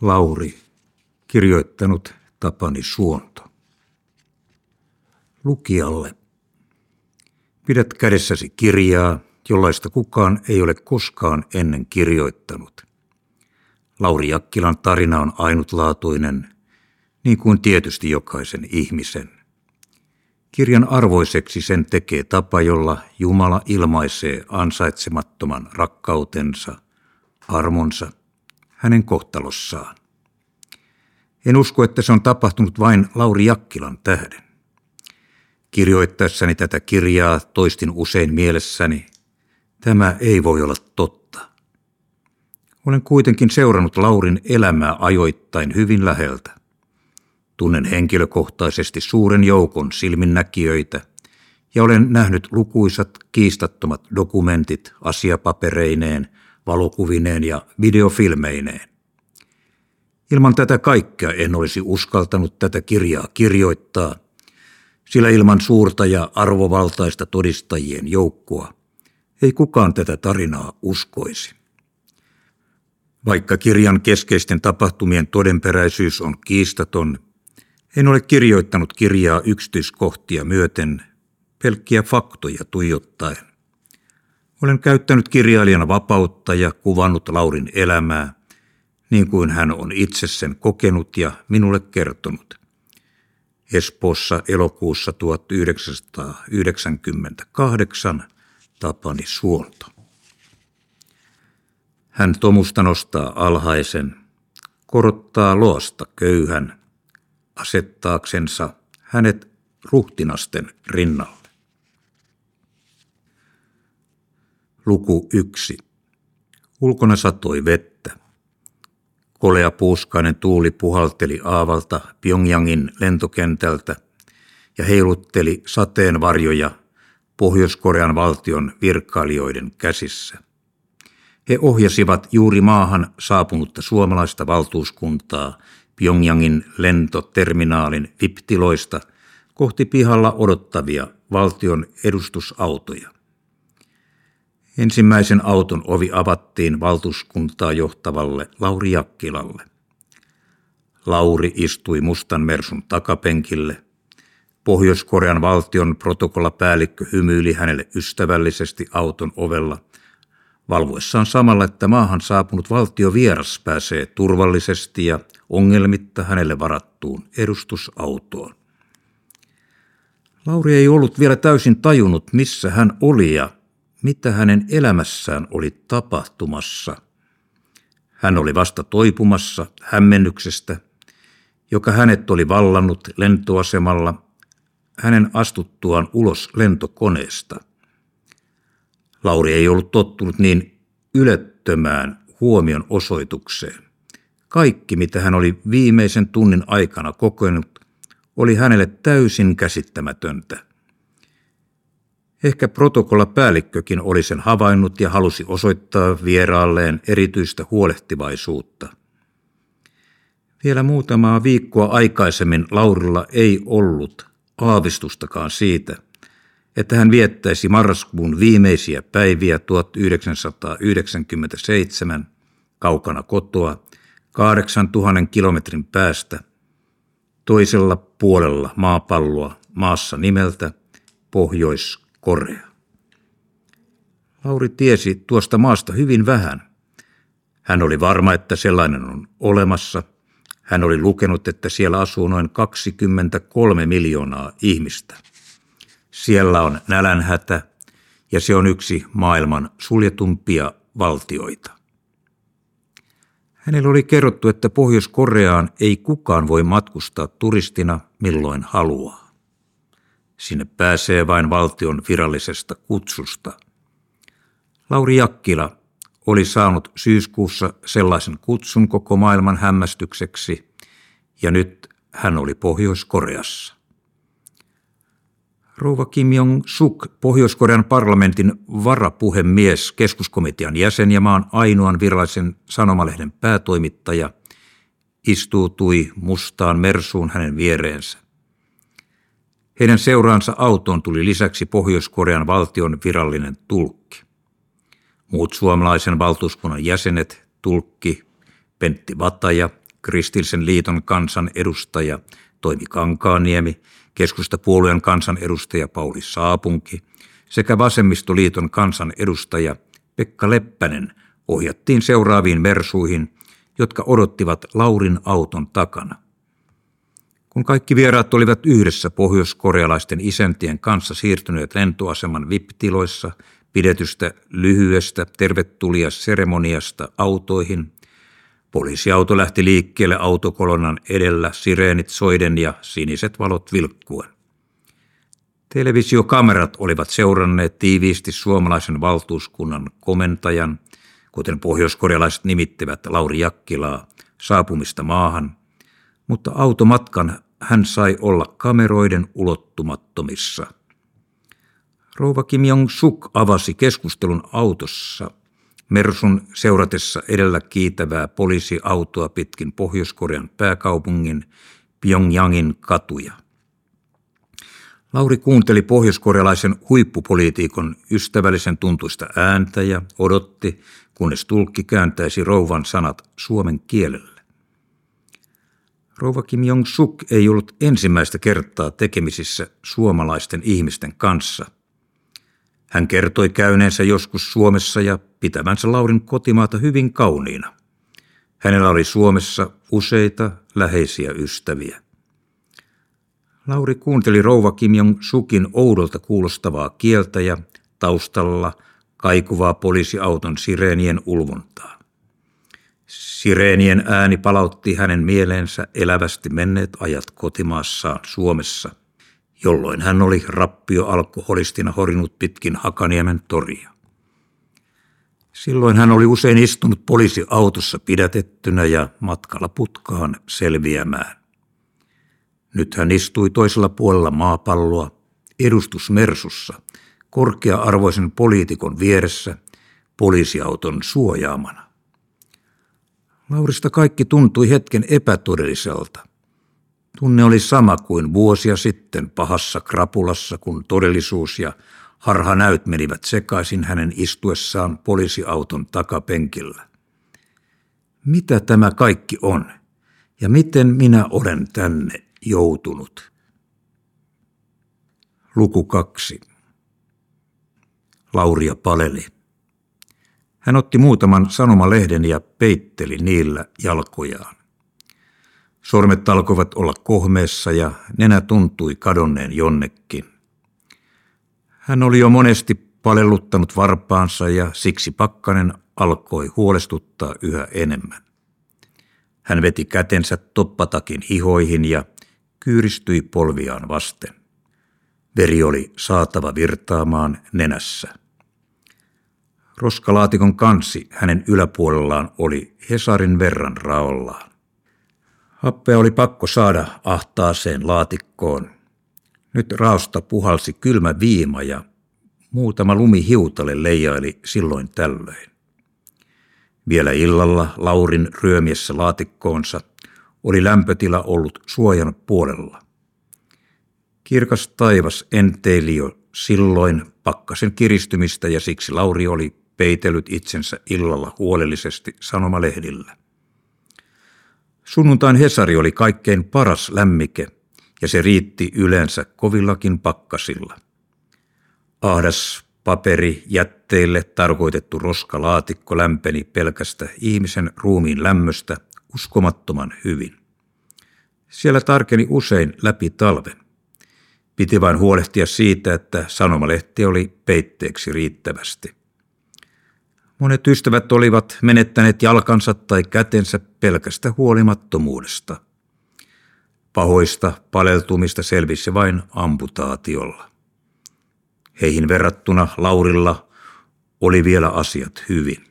Lauri, kirjoittanut Tapani Suonto. Lukijalle. Pidät kädessäsi kirjaa, jollaista kukaan ei ole koskaan ennen kirjoittanut. Lauri Jakkilan tarina on ainutlaatuinen, niin kuin tietysti jokaisen ihmisen. Kirjan arvoiseksi sen tekee tapa, jolla Jumala ilmaisee ansaitsemattoman rakkautensa, armonsa, hänen kohtalossaan. En usko, että se on tapahtunut vain Lauri Jakkilan tähden. Kirjoittaessani tätä kirjaa toistin usein mielessäni, tämä ei voi olla totta. Olen kuitenkin seurannut Laurin elämää ajoittain hyvin läheltä. Tunnen henkilökohtaisesti suuren joukon silminnäkijöitä ja olen nähnyt lukuisat kiistattomat dokumentit asiapapereineen, valokuvineen ja videofilmeineen. Ilman tätä kaikkea en olisi uskaltanut tätä kirjaa kirjoittaa, sillä ilman suurta ja arvovaltaista todistajien joukkoa ei kukaan tätä tarinaa uskoisi. Vaikka kirjan keskeisten tapahtumien todenperäisyys on kiistaton, en ole kirjoittanut kirjaa yksityiskohtia myöten, pelkkiä faktoja tuijottaen. Olen käyttänyt kirjailijana vapautta ja kuvannut Laurin elämää, niin kuin hän on itse sen kokenut ja minulle kertonut. Espoossa elokuussa 1998 Tapani Suonto. Hän tomusta nostaa alhaisen, korottaa loasta köyhän, asettaaksensa hänet ruhtinasten rinnalle. Luku yksi. Ulkona satoi vettä. Kolea puuskainen tuuli puhalteli aavalta Pyongyangin lentokentältä ja heilutteli sateenvarjoja Pohjois-Korean valtion virkailijoiden käsissä. He ohjasivat juuri maahan saapunutta suomalaista valtuuskuntaa Pyongyangin lentoterminaalin viptiloista kohti pihalla odottavia valtion edustusautoja. Ensimmäisen auton ovi avattiin valtuuskuntaa johtavalle Lauri Jakkilalle. Lauri istui mustan mersun takapenkille. Pohjois-Korean valtion protokollapäällikkö hymyili hänelle ystävällisesti auton ovella, valvoessaan samalla, että maahan saapunut valtio vieras pääsee turvallisesti ja ongelmitta hänelle varattuun edustusautoon. Lauri ei ollut vielä täysin tajunnut, missä hän oli ja mitä hänen elämässään oli tapahtumassa. Hän oli vasta toipumassa hämmennyksestä, joka hänet oli vallannut lentoasemalla hänen astuttuaan ulos lentokoneesta. Lauri ei ollut tottunut niin ylettömään huomion osoitukseen. Kaikki, mitä hän oli viimeisen tunnin aikana kokenut, oli hänelle täysin käsittämätöntä. Ehkä protokollapäällikkökin oli sen havainnut ja halusi osoittaa vieraalleen erityistä huolehtivaisuutta. Vielä muutamaa viikkoa aikaisemmin Laurilla ei ollut aavistustakaan siitä, että hän viettäisi marraskuun viimeisiä päiviä 1997 kaukana kotoa 8000 kilometrin päästä toisella puolella maapalloa maassa nimeltä Pohjois Korea. Lauri tiesi tuosta maasta hyvin vähän. Hän oli varma, että sellainen on olemassa. Hän oli lukenut, että siellä asuu noin 23 miljoonaa ihmistä. Siellä on nälänhätä ja se on yksi maailman suljetumpia valtioita. Hänelle oli kerrottu, että Pohjois-Koreaan ei kukaan voi matkustaa turistina milloin haluaa. Sinne pääsee vain valtion virallisesta kutsusta. Lauri Jakkila oli saanut syyskuussa sellaisen kutsun koko maailman hämmästykseksi, ja nyt hän oli Pohjois-Koreassa. Rouva Kim Jong-suk, Pohjois-Korean parlamentin varapuhemies, keskuskomitean jäsen ja maan ainoan virallisen sanomalehden päätoimittaja, istuutui mustaan mersuun hänen viereensä. Heidän seuraansa autoon tuli lisäksi Pohjois-Korean valtion virallinen tulkki. Muut suomalaisen valtuuskunnan jäsenet, tulkki Pentti Vataja, kristillisen liiton kansan edustaja Toimi Kankaaniemi, keskustapuolueen kansan edustaja Pauli Saapunki sekä vasemmistoliiton kansan edustaja Pekka Leppänen ohjattiin seuraaviin mersuihin, jotka odottivat Laurin auton takana. Kun kaikki vieraat olivat yhdessä pohjoiskorealaisten isäntien kanssa siirtyneet lentoaseman VIP-tiloissa pidetystä lyhyestä tervetulias-seremoniasta autoihin, poliisiauto lähti liikkeelle autokolonan edellä sireenit soiden ja siniset valot vilkkuen. Televisiokamerat olivat seuranneet tiiviisti suomalaisen valtuuskunnan komentajan, kuten pohjoiskorealaiset nimittivät Lauri Jakkilaa, saapumista maahan, mutta automatkan hän sai olla kameroiden ulottumattomissa. Rouva Kim Jong-suk avasi keskustelun autossa Mersun seuratessa edellä kiitävää poliisiautoa pitkin Pohjois-Korean pääkaupungin Pyongyangin katuja. Lauri kuunteli pohjoiskorealaisen huippupoliitikon ystävällisen tuntuista ääntä ja odotti, kunnes tulkki kääntäisi rouvan sanat suomen kielellä. Rouva Kim Jong-suk ei ollut ensimmäistä kertaa tekemisissä suomalaisten ihmisten kanssa. Hän kertoi käyneensä joskus Suomessa ja pitävänsä Laurin kotimaata hyvin kauniina. Hänellä oli Suomessa useita läheisiä ystäviä. Lauri kuunteli rouva Kim Jong-sukin oudolta kuulostavaa kieltä ja taustalla kaikuvaa poliisiauton sireenien ulvontaa. Sireenien ääni palautti hänen mieleensä elävästi menneet ajat kotimaassaan Suomessa, jolloin hän oli rappio alkoholistina horinut pitkin Hakaniemen toria. Silloin hän oli usein istunut poliisiautossa pidätettynä ja matkalla putkaan selviämään. Nyt hän istui toisella puolella maapalloa, edustusmersussa, korkea-arvoisen poliitikon vieressä, poliisiauton suojaamana. Laurista kaikki tuntui hetken epätodelliselta. Tunne oli sama kuin vuosia sitten pahassa krapulassa, kun todellisuus ja harha näyt menivät sekaisin hänen istuessaan poliisiauton takapenkillä. Mitä tämä kaikki on ja miten minä olen tänne joutunut? Luku kaksi. Lauria paleli. Hän otti muutaman sanomalehden ja peitteli niillä jalkojaan. Sormet alkoivat olla kohmeessa ja nenä tuntui kadonneen jonnekin. Hän oli jo monesti palelluttanut varpaansa ja siksi pakkanen alkoi huolestuttaa yhä enemmän. Hän veti kätensä toppatakin hihoihin ja kyyristyi polviaan vasten. Veri oli saatava virtaamaan nenässä. Roskalaatikon kansi hänen yläpuolellaan oli Hesarin verran raollaan. Happea oli pakko saada ahtaaseen laatikkoon. Nyt raosta puhalsi kylmä viima ja muutama lumihiutale leijaili silloin tällöin. Vielä illalla Laurin ryömiessä laatikkoonsa oli lämpötila ollut suojan puolella. Kirkas taivas enteili jo silloin pakkasen kiristymistä ja siksi Lauri oli peitellyt itsensä illalla huolellisesti sanomalehdillä. Sunnuntain Hesari oli kaikkein paras lämmike ja se riitti yleensä kovillakin pakkasilla. Ahdas paperi jätteille tarkoitettu roskalaatikko lämpeni pelkästä ihmisen ruumiin lämmöstä uskomattoman hyvin. Siellä tarkeni usein läpi talven. Piti vain huolehtia siitä, että sanomalehti oli peitteeksi riittävästi. Monet ystävät olivat menettäneet jalkansa tai kätensä pelkästä huolimattomuudesta. Pahoista paleltumista selvisi vain amputaatiolla. Heihin verrattuna Laurilla oli vielä asiat hyvin.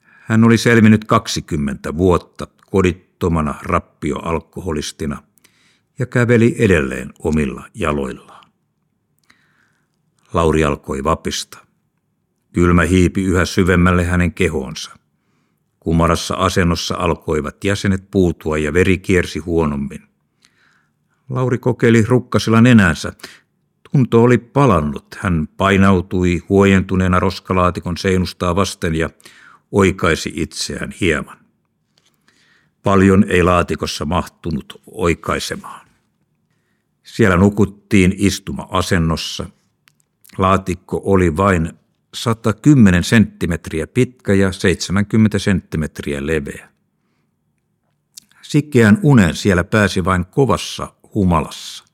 Hän oli selvinnyt 20 vuotta kodittomana rappioalkoholistina ja käveli edelleen omilla jaloillaan. Lauri alkoi vapista – Kylmä hiipi yhä syvemmälle hänen kehonsa. Kumarassa asennossa alkoivat jäsenet puutua ja veri kiersi huonommin. Lauri kokeili rukkasilla nenänsä. Tunto oli palannut. Hän painautui huojentuneena roskalaatikon seinustaa vasten ja oikaisi itseään hieman. Paljon ei laatikossa mahtunut oikaisemaan. Siellä nukuttiin istuma-asennossa. Laatikko oli vain 110 senttimetriä pitkä ja 70 senttimetriä leveä. Sikeän unen siellä pääsi vain kovassa humalassa.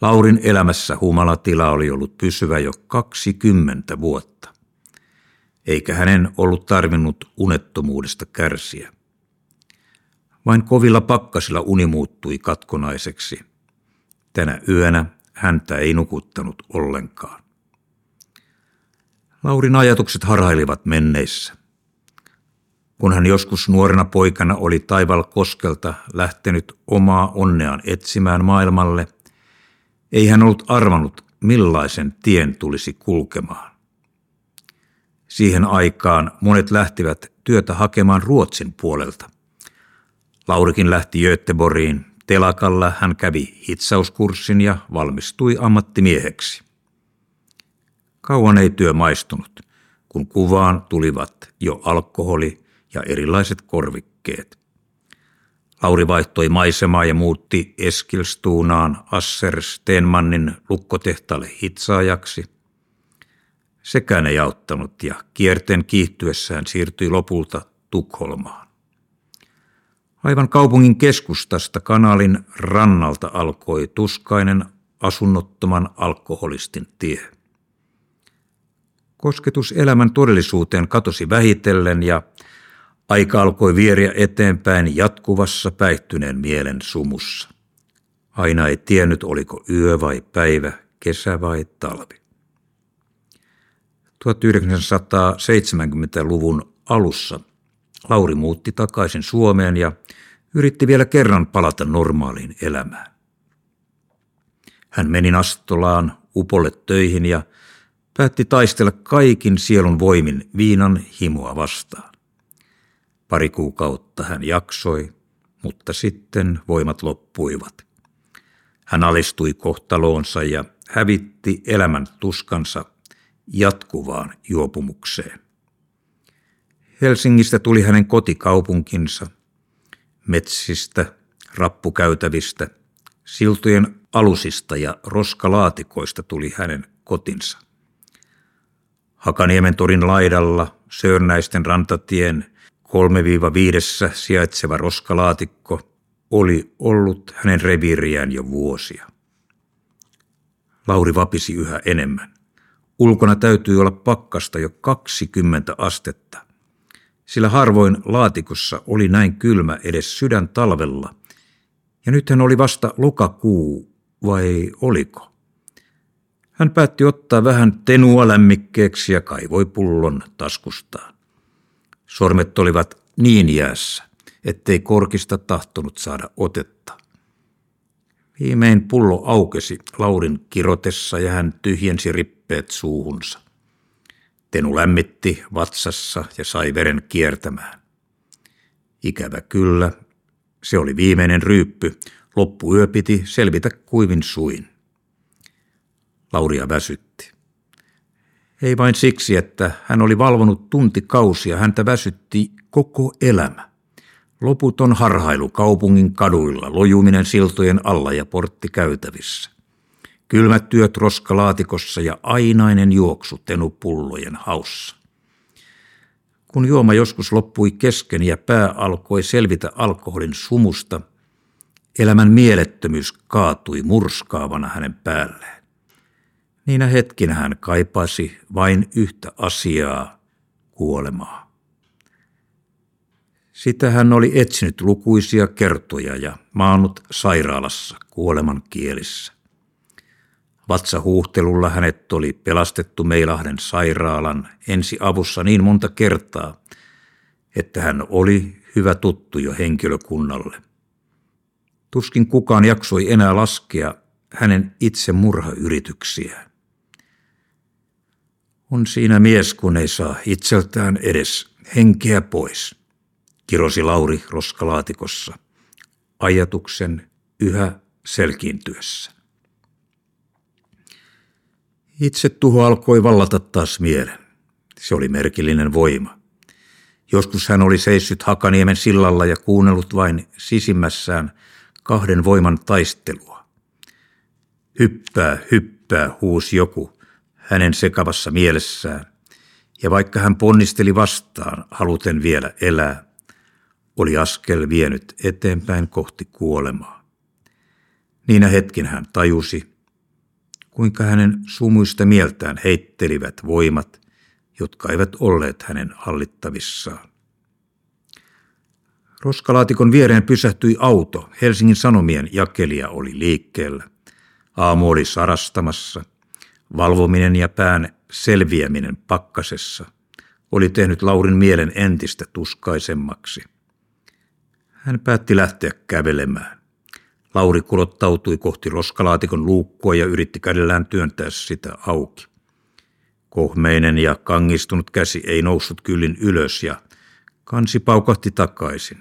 Laurin elämässä humalatila oli ollut pysyvä jo 20 vuotta, eikä hänen ollut tarvinnut unettomuudesta kärsiä. Vain kovilla pakkasilla uni muuttui katkonaiseksi. Tänä yönä häntä ei nukuttanut ollenkaan. Laurin ajatukset harhailivat menneissä. Kun hän joskus nuorena poikana oli taival koskelta lähtenyt omaa onneaan etsimään maailmalle, ei hän ollut arvannut, millaisen tien tulisi kulkemaan. Siihen aikaan monet lähtivät työtä hakemaan Ruotsin puolelta. Laurikin lähti Göteborgiin. Telakalla hän kävi hitsauskurssin ja valmistui ammattimieheksi. Kauan ei työ maistunut, kun kuvaan tulivat jo alkoholi ja erilaiset korvikkeet. Lauri vaihtoi maisemaa ja muutti Eskilstuunaan Asser Stenmannin lukkotehtaalle hitsaajaksi. Sekään ei auttanut ja kierten kiihtyessään siirtyi lopulta Tukholmaan. Aivan kaupungin keskustasta kanalin rannalta alkoi tuskainen asunnottoman alkoholistin tie. Kosketus elämän todellisuuteen katosi vähitellen ja aika alkoi vieriä eteenpäin jatkuvassa päihtyneen mielen sumussa. Aina ei tiennyt, oliko yö vai päivä, kesä vai talvi. 1970-luvun alussa Lauri muutti takaisin Suomeen ja yritti vielä kerran palata normaaliin elämään. Hän meni Nastolaan upolle töihin ja päätti taistella kaikin sielun voimin viinan himoa vastaan. Pari kuukautta hän jaksoi, mutta sitten voimat loppuivat. Hän alistui kohtaloonsa ja hävitti elämän tuskansa jatkuvaan juopumukseen. Helsingistä tuli hänen kotikaupunkinsa, metsistä, rappukäytävistä, siltojen alusista ja roskalaatikoista tuli hänen kotinsa. Hakaniemen torin laidalla Sörnäisten rantatien 3-5 sijaitseva roskalaatikko oli ollut hänen reviiriään jo vuosia. Lauri vapisi yhä enemmän. Ulkona täytyy olla pakkasta jo 20 astetta sillä harvoin laatikossa oli näin kylmä edes sydän talvella. Ja nyt hän oli vasta lokakuu, vai oliko? Hän päätti ottaa vähän tenua lämmikkeeksi ja kaivoi pullon taskustaan. Sormet olivat niin jäässä, ettei korkista tahtonut saada otetta. Viimein pullo aukesi Laurin kirotessa ja hän tyhjensi rippeet suuhunsa. Tenu lämmitti vatsassa ja sai veren kiertämään. Ikävä kyllä, se oli viimeinen ryyppy. Loppuyö piti selvitä kuivin suin. Lauria väsytti. Ei vain siksi, että hän oli valvonut tuntikausia, häntä väsytti koko elämä. Loputon harhailu kaupungin kaduilla, lojuminen siltojen alla ja porttikäytävissä. Kylmät työt roskalaatikossa ja ainainen juoksu tenupullojen haussa. Kun juoma joskus loppui kesken ja pää alkoi selvitä alkoholin sumusta, elämän mielettömyys kaatui murskaavana hänen päälleen. Niinä hetkinä hän kaipasi vain yhtä asiaa, kuolemaa. Sitä hän oli etsinyt lukuisia kertoja ja maannut sairaalassa kuoleman kielissä. Vatsahuhtelulla hänet oli pelastettu Meilahden sairaalan ensi avussa niin monta kertaa, että hän oli hyvä tuttu jo henkilökunnalle. Tuskin kukaan jaksoi enää laskea hänen itse murhayrityksiään. On siinä mies, kun ei saa itseltään edes henkeä pois, kirosi Lauri roskalaatikossa, ajatuksen yhä selkiintyessä. Itse tuho alkoi vallata taas mielen. Se oli merkillinen voima. Joskus hän oli seissyt Hakaniemen sillalla ja kuunnellut vain sisimmässään kahden voiman taistelua. Hyppää, hyppää, huusi joku hänen sekavassa mielessään, ja vaikka hän ponnisteli vastaan, haluten vielä elää, oli askel vienyt eteenpäin kohti kuolemaa. Niinä hetkin hän tajusi, kuinka hänen sumuista mieltään heittelivät voimat, jotka eivät olleet hänen hallittavissaan. Roskalaatikon viereen pysähtyi auto. Helsingin Sanomien jakelija oli liikkeellä. Aamu oli sarastamassa. Valvominen ja pään selviäminen pakkasessa oli tehnyt Laurin mielen entistä tuskaisemmaksi. Hän päätti lähteä kävelemään. Lauri kulottautui kohti roskalaatikon luukkua ja yritti kädellään työntää sitä auki. Kohmeinen ja kangistunut käsi ei noussut kyllin ylös ja kansi paukahti takaisin.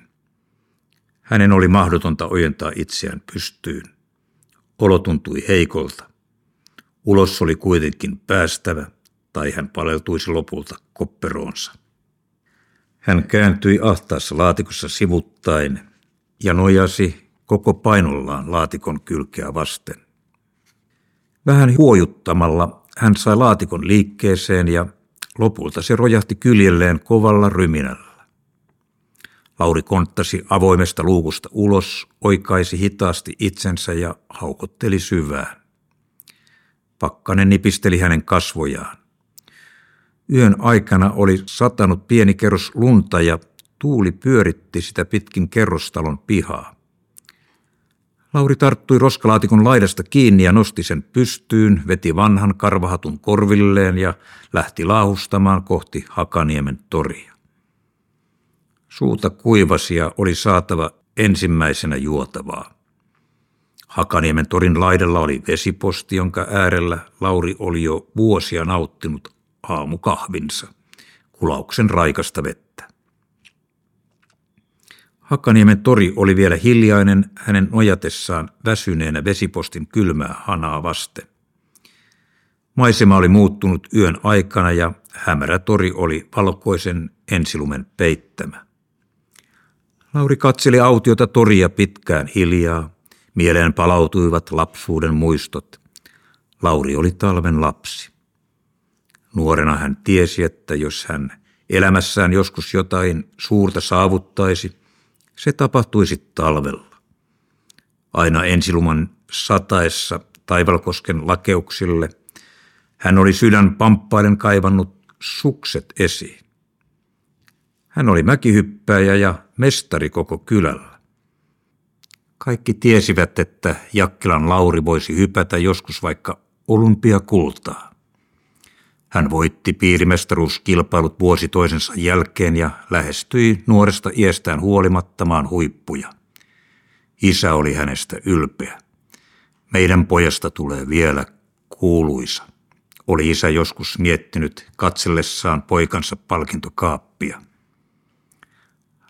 Hänen oli mahdotonta ojentaa itseään pystyyn. Olo tuntui heikolta. Ulos oli kuitenkin päästävä, tai hän paleltuisi lopulta kopperoonsa. Hän kääntyi ahtaassa laatikossa sivuttain ja nojasi koko painollaan laatikon kylkeä vasten. Vähän huojuttamalla hän sai laatikon liikkeeseen ja lopulta se rojahti kyljelleen kovalla ryminällä. Lauri konttasi avoimesta luukusta ulos, oikaisi hitaasti itsensä ja haukotteli syvään. Pakkanen nipisteli hänen kasvojaan. Yön aikana oli satanut pieni kerros lunta ja tuuli pyöritti sitä pitkin kerrostalon pihaa. Lauri tarttui roskalaatikon laidasta kiinni ja nosti sen pystyyn, veti vanhan karvahatun korvilleen ja lähti laahustamaan kohti Hakaniemen toria. Suuta kuivasi ja oli saatava ensimmäisenä juotavaa. Hakaniemen torin laidalla oli vesiposti, jonka äärellä Lauri oli jo vuosia nauttinut aamukahvinsa, kulauksen raikasta vettä. Hakaniemen tori oli vielä hiljainen hänen nojatessaan väsyneenä vesipostin kylmää hanaa vasten. Maisema oli muuttunut yön aikana ja hämärä tori oli valkoisen ensilumen peittämä. Lauri katseli autiota toria pitkään hiljaa. Mieleen palautuivat lapsuuden muistot. Lauri oli talven lapsi. Nuorena hän tiesi, että jos hän elämässään joskus jotain suurta saavuttaisi, se tapahtuisi talvella. Aina ensiluman sataessa Taivalkosken lakeuksille hän oli sydän pamppaiden kaivannut sukset esiin. Hän oli mäkihyppääjä ja mestari koko kylällä. Kaikki tiesivät, että Jakkilan Lauri voisi hypätä joskus vaikka olympiakultaa. Hän voitti piirimestaruuskilpailut vuosi toisensa jälkeen ja lähestyi nuoresta iästään huolimattamaan huippuja. Isä oli hänestä ylpeä. Meidän pojasta tulee vielä kuuluisa. Oli isä joskus miettinyt katsellessaan poikansa palkintokaappia.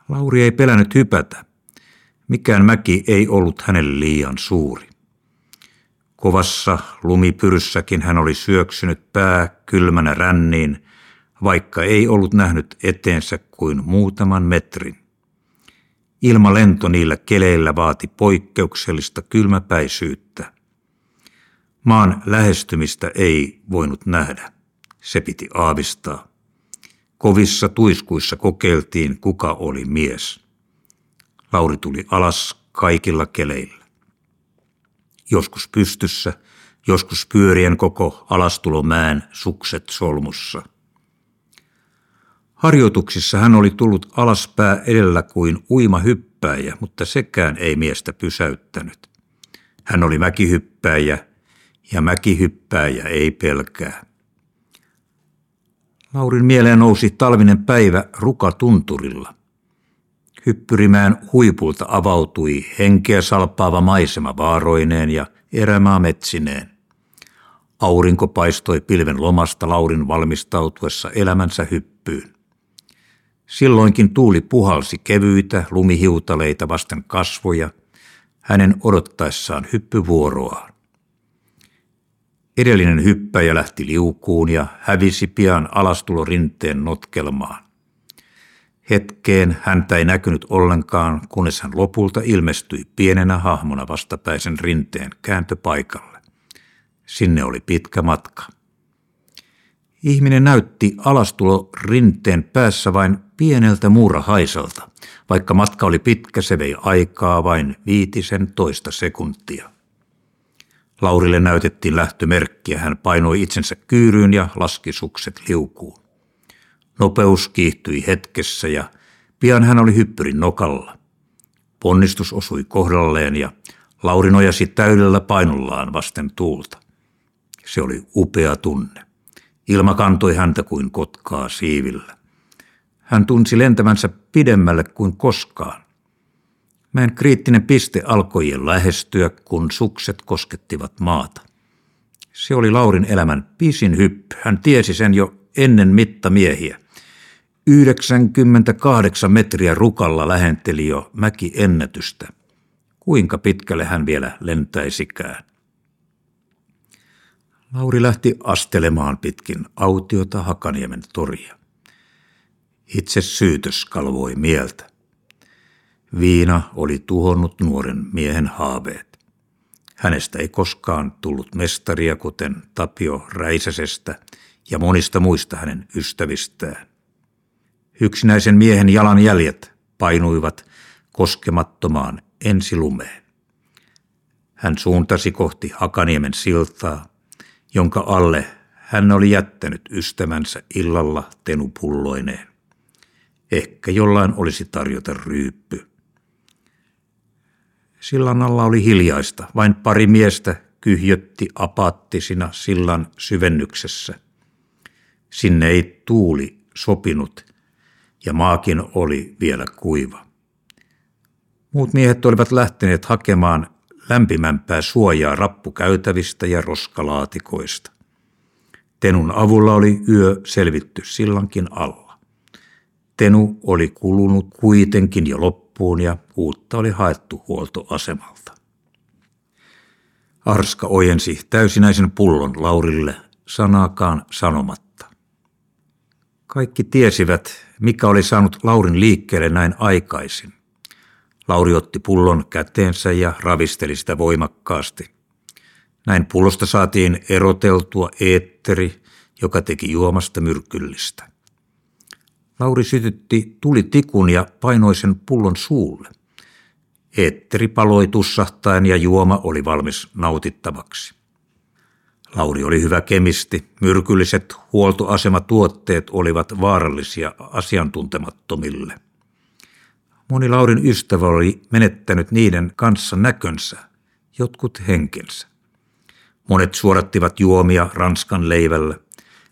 Lauri ei pelännyt hypätä. Mikään mäki ei ollut hänelle liian suuri. Kovassa lumipyryssäkin hän oli syöksynyt pää kylmänä ränniin, vaikka ei ollut nähnyt eteensä kuin muutaman metrin. Ilmalento niillä keleillä vaati poikkeuksellista kylmäpäisyyttä. Maan lähestymistä ei voinut nähdä. Se piti aavistaa. Kovissa tuiskuissa kokeiltiin, kuka oli mies. Lauri tuli alas kaikilla keleillä. Joskus pystyssä, joskus pyörien koko alastulomään sukset solmussa. Harjoituksissa hän oli tullut alaspää edellä kuin uima hyppääjä, mutta sekään ei miestä pysäyttänyt. Hän oli mäkihyppääjä ja mäkihyppääjä ei pelkää. Laurin mieleen nousi talvinen päivä Rukatunturilla. Hyppyrimään huipulta avautui henkeä salppaava maisema vaaroineen ja erämaa metsineen. Aurinko paistoi pilven lomasta Laurin valmistautuessa elämänsä hyppyyn. Silloinkin tuuli puhalsi kevyitä lumihiutaleita vasten kasvoja, hänen odottaessaan hyppyvuoroaan. Edellinen hyppäjä lähti liukuun ja hävisi pian alastulorinteen notkelmaan. Hetkeen häntä ei näkynyt ollenkaan, kunnes hän lopulta ilmestyi pienenä hahmona vastapäisen rinteen kääntöpaikalle. Sinne oli pitkä matka. Ihminen näytti alastulo rinteen päässä vain pieneltä muurahaisalta. Vaikka matka oli pitkä, se vei aikaa vain viitisen toista sekuntia. Laurille näytettiin lähtömerkkiä. Hän painoi itsensä kyyryyn ja laski sukset liukuun. Nopeus kiihtyi hetkessä ja pian hän oli hyppyrin nokalla. Ponnistus osui kohdalleen ja Lauri nojasi täydellä painollaan vasten tuulta. Se oli upea tunne. Ilma kantoi häntä kuin kotkaa siivillä. Hän tunsi lentämänsä pidemmälle kuin koskaan. Mäen kriittinen piste alkoi lähestyä, kun sukset koskettivat maata. Se oli Laurin elämän pisin hyppy. Hän tiesi sen jo ennen mittamiehiä. 98 metriä rukalla lähenteli jo mäkiennätystä. Kuinka pitkälle hän vielä lentäisikään? Lauri lähti astelemaan pitkin autiota Hakaniemen toria. Itse syytös kalvoi mieltä. Viina oli tuhonnut nuoren miehen haaveet. Hänestä ei koskaan tullut mestaria, kuten Tapio Räisäsestä ja monista muista hänen ystävistään. Yksinäisen miehen jalanjäljet painuivat koskemattomaan ensilumeen. Hän suuntasi kohti Hakaniemen siltaa, jonka alle hän oli jättänyt ystävänsä illalla tenupulloineen. Ehkä jollain olisi tarjota ryyppy. Sillan alla oli hiljaista, vain pari miestä kyhjötti apaattisina sillan syvennyksessä. Sinne ei tuuli sopinut ja maakin oli vielä kuiva. Muut miehet olivat lähteneet hakemaan lämpimämpää suojaa rappukäytävistä ja roskalaatikoista. Tenun avulla oli yö selvitty sillankin alla. Tenu oli kulunut kuitenkin jo loppuun ja uutta oli haettu huoltoasemalta. Arska ojensi täysinäisen pullon Laurille sanaakaan sanomatta. Kaikki tiesivät, mikä oli saanut Laurin liikkeelle näin aikaisin. Lauri otti pullon käteensä ja ravisteli sitä voimakkaasti. Näin pullosta saatiin eroteltua eetteri, joka teki juomasta myrkyllistä. Lauri sytytti tulitikun ja painoi sen pullon suulle. Eetteri paloi tussahtaen ja juoma oli valmis nautittavaksi. Lauri oli hyvä kemisti. Myrkylliset huoltoasematuotteet olivat vaarallisia asiantuntemattomille – Moni Laurin ystävä oli menettänyt niiden kanssa näkönsä, jotkut henkensä. Monet suorattivat juomia Ranskan leivällä.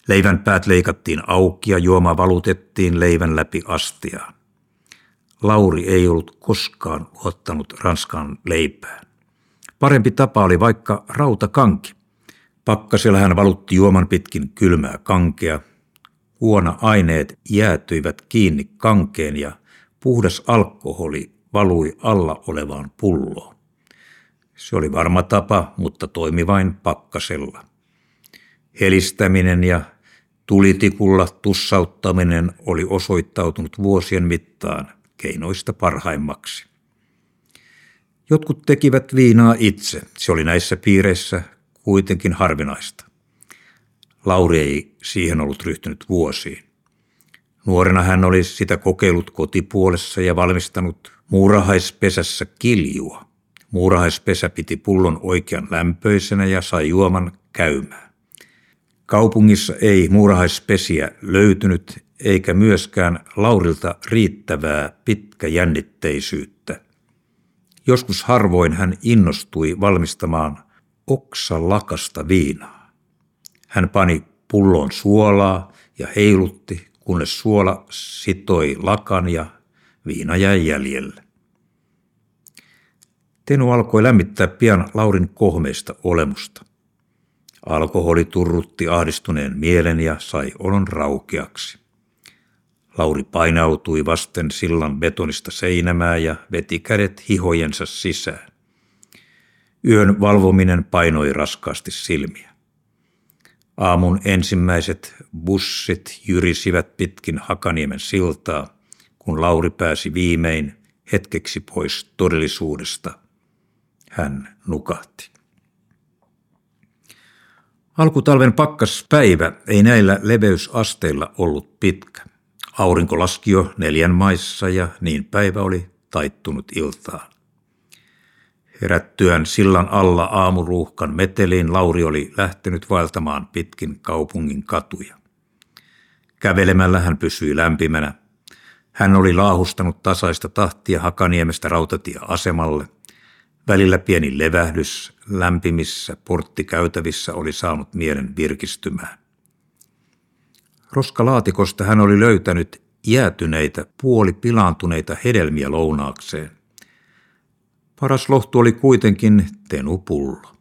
Leivän päät leikattiin auki ja juoma valutettiin leivän läpi astiaan. Lauri ei ollut koskaan luottanut Ranskan leipään. Parempi tapa oli vaikka rautakanki. Pakkasella hän valutti juoman pitkin kylmää kankea. Huona-aineet jäätyivät kiinni kankeen ja puhdas alkoholi valui alla olevaan pulloon. Se oli varma tapa, mutta toimi vain pakkasella. Helistäminen ja tulitikulla tussauttaminen oli osoittautunut vuosien mittaan keinoista parhaimmaksi. Jotkut tekivät viinaa itse. Se oli näissä piireissä kuitenkin harvinaista. Lauri ei siihen ollut ryhtynyt vuosiin. Nuorena hän oli sitä kokeillut kotipuolessa ja valmistanut muurahaispesässä kiljua. Muurahaispesä piti pullon oikean lämpöisenä ja sai juoman käymään. Kaupungissa ei muurahaispesiä löytynyt eikä myöskään Laurilta riittävää pitkäjännitteisyyttä. Joskus harvoin hän innostui valmistamaan oksalakasta viinaa. Hän pani pulloon suolaa ja heilutti kunnes suola sitoi lakan ja viina jäi jäljelle. Tenu alkoi lämmittää pian Laurin kohmeista olemusta. Alkoholi turrutti ahdistuneen mielen ja sai olon raukeaksi. Lauri painautui vasten sillan betonista seinämää ja veti kädet hihojensa sisään. Yön valvominen painoi raskaasti silmiä. Aamun ensimmäiset bussit jyrisivät pitkin Hakaniemen siltaa, kun Lauri pääsi viimein hetkeksi pois todellisuudesta. Hän nukahti. Alkutalven pakkaspäivä ei näillä leveysasteilla ollut pitkä. Aurinko laski jo neljän maissa ja niin päivä oli taittunut iltaan. Herättyään sillan alla aamuruuhkan meteliin Lauri oli lähtenyt vaeltamaan pitkin kaupungin katuja. Kävelemällä hän pysyi lämpimänä. Hän oli laahustanut tasaista tahtia Hakaniemestä rautatieasemalle. Välillä pieni levähdys lämpimissä porttikäytävissä oli saanut mielen virkistymään. Roskalaatikosta hän oli löytänyt jäätyneitä, puoli pilaantuneita hedelmiä lounaakseen. Paras lohtu oli kuitenkin tenupullo.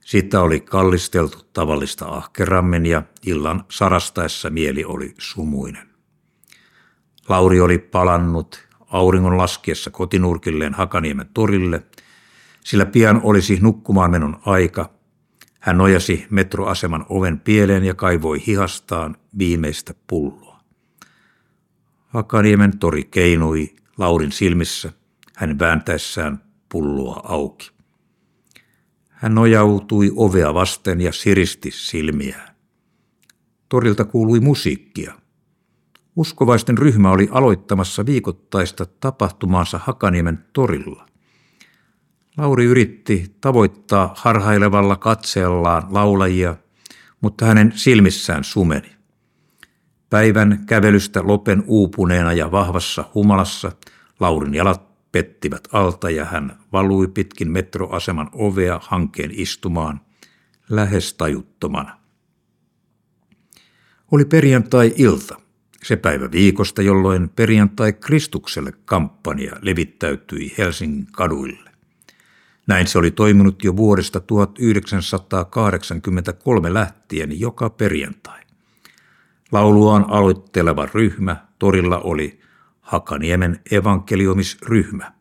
Sitä oli kallisteltu tavallista ahkerammin ja illan sarastaessa mieli oli sumuinen. Lauri oli palannut auringon laskiessa kotinurkilleen Hakaniemen torille, sillä pian olisi nukkumaan menon aika. Hän nojasi metroaseman oven pieleen ja kaivoi hihastaan viimeistä pulloa. Hakaniemen tori keinui Laurin silmissä, hän vääntäessään pulloa auki. Hän nojautui ovea vasten ja siristi silmiään. Torilta kuului musiikkia. Uskovaisten ryhmä oli aloittamassa viikoittaista tapahtumaansa Hakaniemen torilla. Lauri yritti tavoittaa harhailevalla katseellaan laulajia, mutta hänen silmissään sumeni. Päivän kävelystä lopen uupuneena ja vahvassa humalassa Laurin jalat pettivät alta ja hän valui pitkin metroaseman ovea hankkeen istumaan lähes tajuttomana. Oli perjantai-ilta, se päivä viikosta, jolloin perjantai Kristukselle kampanja levittäytyi Helsingin kaduille. Näin se oli toiminut jo vuodesta 1983 lähtien joka perjantai. Lauluaan aloitteleva ryhmä torilla oli Hakaniemen evankeliomisryhmä.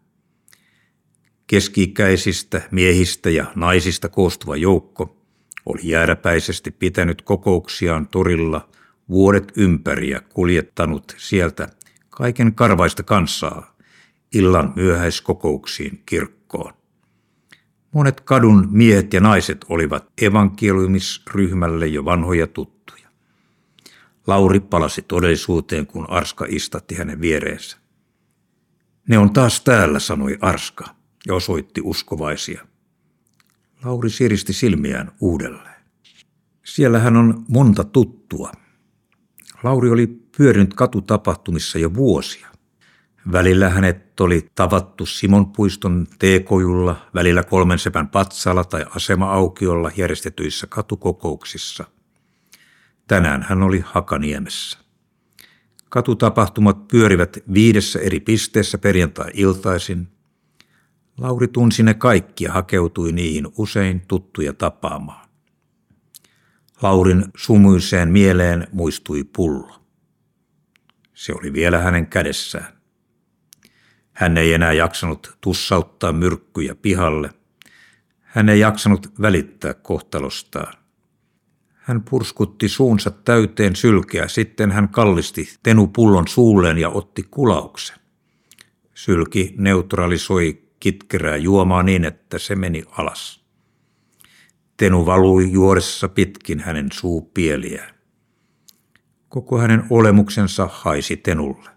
Keski-ikäisistä miehistä ja naisista koostuva joukko oli jääräpäisesti pitänyt kokouksiaan torilla vuodet ympäri ja kuljettanut sieltä kaiken karvaista kansaa illan myöhäiskokouksiin kirkkoon. Monet kadun miehet ja naiset olivat evankeliumisryhmälle jo vanhoja tuttuja. Lauri palasi todellisuuteen, kun Arska istatti hänen viereensä. Ne on taas täällä, sanoi Arska ja osoitti uskovaisia. Lauri siristi silmiään uudelleen. Siellä hän on monta tuttua. Lauri oli pyörinyt katutapahtumissa jo vuosia. Välillä hänet oli tavattu Simonpuiston teekojulla, välillä kolmen sepän patsalla tai asema-aukiolla järjestetyissä katukokouksissa. Tänään hän oli Hakaniemessä. Katutapahtumat pyörivät viidessä eri pisteessä perjantai-iltaisin. Lauri tunsi ne kaikki ja hakeutui niihin usein tuttuja tapaamaan. Laurin sumuiseen mieleen muistui pullo. Se oli vielä hänen kädessään. Hän ei enää jaksanut tussauttaa myrkkyjä pihalle. Hän ei jaksanut välittää kohtalostaan. Hän purskutti suunsa täyteen sylkeä, sitten hän kallisti tenupullon suulleen ja otti kulauksen. Sylki neutralisoi kitkerää juomaa niin, että se meni alas. Tenu valui juoressa pitkin hänen suupieliään. Koko hänen olemuksensa haisi Tenulle.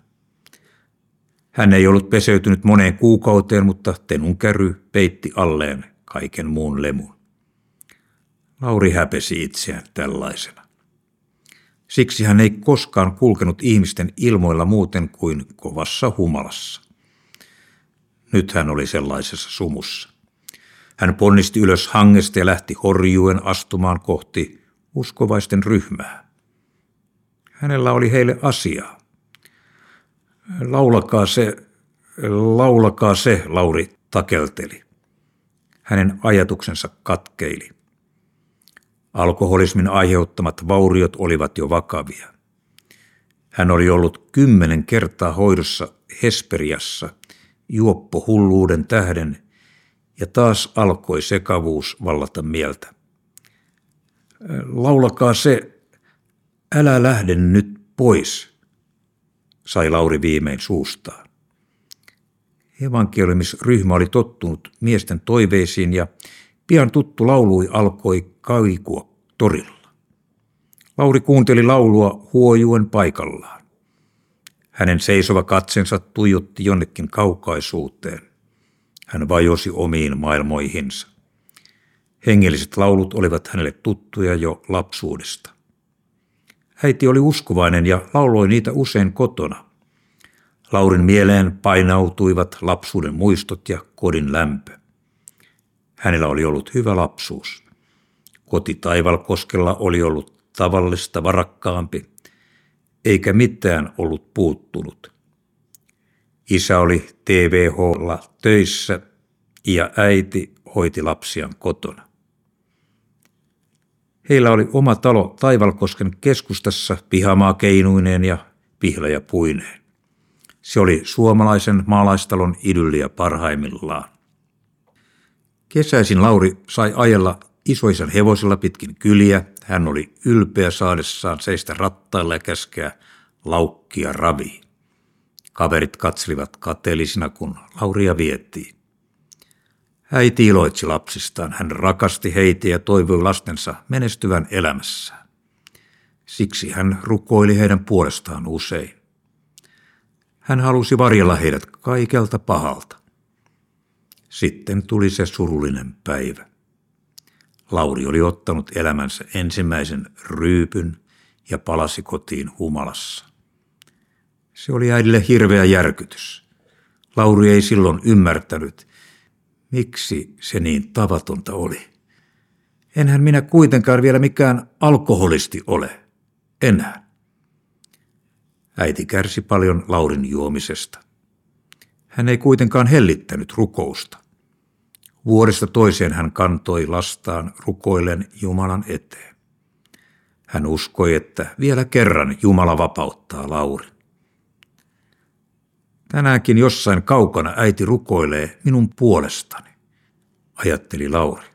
Hän ei ollut peseytynyt moneen kuukauteen, mutta Tenun käry peitti alleen kaiken muun lemun. Lauri häpesi itseään tällaisena. Siksi hän ei koskaan kulkenut ihmisten ilmoilla muuten kuin kovassa humalassa. Nyt hän oli sellaisessa sumussa. Hän ponnisti ylös hangesta ja lähti horjuen astumaan kohti uskovaisten ryhmää. Hänellä oli heille asiaa. Laulakaa se, laulakaa se, Lauri takelteli. Hänen ajatuksensa katkeili. Alkoholismin aiheuttamat vauriot olivat jo vakavia. Hän oli ollut kymmenen kertaa hoidossa Hesperiassa juoppohulluuden tähden ja taas alkoi sekavuus vallata mieltä. Laulakaa se, älä lähde nyt pois. sai Lauri viimein suustaan. Evankeliumisryhmä oli tottunut miesten toiveisiin ja pian tuttu laului alkoi kaikua torilla. Lauri kuunteli laulua huojuen paikallaan. Hänen seisova katsensa tuijotti jonnekin kaukaisuuteen. Hän vajosi omiin maailmoihinsa. Hengelliset laulut olivat hänelle tuttuja jo lapsuudesta. Äiti oli uskovainen ja lauloi niitä usein kotona. Laurin mieleen painautuivat lapsuuden muistot ja kodin lämpö. Hänellä oli ollut hyvä lapsuus. Koti Taivalkoskella oli ollut tavallista varakkaampi, eikä mitään ollut puuttunut. Isä oli TVHlla töissä ja äiti hoiti lapsiaan kotona. Heillä oli oma talo Taivalkosken keskustassa pihamaa keinuineen ja pihlaja puineen. Se oli suomalaisen maalaistalon idylliä parhaimmillaan. Kesäisin Lauri sai ajella isoisen hevosella pitkin kyliä. Hän oli ylpeä saadessaan seistä rattailla ja käskeä laukkia raviin. Kaverit katselivat kateellisina, kun Lauria vietiin. Äiti iloitsi lapsistaan. Hän rakasti heitä ja toivoi lastensa menestyvän elämässään. Siksi hän rukoili heidän puolestaan usein. Hän halusi varjella heidät kaikelta pahalta. Sitten tuli se surullinen päivä. Lauri oli ottanut elämänsä ensimmäisen ryypyn ja palasi kotiin humalassa. Se oli äidille hirveä järkytys. Lauri ei silloin ymmärtänyt, miksi se niin tavatonta oli. Enhän minä kuitenkaan vielä mikään alkoholisti ole. Enää. Äiti kärsi paljon Laurin juomisesta. Hän ei kuitenkaan hellittänyt rukousta. Vuodesta toiseen hän kantoi lastaan rukoillen Jumalan eteen. Hän uskoi, että vielä kerran Jumala vapauttaa Laurin. Tänäänkin jossain kaukana äiti rukoilee minun puolestani, ajatteli Lauri.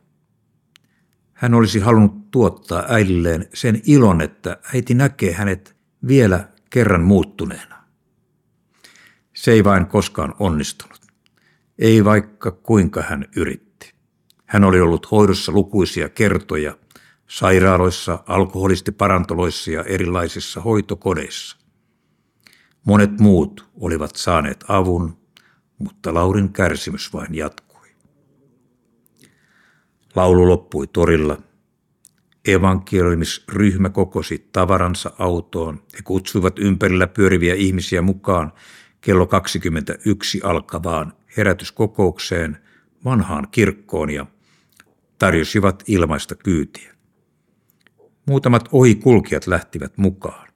Hän olisi halunnut tuottaa äidilleen sen ilon, että äiti näkee hänet vielä kerran muuttuneena. Se ei vain koskaan onnistunut. Ei vaikka kuinka hän yritti. Hän oli ollut hoidossa lukuisia kertoja sairaaloissa, alkoholistiparantoloissa ja erilaisissa hoitokodeissa. Monet muut olivat saaneet avun, mutta Laurin kärsimys vain jatkui. Laulu loppui torilla. Evankeliumisryhmä kokosi tavaransa autoon. He kutsuivat ympärillä pyöriviä ihmisiä mukaan kello 21 alkavaan herätyskokoukseen vanhaan kirkkoon ja tarjosivat ilmaista kyytiä. Muutamat ohikulkijat lähtivät mukaan.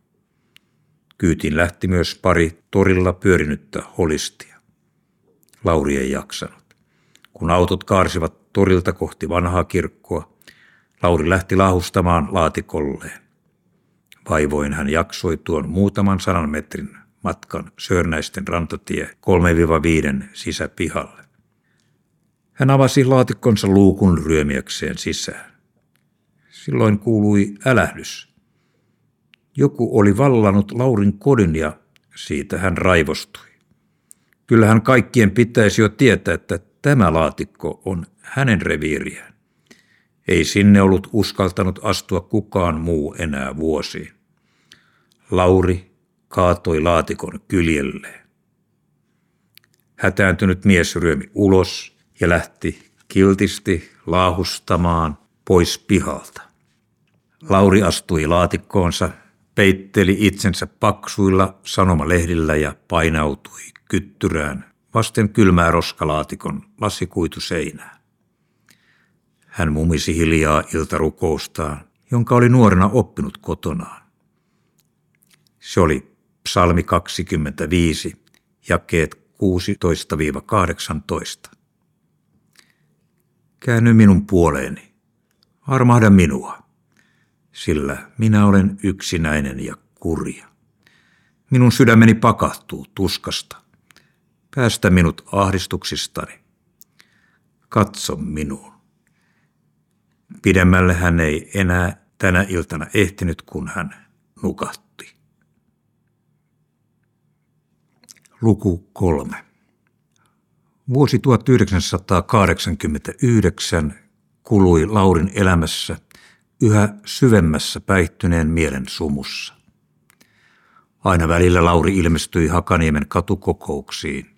Kyytiin lähti myös pari torilla pyörinyttä holistia. Lauri ei jaksanut. Kun autot kaarsivat torilta kohti vanhaa kirkkoa, Lauri lähti lahustamaan laatikolleen. Vaivoin hän jaksoi tuon muutaman sanan metrin matkan Sörnäisten rantatie 3-5 sisäpihalle. Hän avasi laatikkonsa luukun ryömiäkseen sisään. Silloin kuului älähdys – joku oli vallannut Laurin kodin ja siitä hän raivostui. Kyllähän kaikkien pitäisi jo tietää, että tämä laatikko on hänen reviiriään. Ei sinne ollut uskaltanut astua kukaan muu enää vuosiin. Lauri kaatoi laatikon kyljelleen. Hätääntynyt mies ryömi ulos ja lähti kiltisti laahustamaan pois pihalta. Lauri astui laatikkoonsa peitteli itsensä paksuilla sanomalehdillä ja painautui kyttyrään vasten kylmää roskalaatikon lasikuituseinää. Hän mumisi hiljaa iltarukoustaan, jonka oli nuorena oppinut kotonaan. Se oli psalmi 25, jakeet 16-18. Käänny minun puoleeni, armahda minua sillä minä olen yksinäinen ja kurja. Minun sydämeni pakahtuu tuskasta. Päästä minut ahdistuksistani. Katso minuun. Pidemmälle hän ei enää tänä iltana ehtinyt, kun hän nukahti. Luku kolme. Vuosi 1989 kului Laurin elämässä yhä syvemmässä päihtyneen mielen sumussa. Aina välillä Lauri ilmestyi Hakaniemen katukokouksiin.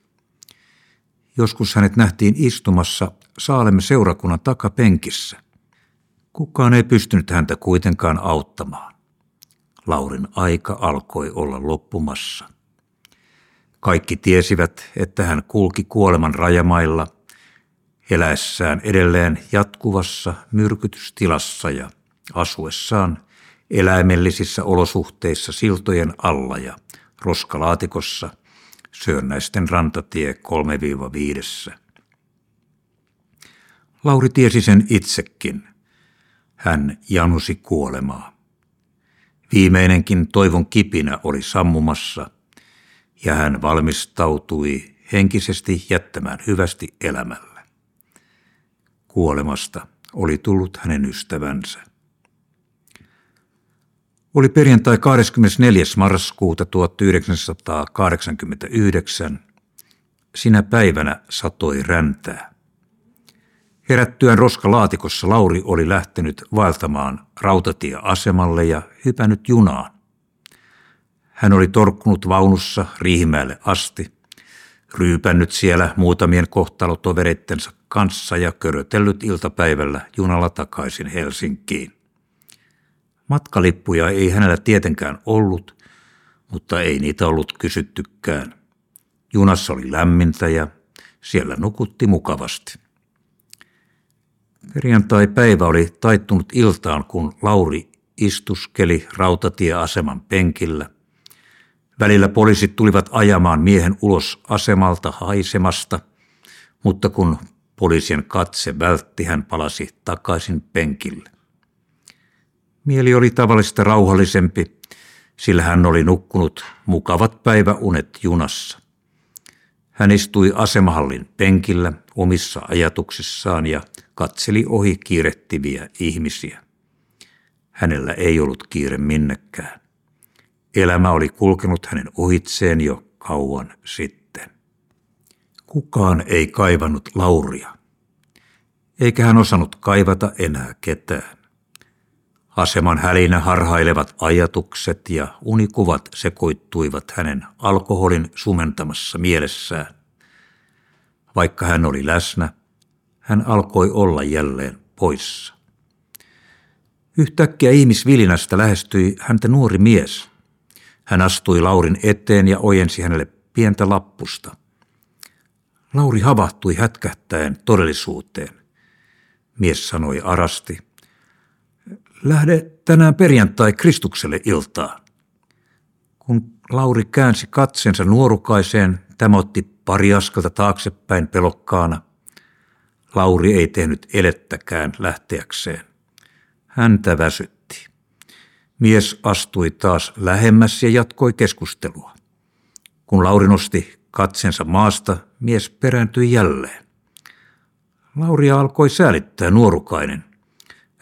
Joskus hänet nähtiin istumassa Saalemme seurakunnan takapenkissä. Kukaan ei pystynyt häntä kuitenkaan auttamaan. Laurin aika alkoi olla loppumassa. Kaikki tiesivät, että hän kulki kuoleman rajamailla, eläessään edelleen jatkuvassa myrkytystilassa ja asuessaan eläimellisissä olosuhteissa siltojen alla ja roskalaatikossa Syönnäisten rantatie 3-5. Lauri tiesi sen itsekin. Hän janusi kuolemaa. Viimeinenkin toivon kipinä oli sammumassa ja hän valmistautui henkisesti jättämään hyvästi elämällä. Kuolemasta oli tullut hänen ystävänsä. Oli perjantai 24. marraskuuta 1989. Sinä päivänä satoi räntää. Herättyään roskalaatikossa Lauri oli lähtenyt vaeltamaan rautatieasemalle ja hypännyt junaan. Hän oli torkkunut vaunussa Riihimäelle asti, ryypännyt siellä muutamien kohtalotovereittensa kanssa ja körötellyt iltapäivällä junalla takaisin Helsinkiin. Matkalippuja ei hänellä tietenkään ollut, mutta ei niitä ollut kysyttykään. Junassa oli lämmintä ja siellä nukutti mukavasti. Perjantai-päivä oli taittunut iltaan, kun Lauri istuskeli rautatieaseman penkillä. Välillä poliisit tulivat ajamaan miehen ulos asemalta haisemasta, mutta kun poliisien katse vältti, hän palasi takaisin penkille. Mieli oli tavallista rauhallisempi, sillä hän oli nukkunut mukavat päiväunet junassa. Hän istui asemahallin penkillä omissa ajatuksissaan ja katseli ohi kiirettiviä ihmisiä. Hänellä ei ollut kiire minnekään. Elämä oli kulkenut hänen ohitseen jo kauan sitten. Kukaan ei kaivannut Lauria, eikä hän osannut kaivata enää ketään. Aseman hälinä harhailevat ajatukset ja unikuvat sekoittuivat hänen alkoholin sumentamassa mielessään. Vaikka hän oli läsnä, hän alkoi olla jälleen poissa. Yhtäkkiä ihmisvilinästä lähestyi häntä nuori mies. Hän astui Laurin eteen ja ojensi hänelle pientä lappusta. Lauri havahtui hätkähtäen todellisuuteen. Mies sanoi arasti – lähde tänään perjantai Kristukselle iltaan. Kun Lauri käänsi katsensa nuorukaiseen, tämä otti pari askelta taaksepäin pelokkaana. Lauri ei tehnyt elettäkään lähteäkseen. Häntä väsytti. Mies astui taas lähemmäs ja jatkoi keskustelua. Kun Lauri nosti katsensa maasta, mies perääntyi jälleen. Lauria alkoi säälittää nuorukainen –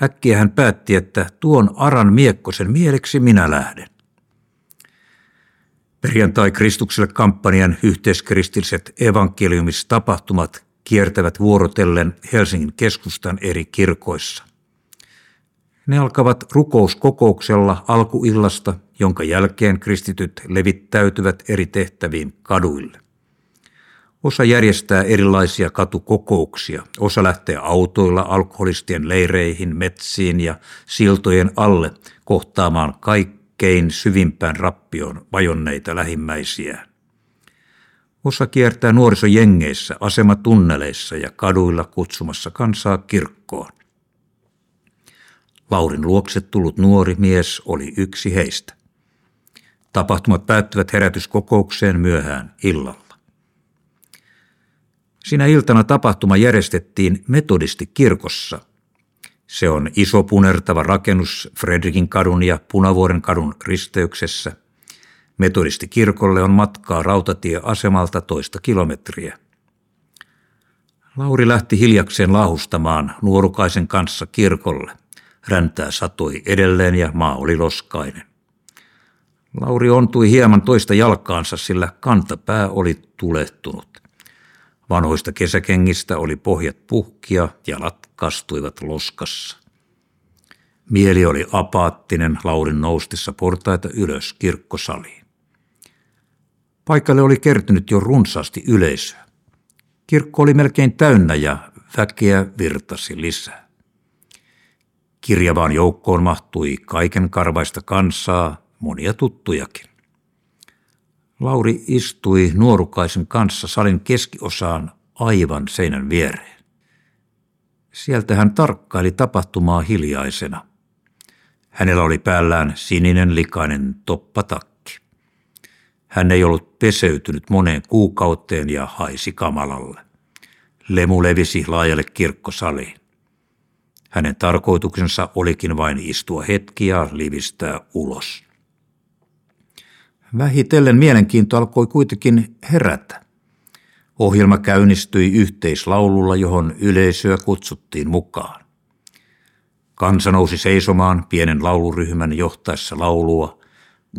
Äkkiä hän päätti, että tuon Aran Miekkosen mieleksi minä lähden. Perjantai Kristukselle kampanjan yhteiskristilliset evankeliumistapahtumat kiertävät vuorotellen Helsingin keskustan eri kirkoissa. Ne alkavat rukouskokouksella alkuillasta, jonka jälkeen kristityt levittäytyvät eri tehtäviin kaduille. Osa järjestää erilaisia katukokouksia. Osa lähtee autoilla alkoholistien leireihin, metsiin ja siltojen alle kohtaamaan kaikkein syvimpään rappioon vajonneita lähimmäisiä. Osa kiertää nuorisojengeissä, asematunneleissa ja kaduilla kutsumassa kansaa kirkkoon. Laurin luokse tullut nuori mies oli yksi heistä. Tapahtumat päättyvät herätyskokoukseen myöhään illalla. Sinä iltana tapahtuma järjestettiin metodisti kirkossa. Se on iso punertava rakennus Fredrikin kadun ja Punavuoren kadun risteyksessä. Metodisti kirkolle on matkaa rautatieasemalta toista kilometriä. Lauri lähti hiljakseen lahustamaan nuorukaisen kanssa kirkolle. Räntää satoi edelleen ja maa oli loskainen. Lauri ontui hieman toista jalkaansa, sillä kantapää oli tulehtunut. Vanhoista kesäkengistä oli pohjat puhkia, jalat kastuivat loskassa. Mieli oli apaattinen Laurin noustissa portaita ylös kirkkosaliin. Paikalle oli kertynyt jo runsaasti yleisöä. Kirkko oli melkein täynnä ja väkeä virtasi lisää. Kirjavaan joukkoon mahtui kaiken karvaista kansaa, monia tuttujakin. Lauri istui nuorukaisen kanssa salin keskiosaan aivan seinän viereen. Sieltä hän tarkkaili tapahtumaa hiljaisena. Hänellä oli päällään sininen likainen toppatakki. Hän ei ollut peseytynyt moneen kuukauteen ja haisi kamalalle. Lemu levisi laajalle kirkkosaliin. Hänen tarkoituksensa olikin vain istua hetki ja livistää ulos. Vähitellen mielenkiinto alkoi kuitenkin herätä. Ohjelma käynnistyi yhteislaululla, johon yleisöä kutsuttiin mukaan. Kansa nousi seisomaan pienen lauluryhmän johtaessa laulua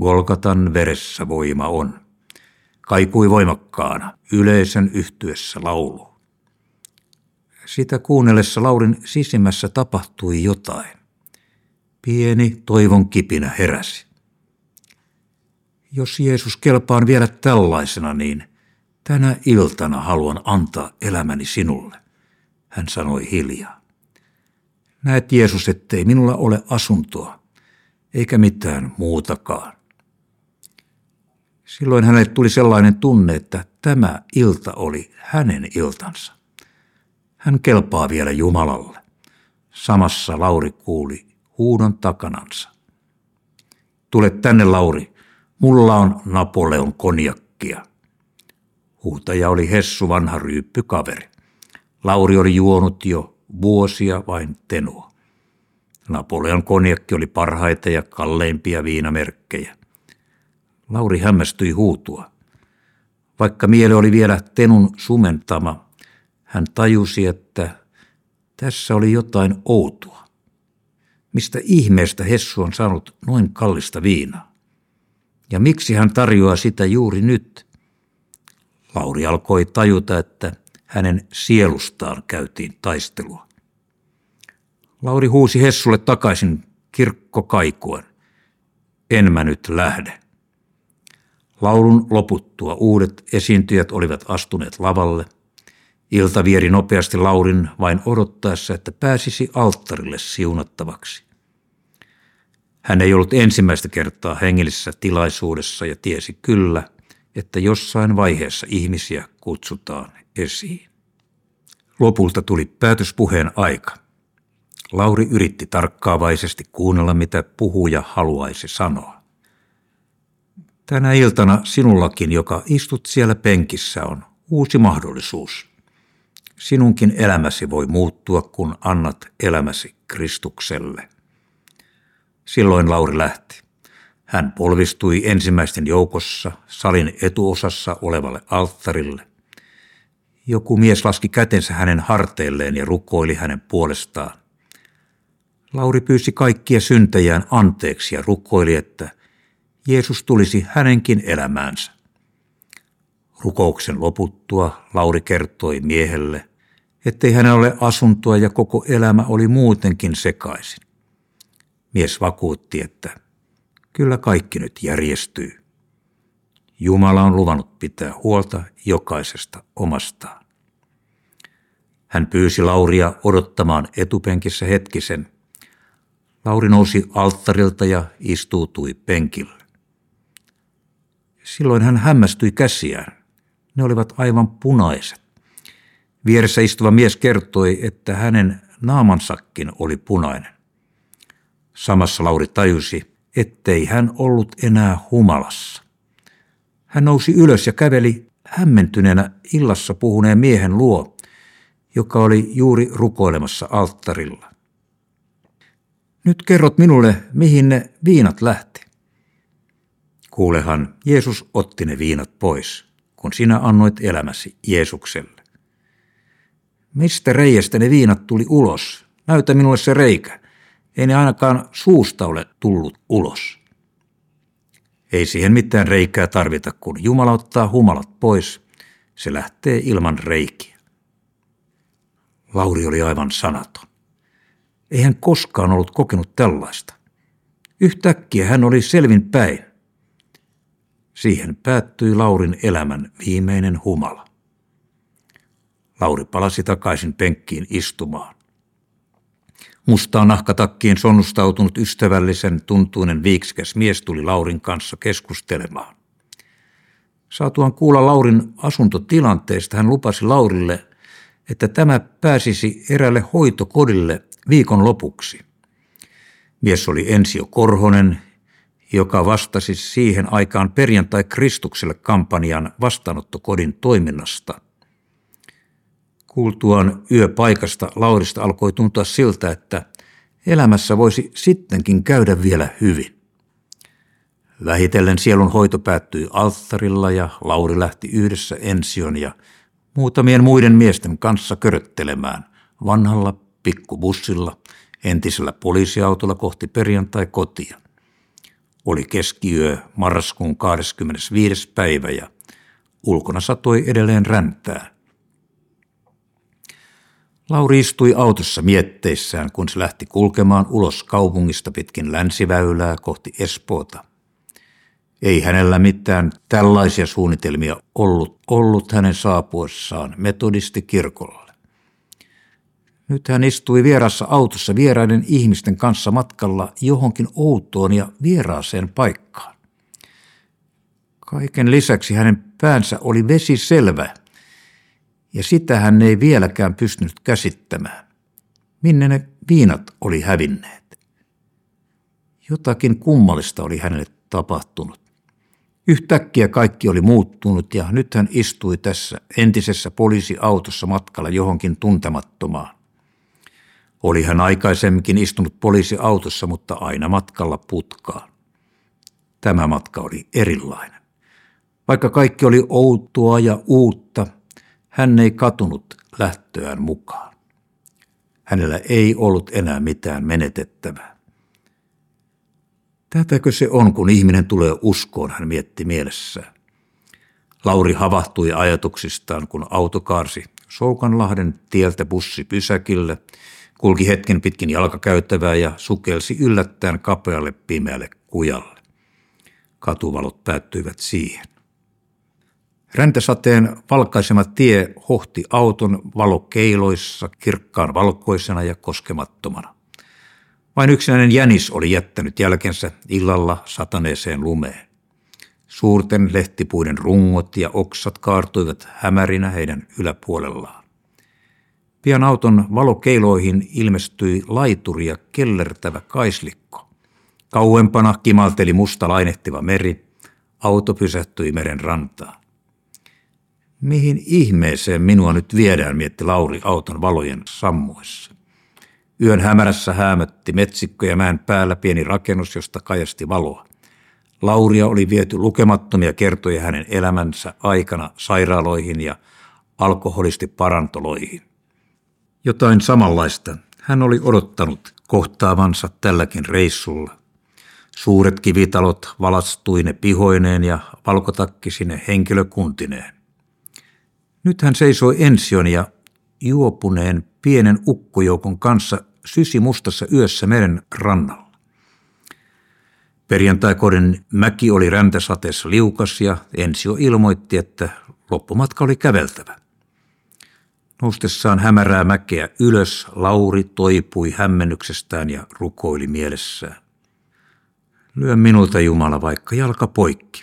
Golgatan veressä voima on. Kaikui voimakkaana yleisön yhtyessä laulu. Sitä kuunnellessa Laurin sisimmässä tapahtui jotain. Pieni toivon kipinä heräsi. Jos Jeesus kelpaan vielä tällaisena, niin tänä iltana haluan antaa elämäni sinulle, hän sanoi hiljaa. Näet Jeesus, ettei minulla ole asuntoa, eikä mitään muutakaan. Silloin hänelle tuli sellainen tunne, että tämä ilta oli hänen iltansa. Hän kelpaa vielä Jumalalle. Samassa Lauri kuuli huudon takanansa. Tule tänne, Lauri, Mulla on Napoleon konjakkia. Huutaja oli Hessu vanha ryyppykaveri. Lauri oli juonut jo vuosia vain tenua. Napoleon konjakki oli parhaita ja kalleimpia viinamerkkejä. Lauri hämmästyi huutua. Vaikka mieli oli vielä tenun sumentama, hän tajusi, että tässä oli jotain outoa. Mistä ihmeestä Hessu on saanut noin kallista viinaa? Ja miksi hän tarjoaa sitä juuri nyt? Lauri alkoi tajuta, että hänen sielustaan käytiin taistelua. Lauri huusi Hessulle takaisin kirkko kaikuen. En mä nyt lähde. Laulun loputtua uudet esiintyjät olivat astuneet lavalle. Ilta vieri nopeasti Laurin vain odottaessa, että pääsisi alttarille siunattavaksi. Hän ei ollut ensimmäistä kertaa hengellisessä tilaisuudessa ja tiesi kyllä, että jossain vaiheessa ihmisiä kutsutaan esiin. Lopulta tuli päätöspuheen aika. Lauri yritti tarkkaavaisesti kuunnella, mitä puhuja haluaisi sanoa. Tänä iltana sinullakin, joka istut siellä penkissä, on uusi mahdollisuus. Sinunkin elämäsi voi muuttua, kun annat elämäsi Kristukselle. Silloin Lauri lähti. Hän polvistui ensimmäisten joukossa salin etuosassa olevalle alttarille. Joku mies laski kätensä hänen harteilleen ja rukoili hänen puolestaan. Lauri pyysi kaikkia syntejään anteeksi ja rukoili, että Jeesus tulisi hänenkin elämäänsä. Rukouksen loputtua Lauri kertoi miehelle, ettei hänellä ole asuntoa ja koko elämä oli muutenkin sekaisin. Mies vakuutti, että kyllä kaikki nyt järjestyy. Jumala on luvannut pitää huolta jokaisesta omastaan. Hän pyysi Lauria odottamaan etupenkissä hetkisen. Lauri nousi alttarilta ja istuutui penkille. Silloin hän hämmästyi käsiään. Ne olivat aivan punaiset. Vieressä istuva mies kertoi, että hänen naamansakin oli punainen. Samassa Lauri tajusi, ettei hän ollut enää humalassa. Hän nousi ylös ja käveli hämmentyneenä illassa puhuneen miehen luo, joka oli juuri rukoilemassa alttarilla. Nyt kerrot minulle, mihin ne viinat lähti. Kuulehan, Jeesus otti ne viinat pois, kun sinä annoit elämäsi Jeesukselle. Mistä reiästä ne viinat tuli ulos? Näytä minulle se reikä ei ne ainakaan suusta ole tullut ulos. Ei siihen mitään reikää tarvita, kun Jumala ottaa humalat pois. Se lähtee ilman reikiä. Lauri oli aivan sanaton. Ei hän koskaan ollut kokenut tällaista. Yhtäkkiä hän oli selvin päin. Siihen päättyi Laurin elämän viimeinen humala. Lauri palasi takaisin penkkiin istumaan. Mustaan nahkatakkiin sonnustautunut ystävällisen tuntuinen viiksikäs mies tuli Laurin kanssa keskustelemaan. Saatuaan kuulla Laurin asuntotilanteesta, hän lupasi Laurille, että tämä pääsisi erälle hoitokodille viikon lopuksi. Mies oli Ensio Korhonen, joka vastasi siihen aikaan perjantai Kristukselle kampanjan vastaanottokodin toiminnasta. Kuultuaan yöpaikasta Laurista alkoi tuntua siltä, että elämässä voisi sittenkin käydä vielä hyvin. Vähitellen sielun hoito päättyi alttarilla ja Lauri lähti yhdessä Ension ja muutamien muiden miesten kanssa köröttelemään vanhalla pikkubussilla entisellä poliisiautolla kohti perjantai kotia. Oli keskiyö marraskuun 25. päivä ja ulkona satoi edelleen räntää. Lauri istui autossa mietteissään, kun se lähti kulkemaan ulos kaupungista pitkin länsiväylää kohti Espoota. Ei hänellä mitään tällaisia suunnitelmia ollut, ollut hänen saapuessaan metodisti kirkolle. Nyt hän istui vierassa autossa vieraiden ihmisten kanssa matkalla johonkin outoon ja vieraaseen paikkaan. Kaiken lisäksi hänen päänsä oli vesi selvä, ja sitä hän ei vieläkään pystynyt käsittämään. Minne ne viinat oli hävinneet? Jotakin kummallista oli hänelle tapahtunut. Yhtäkkiä kaikki oli muuttunut ja nyt hän istui tässä entisessä poliisiautossa matkalla johonkin tuntemattomaan. Oli hän aikaisemminkin istunut poliisiautossa, mutta aina matkalla putkaan. Tämä matka oli erilainen. Vaikka kaikki oli outoa ja uutta, hän ei katunut lähtöään mukaan. Hänellä ei ollut enää mitään menetettävää. Tätäkö se on, kun ihminen tulee uskoon, hän mietti mielessään. Lauri havahtui ajatuksistaan, kun auto kaarsi Soukanlahden tieltä bussipysäkille – kulki hetken pitkin jalkakäyttävää ja sukelsi yllättäen kapealle pimeälle kujalle. Katuvalot päättyivät siihen. Räntäsateen valkaisema tie hohti auton valokeiloissa kirkkaan valkoisena ja koskemattomana. Vain yksinäinen jänis oli jättänyt jälkensä illalla sataneeseen lumeen. Suurten lehtipuiden rungot ja oksat kaartuivat hämärinä heidän yläpuolellaan. Pian auton valokeiloihin ilmestyi laituri ja kellertävä kaislikko. Kauempana kimalteli musta lainehtiva meri. Auto pysähtyi meren rantaan. Mihin ihmeeseen minua nyt viedään, mietti Lauri auton valojen sammuessa. Yön hämärässä häämötti metsikko ja mäen päällä pieni rakennus, josta kajasti valoa. Lauria oli viety lukemattomia kertoja hänen elämänsä aikana sairaaloihin ja alkoholisti parantoloihin. Jotain samanlaista hän oli odottanut kohtaavansa tälläkin reissulla. Suuret kivitalot valastuine pihoineen ja valkotakkisine henkilökuntineen. Nyt hän seisoi ension ja juopuneen pienen ukkojoukon kanssa sysi mustassa yössä meren rannalla. Perjantaikodin mäki oli räntäsateessa liukas ja Ensio ilmoitti, että loppumatka oli käveltävä. Noustessaan hämärää mäkeä ylös, Lauri toipui hämmennyksestään ja rukoili mielessään. Lyö minulta Jumala vaikka jalka poikki,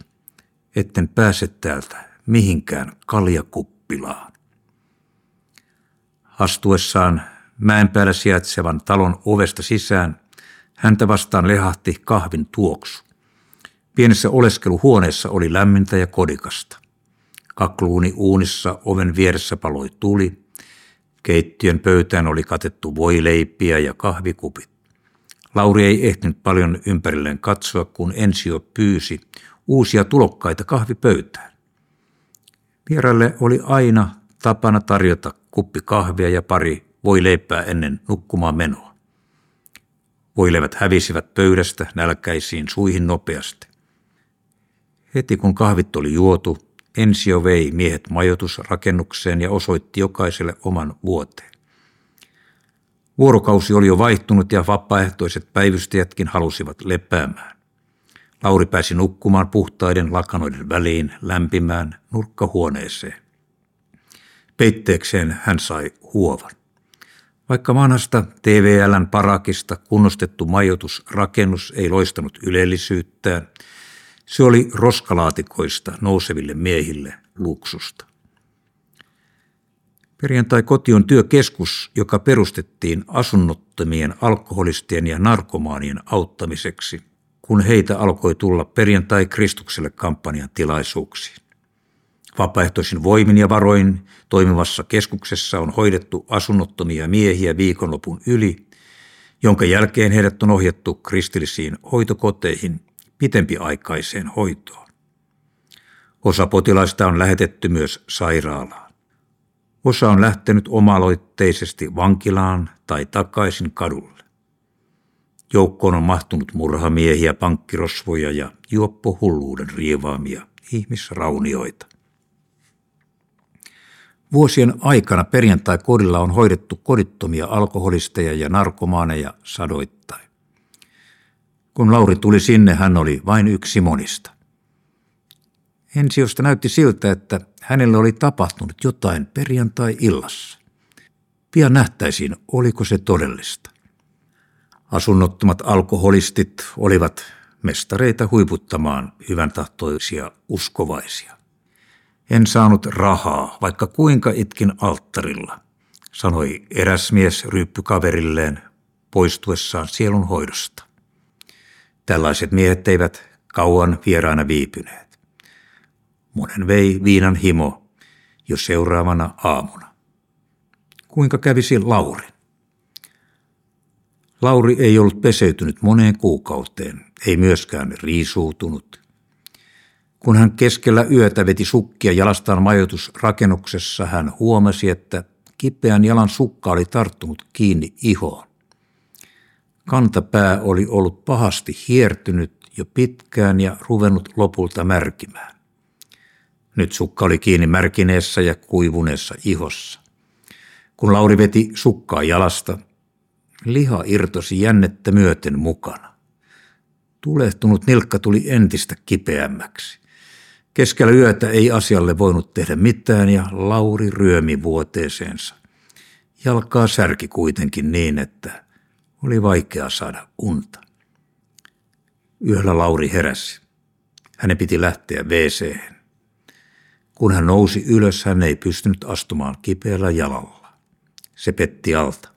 etten pääse täältä mihinkään kaljakuppilaan. Astuessaan mäen päällä sijaitsevan talon ovesta sisään, häntä vastaan lehahti kahvin tuoksu. Pienessä oleskeluhuoneessa oli lämmintä ja kodikasta. Kakluuni uunissa oven vieressä paloi tuli Keittiön pöytään oli katettu voileipiä ja kahvikupit. Lauri ei ehtinyt paljon ympärilleen katsoa, kun Ensio pyysi uusia tulokkaita kahvipöytään. Vieraille oli aina tapana tarjota kuppi kahvia ja pari voileipää ennen nukkumaan menoa. Voileivät hävisivät pöydästä nälkäisiin suihin nopeasti. Heti kun kahvit oli juotu, Ensio vei miehet majoitusrakennukseen ja osoitti jokaiselle oman vuoteen. Vuorokausi oli jo vaihtunut ja vapaaehtoiset päivystäjätkin halusivat lepäämään. Lauri pääsi nukkumaan puhtaiden lakanoiden väliin lämpimään nurkkahuoneeseen. Peitteekseen hän sai huovan. Vaikka vanhasta TVLn parakista kunnostettu majoitusrakennus ei loistanut ylellisyyttään, se oli roskalaatikoista nouseville miehille luksusta. Perjantai-koti on työkeskus, joka perustettiin asunnottomien alkoholistien ja narkomaanien auttamiseksi, kun heitä alkoi tulla perjantai Kristukselle kampanjan tilaisuuksiin. Vapaaehtoisin voimin ja varoin toimivassa keskuksessa on hoidettu asunnottomia miehiä viikonlopun yli, jonka jälkeen heidät on ohjattu kristillisiin hoitokoteihin pitempiaikaiseen hoitoon. Osa potilaista on lähetetty myös sairaalaan. Osa on lähtenyt omaloitteisesti vankilaan tai takaisin kadulle. Joukkoon on mahtunut murhamiehiä, pankkirosvoja ja juoppohulluuden riivaamia ihmisraunioita. Vuosien aikana perjantai-kodilla on hoidettu kodittomia alkoholisteja ja narkomaaneja sadoittain. Kun Lauri tuli sinne, hän oli vain yksi monista. Ensiosta näytti siltä, että hänelle oli tapahtunut jotain perjantai-illassa. Pian nähtäisiin, oliko se todellista. Asunnottomat alkoholistit olivat mestareita huiputtamaan hyvän tahtoisia uskovaisia. En saanut rahaa, vaikka kuinka itkin alttarilla, sanoi eräs mies ryyppykaverilleen poistuessaan sielun hoidosta. Tällaiset miehet eivät kauan vieraana viipyneet. Monen vei viinan himo jo seuraavana aamuna. Kuinka kävisi Lauri? Lauri ei ollut peseytynyt moneen kuukauteen, ei myöskään riisuutunut. Kun hän keskellä yötä veti sukkia jalastaan majoitusrakennuksessa, hän huomasi, että kipeän jalan sukka oli tarttunut kiinni ihoon. Kantapää oli ollut pahasti hiertynyt jo pitkään ja ruvennut lopulta märkimään. Nyt sukka oli kiinni märkineessä ja kuivuneessa ihossa. Kun Lauri veti sukkaa jalasta, liha irtosi jännettä myöten mukana. Tulehtunut nilkka tuli entistä kipeämmäksi. Keskellä yötä ei asialle voinut tehdä mitään ja Lauri ryömi vuoteeseensa. Jalkaa särki kuitenkin niin, että oli vaikea saada unta. Yöllä Lauri heräsi. Hänen piti lähteä wc Kun hän nousi ylös, hän ei pystynyt astumaan kipeällä jalalla. Se petti alta.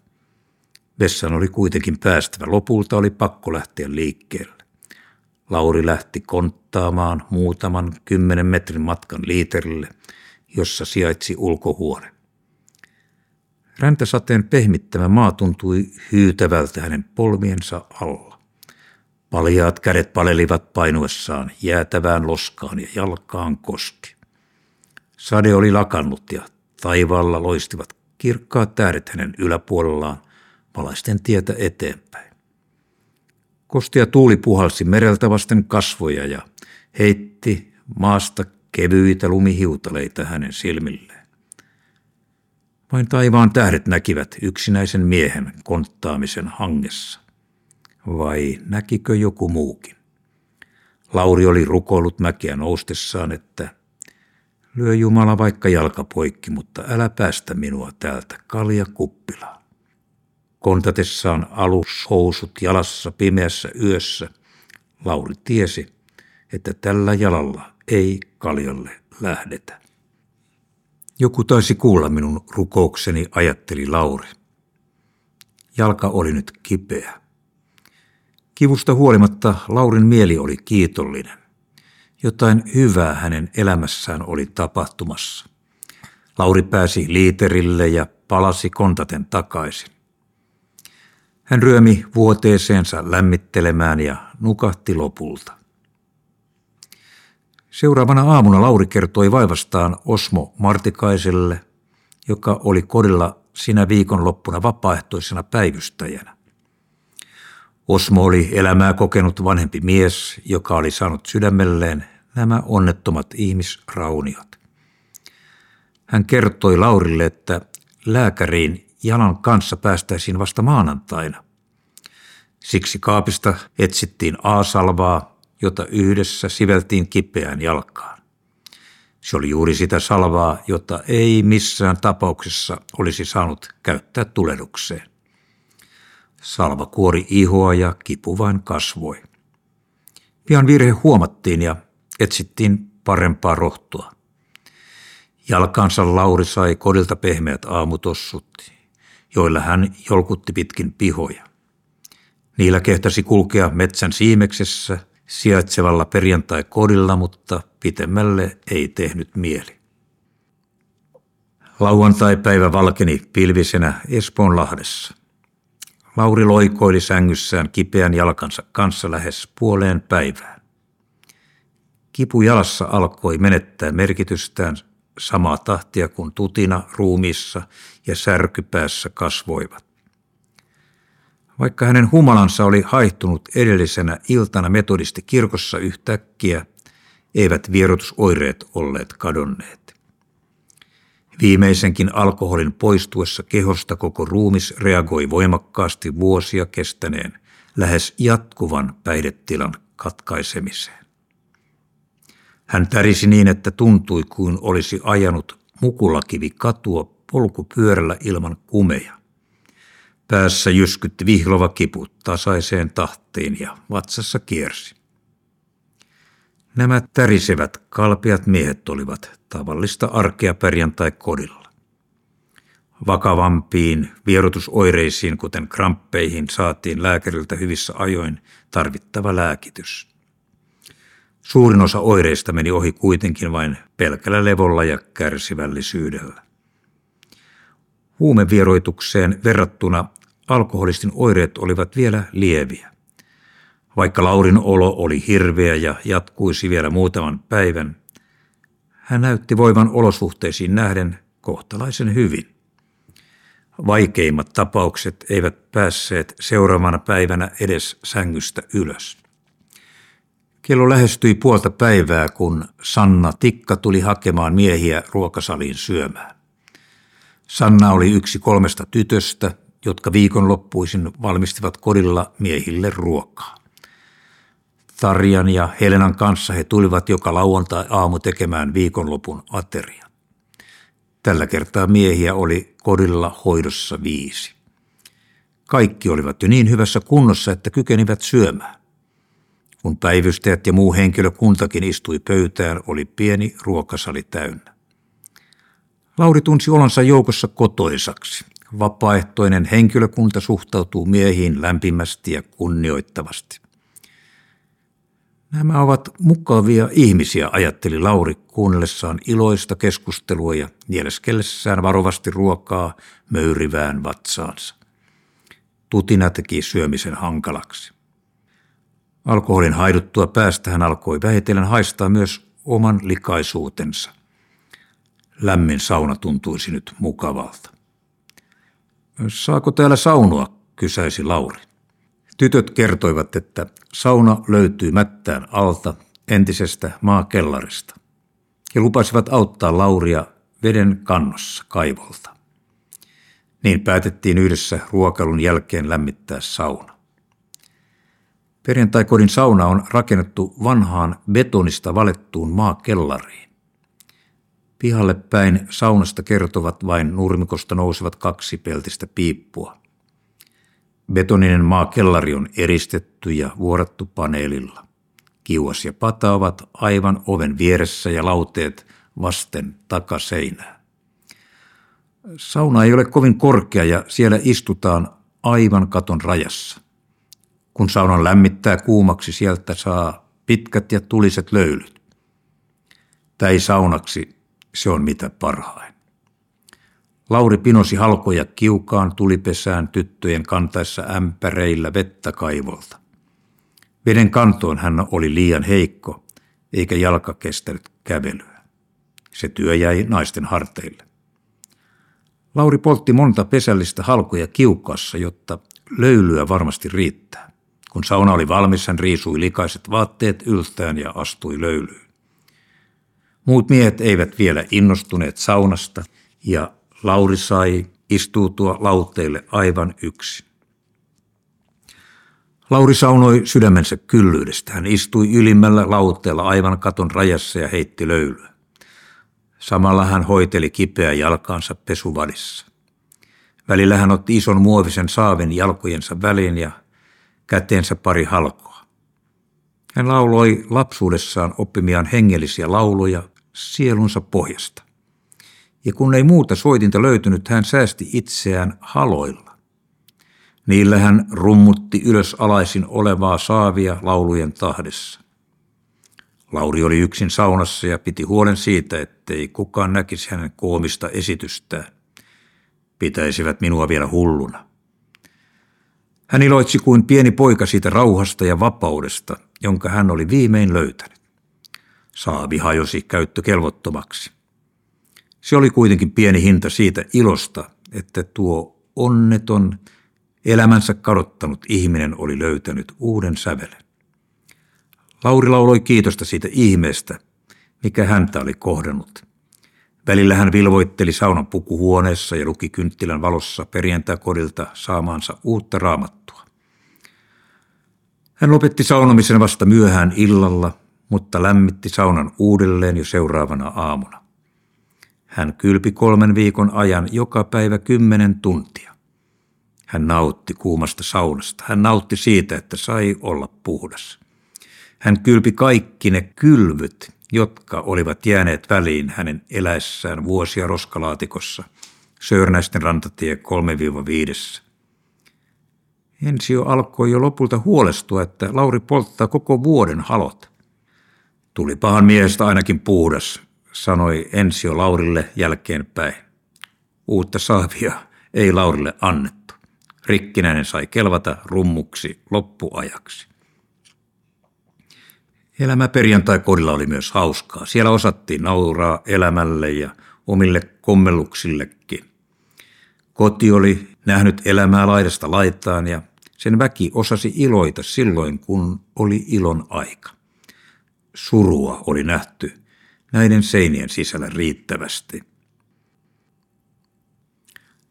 Vessan oli kuitenkin päästävä. Lopulta oli pakko lähteä liikkeelle. Lauri lähti konttaamaan muutaman kymmenen metrin matkan liiterille, jossa sijaitsi ulkohuone. Räntäsateen pehmittämä maa tuntui hyytävältä hänen polmiensa alla. Paljaat kädet palelivat painuessaan jäätävään loskaan ja jalkaan koski. Sade oli lakannut ja taivaalla loistivat kirkkaat tähdet hänen yläpuolellaan valaisten tietä eteenpäin. Kostia tuuli puhalsi mereltä vasten kasvoja ja heitti maasta kevyitä lumihiutaleita hänen silmilleen. Vain taivaan tähdet näkivät yksinäisen miehen konttaamisen hangessa. Vai näkikö joku muukin? Lauri oli rukoillut mäkeä noustessaan, että lyö Jumala vaikka jalkapoikki, mutta älä päästä minua täältä kalja kuppilaan. Kontatessaan alushousut jalassa pimeässä yössä, Lauri tiesi, että tällä jalalla ei kaljalle lähdetä. Joku taisi kuulla minun rukoukseni, ajatteli Lauri. Jalka oli nyt kipeä. Kivusta huolimatta Laurin mieli oli kiitollinen. Jotain hyvää hänen elämässään oli tapahtumassa. Lauri pääsi liiterille ja palasi kontaten takaisin. Hän ryömi vuoteeseensa lämmittelemään ja nukahti lopulta. Seuraavana aamuna Lauri kertoi vaivastaan Osmo Martikaiselle, joka oli kodilla sinä viikonloppuna vapaaehtoisena päivystäjänä. Osmo oli elämää kokenut vanhempi mies, joka oli saanut sydämelleen Nämä onnettomat ihmisrauniot. Hän kertoi Laurille, että lääkäriin jalan kanssa päästäisiin vasta maanantaina. Siksi kaapista etsittiin A-salvaa, jota yhdessä siveltiin kipeään jalkaan. Se oli juuri sitä salvaa, jota ei missään tapauksessa olisi saanut käyttää tulehdukseen. Salva kuori ihoa ja kipu vain kasvoi. Pian virhe huomattiin ja etsittiin parempaa rohtoa. Jalkansa Lauri sai kodilta pehmeät aamutossut, joilla hän jolkutti pitkin pihoja. Niillä kehtasi kulkea metsän siimeksessä sijaitsevalla perjantai-kodilla, mutta pitemmälle ei tehnyt mieli. Lauantai-päivä valkeni pilvisenä Espoonlahdessa. Lauri loikoili sängyssään kipeän jalkansa kanssa lähes puoleen päivään. Kipu jalassa alkoi menettää merkitystään samaa tahtia kuin tutina ruumissa ja särkypäässä kasvoivat. Vaikka hänen humalansa oli haihtunut edellisenä iltana metodisti kirkossa yhtäkkiä, eivät vierotusoireet olleet kadonneet. Viimeisenkin alkoholin poistuessa kehosta koko ruumis reagoi voimakkaasti vuosia kestäneen lähes jatkuvan päihdetilan katkaisemiseen. Hän tärisi niin, että tuntui kuin olisi ajanut mukulakivi katua polkupyörällä ilman kumeja. Päässä jyskytti vihlova kipu tasaiseen tahtiin ja vatsassa kiersi. Nämä tärisevät kalpiat miehet olivat tavallista arkea perjantai-kodilla. Vakavampiin vierotusoireisiin, kuten kramppeihin, saatiin lääkäriltä hyvissä ajoin tarvittava lääkitys. Suurin osa oireista meni ohi kuitenkin vain pelkällä levolla ja kärsivällisyydellä. Huumevieroitukseen verrattuna alkoholistin oireet olivat vielä lieviä. Vaikka Laurin olo oli hirveä ja jatkuisi vielä muutaman päivän, hän näytti voivan olosuhteisiin nähden kohtalaisen hyvin. Vaikeimmat tapaukset eivät päässeet seuraavana päivänä edes sängystä ylös. Kello lähestyi puolta päivää, kun Sanna Tikka tuli hakemaan miehiä ruokasaliin syömään. Sanna oli yksi kolmesta tytöstä, jotka viikonloppuisin valmistivat kodilla miehille ruokaa. Tarjan ja Helenan kanssa he tulivat joka lauantai-aamu tekemään viikonlopun ateria. Tällä kertaa miehiä oli kodilla hoidossa viisi. Kaikki olivat jo niin hyvässä kunnossa, että kykenivät syömään. Kun päivystäjät ja muu henkilökuntakin istui pöytään, oli pieni ruokasali täynnä. Lauri tunsi olonsa joukossa kotoisaksi. Vapaaehtoinen henkilökunta suhtautuu miehiin lämpimästi ja kunnioittavasti. Nämä ovat mukavia ihmisiä, ajatteli Lauri kuunnellessaan iloista keskustelua ja nieleskellessään varovasti ruokaa möyrivään vatsaansa. Tutina teki syömisen hankalaksi. Alkoholin haiduttua päästä hän alkoi vähitellen haistaa myös oman likaisuutensa. Lämmin sauna tuntuisi nyt mukavalta. Saako täällä saunoa, kysäisi Lauri. Tytöt kertoivat, että sauna löytyy mättään alta entisestä maakellarista. He lupasivat auttaa Lauria veden kannossa kaivolta. Niin päätettiin yhdessä ruokalun jälkeen lämmittää sauna. Perjantaikodin sauna on rakennettu vanhaan betonista valettuun maakellariin. Pihalle päin saunasta kertovat vain nurmikosta nousevat kaksi peltistä piippua. Betoninen maakellari on eristetty ja vuorattu paneelilla. Kiuas ja pata ovat aivan oven vieressä ja lauteet vasten takaseinää. Sauna ei ole kovin korkea ja siellä istutaan aivan katon rajassa. Kun saunan lämmittää kuumaksi, sieltä saa pitkät ja tuliset löylyt. Tai saunaksi se on mitä parhain. Lauri pinosi halkoja kiukaan tulipesään tyttöjen kantaessa ämpäreillä vettä kaivolta. Veden kantoon hän oli liian heikko, eikä jalka kestänyt kävelyä. Se työ jäi naisten harteille. Lauri poltti monta pesällistä halkoja kiukassa, jotta löylyä varmasti riittää. Kun sauna oli valmis, hän riisui likaiset vaatteet yltään ja astui löylyyn. Muut miehet eivät vielä innostuneet saunasta ja Lauri sai istuutua lauteille aivan yksin. Lauri saunoi sydämensä kyllyydestä. Hän istui ylimmällä lauteella aivan katon rajassa ja heitti löylyä. Samalla hän hoiteli kipeä jalkaansa pesuvadissa. Välillä hän otti ison muovisen saavin jalkojensa väliin ja käteensä pari halkoa. Hän lauloi lapsuudessaan oppimiaan hengellisiä lauluja sielunsa pohjasta. Ja kun ei muuta soitinta löytynyt, hän säästi itseään haloilla. Niillä hän rummutti ylös alaisin olevaa saavia laulujen tahdessa. Lauri oli yksin saunassa ja piti huolen siitä, ettei kukaan näkisi hänen koomista esitystään. Pitäisivät minua vielä hulluna. Hän iloitsi kuin pieni poika siitä rauhasta ja vapaudesta, jonka hän oli viimein löytänyt. Saavi hajosi käyttökelvottomaksi. Se oli kuitenkin pieni hinta siitä ilosta, että tuo onneton, elämänsä kadottanut ihminen oli löytänyt uuden sävelen. Lauri lauloi kiitosta siitä ihmeestä, mikä häntä oli kohdannut. Välillä hän vilvoitteli saunan pukuhuoneessa ja luki kynttilän valossa perjantai-kodilta saamaansa uutta raamattua. Hän lopetti saunomisen vasta myöhään illalla, mutta lämmitti saunan uudelleen jo seuraavana aamuna. Hän kylpi kolmen viikon ajan joka päivä kymmenen tuntia. Hän nautti kuumasta saunasta. Hän nautti siitä, että sai olla puhdas. Hän kylpi kaikki ne kylvyt, jotka olivat jääneet väliin hänen eläessään vuosia roskalaatikossa, Söörnäisten rantatie 3-5. Ensio alkoi jo lopulta huolestua, että Lauri polttaa koko vuoden halot. Tuli pahan miehestä ainakin puhdas, sanoi Ensio Laurille jälkeenpäin. Uutta saavia ei Laurille annettu. Rikkinäinen sai kelvata rummuksi loppuajaksi. Elämä perjantai-kodilla oli myös hauskaa. Siellä osattiin nauraa elämälle ja omille kommelluksillekin. Koti oli nähnyt elämää laidasta laitaan ja sen väki osasi iloita silloin, kun oli ilon aika. Surua oli nähty näiden seinien sisällä riittävästi.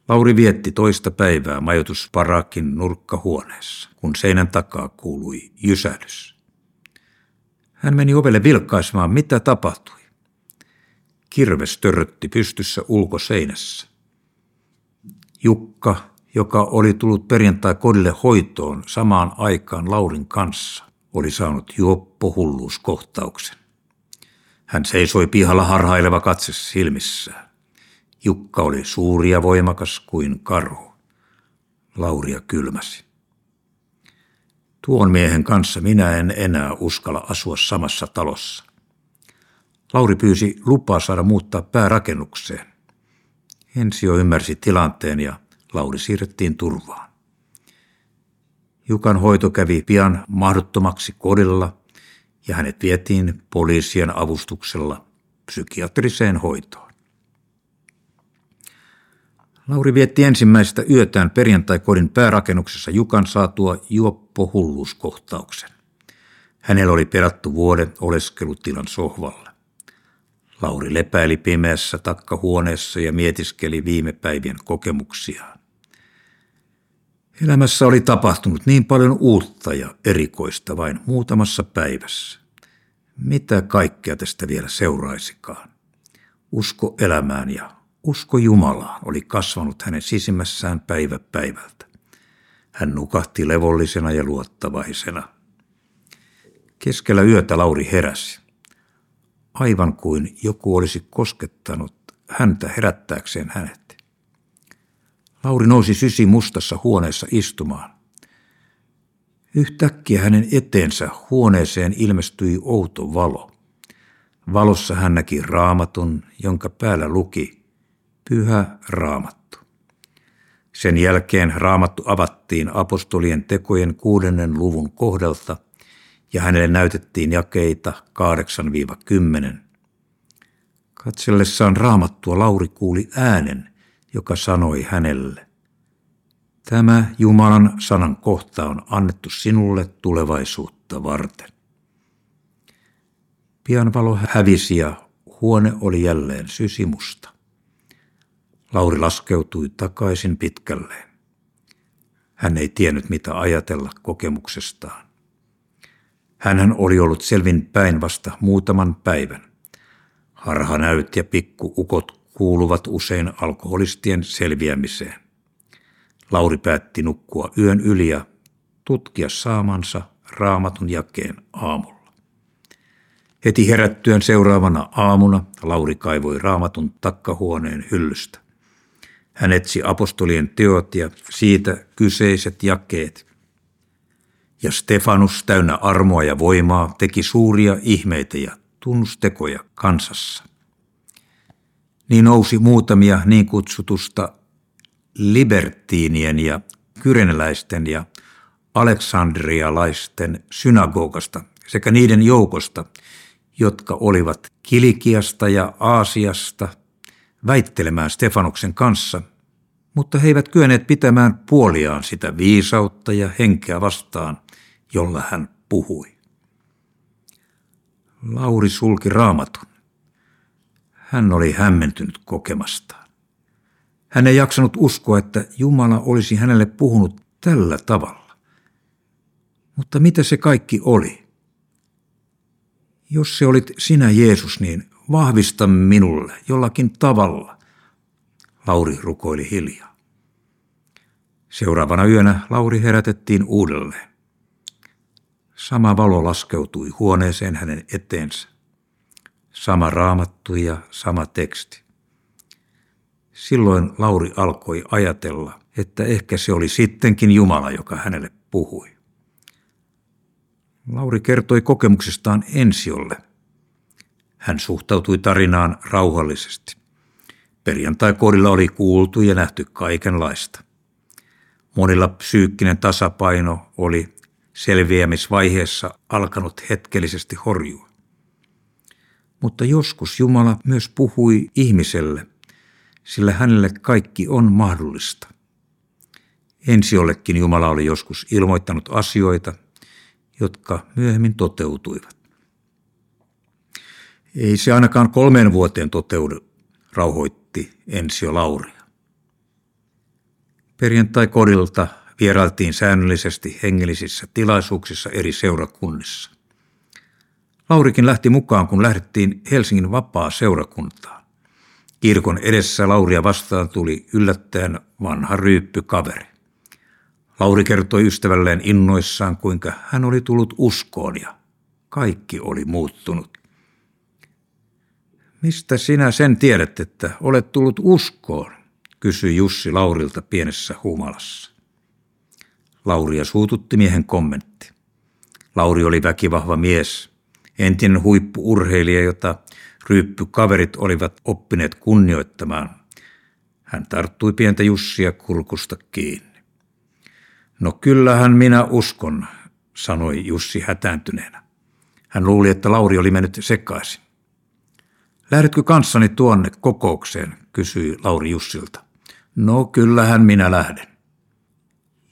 Lauri vietti toista päivää majoitusparakin nurkkahuoneessa, kun seinän takaa kuului jysähdys. Hän meni ovelle vilkkaisemaan, mitä tapahtui. Kirves törrötti pystyssä ulkoseinässä. Jukka, joka oli tullut perjantai kodille hoitoon samaan aikaan Laurin kanssa, oli saanut juoppohulluuskohtauksen. Hän seisoi pihalla harhaileva katse silmissään. Jukka oli suuri ja voimakas kuin karhu. Lauria kylmäsi. Tuon miehen kanssa minä en enää uskalla asua samassa talossa. Lauri pyysi lupaa saada muuttaa päärakennukseen. Ensio ymmärsi tilanteen ja Lauri siirrettiin turvaan. Jukan hoito kävi pian mahdottomaksi kodilla ja hänet vietiin poliisien avustuksella psykiatriseen hoitoon. Lauri vietti ensimmäistä yötään perjantai-kodin päärakennuksessa Jukan saatua juoppohulluuskohtauksen. Hänellä oli perattu vuoden oleskelutilan sohvalla. Lauri lepäili pimeässä takkahuoneessa ja mietiskeli viime päivien kokemuksiaan. Elämässä oli tapahtunut niin paljon uutta ja erikoista vain muutamassa päivässä. Mitä kaikkea tästä vielä seuraisikaan? Usko elämään ja Usko Jumalaan oli kasvanut hänen sisimmässään päivä päivältä. Hän nukahti levollisena ja luottavaisena. Keskellä yötä Lauri heräsi. Aivan kuin joku olisi koskettanut häntä herättääkseen hänet. Lauri nousi sysi mustassa huoneessa istumaan. Yhtäkkiä hänen eteensä huoneeseen ilmestyi outo valo. Valossa hän näki raamatun, jonka päällä luki – Pyhä Raamattu. Sen jälkeen Raamattu avattiin apostolien tekojen kuudennen luvun kohdalta ja hänelle näytettiin jakeita 8-10. Katsellessaan Raamattua Lauri kuuli äänen, joka sanoi hänelle, Tämä Jumalan sanan kohta on annettu sinulle tulevaisuutta varten. Pian valo hävisi ja huone oli jälleen sysimusta. Lauri laskeutui takaisin pitkälleen. Hän ei tiennyt mitä ajatella kokemuksestaan. Hänhän oli ollut selvin päin vasta muutaman päivän. Harhanäyt ja pikkuukot kuuluvat usein alkoholistien selviämiseen. Lauri päätti nukkua yön yli ja tutkia saamansa raamatun jakeen aamulla. Heti herättyön seuraavana aamuna Lauri kaivoi raamatun takkahuoneen hyllystä. Hän etsi apostolien teot ja siitä kyseiset jakeet. Ja Stefanus täynnä armoa ja voimaa teki suuria ihmeitä ja tunnustekoja kansassa. Niin nousi muutamia niin kutsutusta libertiinien ja kyreneläisten ja aleksandrialaisten synagogasta sekä niiden joukosta, jotka olivat Kilikiasta ja Aasiasta väittelemään Stefanuksen kanssa, mutta he eivät kyenneet pitämään puoliaan sitä viisautta ja henkeä vastaan, jolla hän puhui. Lauri sulki raamatun. Hän oli hämmentynyt kokemastaan. Hän ei jaksanut uskoa, että Jumala olisi hänelle puhunut tällä tavalla. Mutta mitä se kaikki oli? Jos se olit sinä Jeesus, niin vahvista minulle jollakin tavalla. Lauri rukoili hiljaa. Seuraavana yönä Lauri herätettiin uudelleen. Sama valo laskeutui huoneeseen hänen eteensä. Sama raamattu ja sama teksti. Silloin Lauri alkoi ajatella, että ehkä se oli sittenkin Jumala, joka hänelle puhui. Lauri kertoi kokemuksestaan Ensiolle. Hän suhtautui tarinaan rauhallisesti. Perjantai-kodilla oli kuultu ja nähty kaikenlaista. Monilla psyykkinen tasapaino oli selviämisvaiheessa alkanut hetkellisesti horjua. Mutta joskus Jumala myös puhui ihmiselle, sillä hänelle kaikki on mahdollista. Ensiollekin Jumala oli joskus ilmoittanut asioita, jotka myöhemmin toteutuivat. Ei se ainakaan kolmeen vuoteen toteudu, rauhoitti Ensio Lauria. Perjantai-kodilta vierailtiin säännöllisesti hengellisissä tilaisuuksissa eri seurakunnissa. Laurikin lähti mukaan, kun lähdettiin Helsingin vapaa seurakuntaan. Kirkon edessä Lauria vastaan tuli yllättäen vanha ryyppykaveri. Lauri kertoi ystävälleen innoissaan, kuinka hän oli tullut uskoon ja kaikki oli muuttunut. Mistä sinä sen tiedät, että olet tullut uskoon, kysyi Jussi Laurilta pienessä humalassa. Lauria suututti miehen kommentti. Lauri oli väkivahva mies, entinen huippuurheilija, jota ryyppykaverit olivat oppineet kunnioittamaan. Hän tarttui pientä Jussia kurkusta kiinni. No kyllähän minä uskon, sanoi Jussi hätääntyneenä. Hän luuli, että Lauri oli mennyt sekaisin. Lähdetkö kanssani tuonne kokoukseen, kysyi Lauri Jussilta. No kyllähän minä lähden.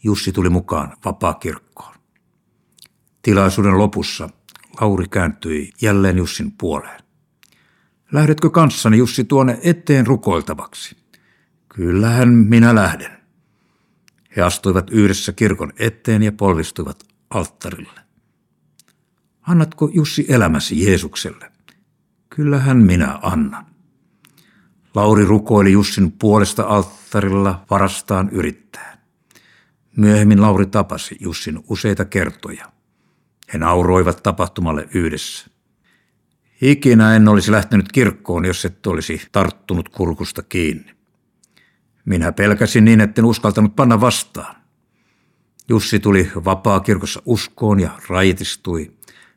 Jussi tuli mukaan vapaakirkkoon. Tilaisuuden lopussa Lauri kääntyi jälleen Jussin puoleen. Lähdetkö kanssani Jussi tuonne eteen rukoiltavaksi? Kyllähän minä lähden. He astuivat yhdessä kirkon eteen ja polvistuivat alttarille. Annatko Jussi elämäsi Jeesukselle? Kyllähän minä annan. Lauri rukoili Jussin puolesta alttarilla varastaan yrittää. Myöhemmin Lauri tapasi Jussin useita kertoja. He nauroivat tapahtumalle yhdessä. Ikinä en olisi lähtenyt kirkkoon, jos et olisi tarttunut kurkusta kiinni. Minä pelkäsin niin, etten uskaltanut panna vastaan. Jussi tuli vapaa kirkossa uskoon ja raitistui.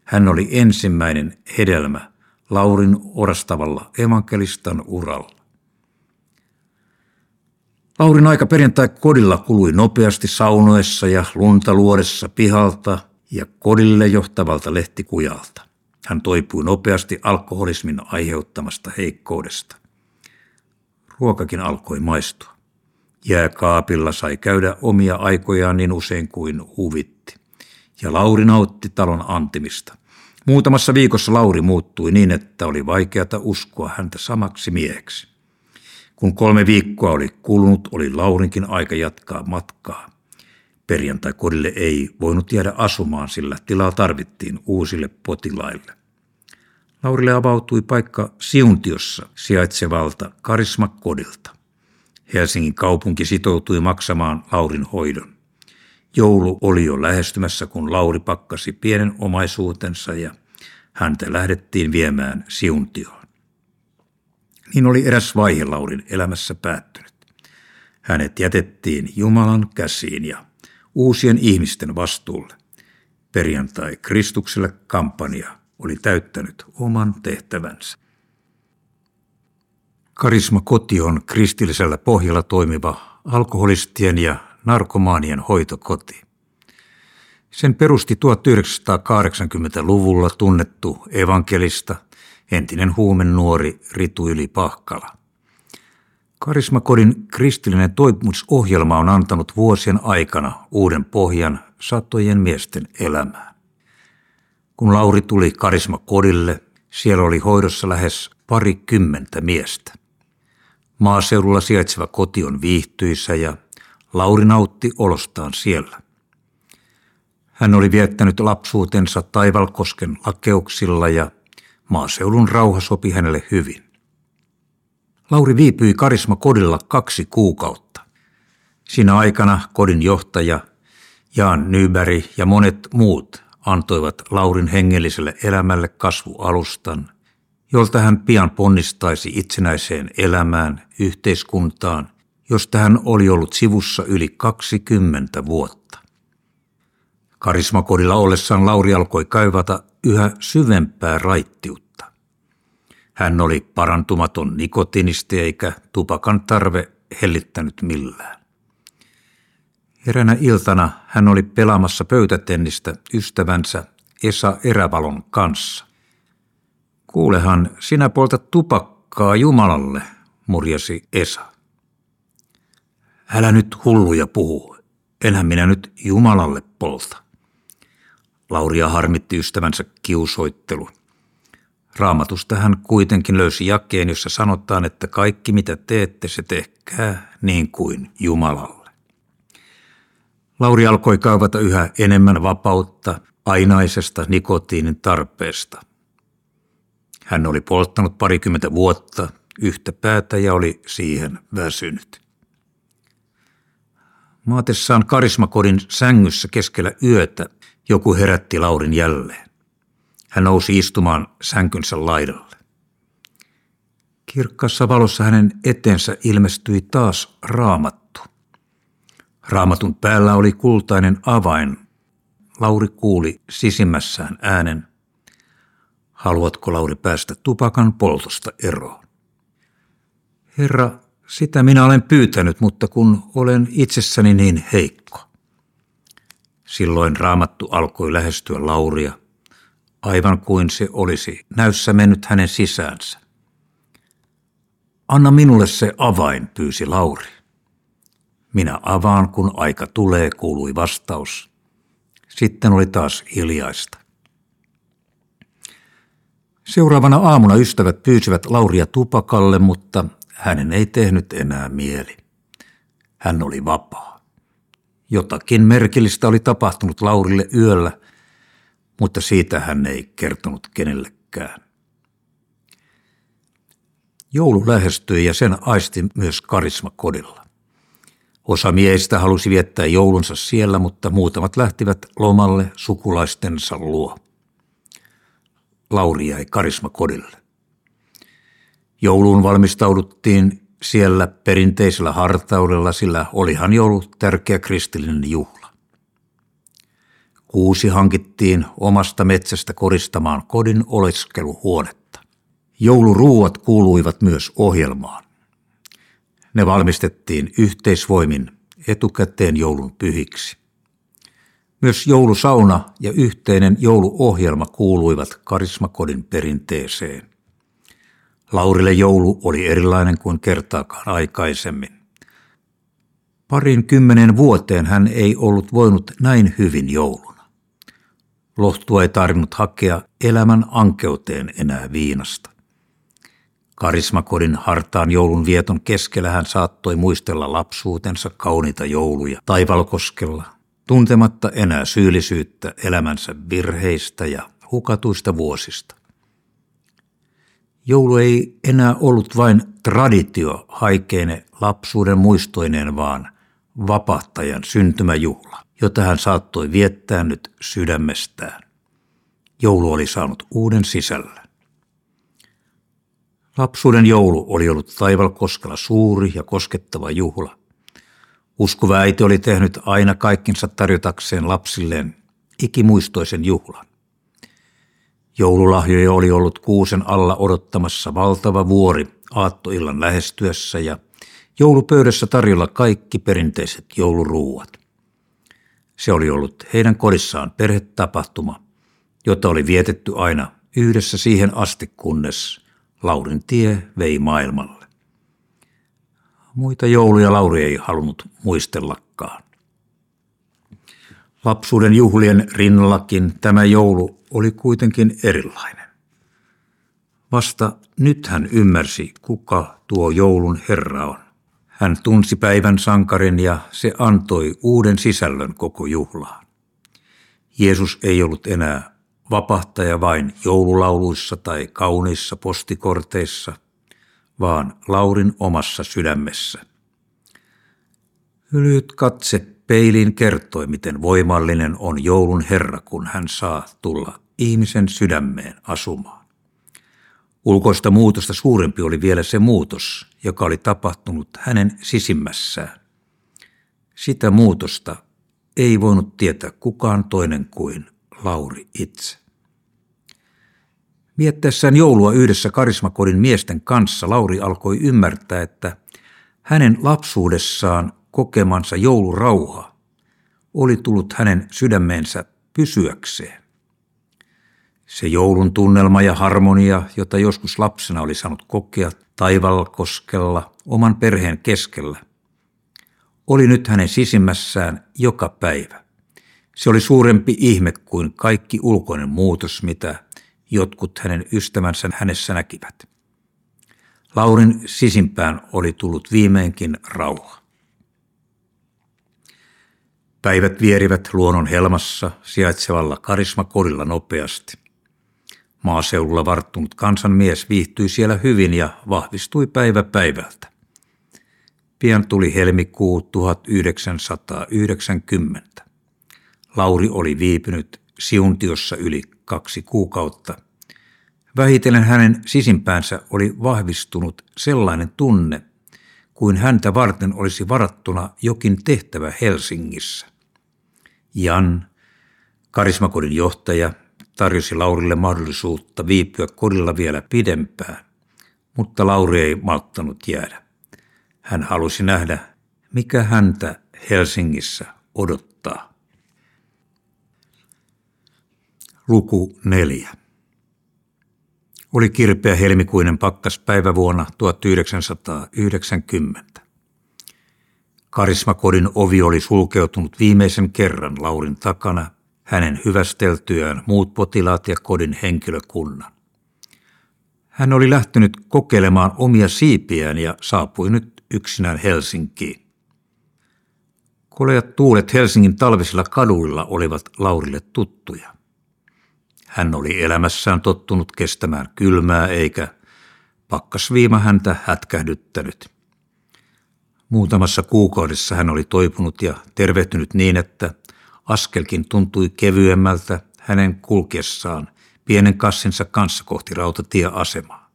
Hän oli ensimmäinen hedelmä Laurin orastavalla evankelistan uralla. Laurin aika perjantai kodilla kului nopeasti saunoessa ja lunta luodessa pihalta ja kodille johtavalta lehtikujalta. Hän toipui nopeasti alkoholismin aiheuttamasta heikkoudesta. Ruokakin alkoi maistua. Jääkaapilla sai käydä omia aikojaan niin usein kuin huvitti. Ja Lauri nautti talon antimista. Muutamassa viikossa Lauri muuttui niin, että oli vaikeata uskoa häntä samaksi mieheksi. Kun kolme viikkoa oli kulunut, oli Laurinkin aika jatkaa matkaa. Perjantai-kodille ei voinut jäädä asumaan, sillä tilaa tarvittiin uusille potilaille. Laurille avautui paikka Siuntiossa sijaitsevalta Karismakodilta. Helsingin kaupunki sitoutui maksamaan Laurin hoidon. Joulu oli jo lähestymässä, kun Lauri pakkasi pienen omaisuutensa ja häntä lähdettiin viemään Siuntioon. Niin oli eräs vaihe Laurin elämässä päättynyt. Hänet jätettiin Jumalan käsiin ja uusien ihmisten vastuulle. Perjantai Kristukselle kampanja oli täyttänyt oman tehtävänsä. Karisma Koti on kristillisellä pohjalla toimiva alkoholistien ja narkomaanien hoitokoti. Sen perusti 1980-luvulla tunnettu evankelista, entinen huumen nuori Ritu Yli Pahkala. Karismakodin kristillinen toipumisohjelma on antanut vuosien aikana uuden pohjan satojen miesten elämään. Kun Lauri tuli Karismakodille, siellä oli hoidossa lähes parikymmentä miestä. Maaseudulla sijaitseva koti on viihtyisä ja Lauri nautti olostaan siellä. Hän oli viettänyt lapsuutensa Taivalkosken lakeuksilla ja maaseudun rauha sopi hänelle hyvin. Lauri viipyi Karisma kodilla kaksi kuukautta. Siinä aikana kodin johtaja Jaan Nyberg ja monet muut antoivat Laurin hengelliselle elämälle kasvualustan, jolta hän pian ponnistaisi itsenäiseen elämään, yhteiskuntaan, josta hän oli ollut sivussa yli 20 vuotta. Karismakodilla ollessaan Lauri alkoi kaivata yhä syvempää raittiutta. Hän oli parantumaton nikotiinisti eikä tupakan tarve hellittänyt millään. Eränä iltana hän oli pelaamassa pöytätennistä ystävänsä Esa Erävalon kanssa. Kuulehan, sinä polta tupakkaa Jumalalle, murjasi Esa. Älä nyt hulluja puhu, enhän minä nyt Jumalalle polta. Lauria harmitti ystävänsä kiusoittelu. Raamatusta hän kuitenkin löysi jakeen, jossa sanotaan, että kaikki mitä teette, se tehkää niin kuin Jumalalle. Lauri alkoi kaivata yhä enemmän vapautta ainaisesta nikotiinin tarpeesta. Hän oli polttanut parikymmentä vuotta yhtä päätä ja oli siihen väsynyt. Maatessaan karismakodin sängyssä keskellä yötä joku herätti Laurin jälleen. Hän nousi istumaan sänkynsä laidalle. Kirkkaassa valossa hänen eteensä ilmestyi taas raamattu. Raamatun päällä oli kultainen avain. Lauri kuuli sisimmässään äänen. Haluatko Lauri päästä tupakan poltosta eroon? Herra, sitä minä olen pyytänyt, mutta kun olen itsessäni niin heikko. Silloin raamattu alkoi lähestyä Lauria, aivan kuin se olisi näyssä mennyt hänen sisäänsä. Anna minulle se avain, pyysi Lauri. Minä avaan, kun aika tulee, kuului vastaus. Sitten oli taas hiljaista. Seuraavana aamuna ystävät pyysivät Lauria tupakalle, mutta hänen ei tehnyt enää mieli. Hän oli vapaa. Jotakin merkillistä oli tapahtunut Laurille yöllä, mutta siitä hän ei kertonut kenellekään. Joulu lähestyi ja sen aisti myös Karisma kodilla. Osa miehistä halusi viettää joulunsa siellä, mutta muutamat lähtivät lomalle sukulaistensa luo. Lauri jäi Karisma kodille. Jouluun valmistauduttiin siellä perinteisellä hartaudella, sillä olihan joulu tärkeä kristillinen juhla. Kuusi hankittiin omasta metsästä koristamaan kodin oleskeluhuonetta. Jouluruuat kuuluivat myös ohjelmaan. Ne valmistettiin yhteisvoimin etukäteen joulun pyhiksi. Myös joulusauna ja yhteinen jouluohjelma kuuluivat karismakodin perinteeseen. Laurille joulu oli erilainen kuin kertaakaan aikaisemmin. Parin kymmenen vuoteen hän ei ollut voinut näin hyvin jouluna. Lohtua ei tarvinnut hakea elämän ankeuteen enää viinasta. Karismakodin hartaan joulun vieton keskellä hän saattoi muistella lapsuutensa kauniita jouluja Taivalkoskella, tuntematta enää syyllisyyttä elämänsä virheistä ja hukatuista vuosista. Joulu ei enää ollut vain traditio haikeine lapsuuden muistoineen, vaan vapahtajan syntymäjuhla, jota hän saattoi viettää nyt sydämestään. Joulu oli saanut uuden sisällön. Lapsuuden joulu oli ollut Taivalkoskella suuri ja koskettava juhla. Uskova äiti oli tehnyt aina kaikkinsa tarjotakseen lapsilleen ikimuistoisen juhlan. Joululahjoja oli ollut kuusen alla odottamassa valtava vuori aattoillan lähestyessä ja joulupöydässä tarjolla kaikki perinteiset jouluruuat. Se oli ollut heidän kodissaan perhetapahtuma, jota oli vietetty aina yhdessä siihen asti, kunnes Laurin tie vei maailmalle. Muita jouluja Lauri ei halunnut muistellakaan. Lapsuuden juhlien rinnallakin tämä joulu oli kuitenkin erilainen. Vasta nyt hän ymmärsi, kuka tuo joulun Herra on. Hän tunsi päivän sankarin ja se antoi uuden sisällön koko juhlaan. Jeesus ei ollut enää vapahtaja vain joululauluissa tai kauniissa postikorteissa, vaan Laurin omassa sydämessä. Lyhyt katse peiliin kertoi, miten voimallinen on joulun Herra, kun hän saa tulla ihmisen sydämeen asumaan. Ulkoista muutosta suurempi oli vielä se muutos, joka oli tapahtunut hänen sisimmässään. Sitä muutosta ei voinut tietää kukaan toinen kuin Lauri itse. Viettäessään joulua yhdessä karismakodin miesten kanssa Lauri alkoi ymmärtää, että hänen lapsuudessaan kokemansa joulurauha oli tullut hänen sydämeensä pysyäkseen. Se joulun tunnelma ja harmonia, jota joskus lapsena oli saanut kokea taivalkoskella oman perheen keskellä, oli nyt hänen sisimmässään joka päivä. Se oli suurempi ihme kuin kaikki ulkoinen muutos, mitä jotkut hänen ystävänsä hänessä näkivät. Laurin sisimpään oli tullut viimeinkin rauha. Päivät vierivät luonnon helmassa sijaitsevalla karismakodilla nopeasti. Maaseudulla varttunut kansanmies viihtyi siellä hyvin ja vahvistui päivä päivältä. Pian tuli helmikuu 1990. Lauri oli viipynyt siuntiossa yli kaksi kuukautta. Vähitellen hänen sisimpäänsä oli vahvistunut sellainen tunne, kuin häntä varten olisi varattuna jokin tehtävä Helsingissä. Jan, karismakodin johtaja, tarjosi Laurille mahdollisuutta viipyä kodilla vielä pidempään, mutta Lauri ei malttanut jäädä. Hän halusi nähdä, mikä häntä Helsingissä odottaa. Luku 4. Oli kirpeä helmikuinen pakkaspäivä vuonna 1990. Karismakodin ovi oli sulkeutunut viimeisen kerran Laurin takana, hänen hyvästeltyään muut potilaat ja kodin henkilökunnan. Hän oli lähtenyt kokeilemaan omia siipiään ja saapui nyt yksinään Helsinkiin. Koleat tuulet Helsingin talvisilla kaduilla olivat Laurille tuttuja. Hän oli elämässään tottunut kestämään kylmää eikä pakkasviima häntä hätkähdyttänyt. Muutamassa kuukaudessa hän oli toipunut ja tervehtynyt niin, että askelkin tuntui kevyemmältä hänen kulkiessaan pienen kassinsa kanssa kohti rautatieasemaa.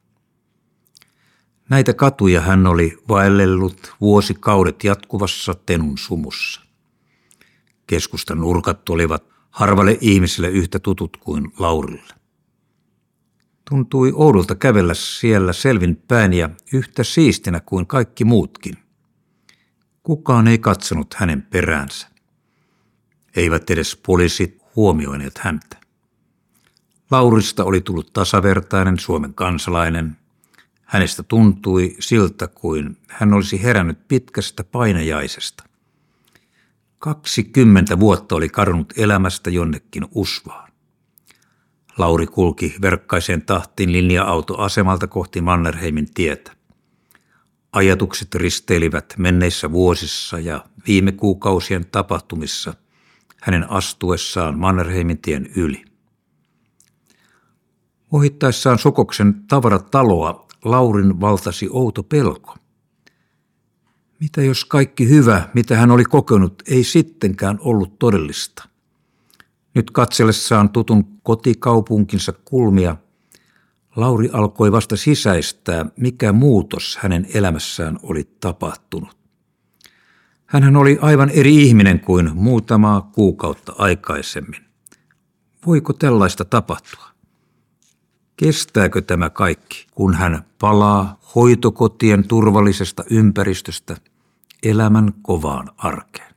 Näitä katuja hän oli vaellellut vuosikaudet jatkuvassa tenun sumussa. Keskustan nurkat olivat harvalle ihmiselle yhtä tutut kuin Laurille. Tuntui oudolta kävellä siellä selvin päin ja yhtä siistinä kuin kaikki muutkin. Kukaan ei katsonut hänen peräänsä. Eivät edes poliisit huomioineet häntä. Laurista oli tullut tasavertainen Suomen kansalainen. Hänestä tuntui siltä kuin hän olisi herännyt pitkästä painajaisesta. Kaksikymmentä vuotta oli kadonnut elämästä jonnekin usvaan. Lauri kulki verkkaiseen tahtiin linja-autoasemalta kohti Mannerheimin tietä. Ajatukset risteilivät menneissä vuosissa ja viime kuukausien tapahtumissa hänen astuessaan Mannerheimin tien yli. Ohittaessaan Sokoksen tavarataloa Laurin valtasi outo pelko. Mitä jos kaikki hyvä, mitä hän oli kokenut, ei sittenkään ollut todellista? Nyt katsellessaan tutun kotikaupunkinsa kulmia, Lauri alkoi vasta sisäistää, mikä muutos hänen elämässään oli tapahtunut. Hänhän oli aivan eri ihminen kuin muutamaa kuukautta aikaisemmin. Voiko tällaista tapahtua? Kestääkö tämä kaikki, kun hän palaa hoitokotien turvallisesta ympäristöstä elämän kovaan arkeen?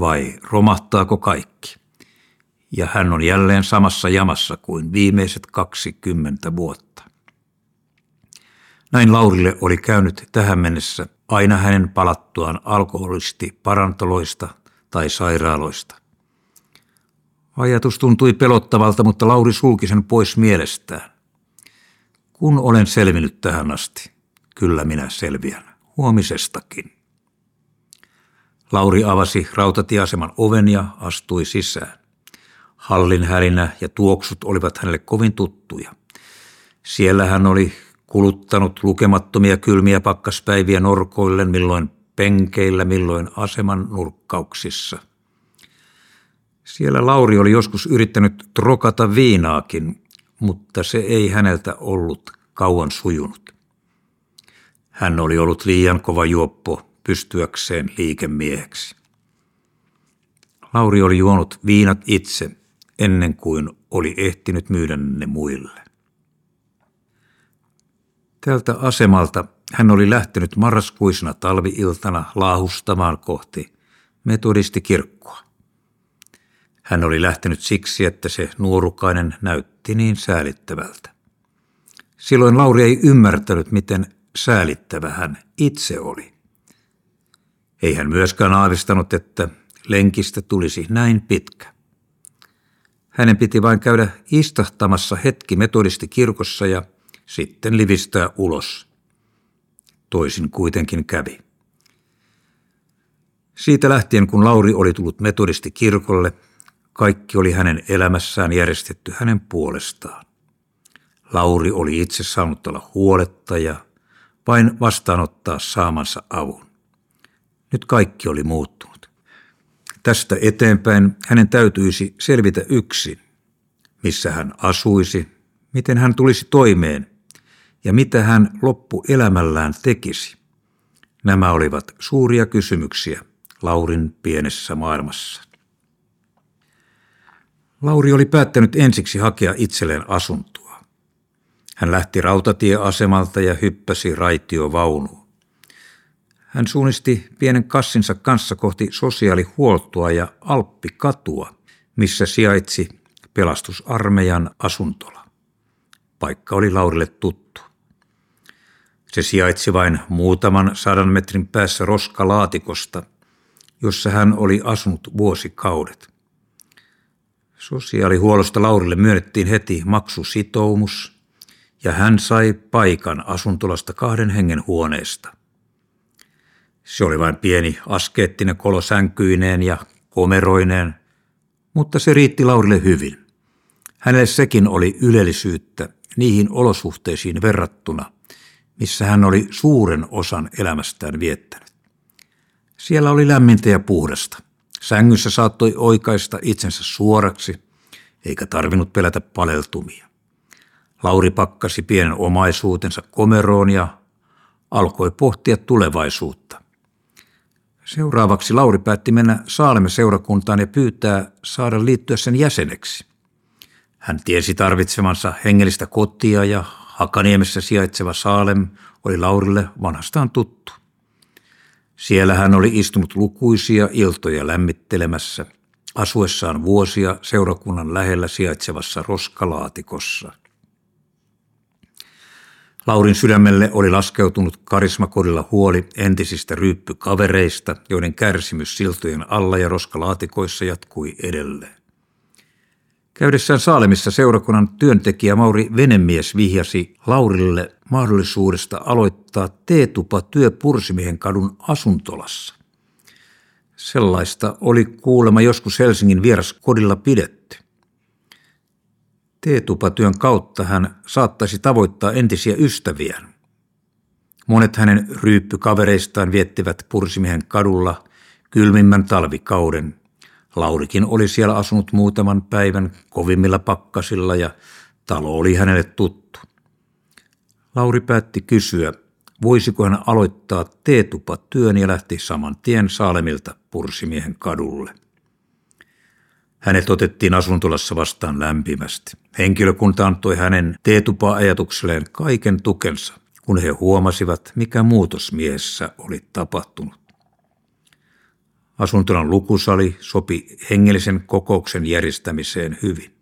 Vai romahtaako kaikki? Ja hän on jälleen samassa jamassa kuin viimeiset 20 vuotta. Näin Laurille oli käynyt tähän mennessä aina hänen palattuaan alkoholisti parantoloista tai sairaaloista. Ajatus tuntui pelottavalta, mutta Lauri sulki sen pois mielestään. Kun olen selvinnyt tähän asti, kyllä minä selviän, huomisestakin. Lauri avasi rautatieaseman oven ja astui sisään. Hallin härinä ja tuoksut olivat hänelle kovin tuttuja. Siellä hän oli kuluttanut lukemattomia kylmiä pakkaspäiviä norkoillen, milloin penkeillä, milloin aseman nurkkauksissa. Siellä Lauri oli joskus yrittänyt trokata viinaakin, mutta se ei häneltä ollut kauan sujunut. Hän oli ollut liian kova juoppo pystyäkseen liikemieheksi. Lauri oli juonut viinat itse ennen kuin oli ehtinyt myydä ne muille. Tältä asemalta hän oli lähtenyt marraskuisena talviiltana laahustamaan kohti metodistikirkkoa. Hän oli lähtenyt siksi, että se nuorukainen näytti niin säälittävältä. Silloin Lauri ei ymmärtänyt, miten säälittävä hän itse oli. Ei hän myöskään aavistanut, että lenkistä tulisi näin pitkä. Hänen piti vain käydä istahtamassa hetki metodisti kirkossa ja sitten livistää ulos. Toisin kuitenkin kävi. Siitä lähtien, kun Lauri oli tullut metodisti kirkolle, kaikki oli hänen elämässään järjestetty hänen puolestaan. Lauri oli itse saanut olla huoletta ja vain vastaanottaa saamansa avun. Nyt kaikki oli muuttunut. Tästä eteenpäin hänen täytyisi selvitä yksin, missä hän asuisi, miten hän tulisi toimeen ja mitä hän loppuelämällään tekisi. Nämä olivat suuria kysymyksiä Laurin pienessä maailmassa. Lauri oli päättänyt ensiksi hakea itselleen asuntoa. Hän lähti rautatieasemalta ja hyppäsi raitiovaunuun. Hän suunnisti pienen kassinsa kanssa kohti sosiaalihuoltoa ja Alppikatua, missä sijaitsi pelastusarmeijan asuntola. Paikka oli Laurille tuttu. Se sijaitsi vain muutaman sadan metrin päässä roskalaatikosta, jossa hän oli asunut vuosikaudet. Sosiaalihuollosta Laurille myönnettiin heti maksusitoumus ja hän sai paikan asuntolasta kahden hengen huoneesta. Se oli vain pieni askeettinen kolo sänkyineen ja komeroineen, mutta se riitti Laurille hyvin. Hänelle sekin oli ylellisyyttä niihin olosuhteisiin verrattuna, missä hän oli suuren osan elämästään viettänyt. Siellä oli lämmintä ja puhdasta. Sängyssä saattoi oikaista itsensä suoraksi, eikä tarvinnut pelätä paleltumia. Lauri pakkasi pienen omaisuutensa komeroon ja alkoi pohtia tulevaisuutta. Seuraavaksi Lauri päätti mennä Saalemme seurakuntaan ja pyytää saada liittyä sen jäseneksi. Hän tiesi tarvitsemansa hengellistä kotia ja Hakaniemessä sijaitseva Saalem oli Laurille vanhastaan tuttu. Siellä hän oli istunut lukuisia iltoja lämmittelemässä, asuessaan vuosia seurakunnan lähellä sijaitsevassa roskalaatikossa. Laurin sydämelle oli laskeutunut karismakodilla huoli entisistä ryyppykavereista, joiden kärsimys siltojen alla ja roskalaatikoissa jatkui edelleen. Käydessään Saalemissa seurakunnan työntekijä Mauri Venemies vihjasi Laurille mahdollisuudesta aloittaa teetupa työ Pursimiehen kadun asuntolassa. Sellaista oli kuulema joskus Helsingin vieraskodilla pidetty. Teetupatyön kautta hän saattaisi tavoittaa entisiä ystäviään. Monet hänen ryyppykavereistaan viettivät Pursimiehen kadulla kylmimmän talvikauden. Laurikin oli siellä asunut muutaman päivän kovimmilla pakkasilla ja talo oli hänelle tuttu. Lauri päätti kysyä, voisiko hän aloittaa teetupatyön ja lähti saman tien Saalemilta Pursimiehen kadulle. Hänet otettiin asuntolassa vastaan lämpimästi. Henkilökunta antoi hänen teetupa-ajatukselleen kaiken tukensa, kun he huomasivat, mikä muutos miehessä oli tapahtunut. Asuntolan lukusali sopi hengellisen kokouksen järjestämiseen hyvin.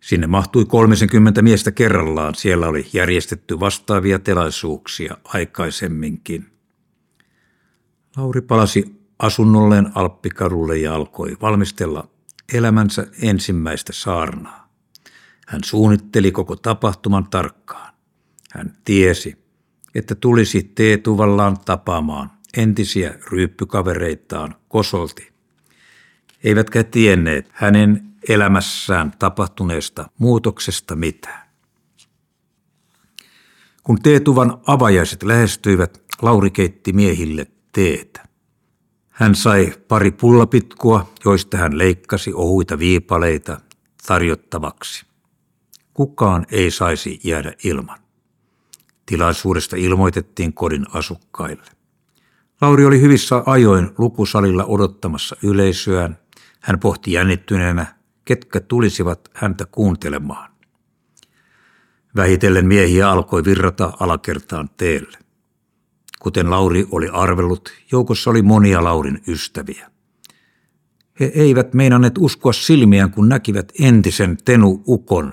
Sinne mahtui 30 miestä kerrallaan. Siellä oli järjestetty vastaavia telaisuuksia aikaisemminkin. Lauri palasi asunnolleen Alppikarulle ja alkoi valmistella elämänsä ensimmäistä saarnaa. Hän suunnitteli koko tapahtuman tarkkaan. Hän tiesi, että tulisi Teetuvallaan tapaamaan entisiä ryyppykavereitaan kosolti. Eivätkä tienneet hänen elämässään tapahtuneesta muutoksesta mitään. Kun teetuvan avajaiset lähestyivät, Lauri keitti miehille teetä. Hän sai pari pullapitkua, joista hän leikkasi ohuita viipaleita tarjottavaksi. Kukaan ei saisi jäädä ilman. Tilaisuudesta ilmoitettiin kodin asukkaille. Lauri oli hyvissä ajoin lukusalilla odottamassa yleisöään. Hän pohti jännittyneenä, ketkä tulisivat häntä kuuntelemaan. Vähitellen miehiä alkoi virrata alakertaan teelle. Kuten Lauri oli arvellut, joukossa oli monia Laurin ystäviä. He eivät meinanneet uskoa silmiään, kun näkivät entisen Tenu Ukon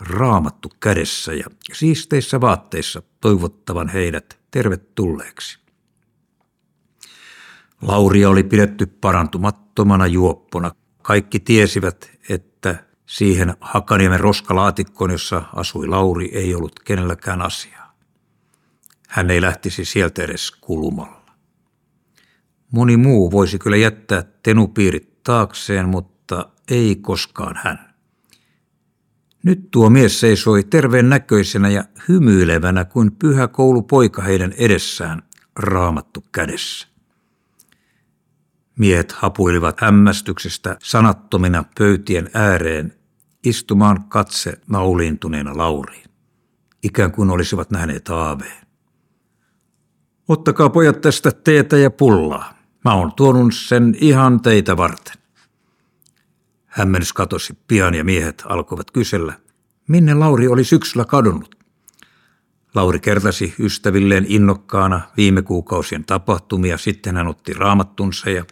raamattu kädessä ja siisteissä vaatteissa toivottavan heidät tervetulleeksi. Lauria oli pidetty parantumattomana juoppona. Kaikki tiesivät, että siihen Hakaniemen roskalaatikkoon, jossa asui Lauri, ei ollut kenelläkään asiaa. Hän ei lähtisi sieltä edes kulmalla. Moni muu voisi kyllä jättää tenupiirit taakseen, mutta ei koskaan hän. Nyt tuo mies seisoi terveen näköisenä ja hymyilevänä kuin pyhä koulupoika heidän edessään, raamattu kädessä. Miehet hapuilivat hämmästyksestä sanattomina pöytien ääreen istumaan katse nauliintuneena Lauriin, ikään kuin olisivat nähneet aaveen. Ottakaa pojat tästä teetä ja pullaa. Mä oon tuonut sen ihan teitä varten. Hämmennys katosi pian ja miehet alkoivat kysellä, minne Lauri oli syksyllä kadonnut. Lauri kertasi ystävilleen innokkaana viime kuukausien tapahtumia, sitten hän otti raamattunsa ja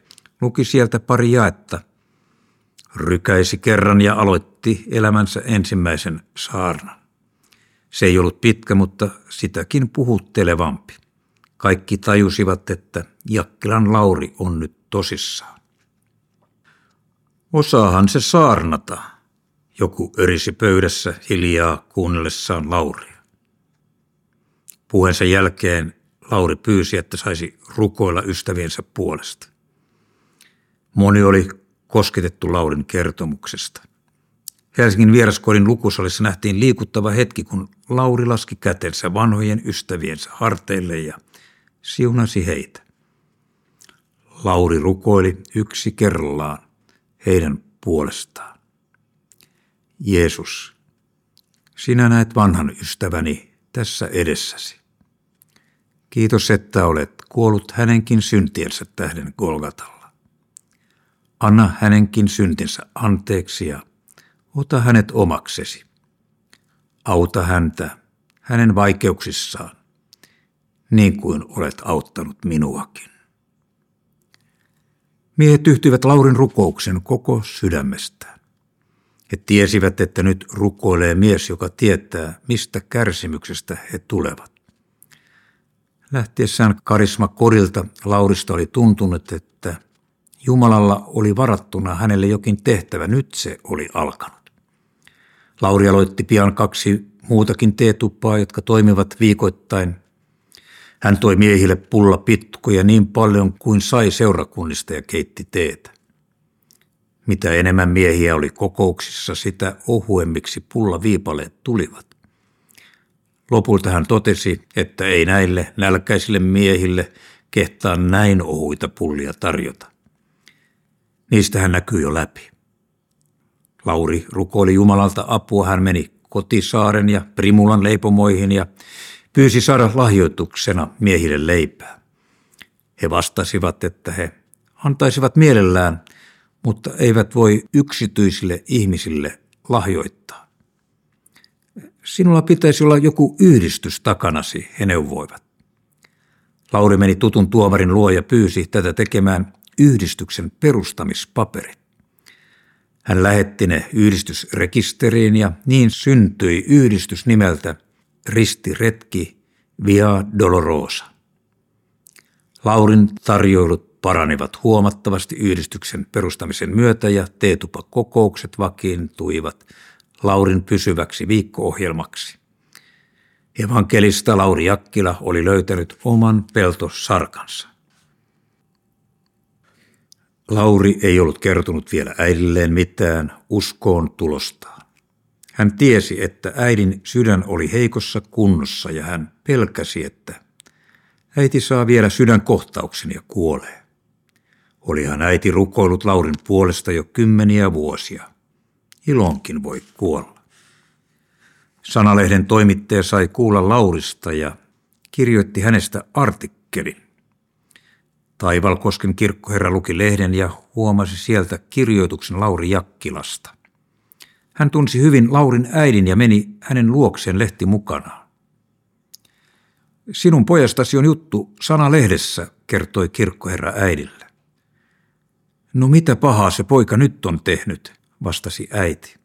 luki sieltä pari jaetta. Rykäisi kerran ja aloitti elämänsä ensimmäisen saarnan. Se ei ollut pitkä, mutta sitäkin puhuttelevampi. Kaikki tajusivat, että Jakkilan Lauri on nyt tosissaan. Osaahan se saarnata, joku örisi pöydässä hiljaa kuunnellessaan Lauria. Puheensa jälkeen Lauri pyysi, että saisi rukoilla ystäviensä puolesta. Moni oli kosketettu Laurin kertomuksesta. Helsingin vieraskodin lukusalissa nähtiin liikuttava hetki, kun Lauri laski kätensä vanhojen ystäviensä harteille ja siunasi heitä. Lauri rukoili yksi kerrallaan heidän puolestaan. Jeesus, sinä näet vanhan ystäväni tässä edessäsi. Kiitos, että olet kuollut hänenkin syntiensä tähden Golgatalla. Anna hänenkin syntinsä anteeksi ja ota hänet omaksesi. Auta häntä hänen vaikeuksissaan, niin kuin olet auttanut minuakin. Miehet yhtyivät Laurin rukouksen koko sydämestään. He tiesivät, että nyt rukoilee mies, joka tietää, mistä kärsimyksestä he tulevat. Lähtiessään karisma kodilta Laurista oli tuntunut, että Jumalalla oli varattuna hänelle jokin tehtävä, nyt se oli alkanut. Lauri aloitti pian kaksi muutakin teetuppaa, jotka toimivat viikoittain. Hän toi miehille pulla pitkoja niin paljon kuin sai seurakunnista ja keitti teetä. Mitä enemmän miehiä oli kokouksissa, sitä ohuemmiksi pullaviipaleet tulivat. Lopulta hän totesi, että ei näille nälkäisille miehille kehtaa näin ohuita pullia tarjota. Niistä hän näkyy jo läpi. Lauri rukoili Jumalalta apua, hän meni kotisaaren ja Primulan leipomoihin ja pyysi saada lahjoituksena miehille leipää. He vastasivat, että he antaisivat mielellään, mutta eivät voi yksityisille ihmisille lahjoittaa. Sinulla pitäisi olla joku yhdistys takanasi, he neuvoivat. Lauri meni tutun tuomarin luo ja pyysi tätä tekemään yhdistyksen perustamispaperit. Hän lähetti ne yhdistysrekisteriin ja niin syntyi yhdistys nimeltä Ristiretki Via Dolorosa. Laurin tarjoilut paranivat huomattavasti yhdistyksen perustamisen myötä ja teetupakokoukset vakiintuivat Laurin pysyväksi viikko-ohjelmaksi. Evankelista Lauri Jakkila oli löytänyt oman peltosarkansa. Lauri ei ollut kertonut vielä äidilleen mitään uskoon tulostaan. Hän tiesi, että äidin sydän oli heikossa kunnossa ja hän pelkäsi, että äiti saa vielä sydänkohtauksen ja kuolee. Olihan äiti rukoillut Laurin puolesta jo kymmeniä vuosia. Ilonkin voi kuolla. Sanalehden toimittaja sai kuulla Laurista ja kirjoitti hänestä artikkelin. Taivalkosken kirkkoherra luki lehden ja huomasi sieltä kirjoituksen Lauri Jakkilasta. Hän tunsi hyvin Laurin äidin ja meni hänen luokseen lehti mukana. Sinun pojastasi on juttu sana lehdessä, kertoi kirkkoherra äidille. No mitä pahaa se poika nyt on tehnyt, vastasi äiti.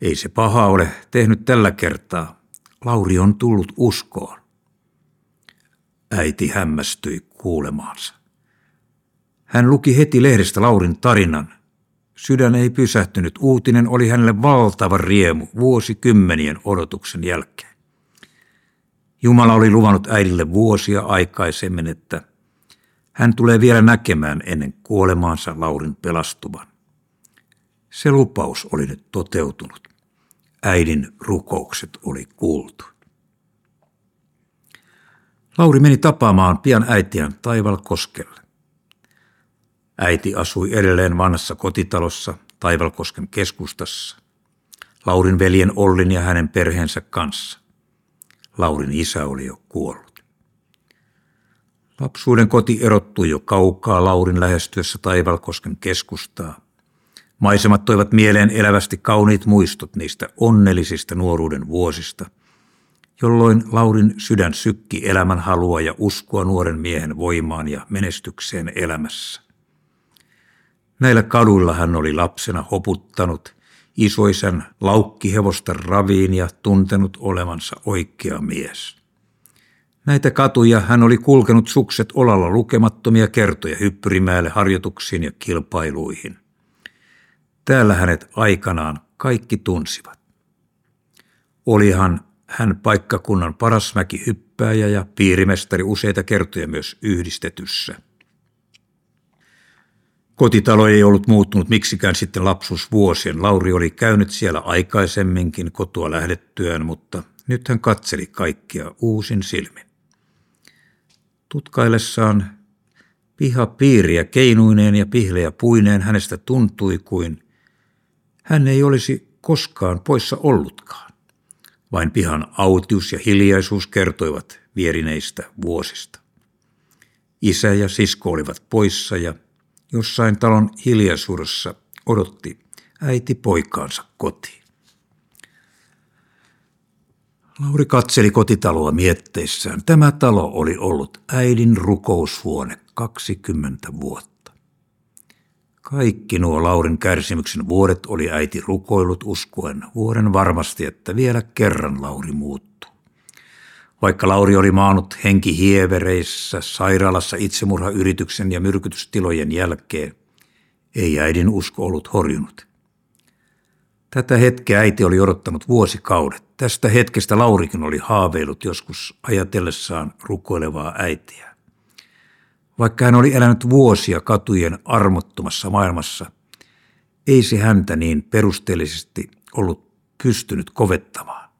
Ei se paha ole tehnyt tällä kertaa. Lauri on tullut uskoon. Äiti hämmästyi kuulemaansa. Hän luki heti lehdestä Laurin tarinan. Sydän ei pysähtynyt. Uutinen oli hänelle valtava riemu vuosikymmenien odotuksen jälkeen. Jumala oli luvannut äidille vuosia aikaisemmin, että hän tulee vielä näkemään ennen kuolemaansa Laurin pelastuvan. Se lupaus oli nyt toteutunut. Äidin rukoukset oli kuultu. Lauri meni tapaamaan pian äitiään Taivalkoskelle. Äiti asui edelleen vanhassa kotitalossa Taivalkosken keskustassa. Laurin veljen Ollin ja hänen perheensä kanssa. Laurin isä oli jo kuollut. Lapsuuden koti erottui jo kaukaa Laurin lähestyessä Taivalkosken keskustaa. Maisemat toivat mieleen elävästi kauniit muistot niistä onnellisista nuoruuden vuosista – jolloin Laurin sydän sykki elämän halua ja uskoa nuoren miehen voimaan ja menestykseen elämässä. Näillä kaduilla hän oli lapsena hoputtanut isoisän laukkihevosta raviin ja tuntenut olevansa oikea mies. Näitä katuja hän oli kulkenut sukset olalla lukemattomia kertoja hyppyrimäelle harjoituksiin ja kilpailuihin. Täällä hänet aikanaan kaikki tunsivat. Olihan hän paikkakunnan paras hyppääjä ja piirimestari useita kertoja myös yhdistetyssä. Kotitalo ei ollut muuttunut miksikään sitten lapsuusvuosien. Lauri oli käynyt siellä aikaisemminkin kotoa lähdettyään, mutta nyt hän katseli kaikkia uusin silmin. Tutkaillessaan pihapiiriä keinuineen ja pihleä puineen hänestä tuntui kuin hän ei olisi koskaan poissa ollutkaan. Vain pihan autius ja hiljaisuus kertoivat vierineistä vuosista. Isä ja sisko olivat poissa ja jossain talon hiljaisuudessa odotti äiti poikaansa kotiin. Lauri katseli kotitaloa mietteissään. Tämä talo oli ollut äidin rukoushuone 20 vuotta. Kaikki nuo Laurin kärsimyksen vuodet oli äiti rukoillut uskoen vuoden varmasti, että vielä kerran Lauri muuttuu. Vaikka Lauri oli maanut henki hievereissä sairaalassa itsemurhayrityksen ja myrkytystilojen jälkeen, ei äidin usko ollut horjunut. Tätä hetkeä äiti oli odottanut vuosikaudet. Tästä hetkestä Laurikin oli haaveillut joskus ajatellessaan rukoilevaa äitiä. Vaikka hän oli elänyt vuosia katujen armottomassa maailmassa, ei se häntä niin perusteellisesti ollut pystynyt kovettamaan,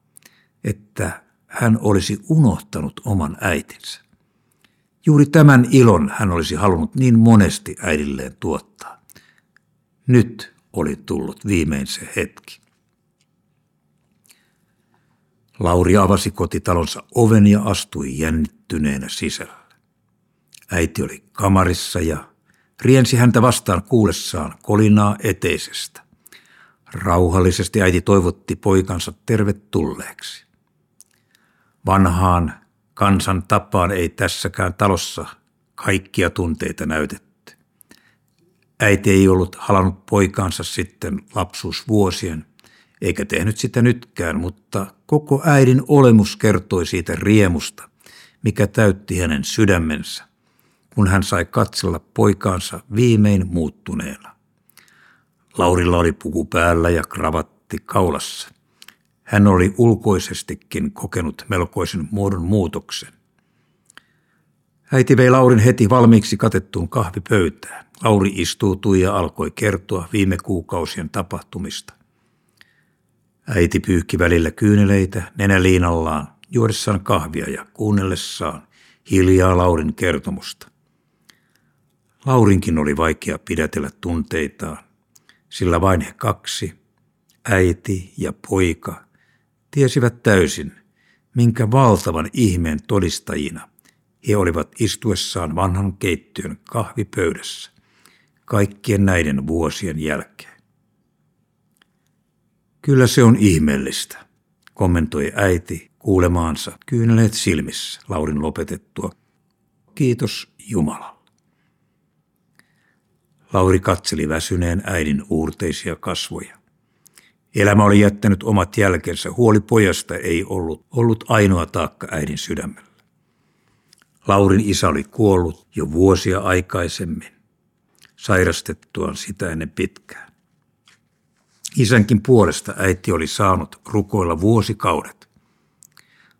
että hän olisi unohtanut oman äitinsä. Juuri tämän ilon hän olisi halunnut niin monesti äidilleen tuottaa. Nyt oli tullut viimein se hetki. Lauri avasi kotitalonsa oven ja astui jännittyneenä sisälle. Äiti oli kamarissa ja riensi häntä vastaan kuulessaan kolinaa eteisestä. Rauhallisesti äiti toivotti poikansa tervetulleeksi. Vanhaan kansan tapaan ei tässäkään talossa kaikkia tunteita näytetty. Äiti ei ollut halannut poikaansa sitten lapsuusvuosien, eikä tehnyt sitä nytkään, mutta koko äidin olemus kertoi siitä riemusta, mikä täytti hänen sydämensä, kun hän sai katsella poikaansa viimein muuttuneena. Laurilla oli puku päällä ja kravatti kaulassa. Hän oli ulkoisestikin kokenut melkoisen muodon muutoksen. Äiti vei Laurin heti valmiiksi katettuun kahvipöytään. Lauri istuutui ja alkoi kertoa viime kuukausien tapahtumista. Äiti pyyhki välillä kyyneleitä nenäliinallaan, juodessaan kahvia ja kuunnellessaan hiljaa Laurin kertomusta. Laurinkin oli vaikea pidätellä tunteitaan, sillä vain he kaksi, äiti ja poika, tiesivät täysin, minkä valtavan ihmeen todistajina he olivat istuessaan vanhan keittiön kahvipöydässä kaikkien näiden vuosien jälkeen. Kyllä se on ihmeellistä, kommentoi äiti kuulemaansa kyyneleet silmissä Laurin lopetettua. Kiitos Jumalalle. Lauri katseli väsyneen äidin uurteisia kasvoja. Elämä oli jättänyt omat jälkensä. Huoli pojasta ei ollut, ollut ainoa taakka äidin sydämellä. Laurin isä oli kuollut jo vuosia aikaisemmin, sairastettuaan sitä ennen pitkään. Isänkin puolesta äiti oli saanut rukoilla vuosikaudet,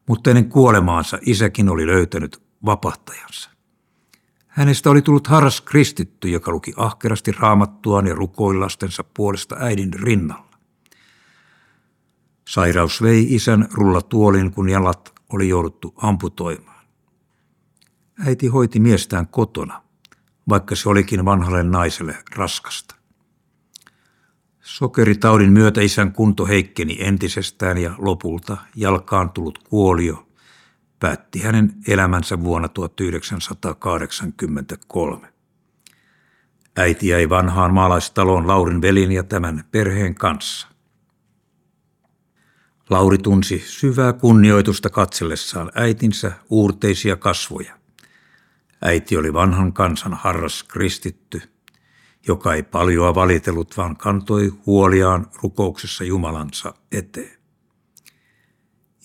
mutta ennen kuolemaansa isäkin oli löytänyt vapahtajansa. Hänestä oli tullut harras kristitty, joka luki ahkerasti raamattuaan ja rukoili lastensa puolesta äidin rinnalla. Sairaus vei isän rullatuolin, kun jalat oli jouduttu amputoimaan. Äiti hoiti miestään kotona, vaikka se olikin vanhalle naiselle raskasta. Sokeritaudin myötä isän kunto heikkeni entisestään ja lopulta jalkaan tullut kuolio päätti hänen elämänsä vuonna 1983. Äiti jäi vanhaan maalaistaloon Laurin velin ja tämän perheen kanssa. Lauri tunsi syvää kunnioitusta katsellessaan äitinsä uurteisia kasvoja. Äiti oli vanhan kansan harras kristitty, joka ei paljoa valitellut, vaan kantoi huoliaan rukouksessa Jumalansa eteen.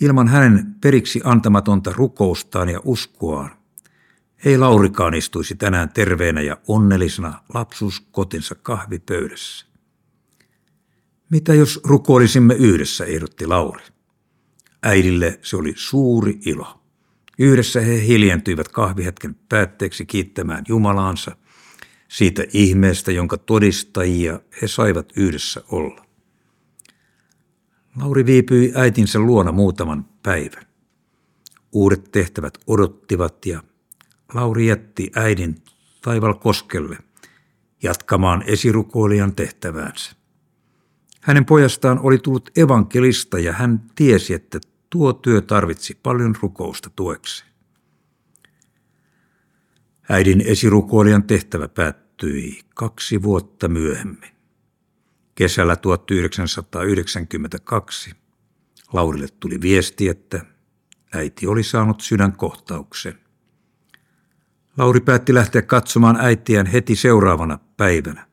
Ilman hänen periksi antamatonta rukoustaan ja uskoaan ei Laurikaan istuisi tänään terveenä ja onnellisena lapsuuskotinsa kahvipöydässä. Mitä jos rukoilisimme yhdessä, ehdotti Lauri. Äidille se oli suuri ilo. Yhdessä he hiljentyivät kahvihetken päätteeksi kiittämään Jumalaansa siitä ihmeestä, jonka todistajia he saivat yhdessä olla. Lauri viipyi äitinsä luona muutaman päivän. Uudet tehtävät odottivat ja Lauri jätti äidin taival koskelle jatkamaan esirukoilijan tehtäväänsä. Hänen pojastaan oli tullut evankelista ja hän tiesi, että tuo työ tarvitsi paljon rukousta tueksi. Äidin esirukoilijan tehtävä päättyi kaksi vuotta myöhemmin. Kesällä 1992 Laurille tuli viesti, että äiti oli saanut sydänkohtauksen. Lauri päätti lähteä katsomaan äitiään heti seuraavana päivänä.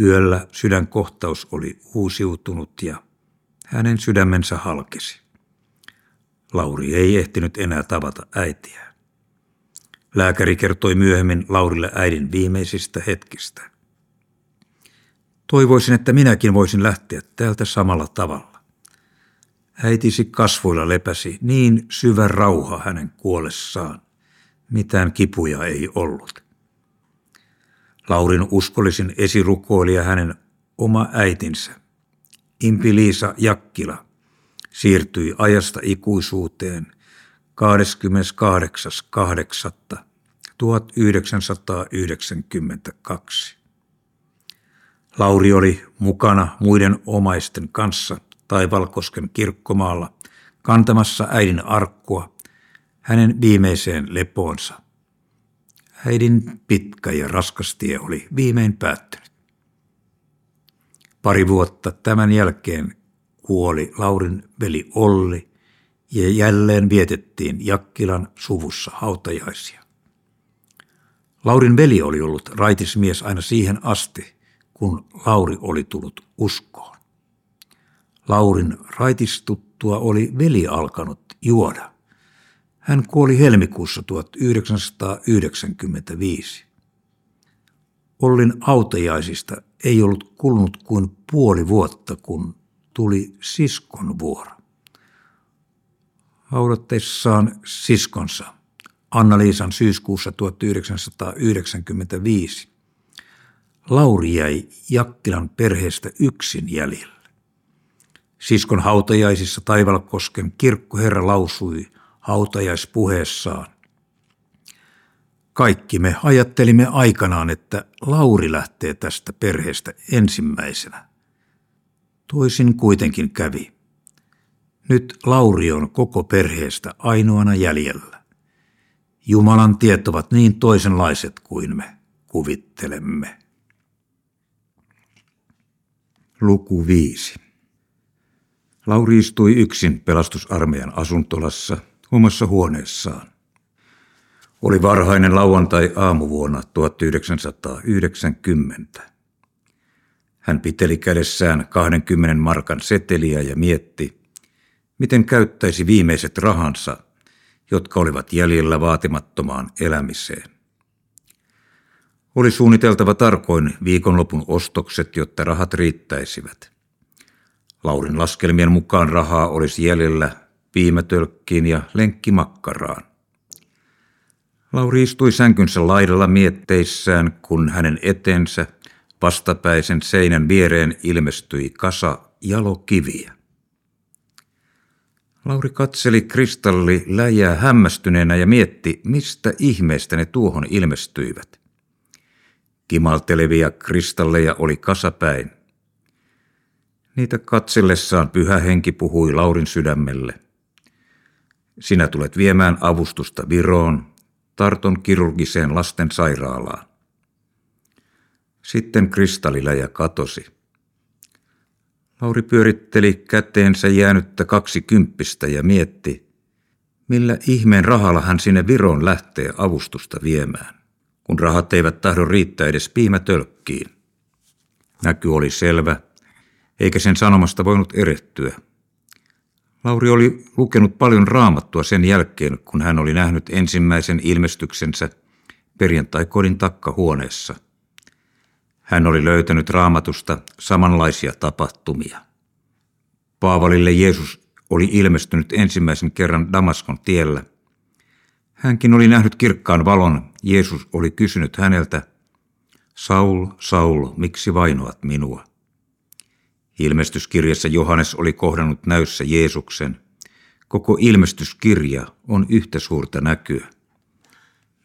Yöllä sydänkohtaus oli uusiutunut ja hänen sydämensä halkesi. Lauri ei ehtinyt enää tavata äitiä. Lääkäri kertoi myöhemmin Laurille äidin viimeisistä hetkistä. Toivoisin, että minäkin voisin lähteä täältä samalla tavalla. Äitisi kasvoilla lepäsi niin syvä rauha hänen kuolessaan. Mitään kipuja ei ollut. Laurin uskollisin esirukoilija hänen oma äitinsä, Impi Liisa Jakkila, siirtyi ajasta ikuisuuteen 28.8.1992. Lauri oli mukana muiden omaisten kanssa Taivalkosken kirkkomaalla kantamassa äidin arkkua hänen viimeiseen lepoonsa. Äidin pitkä ja raskas tie oli viimein päättynyt. Pari vuotta tämän jälkeen kuoli Laurin veli Olli ja jälleen vietettiin Jakkilan suvussa hautajaisia. Laurin veli oli ollut raitismies aina siihen asti, kun Lauri oli tullut uskoon. Laurin raitistuttua oli veli alkanut juoda. Hän kuoli helmikuussa 1995. Ollin hautajaisista ei ollut kulunut kuin puoli vuotta, kun tuli siskon vuoro. Haudatteissaan siskonsa Anna-Liisan syyskuussa 1995 Lauri jäi Jakkilan perheestä yksin jäljellä. Siskon hautajaisissa Taivalkosken kirkkoherra lausui hautajaispuheessaan. Kaikki me ajattelimme aikanaan, että Lauri lähtee tästä perheestä ensimmäisenä. Toisin kuitenkin kävi. Nyt Lauri on koko perheestä ainoana jäljellä. Jumalan tiet ovat niin toisenlaiset kuin me kuvittelemme. Luku 5. Lauri istui yksin pelastusarmeijan asuntolassa omassa huoneessaan. Oli varhainen lauantai aamuvuonna 1990. Hän piteli kädessään 20 markan seteliä ja mietti, miten käyttäisi viimeiset rahansa, jotka olivat jäljellä vaatimattomaan elämiseen. Oli suunniteltava tarkoin viikonlopun ostokset, jotta rahat riittäisivät. Laurin laskelmien mukaan rahaa olisi jäljellä piimätölkkiin ja lenkkimakkaraan. Lauri istui sänkynsä laidalla mietteissään, kun hänen etensä vastapäisen seinän viereen ilmestyi kasa jalokiviä. Lauri katseli kristalli läjää hämmästyneenä ja mietti, mistä ihmeestä ne tuohon ilmestyivät. Kimaltelevia kristalleja oli kasapäin. Niitä katsellessaan pyhä henki puhui Laurin sydämelle. Sinä tulet viemään avustusta Viroon, Tarton kirurgiseen lasten sairaalaan. Sitten kristalliläjä katosi. Lauri pyöritteli käteensä jäänyttä kaksikymppistä ja mietti, millä ihmeen rahalla hän sinne Viroon lähtee avustusta viemään, kun rahat eivät tahdo riittää edes piimätölkkiin. Näky oli selvä, eikä sen sanomasta voinut erehtyä. Lauri oli lukenut paljon raamattua sen jälkeen, kun hän oli nähnyt ensimmäisen ilmestyksensä perjantai-kodin takkahuoneessa. Hän oli löytänyt raamatusta samanlaisia tapahtumia. Paavalille Jeesus oli ilmestynyt ensimmäisen kerran Damaskon tiellä. Hänkin oli nähnyt kirkkaan valon. Jeesus oli kysynyt häneltä, Saul, Saul, miksi vainoat minua? Ilmestyskirjassa Johannes oli kohdannut näyssä Jeesuksen. Koko ilmestyskirja on yhtä suurta näkyä.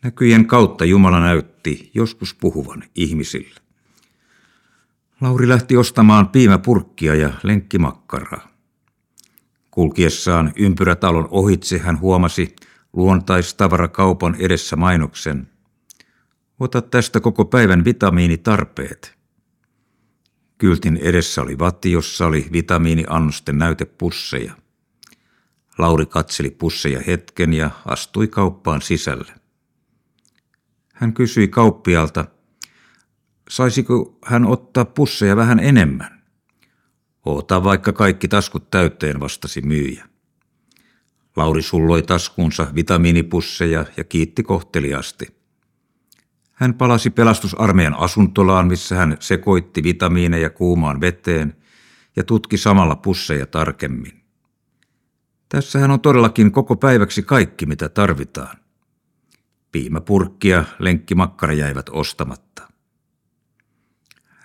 Näkyjen kautta Jumala näytti joskus puhuvan ihmisille. Lauri lähti ostamaan piimäpurkkia ja lenkkimakkaraa. Kulkiessaan ympyrätalon ohitse hän huomasi luontaistavara-kaupan edessä mainoksen. Ota tästä koko päivän vitamiinitarpeet. Kyltin edessä oli vatti, jossa oli vitamiiniannosten näytepusseja. Lauri katseli pusseja hetken ja astui kauppaan sisälle. Hän kysyi kauppialta, saisiko hän ottaa pusseja vähän enemmän. Ota vaikka kaikki taskut täyteen, vastasi myyjä. Lauri sulloi taskuunsa vitamiinipusseja ja kiitti kohteliasti. Hän palasi pelastusarmeijan asuntolaan, missä hän sekoitti vitamiineja kuumaan veteen ja tutki samalla pusseja tarkemmin. Tässähän on todellakin koko päiväksi kaikki, mitä tarvitaan. Piimäpurkki ja lenkkimakkara jäivät ostamatta.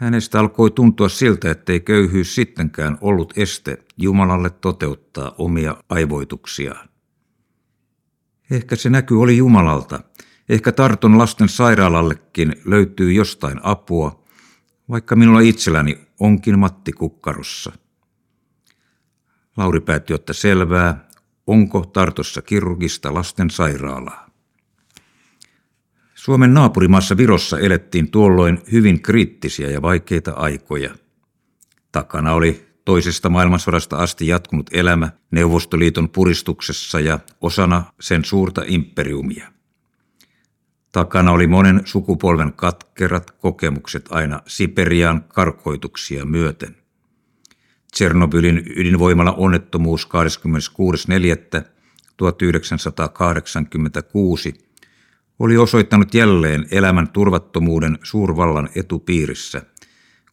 Hänestä alkoi tuntua siltä, ettei köyhyys sittenkään ollut este Jumalalle toteuttaa omia aivoituksiaan. Ehkä se näky oli Jumalalta. Ehkä Tarton lasten sairaalallekin löytyy jostain apua, vaikka minulla itselläni onkin Matti kukkarossa. Lauri päätti ottaa selvää, onko Tartossa kirurgista lasten sairaalaa. Suomen naapurimaassa Virossa elettiin tuolloin hyvin kriittisiä ja vaikeita aikoja. Takana oli toisesta maailmansodasta asti jatkunut elämä Neuvostoliiton puristuksessa ja osana sen suurta imperiumia. Takana oli monen sukupolven katkerat kokemukset aina Siperiaan karkoituksia myöten. Tsernobylin ydinvoimala onnettomuus 26.4.1986 oli osoittanut jälleen elämän turvattomuuden suurvallan etupiirissä,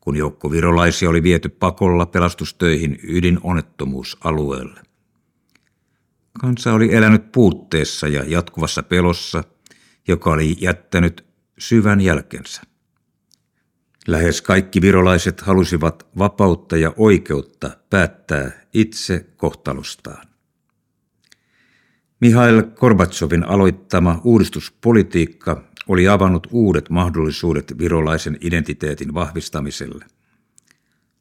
kun joukko virolaisia oli viety pakolla pelastustöihin ydinonnettomuusalueelle. Kansa oli elänyt puutteessa ja jatkuvassa pelossa, joka oli jättänyt syvän jälkensä. Lähes kaikki virolaiset halusivat vapautta ja oikeutta päättää itse kohtalostaan. Mihail Gorbatsovin aloittama uudistuspolitiikka oli avannut uudet mahdollisuudet virolaisen identiteetin vahvistamiselle.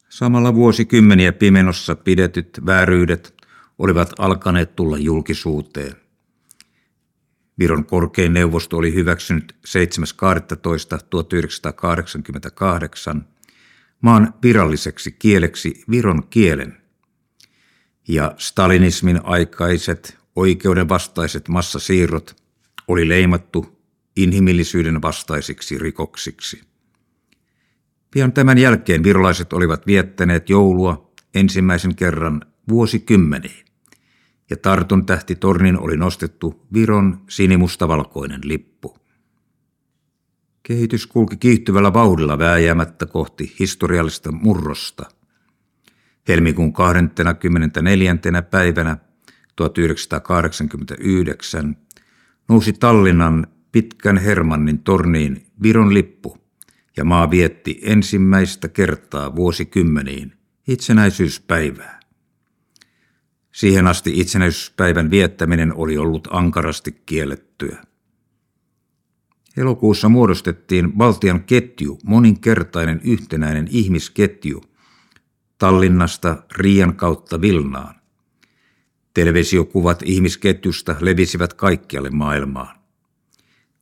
Samalla vuosikymmeniä pimenossa pidetyt vääryydet olivat alkaneet tulla julkisuuteen. Viron korkein neuvosto oli hyväksynyt 7.12.1988 maan viralliseksi kieleksi viron kielen, ja stalinismin aikaiset oikeuden vastaiset massasiirrot oli leimattu inhimillisyyden vastaisiksi rikoksiksi. Pian tämän jälkeen virolaiset olivat viettäneet joulua ensimmäisen kerran vuosikymmeniin, ja Tarton tähti tornin oli nostettu Viron sinimustavalkoinen lippu. Kehitys kulki kiihtyvällä vauhdilla vääjäämättä kohti historiallista murrosta. Helmikuun 24. päivänä 1989 nousi Tallinnan pitkän Hermannin torniin Viron lippu ja maa vietti ensimmäistä kertaa vuosikymmeniin itsenäisyyspäivää. Siihen asti itsenäisyyspäivän viettäminen oli ollut ankarasti kiellettyä. Elokuussa muodostettiin Baltian ketju, moninkertainen yhtenäinen ihmisketju, Tallinnasta Riian kautta Vilnaan. Televisiokuvat ihmisketjusta levisivät kaikkialle maailmaan.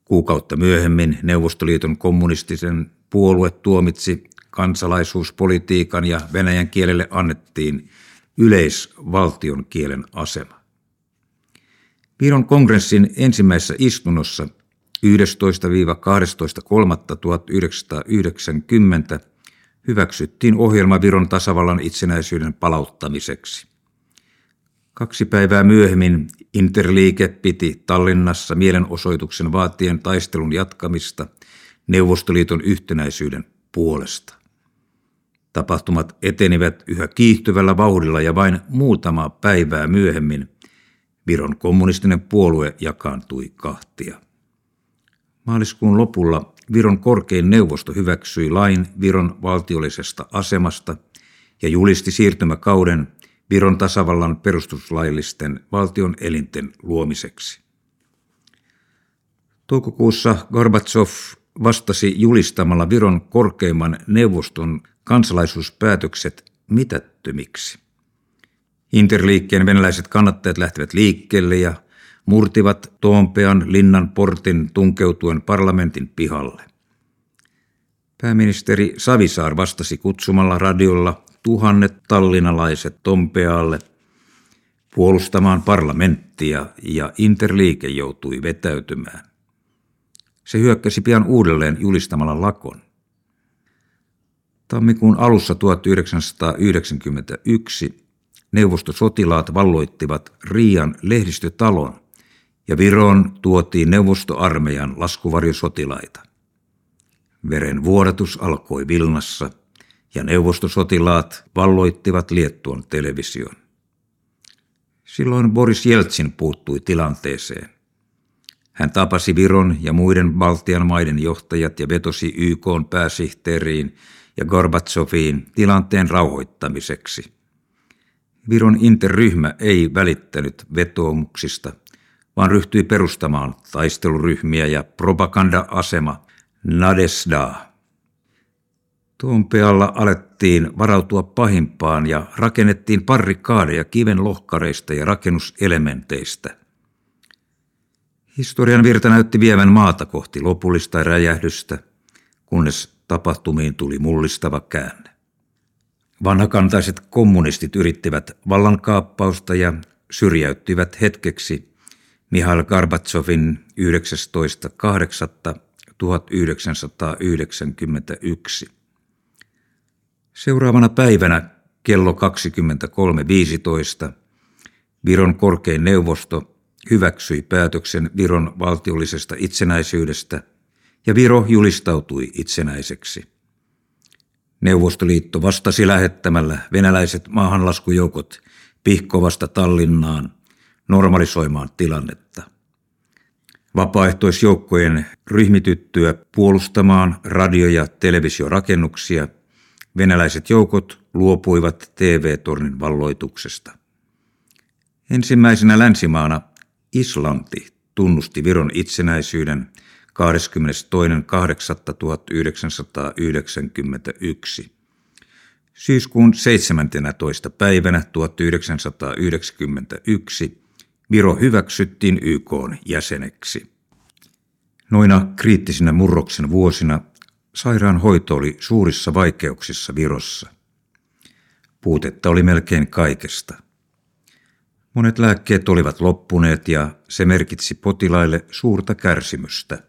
Kuukautta myöhemmin Neuvostoliiton kommunistisen puolue tuomitsi kansalaisuuspolitiikan ja venäjän kielelle annettiin yleisvaltion kielen asema. Viron kongressin ensimmäisessä istunnossa 11-12.3.1990 hyväksyttiin ohjelma Viron tasavallan itsenäisyyden palauttamiseksi. Kaksi päivää myöhemmin Interliike piti Tallinnassa mielenosoituksen vaatien taistelun jatkamista Neuvostoliiton yhtenäisyyden puolesta. Tapahtumat etenivät yhä kiihtyvällä vauhdilla ja vain muutama päivää myöhemmin Viron kommunistinen puolue jakaantui kahtia. Maaliskuun lopulla Viron korkein neuvosto hyväksyi lain Viron valtiollisesta asemasta ja julisti siirtymäkauden Viron tasavallan perustuslaillisten valtion elinten luomiseksi. Toukokuussa Gorbatsov vastasi julistamalla Viron korkeimman neuvoston kansalaisuuspäätökset mitättömiksi. Interliikkeen venäläiset kannattajat lähtivät liikkeelle ja murtivat Toompean linnan portin tunkeutuen parlamentin pihalle. Pääministeri Savisaar vastasi kutsumalla radiolla tuhannet tallinalaiset Tompealle puolustamaan parlamenttia ja Interliike joutui vetäytymään. Se hyökkäsi pian uudelleen julistamalla lakon. Tammikuun alussa 1991 neuvostosotilaat valloittivat Riian lehdistötalon ja Viron tuotiin neuvostoarmeijan laskuvarjosotilaita. Veren vuodatus alkoi Vilnassa ja neuvostosotilaat valloittivat Liettuan television. Silloin Boris Jeltsin puuttui tilanteeseen. Hän tapasi Viron ja muiden Baltian maiden johtajat ja vetosi YK pääsihteeriin ja Gorbatsoviin tilanteen rauhoittamiseksi. Viron interryhmä ei välittänyt vetoomuksista, vaan ryhtyi perustamaan taisteluryhmiä ja propaganda-asema Nadesda. Tuon pealla alettiin varautua pahimpaan ja rakennettiin parrikaadeja kiven lohkareista ja rakennuselementeistä. Historian virta näytti vievän maata kohti lopullista räjähdystä, kunnes tapahtumiin tuli mullistava käänne. Vanhakantaiset kommunistit yrittivät vallankaappausta ja syrjäyttivät hetkeksi Mihail Gorbatsovin 19.8.1991. Seuraavana päivänä kello 23.15 Viron korkein neuvosto hyväksyi päätöksen Viron valtiollisesta itsenäisyydestä ja Viro julistautui itsenäiseksi. Neuvostoliitto vastasi lähettämällä venäläiset maahanlaskujoukot Pihkovasta Tallinnaan normalisoimaan tilannetta. Vapaaehtoisjoukkojen ryhmityttyä puolustamaan radio- ja televisiorakennuksia venäläiset joukot luopuivat TV-tornin valloituksesta. Ensimmäisenä länsimaana Islanti tunnusti Viron itsenäisyyden 22.8.1991. Syyskuun 17. päivänä 1991 Viro hyväksyttiin YK jäseneksi. Noina kriittisinä murroksen vuosina sairaanhoito oli suurissa vaikeuksissa Virossa. Puutetta oli melkein kaikesta. Monet lääkkeet olivat loppuneet ja se merkitsi potilaille suurta kärsimystä.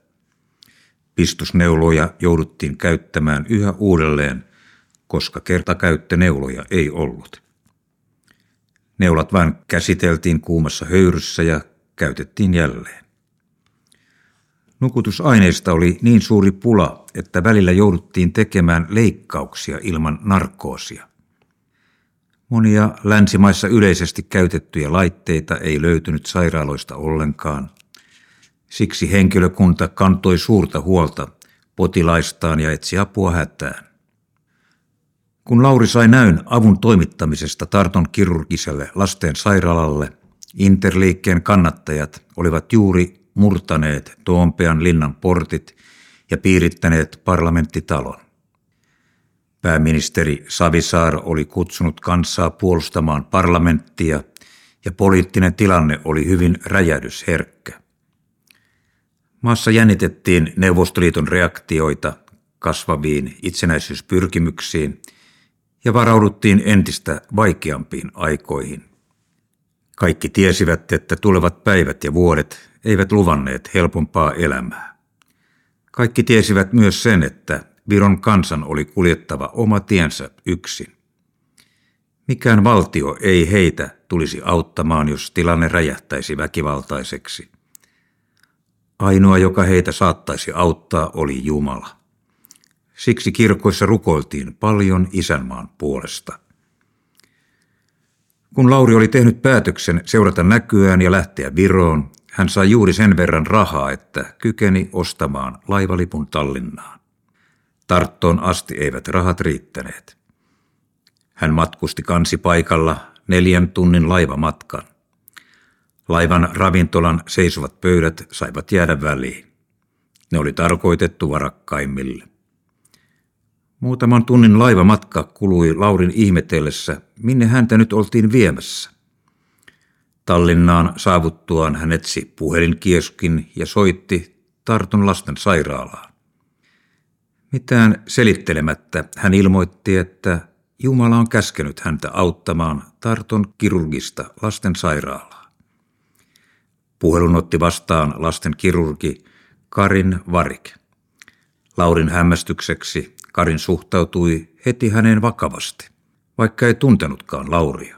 Pistusneuloja jouduttiin käyttämään yhä uudelleen, koska kertakäyttöneuloja ei ollut. Neulat vain käsiteltiin kuumassa höyryssä ja käytettiin jälleen. Nukutusaineista oli niin suuri pula, että välillä jouduttiin tekemään leikkauksia ilman narkoosia. Monia länsimaissa yleisesti käytettyjä laitteita ei löytynyt sairaaloista ollenkaan. Siksi henkilökunta kantoi suurta huolta potilaistaan ja etsi apua hätään. Kun Lauri sai näyn avun toimittamisesta Tarton kirurgiselle lasten sairaalalle, Interliikkeen kannattajat olivat juuri murtaneet Toompean linnan portit ja piirittäneet parlamenttitalon. Pääministeri Savisaar oli kutsunut kansaa puolustamaan parlamenttia ja poliittinen tilanne oli hyvin räjähdysherkkä. Maassa jännitettiin Neuvostoliiton reaktioita kasvaviin itsenäisyyspyrkimyksiin – ja varauduttiin entistä vaikeampiin aikoihin. Kaikki tiesivät, että tulevat päivät ja vuodet eivät luvanneet helpompaa elämää. Kaikki tiesivät myös sen, että Viron kansan oli kuljettava oma tiensä yksin. Mikään valtio ei heitä tulisi auttamaan, jos tilanne räjähtäisi väkivaltaiseksi. Ainoa, joka heitä saattaisi auttaa, oli Jumala. Siksi kirkoissa rukoiltiin paljon isänmaan puolesta. Kun Lauri oli tehnyt päätöksen seurata näkyään ja lähteä Viroon, hän sai juuri sen verran rahaa, että kykeni ostamaan laivalipun Tallinnaan. Tarttoon asti eivät rahat riittäneet. Hän matkusti kansipaikalla neljän tunnin laivamatkan. Laivan ravintolan seisovat pöydät saivat jäädä väliin. Ne oli tarkoitettu varakkaimmille. Muutaman tunnin laivamatka kului Laurin ihmetellessä, minne häntä nyt oltiin viemässä. Tallinnaan saavuttuaan hän etsi puhelinkieskin ja soitti Tartun lasten sairaalaan. Mitään selittelemättä hän ilmoitti, että Jumala on käskenyt häntä auttamaan Tarton kirurgista lasten sairaalaa. Puhelun otti vastaan lasten kirurgi Karin Varik. Laurin hämmästykseksi Karin suhtautui heti häneen vakavasti, vaikka ei tuntenutkaan Lauria.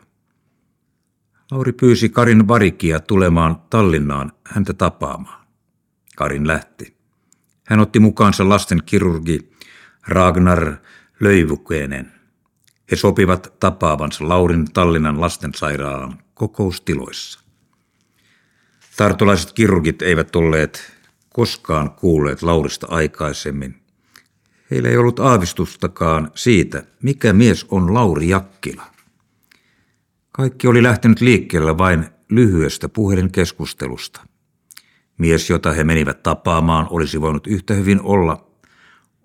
Lauri pyysi Karin varikia tulemaan Tallinnaan häntä tapaamaan. Karin lähti. Hän otti mukaansa lasten kirurgi Ragnar Löyvukeenen. He sopivat tapaavansa Laurin Tallinnan lastensairaalan kokoustiloissa. Tartolaiset kirurgit eivät olleet koskaan kuulleet Laurista aikaisemmin. Heillä ei ollut aavistustakaan siitä, mikä mies on Lauri Jakkila. Kaikki oli lähtenyt liikkeelle vain lyhyestä puhelinkeskustelusta. Mies, jota he menivät tapaamaan, olisi voinut yhtä hyvin olla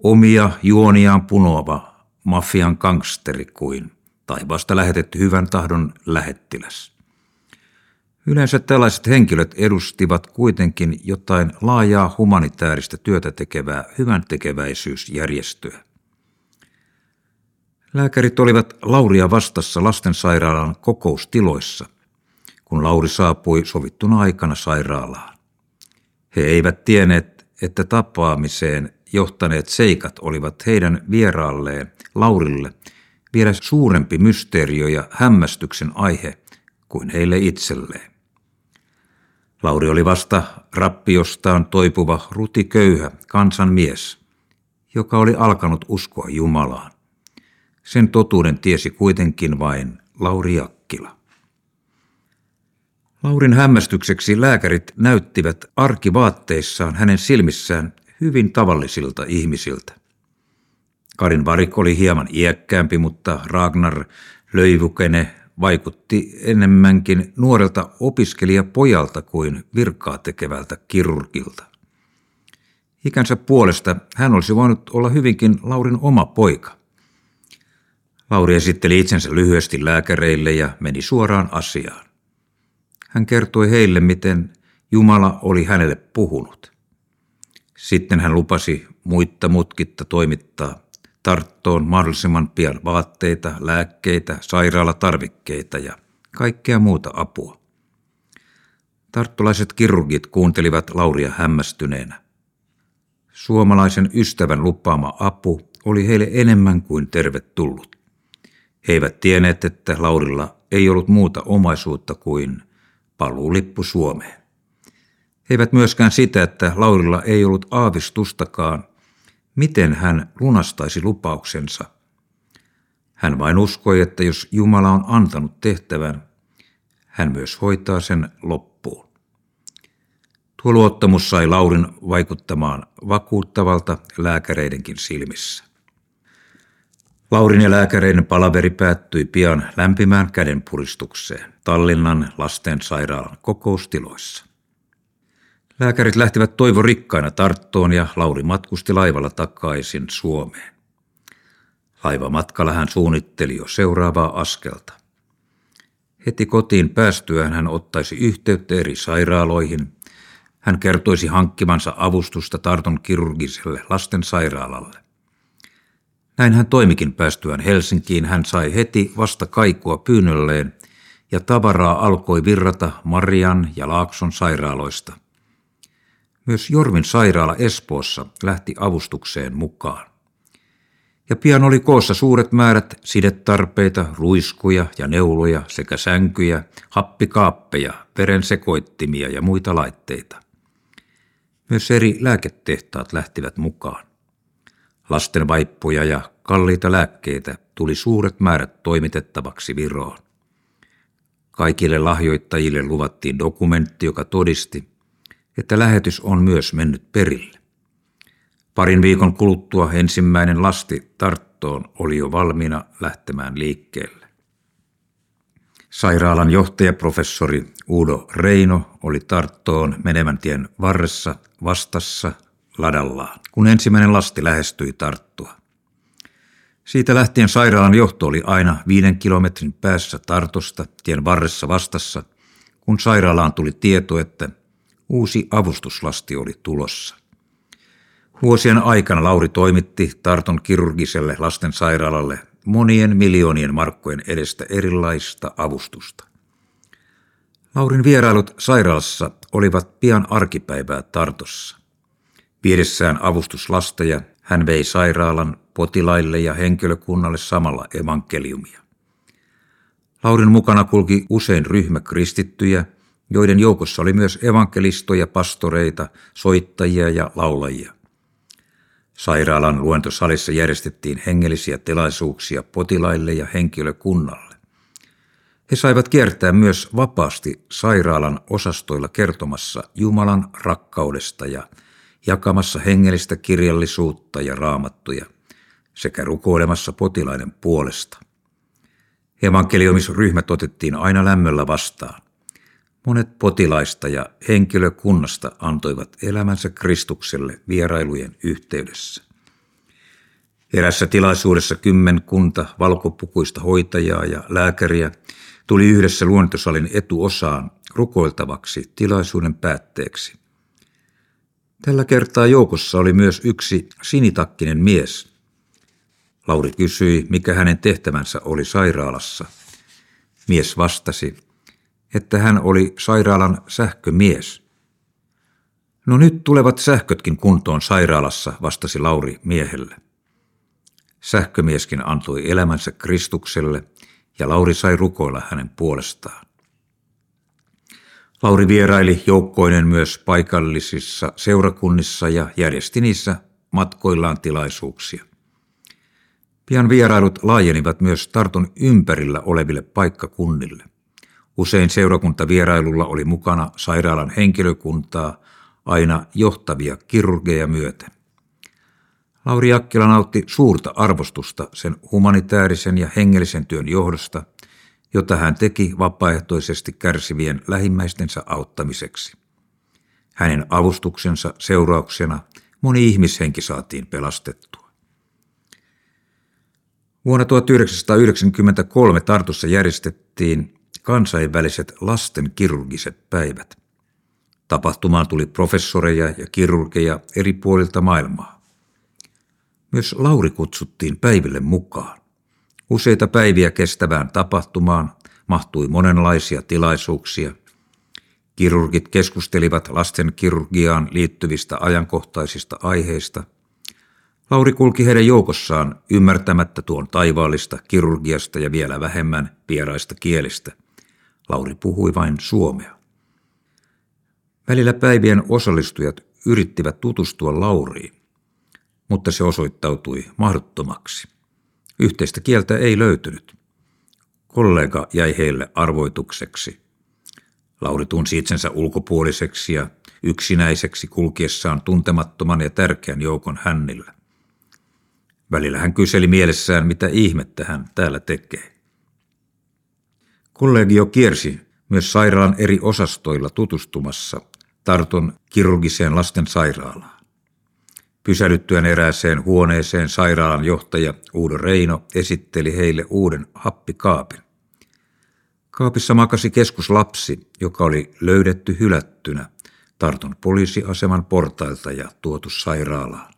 omia juoniaan punoava mafian gangsteri kuin taivaasta lähetetty hyvän tahdon lähettiläs. Yleensä tällaiset henkilöt edustivat kuitenkin jotain laajaa humanitaarista työtä tekevää hyvän tekeväisyysjärjestöä. Lääkärit olivat Lauria vastassa lastensairaalan kokoustiloissa, kun Lauri saapui sovittuna aikana sairaalaan. He eivät tienneet, että tapaamiseen johtaneet seikat olivat heidän vieraalleen Laurille vielä suurempi mysteerio ja hämmästyksen aihe kuin heille itselleen. Lauri oli vasta rappiostaan toipuva rutiköyhä kansanmies, joka oli alkanut uskoa Jumalaan. Sen totuuden tiesi kuitenkin vain Lauri Jakkila. Laurin hämmästykseksi lääkärit näyttivät arkivaatteissaan hänen silmissään hyvin tavallisilta ihmisiltä. Karin varik oli hieman iäkkäämpi, mutta Ragnar Löivukene vaikutti enemmänkin nuorelta opiskelijapojalta kuin virkaa tekevältä kirurgilta. Ikänsä puolesta hän olisi voinut olla hyvinkin Laurin oma poika. Lauri esitteli itsensä lyhyesti lääkäreille ja meni suoraan asiaan. Hän kertoi heille, miten Jumala oli hänelle puhunut. Sitten hän lupasi muitta mutkitta toimittaa tarttoon mahdollisimman pian vaatteita, lääkkeitä, sairaalatarvikkeita ja kaikkea muuta apua. Tarttulaiset kirurgit kuuntelivat Lauria hämmästyneenä. Suomalaisen ystävän lupaama apu oli heille enemmän kuin tervetullut. He eivät tienneet, että Laurilla ei ollut muuta omaisuutta kuin paluulippu Suomeen. He eivät myöskään sitä, että Laurilla ei ollut aavistustakaan, miten hän lunastaisi lupauksensa. Hän vain uskoi, että jos Jumala on antanut tehtävän, hän myös hoitaa sen loppuun. Tuo luottamus sai Laurin vaikuttamaan vakuuttavalta lääkäreidenkin silmissä. Laurin ja lääkäreiden palaveri päättyi pian lämpimään kädenpuristukseen Tallinnan lastensairaalan kokoustiloissa. Lääkärit lähtivät toivo rikkaina Tarttoon ja Lauri matkusti laivalla takaisin Suomeen. Laivamatkalla hän suunnitteli jo seuraavaa askelta. Heti kotiin päästyään hän ottaisi yhteyttä eri sairaaloihin. Hän kertoisi hankkimansa avustusta Tarton kirurgiselle lastensairaalalle. Näin hän toimikin päästyään Helsinkiin. Hän sai heti vasta kaikua pyynnölleen ja tavaraa alkoi virrata Marian ja Laakson sairaaloista. Myös Jorvin sairaala Espoossa lähti avustukseen mukaan. Ja pian oli koossa suuret määrät sidetarpeita, ruiskuja ja neuloja sekä sänkyjä, happikaappeja, verensekoittimia ja muita laitteita. Myös eri lääketehtaat lähtivät mukaan. Lasten vaippuja ja kalliita lääkkeitä tuli suuret määrät toimitettavaksi Viroon. Kaikille lahjoittajille luvattiin dokumentti, joka todisti, että lähetys on myös mennyt perille. Parin viikon kuluttua ensimmäinen lasti Tarttoon oli jo valmiina lähtemään liikkeelle. Sairaalan johtajaprofessori Udo Reino oli Tarttoon menevän tien varressa vastassa ladallaan, kun ensimmäinen lasti lähestyi Tarttua. Siitä lähtien sairaalan johto oli aina viiden kilometrin päässä Tartosta tien varressa vastassa, kun sairaalaan tuli tieto, että uusi avustuslasti oli tulossa. Vuosien aikana Lauri toimitti Tarton kirurgiselle lastensairaalalle monien miljoonien markkojen edestä erilaista avustusta. Laurin vierailut sairaalassa olivat pian arkipäivää Tartossa. Viedessään avustuslasteja hän vei sairaalan potilaille ja henkilökunnalle samalla evankeliumia. Laurin mukana kulki usein ryhmä kristittyjä, joiden joukossa oli myös evankelistoja, pastoreita, soittajia ja laulajia. Sairaalan luentosalissa järjestettiin hengellisiä tilaisuuksia potilaille ja henkilökunnalle. He saivat kiertää myös vapaasti sairaalan osastoilla kertomassa Jumalan rakkaudesta ja jakamassa hengellistä kirjallisuutta ja raamattuja sekä rukoilemassa potilaiden puolesta. Evankeliumisryhmät otettiin aina lämmöllä vastaan. Monet potilaista ja henkilökunnasta antoivat elämänsä Kristukselle vierailujen yhteydessä. Erässä tilaisuudessa kymmenkunta valkopukuista hoitajaa ja lääkäriä tuli yhdessä luontosalin etuosaan rukoiltavaksi tilaisuuden päätteeksi. Tällä kertaa joukossa oli myös yksi sinitakkinen mies. Lauri kysyi, mikä hänen tehtävänsä oli sairaalassa. Mies vastasi, että hän oli sairaalan sähkömies. No nyt tulevat sähkötkin kuntoon sairaalassa, vastasi Lauri miehelle. Sähkömieskin antoi elämänsä Kristukselle ja Lauri sai rukoilla hänen puolestaan. Lauri vieraili joukkoinen myös paikallisissa seurakunnissa ja järjesti niissä matkoillaan tilaisuuksia. Pian vierailut laajenivat myös Tarton ympärillä oleville paikkakunnille. Usein seurakuntavierailulla oli mukana sairaalan henkilökuntaa, aina johtavia kirurgeja myöten. Lauri Jakkila nautti suurta arvostusta sen humanitaarisen ja hengellisen työn johdosta, jota hän teki vapaaehtoisesti kärsivien lähimmäistensä auttamiseksi. Hänen avustuksensa seurauksena moni ihmishenki saatiin pelastettua. Vuonna 1993 Tartussa järjestettiin kansainväliset lasten kirurgiset päivät. Tapahtumaan tuli professoreja ja kirurgeja eri puolilta maailmaa. Myös Lauri kutsuttiin päiville mukaan. Useita päiviä kestävään tapahtumaan mahtui monenlaisia tilaisuuksia. Kirurgit keskustelivat lasten kirurgiaan liittyvistä ajankohtaisista aiheista. Lauri kulki heidän joukossaan ymmärtämättä tuon taivaallista kirurgiasta ja vielä vähemmän vieraista kielistä. Lauri puhui vain suomea. Välillä päivien osallistujat yrittivät tutustua Lauriin, mutta se osoittautui mahdottomaksi. Yhteistä kieltä ei löytynyt. Kollega jäi heille arvoitukseksi. Lauri tunsi itsensä ulkopuoliseksi ja yksinäiseksi kulkiessaan tuntemattoman ja tärkeän joukon hännillä. Välillä hän kyseli mielessään, mitä ihmettä hän täällä tekee. Kollegio kiersi myös sairaalan eri osastoilla tutustumassa Tarton kirurgiseen lasten sairaalaan. Pysähdyttyään erääseen huoneeseen sairaalan johtaja Uudo Reino esitteli heille uuden happikaapin. Kaapissa makasi keskuslapsi, joka oli löydetty hylättynä Tarton poliisiaseman portailta ja tuotu sairaalaan.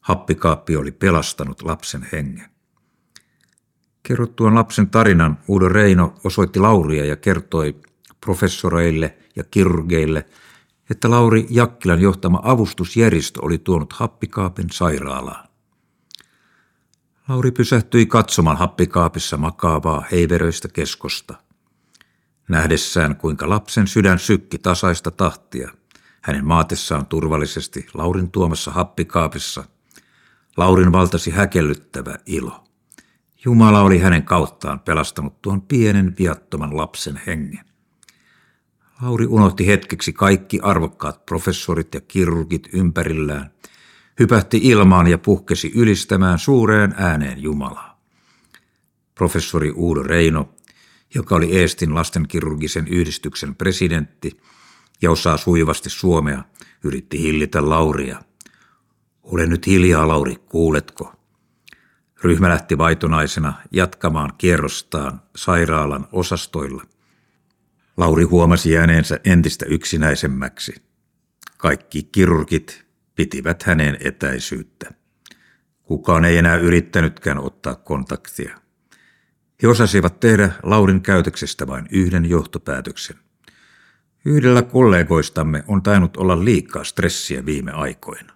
Happikaappi oli pelastanut lapsen hengen. Kerrottuaan lapsen tarinan Uudo Reino osoitti Lauria ja kertoi professoreille ja kirurgeille – että Lauri Jakkilan johtama avustusjärjestö oli tuonut happikaapin sairaalaan. Lauri pysähtyi katsomaan happikaapissa makaavaa heiveröistä keskosta. Nähdessään, kuinka lapsen sydän sykki tasaista tahtia, hänen maatessaan turvallisesti Laurin tuomassa happikaapissa, Laurin valtasi häkellyttävä ilo. Jumala oli hänen kauttaan pelastanut tuon pienen viattoman lapsen hengen. Lauri unohti hetkeksi kaikki arvokkaat professorit ja kirurgit ympärillään, hypähti ilmaan ja puhkesi ylistämään suureen ääneen Jumalaa. Professori Uudo Reino, joka oli Eestin lastenkirurgisen yhdistyksen presidentti ja osaa sujuvasti suomea, yritti hillitä Lauria. Ole nyt hiljaa, Lauri, kuuletko? Ryhmä lähti vaitonaisena jatkamaan kierrostaan sairaalan osastoilla – Lauri huomasi jääneensä entistä yksinäisemmäksi. Kaikki kirurgit pitivät hänen etäisyyttä. Kukaan ei enää yrittänytkään ottaa kontaktia. He osasivat tehdä Laurin käytöksestä vain yhden johtopäätöksen. Yhdellä kollegoistamme on tainnut olla liikaa stressiä viime aikoina.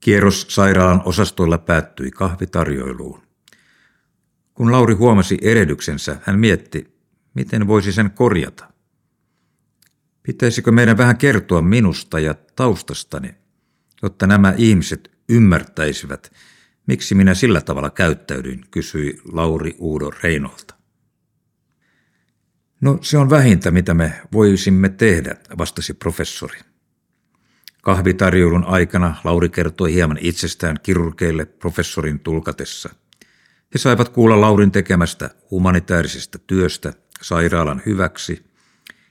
Kierros sairaalan osastoilla päättyi kahvitarjoiluun. Kun Lauri huomasi erehdyksensä, hän mietti, miten voisi sen korjata. Pitäisikö meidän vähän kertoa minusta ja taustastani, jotta nämä ihmiset ymmärtäisivät, miksi minä sillä tavalla käyttäydyin, kysyi Lauri Uudo Reinolta. No se on vähintä, mitä me voisimme tehdä, vastasi professori. Kahvitarjoulun aikana Lauri kertoi hieman itsestään kirurgeille professorin tulkatessa. He saivat kuulla Laurin tekemästä humanitaarisesta työstä sairaalan hyväksi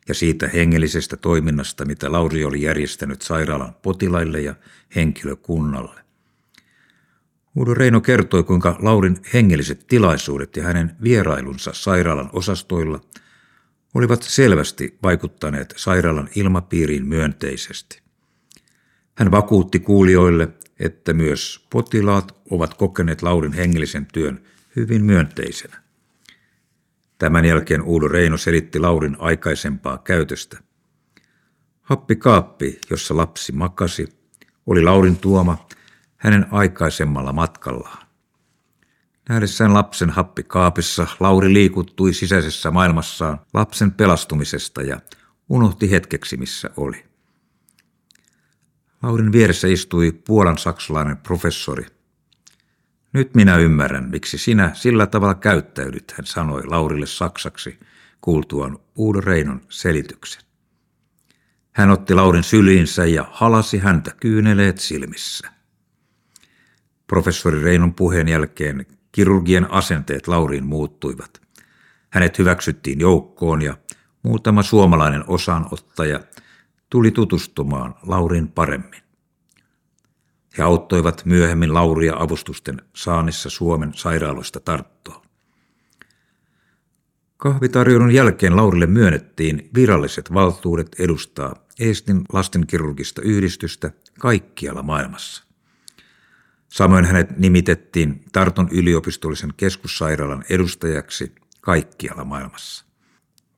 ja siitä hengellisestä toiminnasta, mitä Lauri oli järjestänyt sairaalan potilaille ja henkilökunnalle. Uudo Reino kertoi, kuinka Laurin hengelliset tilaisuudet ja hänen vierailunsa sairaalan osastoilla olivat selvästi vaikuttaneet sairaalan ilmapiiriin myönteisesti. Hän vakuutti kuulijoille, että myös potilaat ovat kokeneet Laurin hengellisen työn hyvin myönteisenä. Tämän jälkeen Uudo Reino selitti Laurin aikaisempaa käytöstä. Happikaappi, jossa lapsi makasi, oli Laurin tuoma hänen aikaisemmalla matkallaan. Nähdessään lapsen happikaapissa Lauri liikuttui sisäisessä maailmassaan lapsen pelastumisesta ja unohti hetkeksi missä oli. Laurin vieressä istui puolan saksalainen professori. Nyt minä ymmärrän, miksi sinä sillä tavalla käyttäydyt, hän sanoi Laurille saksaksi kuultuaan Uudo Reinon selityksen. Hän otti Laurin syliinsä ja halasi häntä kyyneleet silmissä. Professori Reinon puheen jälkeen kirurgien asenteet Lauriin muuttuivat. Hänet hyväksyttiin joukkoon ja muutama suomalainen osanottaja tuli tutustumaan Laurin paremmin. He auttoivat myöhemmin Lauria avustusten saannissa Suomen sairaaloista Tarttoon. Kahvitarjoilun jälkeen Laurille myönnettiin viralliset valtuudet edustaa Eestin lastenkirurgista yhdistystä kaikkialla maailmassa. Samoin hänet nimitettiin Tarton yliopistollisen keskussairaalan edustajaksi kaikkialla maailmassa.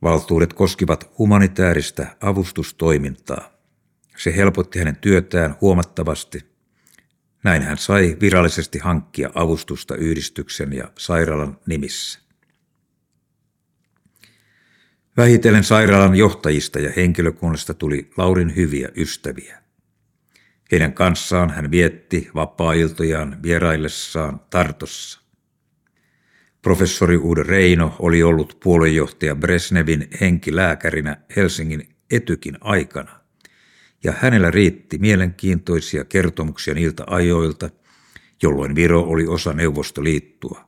Valtuudet koskivat humanitaarista avustustoimintaa. Se helpotti hänen työtään huomattavasti. Näin hän sai virallisesti hankkia avustusta yhdistyksen ja sairaalan nimissä. Vähitellen sairaalan johtajista ja henkilökunnasta tuli Laurin hyviä ystäviä. Heidän kanssaan hän vietti vapaa-iltojaan vieraillessaan Tartossa. Professori Ude Reino oli ollut puoluejohtaja Bresnevin henkilääkärinä Helsingin etykin aikana, ja hänellä riitti mielenkiintoisia kertomuksia niiltä ajoilta, jolloin Viro oli osa Neuvostoliittoa.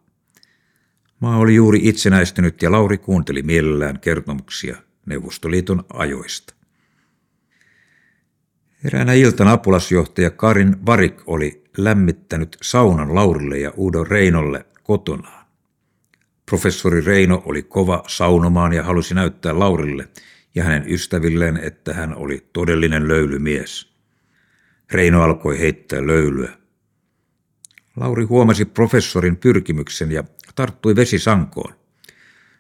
Maa oli juuri itsenäistynyt ja Lauri kuunteli mielellään kertomuksia Neuvostoliiton ajoista. Eräänä iltana apulasjohtaja Karin Varik oli lämmittänyt saunan Laurille ja Udo Reinolle kotonaan. Professori Reino oli kova saunomaan ja halusi näyttää Laurille ja hänen ystävilleen, että hän oli todellinen löylymies. Reino alkoi heittää löylyä. Lauri huomasi professorin pyrkimyksen ja tarttui vesisankoon.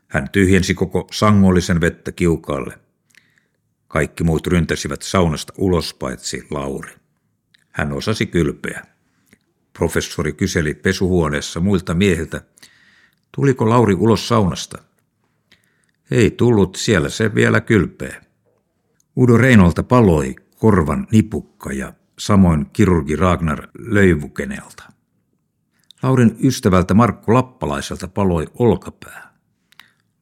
Hän tyhjensi koko sangollisen vettä kiukaalle – kaikki muut ryntäsivät saunasta ulos paitsi Lauri. Hän osasi kylpeä. Professori kyseli pesuhuoneessa muilta miehiltä, tuliko Lauri ulos saunasta. Ei tullut, siellä se vielä kylpeä. Udo Reinolta paloi korvan nipukka ja samoin kirurgi Ragnar Löyvukenelta. Laurin ystävältä Markku Lappalaiselta paloi olkapää.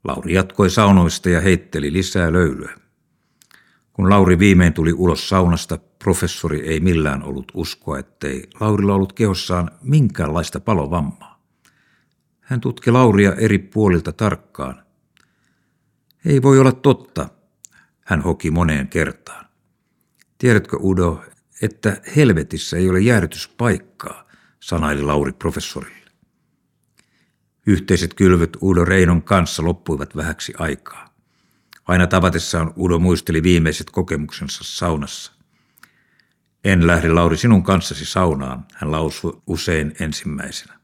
Lauri jatkoi saunoista ja heitteli lisää löylyä. Kun Lauri viimein tuli ulos saunasta, professori ei millään ollut uskoa, ettei Laurilla ollut kehossaan minkäänlaista palovammaa. Hän tutki Lauria eri puolilta tarkkaan. Ei voi olla totta, hän hoki moneen kertaan. Tiedätkö Udo, että helvetissä ei ole jäädytyspaikkaa, sanaili Lauri professorille. Yhteiset kylvyt Udo Reinon kanssa loppuivat vähäksi aikaa. Aina tavatessaan Udo muisteli viimeiset kokemuksensa saunassa. En lähde Lauri sinun kanssasi saunaan, hän lausui usein ensimmäisenä.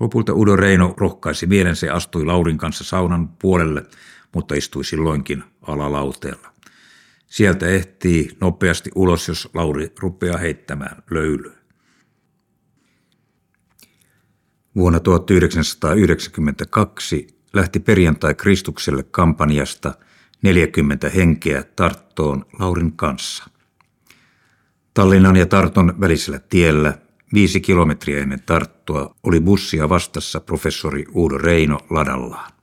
Lopulta Udo Reino rohkaisi mielensä ja astui Laurin kanssa saunan puolelle, mutta istui silloinkin alalauteella. Sieltä ehtii nopeasti ulos, jos Lauri rupeaa heittämään löylyä. Vuonna 1992 lähti perjantai Kristukselle kampanjasta 40 henkeä Tarttoon Laurin kanssa. Tallinnan ja Tarton välisellä tiellä viisi kilometriä ennen Tarttoa oli bussia vastassa professori Uudo Reino ladallaan.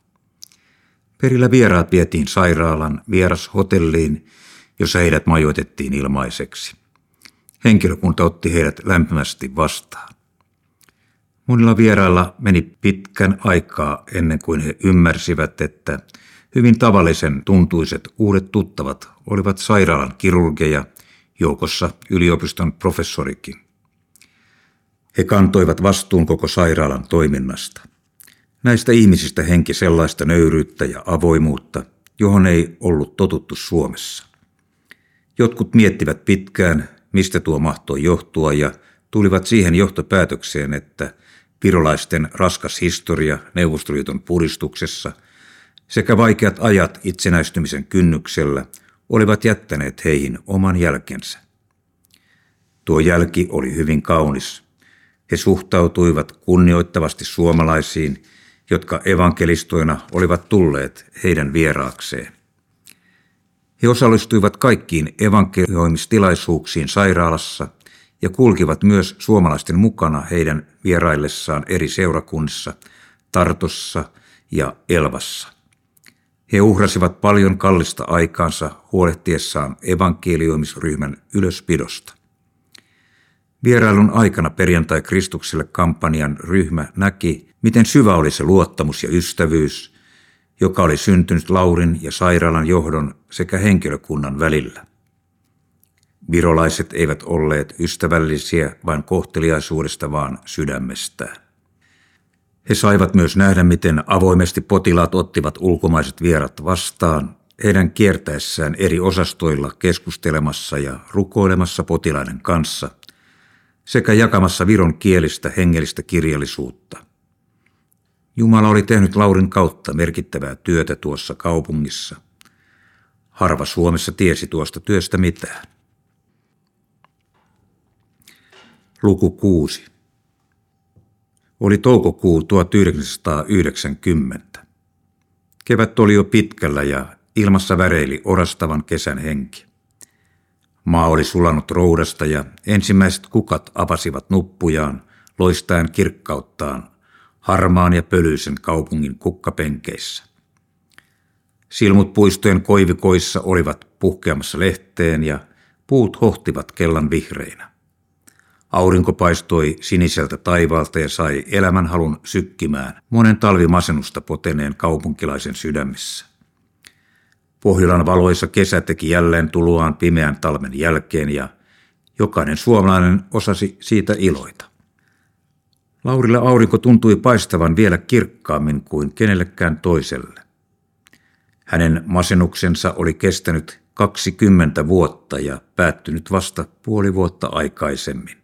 Perillä vieraat vietiin sairaalan vierashotelliin, jossa heidät majoitettiin ilmaiseksi. Henkilökunta otti heidät lämpimästi vastaan. Monilla vierailla meni pitkän aikaa ennen kuin he ymmärsivät, että hyvin tavallisen tuntuiset uudet tuttavat olivat sairaalan kirurgeja, joukossa yliopiston professorikin. He kantoivat vastuun koko sairaalan toiminnasta. Näistä ihmisistä henki sellaista nöyryyttä ja avoimuutta, johon ei ollut totuttu Suomessa. Jotkut miettivät pitkään, mistä tuo mahtoi johtua ja tulivat siihen johtopäätökseen, että virolaisten raskas historia Neuvostoliiton puristuksessa sekä vaikeat ajat itsenäistymisen kynnyksellä olivat jättäneet heihin oman jälkensä. Tuo jälki oli hyvin kaunis. He suhtautuivat kunnioittavasti suomalaisiin, jotka evankelistoina olivat tulleet heidän vieraakseen. He osallistuivat kaikkiin evankelioimistilaisuuksiin sairaalassa ja kulkivat myös suomalaisten mukana heidän vieraillessaan eri seurakunnissa Tartossa ja Elvassa. He uhrasivat paljon kallista aikaansa huolehtiessaan evankelioimisryhmän ylöspidosta. Vierailun aikana perjantai Kristukselle kampanjan ryhmä näki, miten syvä oli se luottamus ja ystävyys, joka oli syntynyt Laurin ja sairaalan johdon sekä henkilökunnan välillä. Virolaiset eivät olleet ystävällisiä vain kohteliaisuudesta, vaan sydämestään. He saivat myös nähdä, miten avoimesti potilaat ottivat ulkomaiset vierat vastaan, heidän kiertäessään eri osastoilla keskustelemassa ja rukoilemassa potilaiden kanssa, sekä jakamassa viron kielistä hengellistä kirjallisuutta. Jumala oli tehnyt Laurin kautta merkittävää työtä tuossa kaupungissa. Harva Suomessa tiesi tuosta työstä mitään. Luku 6. Oli toukokuu 1990. Kevät oli jo pitkällä ja ilmassa väreili orastavan kesän henki. Maa oli sulanut roudasta ja ensimmäiset kukat avasivat nuppujaan, loistaen kirkkauttaan harmaan ja pölyisen kaupungin kukkapenkeissä. Silmut puistojen koivikoissa olivat puhkeamassa lehteen ja puut hohtivat kellan vihreinä. Aurinko paistoi siniseltä taivaalta ja sai elämänhalun sykkimään monen talvimasennusta poteneen kaupunkilaisen sydämissä. Pohjolan valoissa kesä teki jälleen tuluaan pimeän talven jälkeen ja jokainen suomalainen osasi siitä iloita. Laurille aurinko tuntui paistavan vielä kirkkaammin kuin kenellekään toiselle. Hänen masennuksensa oli kestänyt 20 vuotta ja päättynyt vasta puoli vuotta aikaisemmin.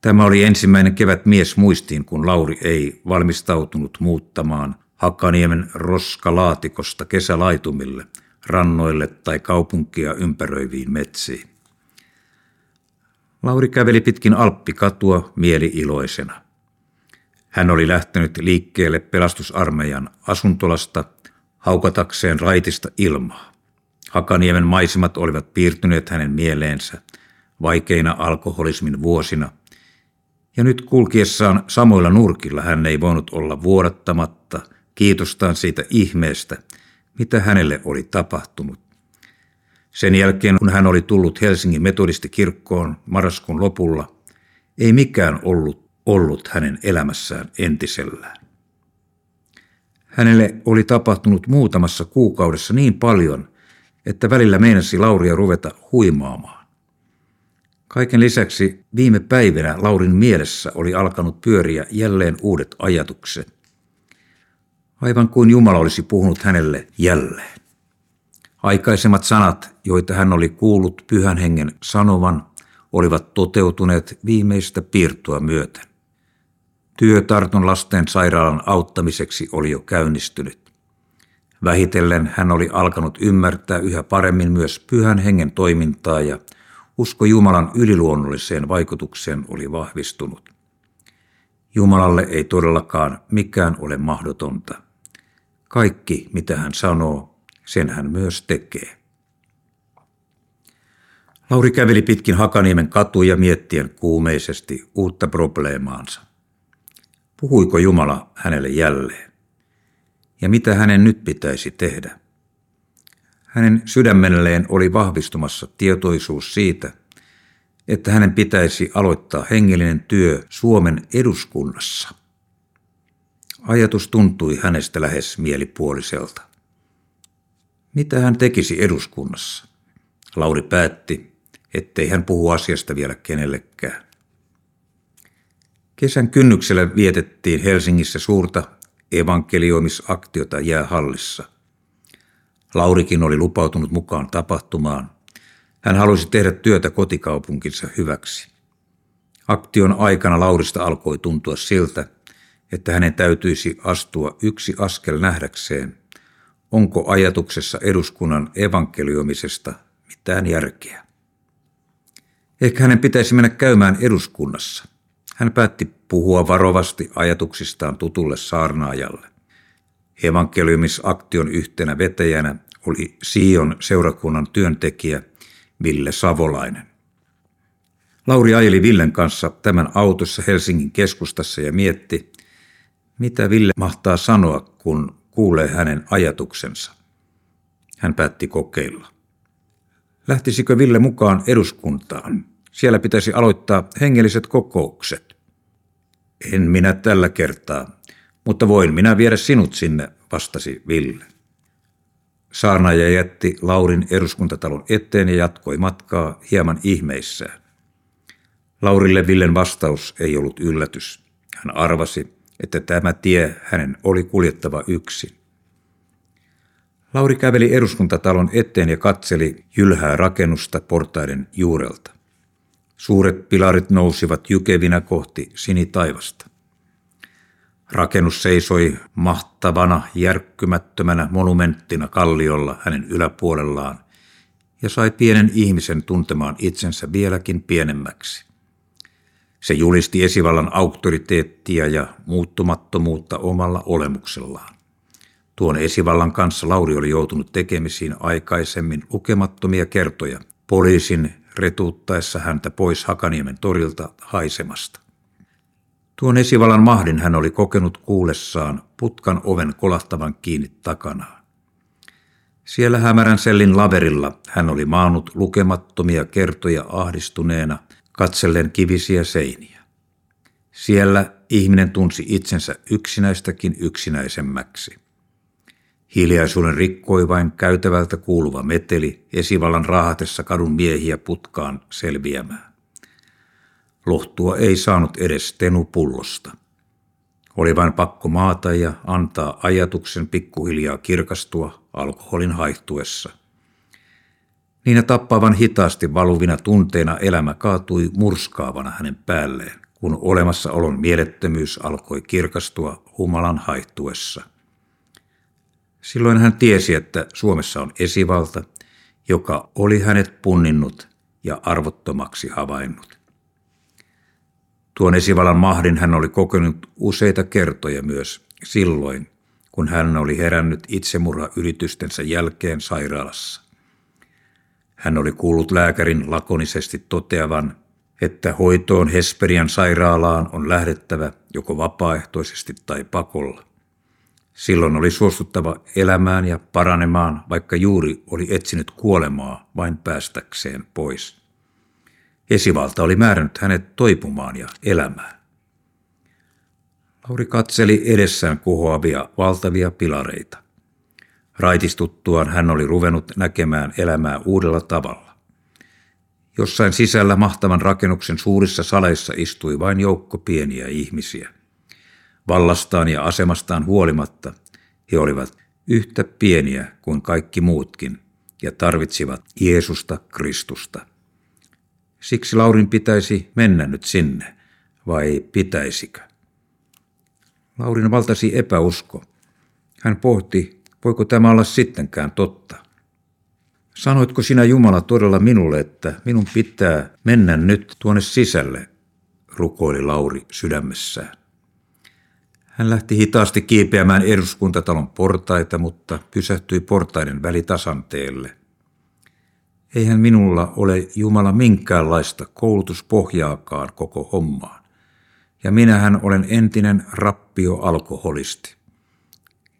Tämä oli ensimmäinen kevät mies muistiin, kun Lauri ei valmistautunut muuttamaan Hakaniemen roskalaatikosta kesälaitumille, rannoille tai kaupunkia ympäröiviin metsiin. Lauri käveli pitkin Alppikatua mieli iloisena. Hän oli lähtenyt liikkeelle pelastusarmeijan asuntolasta haukatakseen raitista ilmaa. Hakaniemen maisemat olivat piirtyneet hänen mieleensä vaikeina alkoholismin vuosina – ja nyt kulkiessaan samoilla nurkilla hän ei voinut olla vuodattamatta kiitostaan siitä ihmeestä, mitä hänelle oli tapahtunut. Sen jälkeen, kun hän oli tullut Helsingin metodistikirkkoon marraskuun lopulla, ei mikään ollut ollut hänen elämässään entisellään. Hänelle oli tapahtunut muutamassa kuukaudessa niin paljon, että välillä meinasi Lauria ruveta huimaamaan. Kaiken lisäksi viime päivinä Laurin mielessä oli alkanut pyöriä jälleen uudet ajatukset. Aivan kuin Jumala olisi puhunut hänelle jälleen. Aikaisemmat sanat, joita hän oli kuullut pyhän hengen sanovan, olivat toteutuneet viimeistä piirtoa myöten. Työ Tarton lasten sairaalan auttamiseksi oli jo käynnistynyt. Vähitellen hän oli alkanut ymmärtää yhä paremmin myös pyhän hengen toimintaa ja Usko Jumalan yliluonnolliseen vaikutukseen oli vahvistunut. Jumalalle ei todellakaan mikään ole mahdotonta. Kaikki, mitä hän sanoo, sen hän myös tekee. Lauri käveli pitkin Hakaniemen katuja miettien kuumeisesti uutta probleemaansa. Puhuiko Jumala hänelle jälleen? Ja mitä hänen nyt pitäisi tehdä? Hänen sydämelleen oli vahvistumassa tietoisuus siitä, että hänen pitäisi aloittaa hengellinen työ Suomen eduskunnassa. Ajatus tuntui hänestä lähes mielipuoliselta. Mitä hän tekisi eduskunnassa? Lauri päätti, ettei hän puhu asiasta vielä kenellekään. Kesän kynnyksellä vietettiin Helsingissä suurta evankelioimisaktiota jäähallissa. Laurikin oli lupautunut mukaan tapahtumaan. Hän halusi tehdä työtä kotikaupunkinsa hyväksi. Aktion aikana Laurista alkoi tuntua siltä, että hänen täytyisi astua yksi askel nähdäkseen, onko ajatuksessa eduskunnan evankelioimisesta mitään järkeä. Ehkä hänen pitäisi mennä käymään eduskunnassa. Hän päätti puhua varovasti ajatuksistaan tutulle saarnaajalle. Evankeliumisaktion yhtenä vetäjänä oli Sion seurakunnan työntekijä Ville Savolainen. Lauri ajeli Villen kanssa tämän autossa Helsingin keskustassa ja mietti, mitä Ville mahtaa sanoa, kun kuulee hänen ajatuksensa. Hän päätti kokeilla. Lähtisikö Ville mukaan eduskuntaan? Siellä pitäisi aloittaa hengelliset kokoukset. En minä tällä kertaa, mutta voin minä viedä sinut sinne, vastasi Ville. Saarnaaja jätti Laurin eduskuntatalon eteen ja jatkoi matkaa hieman ihmeissään. Laurille Villen vastaus ei ollut yllätys. Hän arvasi, että tämä tie hänen oli kuljettava yksin. Lauri käveli eduskuntatalon eteen ja katseli jylhää rakennusta portaiden juurelta. Suuret pilarit nousivat jykevinä kohti sinitaivasta. Rakennus seisoi mahtavana, järkkymättömänä monumenttina kalliolla hänen yläpuolellaan ja sai pienen ihmisen tuntemaan itsensä vieläkin pienemmäksi. Se julisti esivallan auktoriteettia ja muuttumattomuutta omalla olemuksellaan. Tuon esivallan kanssa Lauri oli joutunut tekemisiin aikaisemmin lukemattomia kertoja poliisin retuuttaessa häntä pois Hakaniemen torilta haisemasta. Tuon esivallan mahdin hän oli kokenut kuulessaan putkan oven kolahtavan kiinni takanaan. Siellä hämärän sellin laverilla hän oli maanut lukemattomia kertoja ahdistuneena katsellen kivisiä seiniä. Siellä ihminen tunsi itsensä yksinäistäkin yksinäisemmäksi. Hiljaisuuden rikkoi vain käytävältä kuuluva meteli esivallan rahatessa kadun miehiä putkaan selviämään. Lohtua ei saanut edes tenupullosta. Oli vain pakko maata ja antaa ajatuksen pikkuhiljaa kirkastua alkoholin haihtuessa. Niinä tappavan hitaasti valuvina tunteina elämä kaatui murskaavana hänen päälleen, kun olemassaolon mielettömyys alkoi kirkastua humalan haihtuessa – Silloin hän tiesi, että Suomessa on esivalta, joka oli hänet punninnut ja arvottomaksi havainnut. Tuon esivallan mahdin hän oli kokenut useita kertoja myös silloin, kun hän oli herännyt itsemurhayritystensä jälkeen sairaalassa. Hän oli kuullut lääkärin lakonisesti toteavan, että hoitoon Hesperian sairaalaan on lähdettävä joko vapaaehtoisesti tai pakolla. Silloin oli suostuttava elämään ja paranemaan, vaikka juuri oli etsinyt kuolemaa vain päästäkseen pois. Esivalta oli määrännyt hänet toipumaan ja elämään. Lauri katseli edessään kuhoavia valtavia pilareita. Raitistuttuaan hän oli ruvennut näkemään elämää uudella tavalla. Jossain sisällä mahtavan rakennuksen suurissa saleissa istui vain joukko pieniä ihmisiä – Vallastaan ja asemastaan huolimatta he olivat yhtä pieniä kuin kaikki muutkin ja tarvitsivat Jeesusta Kristusta. Siksi Laurin pitäisi mennä nyt sinne, vai pitäisikö? Laurin valtasi epäusko. Hän pohti, voiko tämä olla sittenkään totta. Sanoitko sinä Jumala todella minulle, että minun pitää mennä nyt tuonne sisälle, rukoili Lauri sydämessään. Hän lähti hitaasti kiipeämään eduskuntatalon portaita, mutta pysähtyi portaiden välitasanteelle. Eihän minulla ole Jumala minkäänlaista koulutuspohjaakaan koko hommaan. Ja minähän olen entinen rappio-alkoholisti.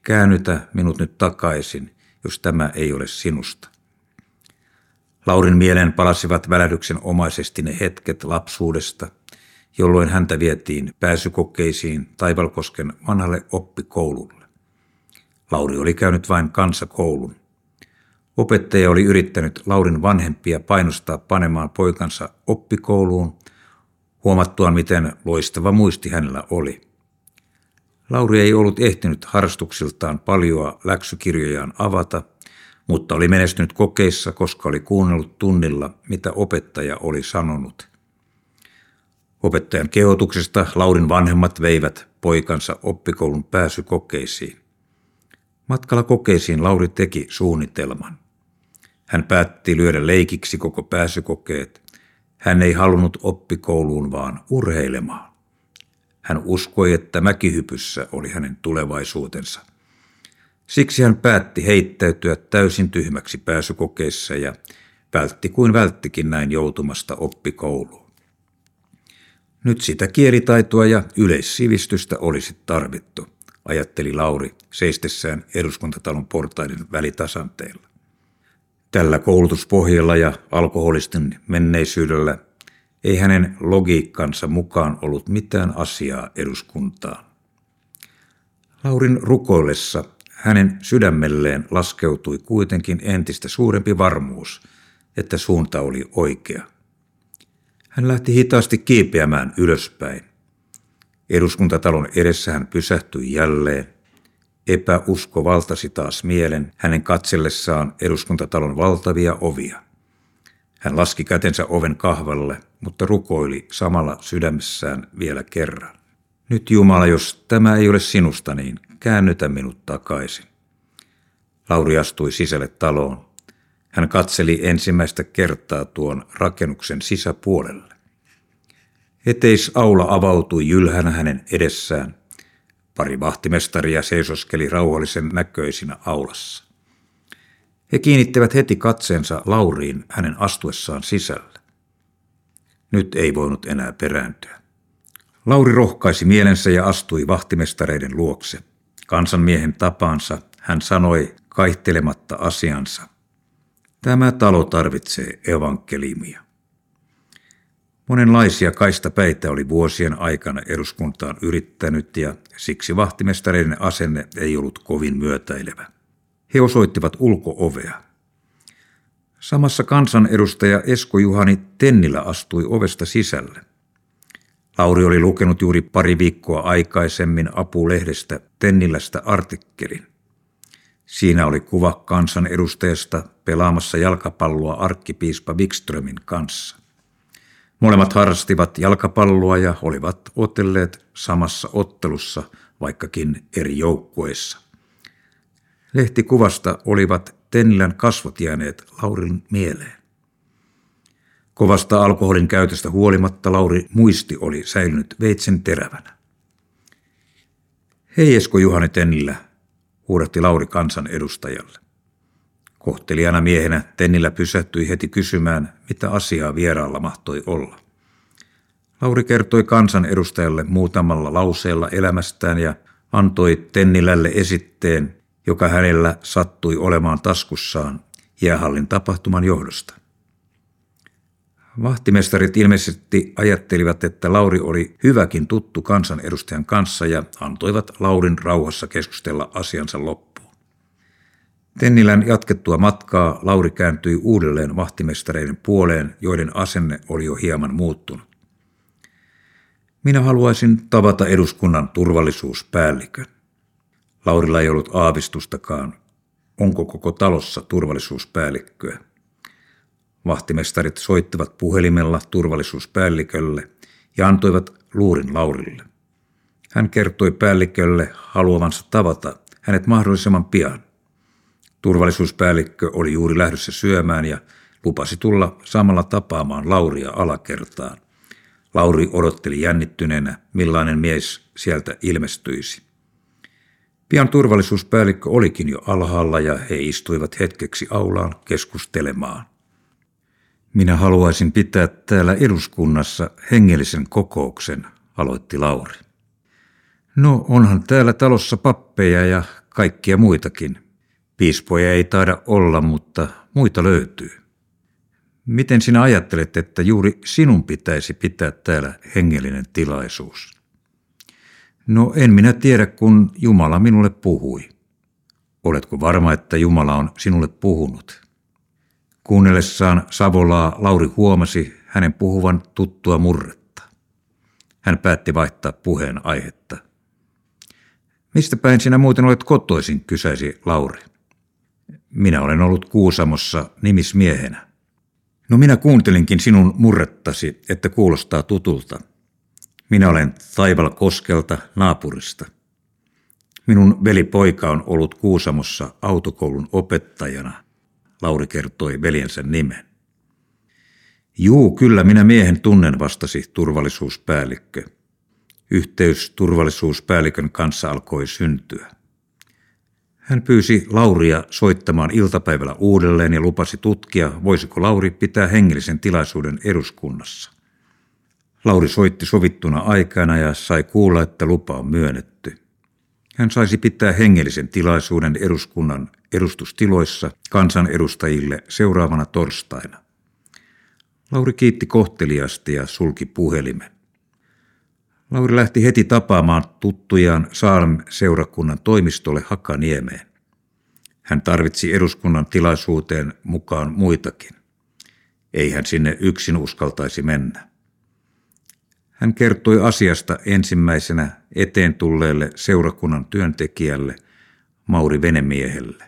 Käännytä minut nyt takaisin, jos tämä ei ole sinusta. Laurin mieleen palasivat välähdyksen omaisesti ne hetket lapsuudesta, jolloin häntä vietiin pääsykokeisiin Taivalkosken vanhalle oppikoululle. Lauri oli käynyt vain kansakoulun. Opettaja oli yrittänyt Laurin vanhempia painostaa panemaan poikansa oppikouluun, huomattuaan miten loistava muisti hänellä oli. Lauri ei ollut ehtinyt harrastuksiltaan paljoa läksykirjojaan avata, mutta oli menestynyt kokeissa, koska oli kuunnellut tunnilla, mitä opettaja oli sanonut. Opettajan kehotuksesta Laurin vanhemmat veivät poikansa oppikoulun pääsykokeisiin. Matkalla kokeisiin Lauri teki suunnitelman. Hän päätti lyödä leikiksi koko pääsykokeet. Hän ei halunnut oppikouluun vaan urheilemaan. Hän uskoi, että mäkihypyssä oli hänen tulevaisuutensa. Siksi hän päätti heittäytyä täysin tyhmäksi pääsykokeissa ja vältti kuin välttikin näin joutumasta oppikouluun. Nyt sitä kielitaitoa ja yleissivistystä olisi tarvittu, ajatteli Lauri seistessään eduskuntatalon portaiden välitasanteella. Tällä koulutuspohjalla ja alkoholistin menneisyydellä ei hänen logiikkansa mukaan ollut mitään asiaa eduskuntaan. Laurin rukoillessa hänen sydämelleen laskeutui kuitenkin entistä suurempi varmuus, että suunta oli oikea. Hän lähti hitaasti kiipeämään ylöspäin. Eduskuntatalon edessä hän pysähtyi jälleen. Epäusko valtasi taas mielen hänen katsellessaan eduskuntatalon valtavia ovia. Hän laski kätensä oven kahvalle, mutta rukoili samalla sydämessään vielä kerran. Nyt Jumala, jos tämä ei ole sinusta, niin käännytä minut takaisin. Lauri astui sisälle taloon. Hän katseli ensimmäistä kertaa tuon rakennuksen sisäpuolelle. Eteisaula avautui jylhänä hänen edessään. Pari vahtimestaria seisoskeli rauhallisen näköisinä aulassa. He kiinnittivät heti katseensa Lauriin hänen astuessaan sisälle. Nyt ei voinut enää perääntyä. Lauri rohkaisi mielensä ja astui vahtimestareiden luokse. Kansanmiehen tapaansa hän sanoi kaihtelematta asiansa. Tämä talo tarvitsee evankeliumia. Monenlaisia kaistapäitä oli vuosien aikana eduskuntaan yrittänyt ja siksi vahtimestareiden asenne ei ollut kovin myötäilevä. He osoittivat ulkoovea. Samassa kansanedustaja Esko Juhani Tennilä astui ovesta sisälle. Lauri oli lukenut juuri pari viikkoa aikaisemmin Apulehdestä Tennilästä artikkelin. Siinä oli kuva kansanedustajasta pelaamassa jalkapalloa arkkipiispa Wikströmin kanssa. Molemmat harrastivat jalkapalloa ja olivat otelleet samassa ottelussa, vaikkakin eri joukkueissa. Lehtikuvasta olivat Tennilän kasvot jääneet Laurin mieleen. Kovasta alkoholin käytöstä huolimatta Lauri muisti oli säilynyt veitsen terävänä. Hei Esko Juhani Tennilä, huudatti Lauri kansan edustajalle. Kohtelijana miehenä Tennillä pysähtyi heti kysymään, mitä asiaa vieraalla mahtoi olla. Lauri kertoi kansan edustajalle muutamalla lauseella elämästään ja antoi Tennilälle esitteen, joka hänellä sattui olemaan taskussaan jäähallin tapahtuman johdosta. Vahtimestarit ilmeisesti ajattelivat, että Lauri oli hyväkin tuttu kansanedustajan kanssa ja antoivat Laurin rauhassa keskustella asiansa loppuun. Tennilän jatkettua matkaa Lauri kääntyi uudelleen vahtimestareiden puoleen, joiden asenne oli jo hieman muuttunut. Minä haluaisin tavata eduskunnan turvallisuuspäällikön. Laurilla ei ollut aavistustakaan, onko koko talossa turvallisuuspäällikköä. Vahtimestarit soittivat puhelimella turvallisuuspäällikölle ja antoivat luurin Laurille. Hän kertoi päällikölle haluavansa tavata hänet mahdollisimman pian. Turvallisuuspäällikkö oli juuri lähdössä syömään ja lupasi tulla samalla tapaamaan Lauria alakertaan. Lauri odotteli jännittyneenä, millainen mies sieltä ilmestyisi. Pian turvallisuuspäällikkö olikin jo alhaalla ja he istuivat hetkeksi aulaan keskustelemaan. Minä haluaisin pitää täällä eduskunnassa hengellisen kokouksen, aloitti Lauri. No onhan täällä talossa pappeja ja kaikkia muitakin. Piispoja ei taida olla, mutta muita löytyy. Miten sinä ajattelet, että juuri sinun pitäisi pitää täällä hengellinen tilaisuus? No en minä tiedä, kun Jumala minulle puhui. Oletko varma, että Jumala on sinulle puhunut? Kuunnellessaan Savolaa Lauri huomasi hänen puhuvan tuttua murretta. Hän päätti vaihtaa puheen aihetta. Mistä päin sinä muuten olet kotoisin, kysäisi Lauri. Minä olen ollut Kuusamossa nimismiehenä. No minä kuuntelinkin sinun murrettasi, että kuulostaa tutulta. Minä olen Taival Koskelta naapurista. Minun velipoika on ollut Kuusamossa autokoulun opettajana, Lauri kertoi veljensä nimen. Juu, kyllä minä miehen tunnen, vastasi turvallisuuspäällikkö. Yhteys turvallisuuspäällikön kanssa alkoi syntyä. Hän pyysi Lauria soittamaan iltapäivällä uudelleen ja lupasi tutkia, voisiko Lauri pitää hengellisen tilaisuuden eduskunnassa. Lauri soitti sovittuna aikana ja sai kuulla, että lupa on myönnetty. Hän saisi pitää hengellisen tilaisuuden eduskunnan edustustiloissa kansanedustajille seuraavana torstaina. Lauri kiitti kohteliasti ja sulki puhelimen. Lauri lähti heti tapaamaan tuttujaan Saalm-seurakunnan toimistolle Hakaniemeen. Hän tarvitsi eduskunnan tilaisuuteen mukaan muitakin. Ei hän sinne yksin uskaltaisi mennä. Hän kertoi asiasta ensimmäisenä eteen tulleelle seurakunnan työntekijälle, Mauri Venemiehelle.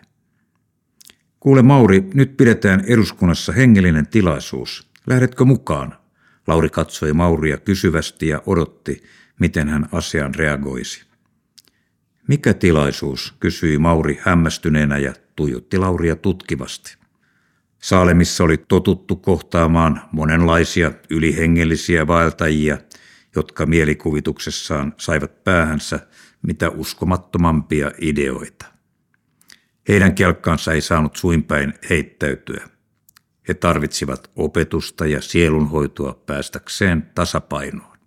Kuule Mauri, nyt pidetään eduskunnassa hengellinen tilaisuus. Lähdetkö mukaan? Lauri katsoi Mauria kysyvästi ja odotti, miten hän asiaan reagoisi. Mikä tilaisuus, kysyi Mauri hämmästyneenä ja tuijotti Lauria tutkivasti. Saalemissa oli totuttu kohtaamaan monenlaisia ylihengellisiä vaeltajia, jotka mielikuvituksessaan saivat päähänsä mitä uskomattomampia ideoita. Heidän kelkkaansa ei saanut suinpäin heittäytyä. He tarvitsivat opetusta ja sielunhoitoa päästäkseen tasapainoon.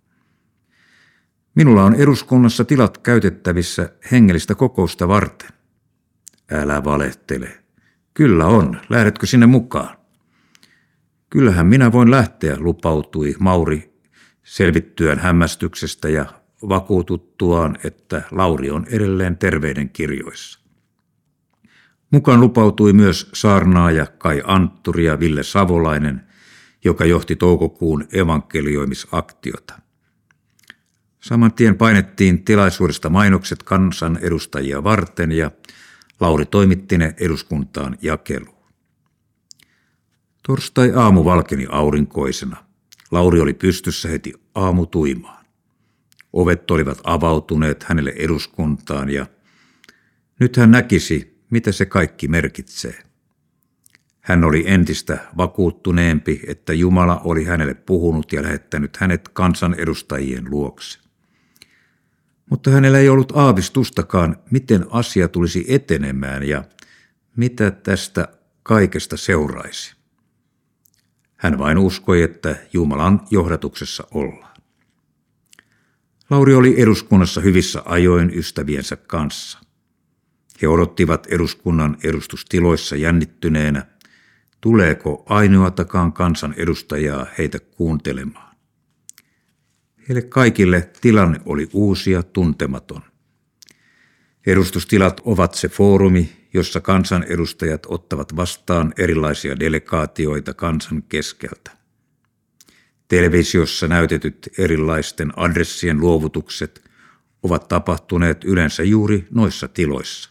Minulla on eduskunnassa tilat käytettävissä hengellistä kokousta varten. Älä valehtele. Kyllä on. Lähdetkö sinne mukaan? Kyllähän minä voin lähteä, lupautui Mauri selvittyään hämmästyksestä ja vakuututtuaan, että Lauri on edelleen terveyden kirjoissa. Mukaan lupautui myös saarnaaja Kai Antturi ja Ville Savolainen, joka johti toukokuun evankelioimisaktiota. Saman tien painettiin tilaisuudesta mainokset kansan edustajia varten ja Lauri toimitti ne eduskuntaan jakeluun. Torstai aamu valkeni aurinkoisena. Lauri oli pystyssä heti aamutuimaan. Ovet olivat avautuneet hänelle eduskuntaan ja nyt hän näkisi, mitä se kaikki merkitsee. Hän oli entistä vakuuttuneempi, että Jumala oli hänelle puhunut ja lähettänyt hänet kansanedustajien luokse. Mutta hänellä ei ollut aavistustakaan, miten asia tulisi etenemään ja mitä tästä kaikesta seuraisi. Hän vain uskoi, että Jumalan johdatuksessa ollaan. Lauri oli eduskunnassa hyvissä ajoin ystäviensä kanssa. He odottivat eduskunnan edustustiloissa jännittyneenä, tuleeko ainoatakaan kansan edustajaa heitä kuuntelemaan. Heille kaikille tilanne oli uusi ja tuntematon. Edustustilat ovat se foorumi, jossa kansanedustajat ottavat vastaan erilaisia delegaatioita kansan keskeltä. Televisiossa näytetyt erilaisten adressien luovutukset ovat tapahtuneet yleensä juuri noissa tiloissa.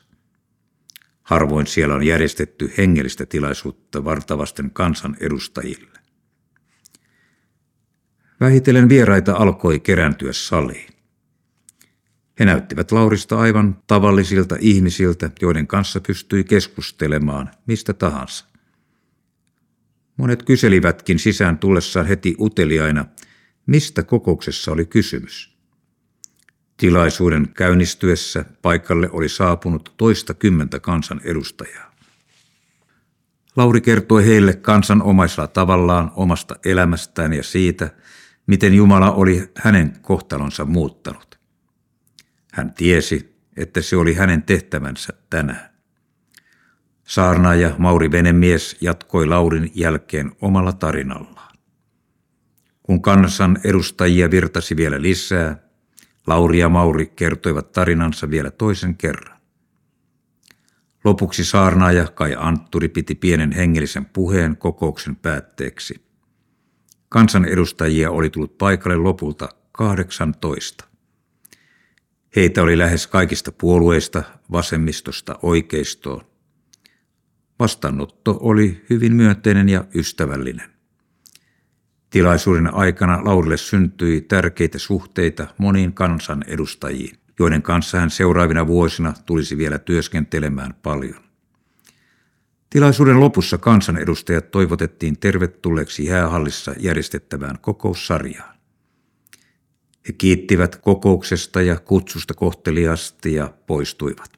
Harvoin siellä on järjestetty hengellistä tilaisuutta vartavasten kansan edustajille. Vähitellen vieraita alkoi kerääntyä saliin. He näyttivät Laurista aivan tavallisilta ihmisiltä, joiden kanssa pystyi keskustelemaan mistä tahansa. Monet kyselivätkin sisään tullessaan heti uteliaina, Mistä kokouksessa oli kysymys? Tilaisuuden käynnistyessä paikalle oli saapunut toista kymmentä kansan edustajaa. Lauri kertoi heille kansanomaisella tavallaan omasta elämästään ja siitä, miten Jumala oli hänen kohtalonsa muuttanut. Hän tiesi, että se oli hänen tehtävänsä tänään. Saarnaaja Mauri Venemies jatkoi Laurin jälkeen omalla tarinallaan. Kun kansan edustajia virtasi vielä lisää, Lauri ja Mauri kertoivat tarinansa vielä toisen kerran. Lopuksi saarnaaja Kai Antturi piti pienen hengellisen puheen kokouksen päätteeksi. Kansanedustajia oli tullut paikalle lopulta 18. Heitä oli lähes kaikista puolueista, vasemmistosta oikeistoon. Vastaanotto oli hyvin myönteinen ja ystävällinen. Tilaisuuden aikana Laurille syntyi tärkeitä suhteita moniin kansanedustajiin, joiden kanssa hän seuraavina vuosina tulisi vielä työskentelemään paljon. Tilaisuuden lopussa kansanedustajat toivotettiin tervetulleeksi jäähallissa järjestettävään kokoussarjaan. He kiittivät kokouksesta ja kutsusta kohteliaasti ja poistuivat.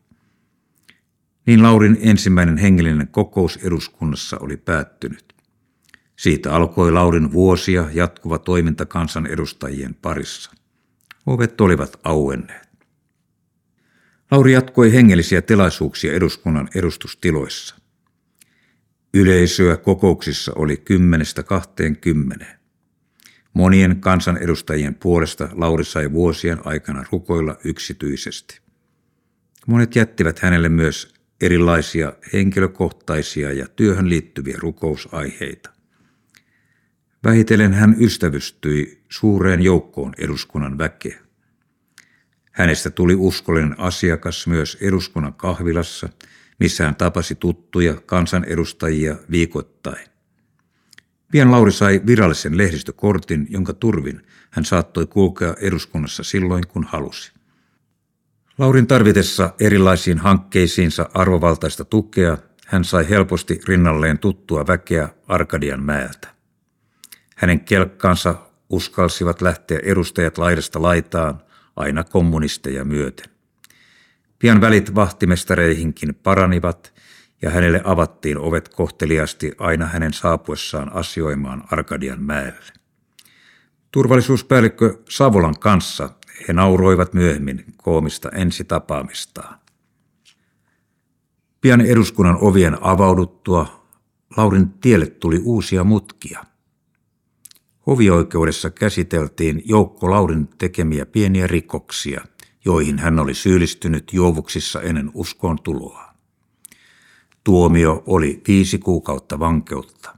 Niin Laurin ensimmäinen hengellinen kokous eduskunnassa oli päättynyt. Siitä alkoi Laurin vuosia jatkuva toiminta kansanedustajien parissa. Ovet olivat auenneet. Lauri jatkoi hengellisiä tilaisuuksia eduskunnan edustustiloissa. Yleisöä kokouksissa oli kymmenestä kahteen kymmeneen. Monien kansanedustajien puolesta Lauri sai vuosien aikana rukoilla yksityisesti. Monet jättivät hänelle myös erilaisia henkilökohtaisia ja työhön liittyviä rukousaiheita. Vähitellen hän ystävystyi suureen joukkoon eduskunnan väkeä. Hänestä tuli uskollinen asiakas myös eduskunnan kahvilassa, missä hän tapasi tuttuja kansanedustajia viikoittain. Pian Lauri sai virallisen lehdistökortin, jonka turvin hän saattoi kulkea eduskunnassa silloin, kun halusi. Laurin tarvitessa erilaisiin hankkeisiinsa arvovaltaista tukea, hän sai helposti rinnalleen tuttua väkeä Arkadian mäeltä. Hänen kelkkaansa uskalsivat lähteä edustajat laidasta laitaan aina kommunisteja myöten. Pian välit vahtimestareihinkin paranivat ja hänelle avattiin ovet kohteliasti aina hänen saapuessaan asioimaan Arkadian mäelle. Turvallisuuspäällikkö Savolan kanssa he nauroivat myöhemmin koomista ensitapaamistaan. Pian eduskunnan ovien avauduttua Laurin tielle tuli uusia mutkia. Hovioikeudessa käsiteltiin joukko Laurin tekemiä pieniä rikoksia, joihin hän oli syyllistynyt juovuksissa ennen uskoon tuloa. Tuomio oli viisi kuukautta vankeutta.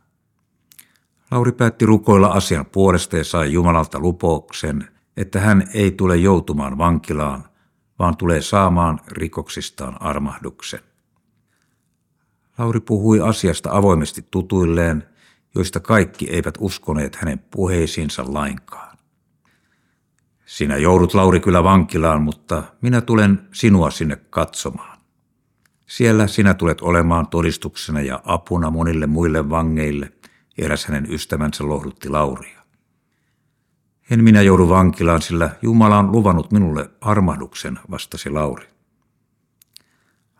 Lauri päätti rukoilla asian puolesta ja sai Jumalalta lupouksen, että hän ei tule joutumaan vankilaan, vaan tulee saamaan rikoksistaan armahduksen. Lauri puhui asiasta avoimesti tutuilleen, joista kaikki eivät uskoneet hänen puheisiinsa lainkaan. Sinä joudut Lauri kyllä vankilaan, mutta minä tulen sinua sinne katsomaan. Siellä sinä tulet olemaan todistuksena ja apuna monille muille vangeille, eräs hänen ystävänsä lohdutti Lauria. En minä joudu vankilaan, sillä Jumala on luvannut minulle armahduksen, vastasi Lauri.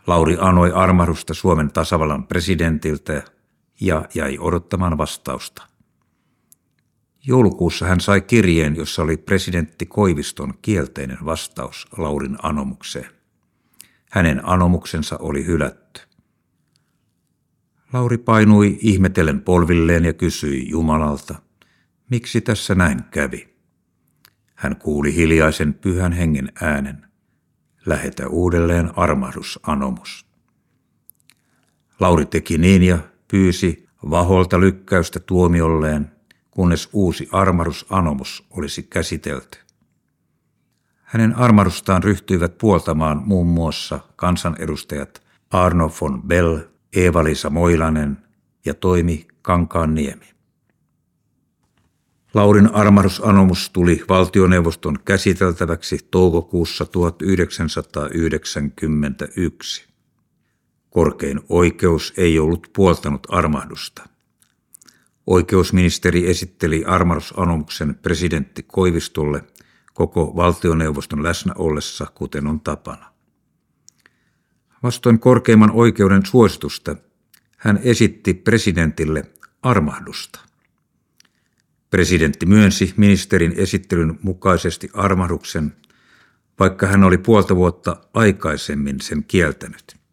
Lauri anoi armahdusta Suomen tasavallan presidentiltä ja jäi odottamaan vastausta. Joulukuussa hän sai kirjeen, jossa oli presidentti Koiviston kielteinen vastaus Laurin anomukseen. Hänen anomuksensa oli hylätty. Lauri painui ihmetellen polvilleen ja kysyi Jumalalta, miksi tässä näin kävi. Hän kuuli hiljaisen pyhän hengen äänen. Lähetä uudelleen armahdusanomus. Lauri teki niin ja pyysi vaholta lykkäystä tuomiolleen, kunnes uusi armarusanomus olisi käsitelty. Hänen armarustaan ryhtyivät puoltamaan muun muassa kansanedustajat Arno von Bell, Eeva-Liisa Moilanen ja Toimi Kankaanniemi. Laurin armarusanomus tuli valtioneuvoston käsiteltäväksi toukokuussa 1991. Korkein oikeus ei ollut puoltanut armahdusta. Oikeusministeri esitteli armahdusanomuksen presidentti Koivistolle koko valtioneuvoston läsnä ollessa, kuten on tapana. Vastoin korkeimman oikeuden suositusta hän esitti presidentille armahdusta. Presidentti myönsi ministerin esittelyn mukaisesti armahduksen, vaikka hän oli puolta vuotta aikaisemmin sen kieltänyt.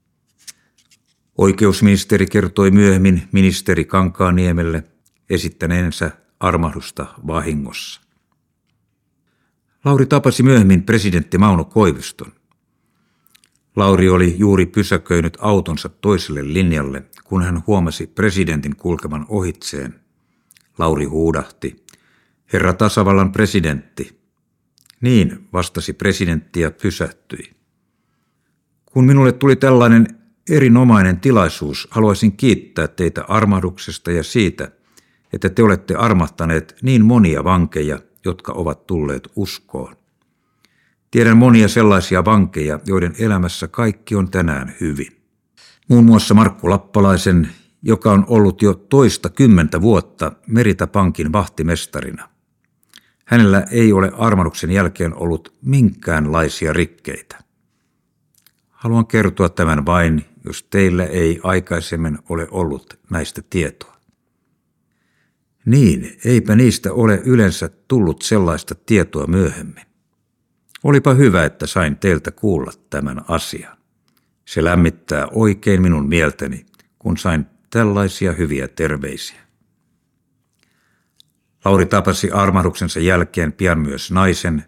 Oikeusministeri kertoi myöhemmin ministeri Kankaaniemelle esittäneensä armahdusta vahingossa. Lauri tapasi myöhemmin presidentti Mauno Koiviston. Lauri oli juuri pysäköinyt autonsa toiselle linjalle, kun hän huomasi presidentin kulkevan ohitseen. Lauri huudahti, herra tasavallan presidentti. Niin, vastasi presidentti ja pysähtyi. Kun minulle tuli tällainen erinomainen tilaisuus, haluaisin kiittää teitä armahduksesta ja siitä, että te olette armahtaneet niin monia vankeja, jotka ovat tulleet uskoon. Tiedän monia sellaisia vankeja, joiden elämässä kaikki on tänään hyvin. Muun muassa Markku Lappalaisen, joka on ollut jo toista kymmentä vuotta Merita Pankin vahtimestarina. Hänellä ei ole armahduksen jälkeen ollut minkäänlaisia rikkeitä. Haluan kertoa tämän vain, jos teillä ei aikaisemmin ole ollut näistä tietoa. Niin, eipä niistä ole yleensä tullut sellaista tietoa myöhemmin. Olipa hyvä, että sain teiltä kuulla tämän asian. Se lämmittää oikein minun mieltäni, kun sain tällaisia hyviä terveisiä. Lauri tapasi armahduksensa jälkeen pian myös naisen,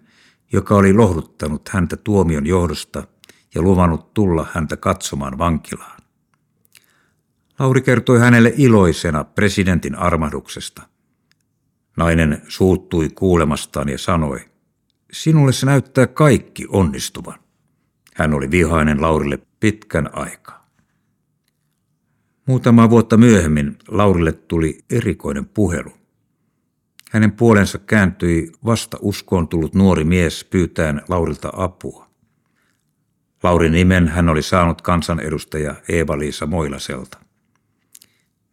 joka oli lohduttanut häntä tuomion johdosta ja luvannut tulla häntä katsomaan vankilaan. Lauri kertoi hänelle iloisena presidentin armahduksesta. Nainen suuttui kuulemastaan ja sanoi, sinulle se näyttää kaikki onnistuvan. Hän oli vihainen Laurille pitkän aikaa. Muutama vuotta myöhemmin Laurille tuli erikoinen puhelu. Hänen puolensa kääntyi vasta uskoon tullut nuori mies pyytäen Laurilta apua. Laurin nimen hän oli saanut kansanedustaja Eeva-Liisa Moilaselta.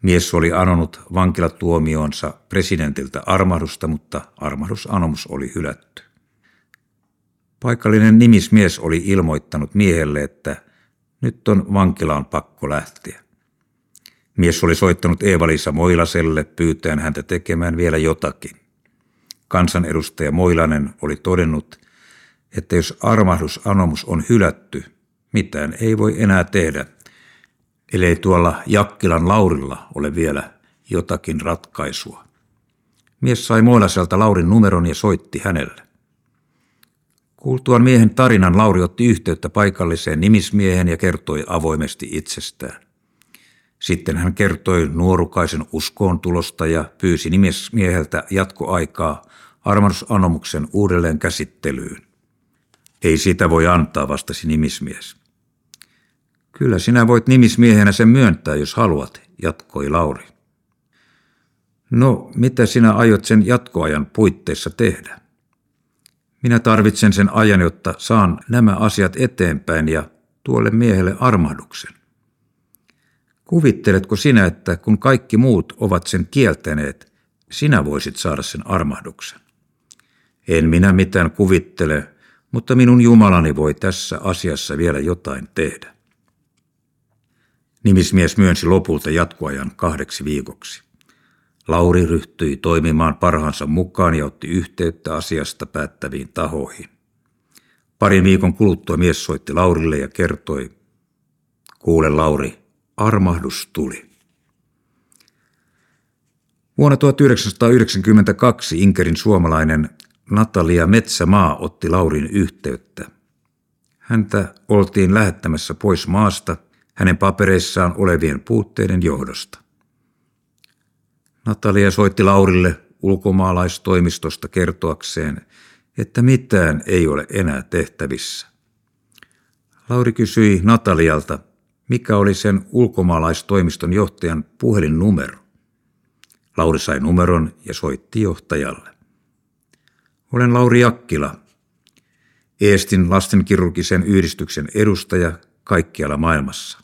Mies oli anonut vankilatuomionsa presidentiltä armahdusta, mutta armahdusanomus oli hylätty. Paikallinen nimismies oli ilmoittanut miehelle, että nyt on vankilaan pakko lähteä. Mies oli soittanut Eeva-Liisa Moilaselle pyytäen häntä tekemään vielä jotakin. Kansanedustaja Moilanen oli todennut, että jos armahdusanomus on hylätty, mitään ei voi enää tehdä, ellei tuolla Jakkilan Laurilla ole vielä jotakin ratkaisua. Mies sai Moilaselta Laurin numeron ja soitti hänelle. Kuultuaan miehen tarinan Lauri otti yhteyttä paikalliseen nimismiehen ja kertoi avoimesti itsestään. Sitten hän kertoi nuorukaisen uskoon tulosta ja pyysi nimismieheltä jatkoaikaa armahdusanomuksen uudelleen käsittelyyn. Ei sitä voi antaa, vastasi nimismies. Kyllä sinä voit nimismiehenä sen myöntää, jos haluat, jatkoi Lauri. No, mitä sinä aiot sen jatkoajan puitteissa tehdä? Minä tarvitsen sen ajan, jotta saan nämä asiat eteenpäin ja tuolle miehelle armahduksen. Kuvitteletko sinä, että kun kaikki muut ovat sen kieltäneet, sinä voisit saada sen armahduksen? En minä mitään kuvittele, mutta minun Jumalani voi tässä asiassa vielä jotain tehdä. Nimismies myönsi lopulta jatkoajan kahdeksi viikoksi. Lauri ryhtyi toimimaan parhaansa mukaan ja otti yhteyttä asiasta päättäviin tahoihin. Parin viikon kuluttua mies soitti Laurille ja kertoi, kuule Lauri, armahdus tuli. Vuonna 1992 Inkerin suomalainen Natalia Metsämaa otti Laurin yhteyttä. Häntä oltiin lähettämässä pois maasta hänen papereissaan olevien puutteiden johdosta. Natalia soitti Laurille ulkomaalaistoimistosta kertoakseen, että mitään ei ole enää tehtävissä. Lauri kysyi Natalialta, mikä oli sen ulkomaalaistoimiston johtajan puhelinnumero. Lauri sai numeron ja soitti johtajalle. Olen Lauri Jakkila, Eestin lastenkirurgisen yhdistyksen edustaja kaikkialla maailmassa.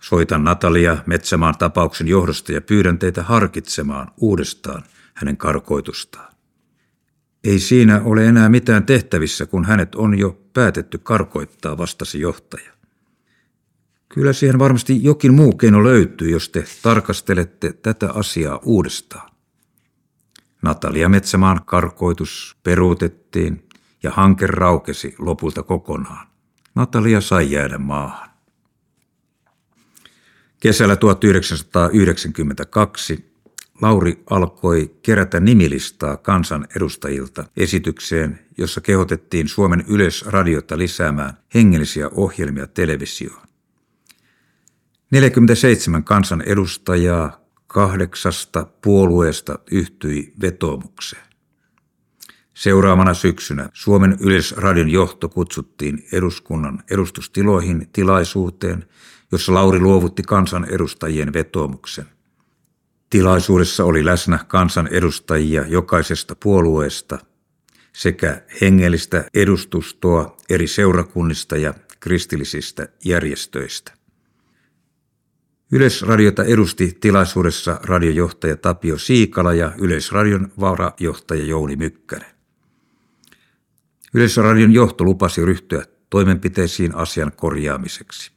Soitan Natalia Metsämaan tapauksen johdosta ja pyydän teitä harkitsemaan uudestaan hänen karkoitustaan. Ei siinä ole enää mitään tehtävissä, kun hänet on jo päätetty karkoittaa, vastasi johtaja. Kyllä siihen varmasti jokin muu keino löytyy, jos te tarkastelette tätä asiaa uudestaan. Natalia Metsämaan karkoitus peruutettiin ja hanke raukesi lopulta kokonaan. Natalia sai jäädä maahan. Kesällä 1992 Lauri alkoi kerätä nimilistaa kansan edustajilta esitykseen, jossa kehotettiin Suomen yleisradiota lisäämään hengellisiä ohjelmia televisioon. 47 kansan edustajaa kahdeksasta puolueesta yhtyi vetoomukseen. Seuraavana syksynä Suomen yleisradion johto kutsuttiin eduskunnan edustustiloihin tilaisuuteen, jossa Lauri luovutti kansan edustajien vetoomuksen. Tilaisuudessa oli läsnä kansan edustajia jokaisesta puolueesta sekä hengellistä edustustoa eri seurakunnista ja kristillisistä järjestöistä. Yleisradiota edusti tilaisuudessa radiojohtaja Tapio Siikala ja Yleisradion varajohtaja Jouni Mykkänen. Yleisradion johto lupasi ryhtyä toimenpiteisiin asian korjaamiseksi.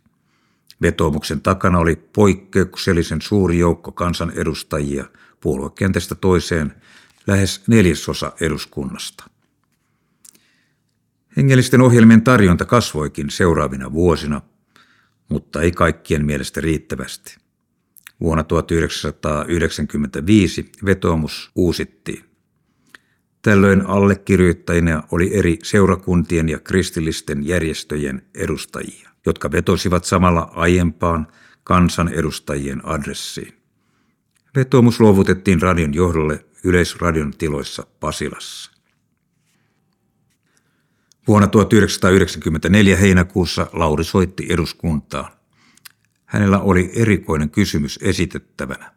Vetoomuksen takana oli poikkeuksellisen suuri joukko kansanedustajia puoluekentästä toiseen, lähes neljäsosa eduskunnasta. Hengellisten ohjelmien tarjonta kasvoikin seuraavina vuosina, mutta ei kaikkien mielestä riittävästi. Vuonna 1995 vetoomus uusittiin. Tällöin allekirjoittajina oli eri seurakuntien ja kristillisten järjestöjen edustajia, jotka vetosivat samalla aiempaan kansanedustajien adressiin. Vetoomus luovutettiin radion johdolle Yleisradion tiloissa Pasilassa. Vuonna 1994 heinäkuussa Lauri soitti eduskuntaan. Hänellä oli erikoinen kysymys esitettävänä.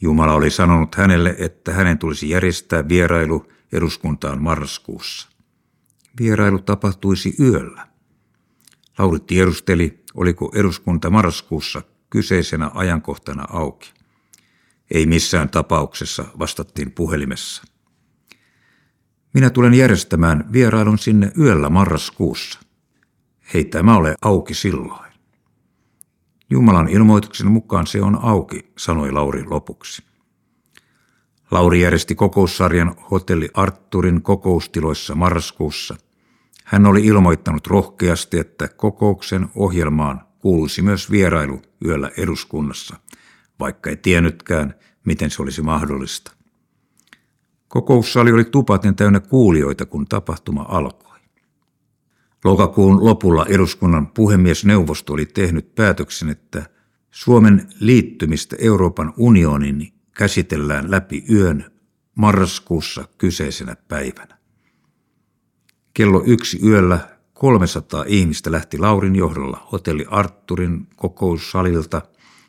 Jumala oli sanonut hänelle, että hänen tulisi järjestää vierailu eduskuntaan marraskuussa. Vierailu tapahtuisi yöllä. Lauri tiedusteli, oliko eduskunta marraskuussa kyseisenä ajankohtana auki. Ei missään tapauksessa, vastattiin puhelimessa. Minä tulen järjestämään vierailun sinne yöllä marraskuussa. Ei tämä ole auki silloin. Jumalan ilmoituksen mukaan se on auki, sanoi Lauri lopuksi. Lauri järjesti kokoussarjan hotelli Arturin kokoustiloissa marraskuussa. Hän oli ilmoittanut rohkeasti, että kokouksen ohjelmaan kuuluisi myös vierailu yöllä eduskunnassa, vaikka ei tiennytkään, miten se olisi mahdollista. Kokoussali oli tupaten täynnä kuulijoita, kun tapahtuma alkoi. Lokakuun lopulla eduskunnan puhemiesneuvosto oli tehnyt päätöksen, että Suomen liittymistä Euroopan unioniin käsitellään läpi yön marraskuussa kyseisenä päivänä. Kello yksi yöllä 300 ihmistä lähti Laurin johdolla hotelli Arturin kokoussalilta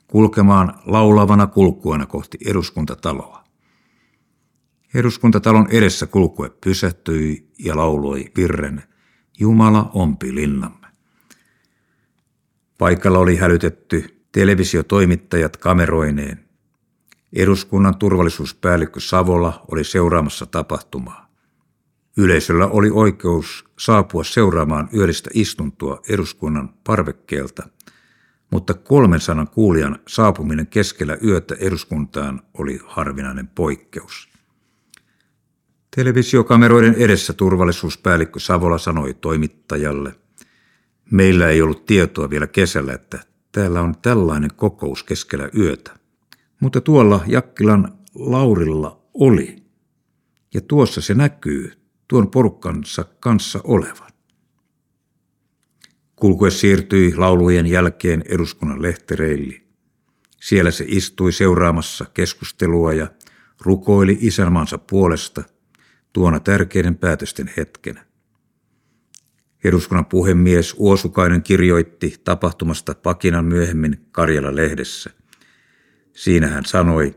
kulkemaan laulavana kulkuena kohti eduskuntataloa. Eduskuntatalon edessä kulkue pysähtyi ja lauloi virren – Jumala ompi linnamme. Paikalla oli hälytetty televisiotoimittajat kameroineen. Eduskunnan turvallisuuspäällikkö Savola oli seuraamassa tapahtumaa. Yleisöllä oli oikeus saapua seuraamaan yöllistä istuntoa eduskunnan parvekkeelta, mutta 300 kuulijan saapuminen keskellä yötä eduskuntaan oli harvinainen poikkeus. Televisiokameroiden edessä turvallisuuspäällikkö Savola sanoi toimittajalle, meillä ei ollut tietoa vielä kesällä, että täällä on tällainen kokous keskellä yötä. Mutta tuolla Jakkilan Laurilla oli. Ja tuossa se näkyy tuon porukkansa kanssa olevan. Kulkue siirtyi laulujen jälkeen eduskunnan lehtereille. Siellä se istui seuraamassa keskustelua ja rukoili isänmaansa puolesta – tuona tärkeiden päätösten hetkenä. Eduskunnan puhemies Uosukainen kirjoitti tapahtumasta pakinan myöhemmin Karjala-lehdessä. Siinä hän sanoi,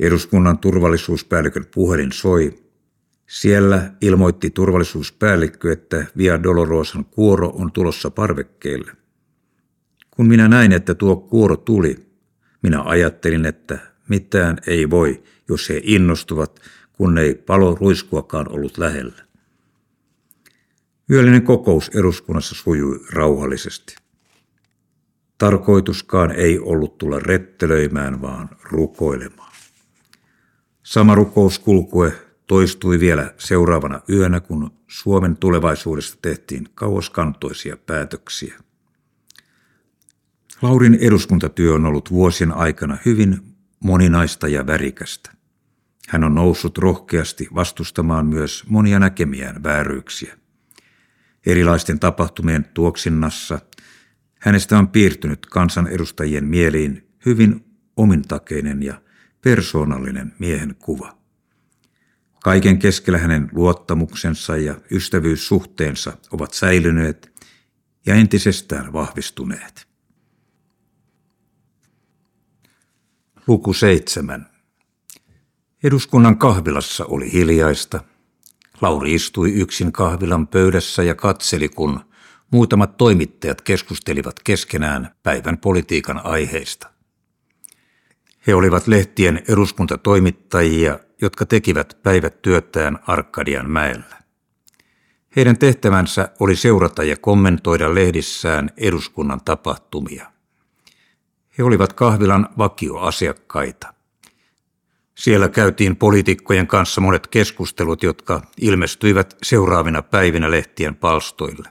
eduskunnan turvallisuuspäällikön puhelin soi. Siellä ilmoitti turvallisuuspäällikkö, että Via Dolorosan kuoro on tulossa parvekkeelle. Kun minä näin, että tuo kuoro tuli, minä ajattelin, että mitään ei voi, jos he innostuvat, kun ei palo ruiskuakaan ollut lähellä. Yöllinen kokous eduskunnassa sujui rauhallisesti. Tarkoituskaan ei ollut tulla rettelöimään, vaan rukoilemaan. Sama rukouskulkue toistui vielä seuraavana yönä, kun Suomen tulevaisuudesta tehtiin kauaskantoisia päätöksiä. Laurin eduskuntatyö on ollut vuosien aikana hyvin moninaista ja värikästä. Hän on noussut rohkeasti vastustamaan myös monia näkemiään vääryyksiä. Erilaisten tapahtumien tuoksinnassa hänestä on piirtynyt kansanedustajien mieliin hyvin omintakeinen ja persoonallinen miehen kuva. Kaiken keskellä hänen luottamuksensa ja ystävyyssuhteensa ovat säilyneet ja entisestään vahvistuneet. Luku 7. Eduskunnan kahvilassa oli hiljaista. Lauri istui yksin kahvilan pöydässä ja katseli, kun muutamat toimittajat keskustelivat keskenään päivän politiikan aiheista. He olivat lehtien eduskuntatoimittajia, jotka tekivät päivät työtään Arkadian mäellä. Heidän tehtävänsä oli seurata ja kommentoida lehdissään eduskunnan tapahtumia. He olivat kahvilan vakioasiakkaita. Siellä käytiin poliitikkojen kanssa monet keskustelut, jotka ilmestyivät seuraavina päivinä lehtien palstoille.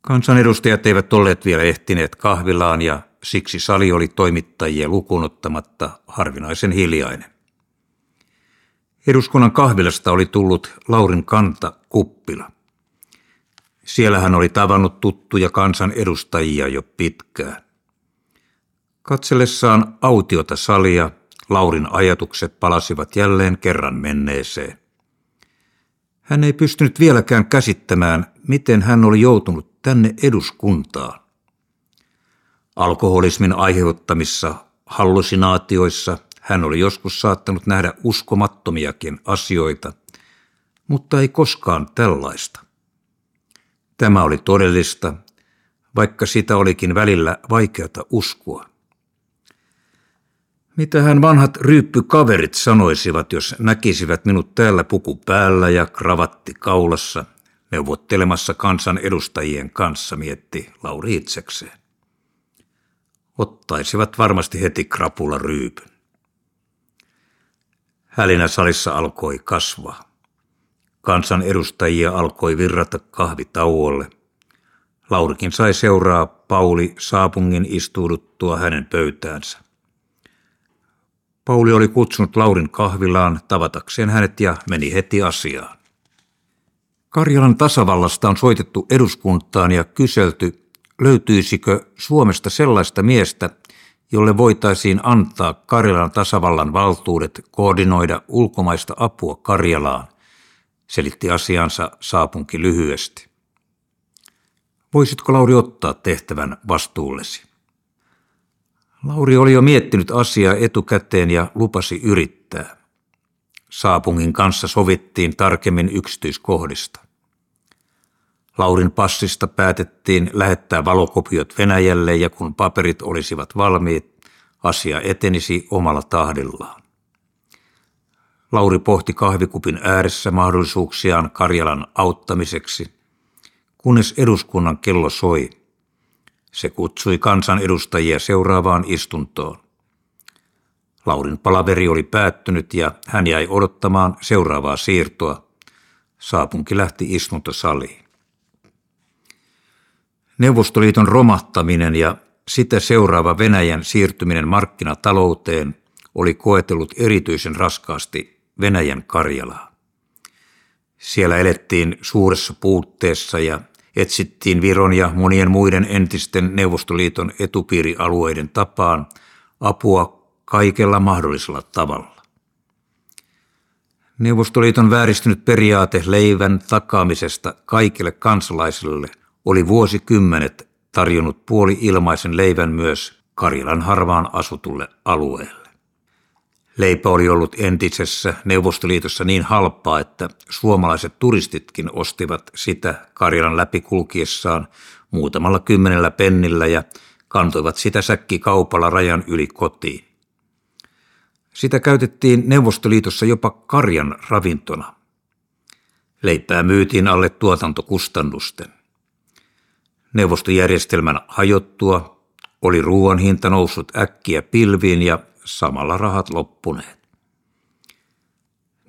Kansanedustajat eivät olleet vielä ehtineet kahvilaan ja siksi sali oli toimittajia lukunottamatta harvinaisen hiljainen. Eduskunnan kahvilasta oli tullut Laurin kanta kuppila. Siellä hän oli tavannut tuttuja kansanedustajia jo pitkään. Katsellessaan autiota salia Laurin ajatukset palasivat jälleen kerran menneeseen. Hän ei pystynyt vieläkään käsittämään, miten hän oli joutunut tänne eduskuntaan. Alkoholismin aiheuttamissa hallusinaatioissa hän oli joskus saattanut nähdä uskomattomiakin asioita, mutta ei koskaan tällaista. Tämä oli todellista, vaikka sitä olikin välillä vaikeata uskoa. Mitä hän vanhat ryyppykaverit sanoisivat, jos näkisivät minut täällä puku päällä ja kravatti kaulassa, neuvottelemassa kansan edustajien kanssa, mietti Lauri itsekseen. Ottaisivat varmasti heti krapula ryypyn. Hälinä salissa alkoi kasvaa. Kansan edustajia alkoi virrata kahvitauolle. Laurikin sai seuraa Pauli Saapungin istuuduttua hänen pöytäänsä. Pauli oli kutsunut Laurin kahvilaan tavatakseen hänet ja meni heti asiaan. Karjalan tasavallasta on soitettu eduskuntaan ja kyselty, löytyisikö Suomesta sellaista miestä, jolle voitaisiin antaa Karjalan tasavallan valtuudet koordinoida ulkomaista apua Karjalaan, selitti asiansa saapunki lyhyesti. Voisitko Lauri ottaa tehtävän vastuullesi? Lauri oli jo miettinyt asiaa etukäteen ja lupasi yrittää. Saapungin kanssa sovittiin tarkemmin yksityiskohdista. Laurin passista päätettiin lähettää valokopiot Venäjälle ja kun paperit olisivat valmiit, asia etenisi omalla tahdillaan. Lauri pohti kahvikupin ääressä mahdollisuuksiaan Karjalan auttamiseksi, kunnes eduskunnan kello soi – se kutsui kansanedustajia seuraavaan istuntoon. Laurin palaveri oli päättynyt ja hän jäi odottamaan seuraavaa siirtoa. Saapunki lähti istuntosaliin. Neuvostoliiton romahtaminen ja sitä seuraava Venäjän siirtyminen markkinatalouteen oli koetellut erityisen raskaasti Venäjän Karjalaa. Siellä elettiin suuressa puutteessa ja etsittiin Viron ja monien muiden entisten Neuvostoliiton etupiirialueiden tapaan apua kaikella mahdollisella tavalla. Neuvostoliiton vääristynyt periaate leivän takaamisesta kaikille kansalaisille oli vuosikymmenet tarjonnut puoli ilmaisen leivän myös Karjalan harvaan asutulle alueelle. Leipä oli ollut entisessä Neuvostoliitossa niin halpaa, että suomalaiset turistitkin ostivat sitä Karjalan läpi kulkiessaan muutamalla kymmenellä pennillä ja kantoivat sitä säkkikaupalla rajan yli kotiin. Sitä käytettiin Neuvostoliitossa jopa karjan ravintona. Leipää myytiin alle tuotantokustannusten. Neuvostojärjestelmän hajottua oli ruoan hinta noussut äkkiä pilviin ja samalla rahat loppuneet.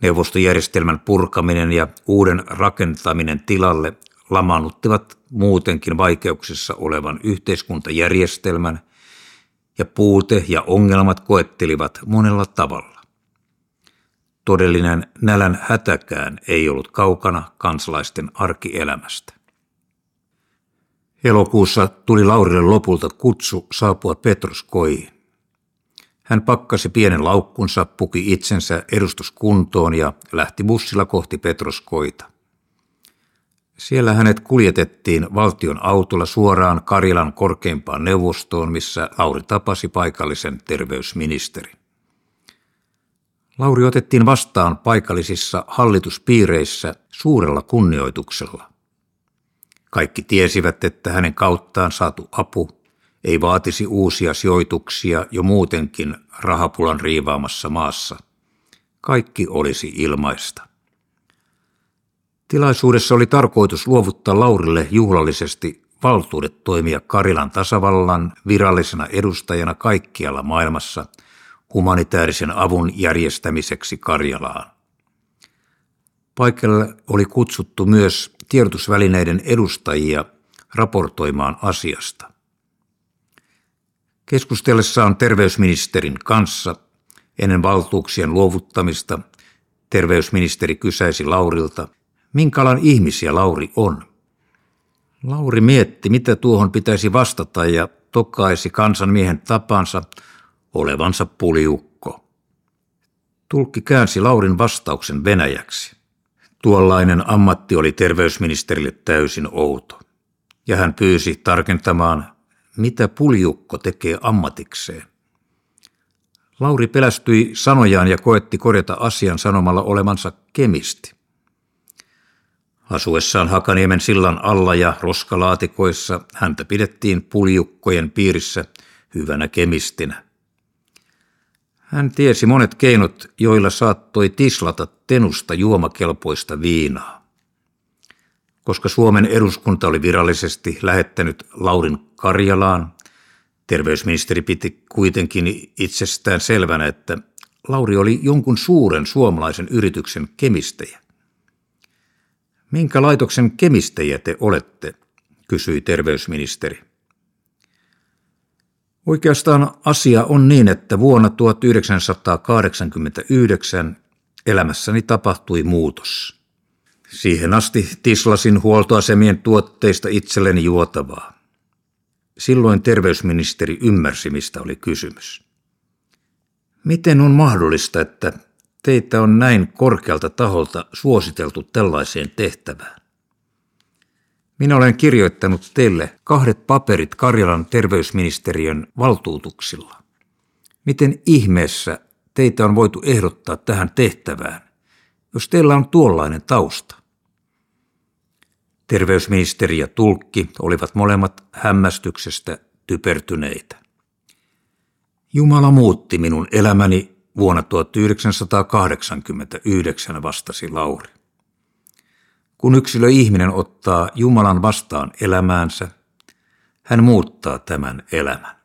Neuvostojärjestelmän purkaminen ja uuden rakentaminen tilalle lamaannuttivat muutenkin vaikeuksissa olevan yhteiskuntajärjestelmän ja puute ja ongelmat koettelivat monella tavalla. Todellinen nälän hätäkään ei ollut kaukana kansalaisten arkielämästä. Elokuussa tuli Laurille lopulta kutsu saapua Petroskoihin. Hän pakkasi pienen laukkunsa, puki itsensä edustuskuntoon ja lähti bussilla kohti Petroskoita. Siellä hänet kuljetettiin valtion autolla suoraan Karjalan korkeimpaan neuvostoon, missä Lauri tapasi paikallisen terveysministerin. Lauri otettiin vastaan paikallisissa hallituspiireissä suurella kunnioituksella. Kaikki tiesivät, että hänen kauttaan saatu apu ei vaatisi uusia sijoituksia jo muutenkin rahapulan riivaamassa maassa. Kaikki olisi ilmaista. Tilaisuudessa oli tarkoitus luovuttaa Laurille juhlallisesti valtuudet toimia Karilan tasavallan virallisena edustajana kaikkialla maailmassa humanitaarisen avun järjestämiseksi Karjalaan. Paikalle oli kutsuttu myös tiedotusvälineiden edustajia raportoimaan asiasta. Keskustellessaan terveysministerin kanssa ennen valtuuksien luovuttamista terveysministeri kysäisi Laurilta, minkälainen ihmisiä Lauri on. Lauri mietti, mitä tuohon pitäisi vastata ja tokaisi kansanmiehen tapansa olevansa puliukko. Tulkki käänsi Laurin vastauksen venäjäksi. Tuollainen ammatti oli terveysministerille täysin outo, ja hän pyysi tarkentamaan, mitä puljukko tekee ammatikseen. Lauri pelästyi sanojaan ja koetti korjata asian sanomalla olevansa kemisti. Asuessaan Hakaniemen sillan alla ja roskalaatikoissa häntä pidettiin puljukkojen piirissä hyvänä kemistinä. Hän tiesi monet keinot, joilla saattoi tislata tenusta juomakelpoista viinaa. Koska Suomen eduskunta oli virallisesti lähettänyt Laurin Karjalaan, terveysministeri piti kuitenkin itsestään selvänä, että Lauri oli jonkun suuren suomalaisen yrityksen kemistejä. Minkä laitoksen kemistejä te olette, kysyi terveysministeri. Oikeastaan asia on niin, että vuonna 1989 elämässäni tapahtui muutos. Siihen asti tislasin huoltoasemien tuotteista itselleni juotavaa. Silloin terveysministeri ymmärsi, mistä oli kysymys. Miten on mahdollista, että teitä on näin korkealta taholta suositeltu tällaiseen tehtävään? Minä olen kirjoittanut teille kahdet paperit Karjalan terveysministeriön valtuutuksilla. Miten ihmeessä teitä on voitu ehdottaa tähän tehtävään, jos teillä on tuollainen tausta? Terveysministeri ja tulkki olivat molemmat hämmästyksestä typertyneitä. Jumala muutti minun elämäni vuonna 1989, vastasi Lauri. Kun yksilö ihminen ottaa Jumalan vastaan elämäänsä, hän muuttaa tämän elämän.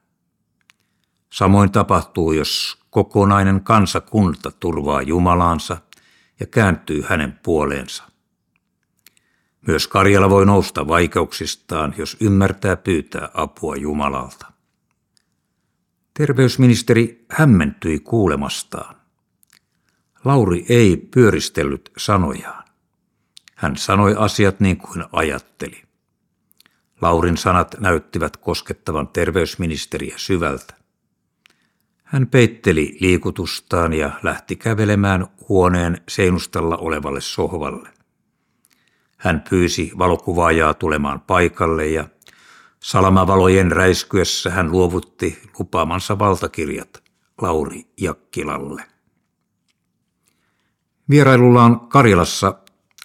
Samoin tapahtuu, jos kokonainen kansakunta turvaa Jumalaansa ja kääntyy hänen puoleensa. Myös Karjala voi nousta vaikeuksistaan, jos ymmärtää pyytää apua Jumalalta. Terveysministeri hämmentyi kuulemastaan. Lauri ei pyöristellyt sanojaan. Hän sanoi asiat niin kuin ajatteli. Laurin sanat näyttivät koskettavan terveysministeriä syvältä. Hän peitteli liikutustaan ja lähti kävelemään huoneen seinustalla olevalle sohvalle. Hän pyysi valokuvaajaa tulemaan paikalle ja salamavalojen räiskyessä hän luovutti lupaamansa valtakirjat Lauri Jakkilalle. Vierailullaan Karjalassa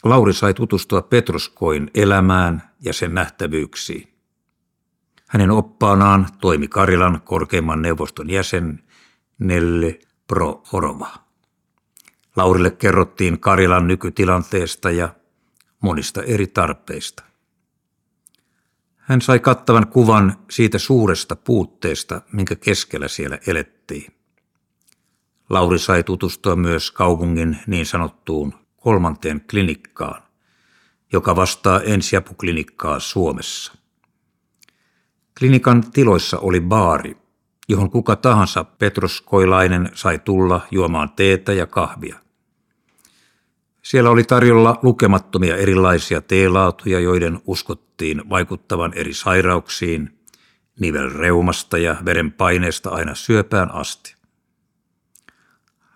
Lauri sai tutustua Petroskoin elämään ja sen nähtävyyksiin. Hänen oppaanaan toimi Karilan korkeimman neuvoston jäsen Nelle Pro Horova. Laurille kerrottiin Karilan nykytilanteesta ja monista eri tarpeista. Hän sai kattavan kuvan siitä suuresta puutteesta, minkä keskellä siellä elettiin. Lauri sai tutustua myös kaupungin niin sanottuun kolmanteen klinikkaan, joka vastaa ensiapuklinikkaa Suomessa. Klinikan tiloissa oli baari, johon kuka tahansa petroskoilainen sai tulla juomaan teetä ja kahvia. Siellä oli tarjolla lukemattomia erilaisia teelaatuja, joiden uskottiin vaikuttavan eri sairauksiin, nivelreumasta ja verenpaineesta aina syöpään asti.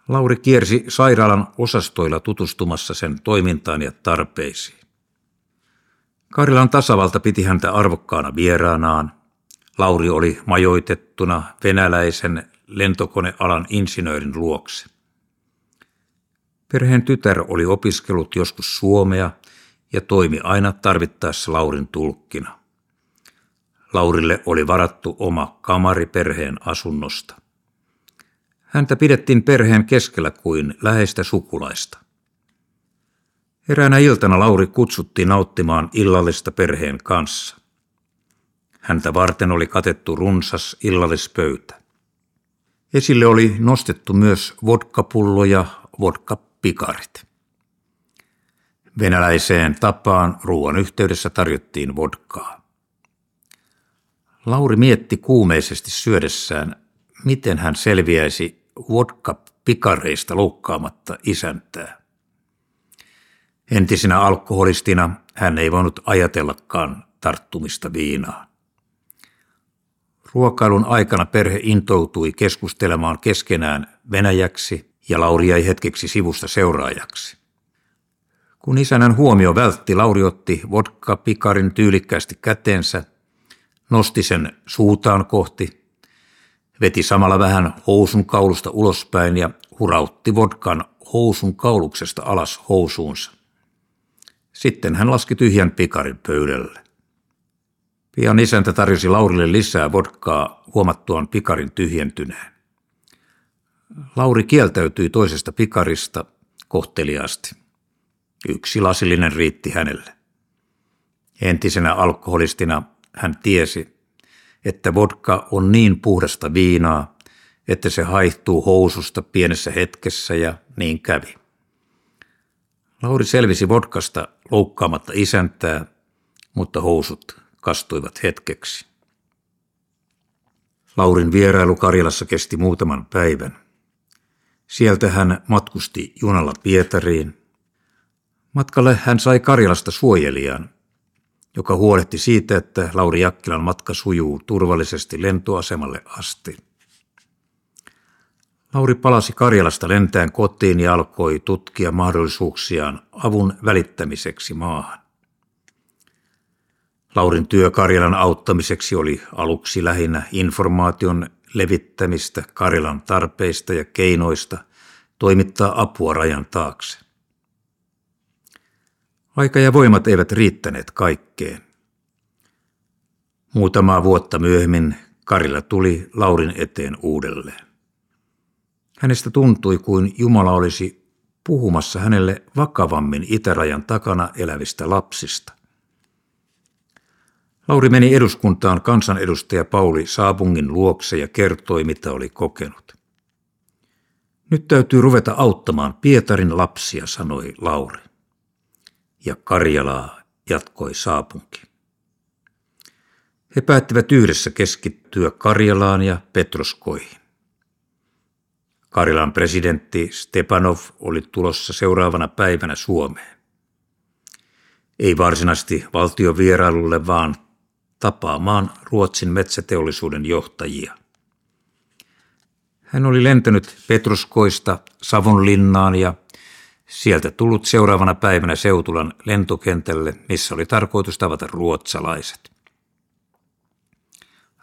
Lauri kiersi sairaalan osastoilla tutustumassa sen toimintaan ja tarpeisiin. Karilan tasavalta piti häntä arvokkaana vieraanaan. Lauri oli majoitettuna venäläisen lentokonealan insinöörin luokse. Perheen tytär oli opiskellut joskus suomea ja toimi aina tarvittaessa Laurin tulkkina. Laurille oli varattu oma kamari perheen asunnosta. Häntä pidettiin perheen keskellä kuin läheistä sukulaista. Eräänä iltana Lauri kutsuttiin nauttimaan illallista perheen kanssa. Häntä varten oli katettu runsas illallispöytä. Esille oli nostettu myös vodkapullo ja vodkapikarit. Venäläiseen tapaan ruoan yhteydessä tarjottiin vodkaa. Lauri mietti kuumeisesti syödessään, miten hän selviäisi vodka-pikareista loukkaamatta isäntää. Entisenä alkoholistina hän ei voinut ajatellakaan tarttumista viinaan. Ruokailun aikana perhe intoutui keskustelemaan keskenään venäjäksi ja Lauri jäi hetkeksi sivusta seuraajaksi. Kun isännän huomio vältti, Lauri otti vodka-pikarin tyylikkäästi käteensä, nosti sen suutaan kohti, veti samalla vähän housun kaulusta ulospäin ja hurautti vodkan housun kauluksesta alas housuunsa. Sitten hän laski tyhjän pikarin pöydälle. Pian isäntä tarjosi Laurille lisää vodkaa huomattuaan pikarin tyhjentyneen. Lauri kieltäytyi toisesta pikarista kohteliaasti. Yksi lasillinen riitti hänelle. Entisenä alkoholistina hän tiesi, että vodka on niin puhdasta viinaa, että se haihtuu housusta pienessä hetkessä ja niin kävi. Lauri selvisi vodkasta loukkaamatta isäntää, mutta housut kastuivat hetkeksi. Laurin vierailu Karjalassa kesti muutaman päivän. Sieltä hän matkusti junalla Pietariin. Matkalle hän sai Karjalasta suojelijan, joka huolehti siitä, että Lauri Jakkilan matka sujuu turvallisesti lentoasemalle asti. Lauri palasi Karjalasta lentään kotiin ja alkoi tutkia mahdollisuuksiaan avun välittämiseksi maahan. Laurin työ Karjalan auttamiseksi oli aluksi lähinnä informaation levittämistä Karjalan tarpeista ja keinoista toimittaa apua rajan taakse. Aika ja voimat eivät riittäneet kaikkeen. Muutamaa vuotta myöhemmin Karilla tuli Laurin eteen uudelleen. Hänestä tuntui kuin Jumala olisi puhumassa hänelle vakavammin itärajan takana elävistä lapsista. Lauri meni eduskuntaan kansanedustaja Pauli Saapungin luokse ja kertoi, mitä oli kokenut. Nyt täytyy ruveta auttamaan Pietarin lapsia, sanoi Lauri. Ja Karjalaa jatkoi Saapunki. He päättivät yhdessä keskittyä Karjalaan ja Petroskoihin. Karjalan presidentti Stepanov oli tulossa seuraavana päivänä Suomeen. Ei varsinaisesti valtion vierailulle, vaan tapaamaan Ruotsin metsäteollisuuden johtajia. Hän oli lentänyt Petruskoista Savonlinnaan ja sieltä tullut seuraavana päivänä Seutulan lentokentälle, missä oli tarkoitus tavata ruotsalaiset.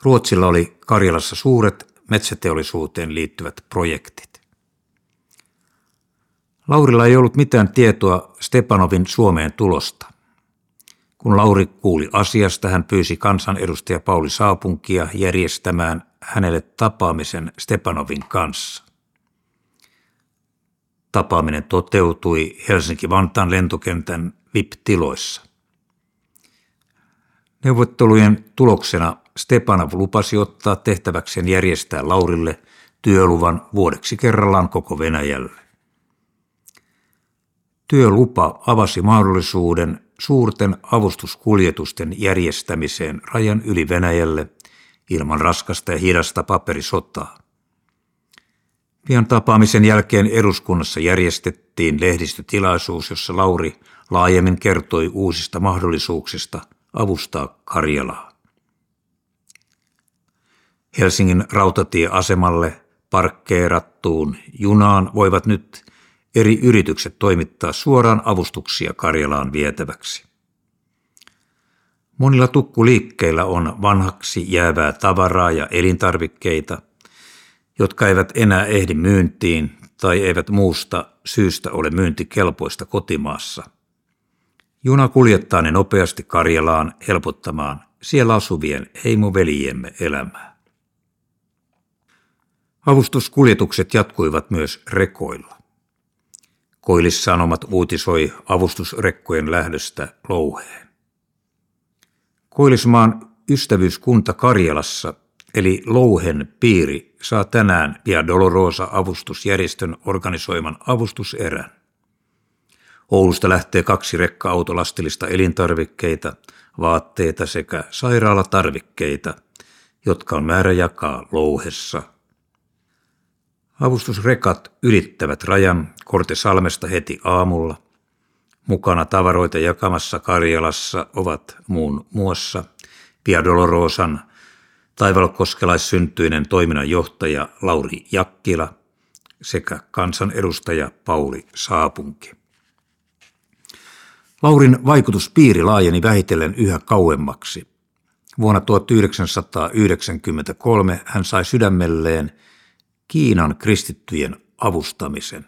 Ruotsilla oli Karjalassa suuret metsäteollisuuteen liittyvät projektit. Laurilla ei ollut mitään tietoa Stepanovin Suomeen tulosta. Kun Lauri kuuli asiasta, hän pyysi kansanedustaja Pauli Saapunkia järjestämään hänelle tapaamisen Stepanovin kanssa. Tapaaminen toteutui Helsinki-Vantaan lentokentän VIP-tiloissa. Neuvottelujen tuloksena Stepanov lupasi ottaa tehtäväkseen järjestää Laurille työluvan vuodeksi kerrallaan koko Venäjälle. Työlupa avasi mahdollisuuden suurten avustuskuljetusten järjestämiseen rajan yli Venäjälle ilman raskasta ja hidasta paperisotaa. Pian tapaamisen jälkeen eduskunnassa järjestettiin lehdistötilaisuus, jossa Lauri laajemmin kertoi uusista mahdollisuuksista avustaa Karjalaa. Helsingin rautatieasemalle parkkeerattuun junaan voivat nyt eri yritykset toimittaa suoraan avustuksia Karjalaan vietäväksi. Monilla tukkuliikkeillä on vanhaksi jäävää tavaraa ja elintarvikkeita, jotka eivät enää ehdi myyntiin tai eivät muusta syystä ole myyntikelpoista kotimaassa. Juna kuljettaa ne nopeasti Karjalaan helpottamaan siellä asuvien heimoveliemme elämää. Avustuskuljetukset jatkuivat myös rekoilla. Koillis-Sanomat uutisoi avustusrekkojen lähdöstä louheen. Koillismaan ystävyyskunta Karjalassa eli Louhen piiri saa tänään Via Dolorosa avustusjärjestön organisoiman avustuserän. Oulusta lähtee kaksi rekka-autolastillista elintarvikkeita, vaatteita sekä sairaalatarvikkeita, jotka on määrä jakaa Louhessa – Avustusrekat ylittävät rajan Kortesalmesta heti aamulla. Mukana tavaroita jakamassa Karjalassa ovat muun muassa Pia Dolorosan taivalkoskelaissyntyinen toiminnanjohtaja Lauri Jakkila sekä kansanedustaja Pauli Saapunki. Laurin vaikutuspiiri laajeni vähitellen yhä kauemmaksi. Vuonna 1993 hän sai sydämelleen – Kiinan kristittyjen avustamisen.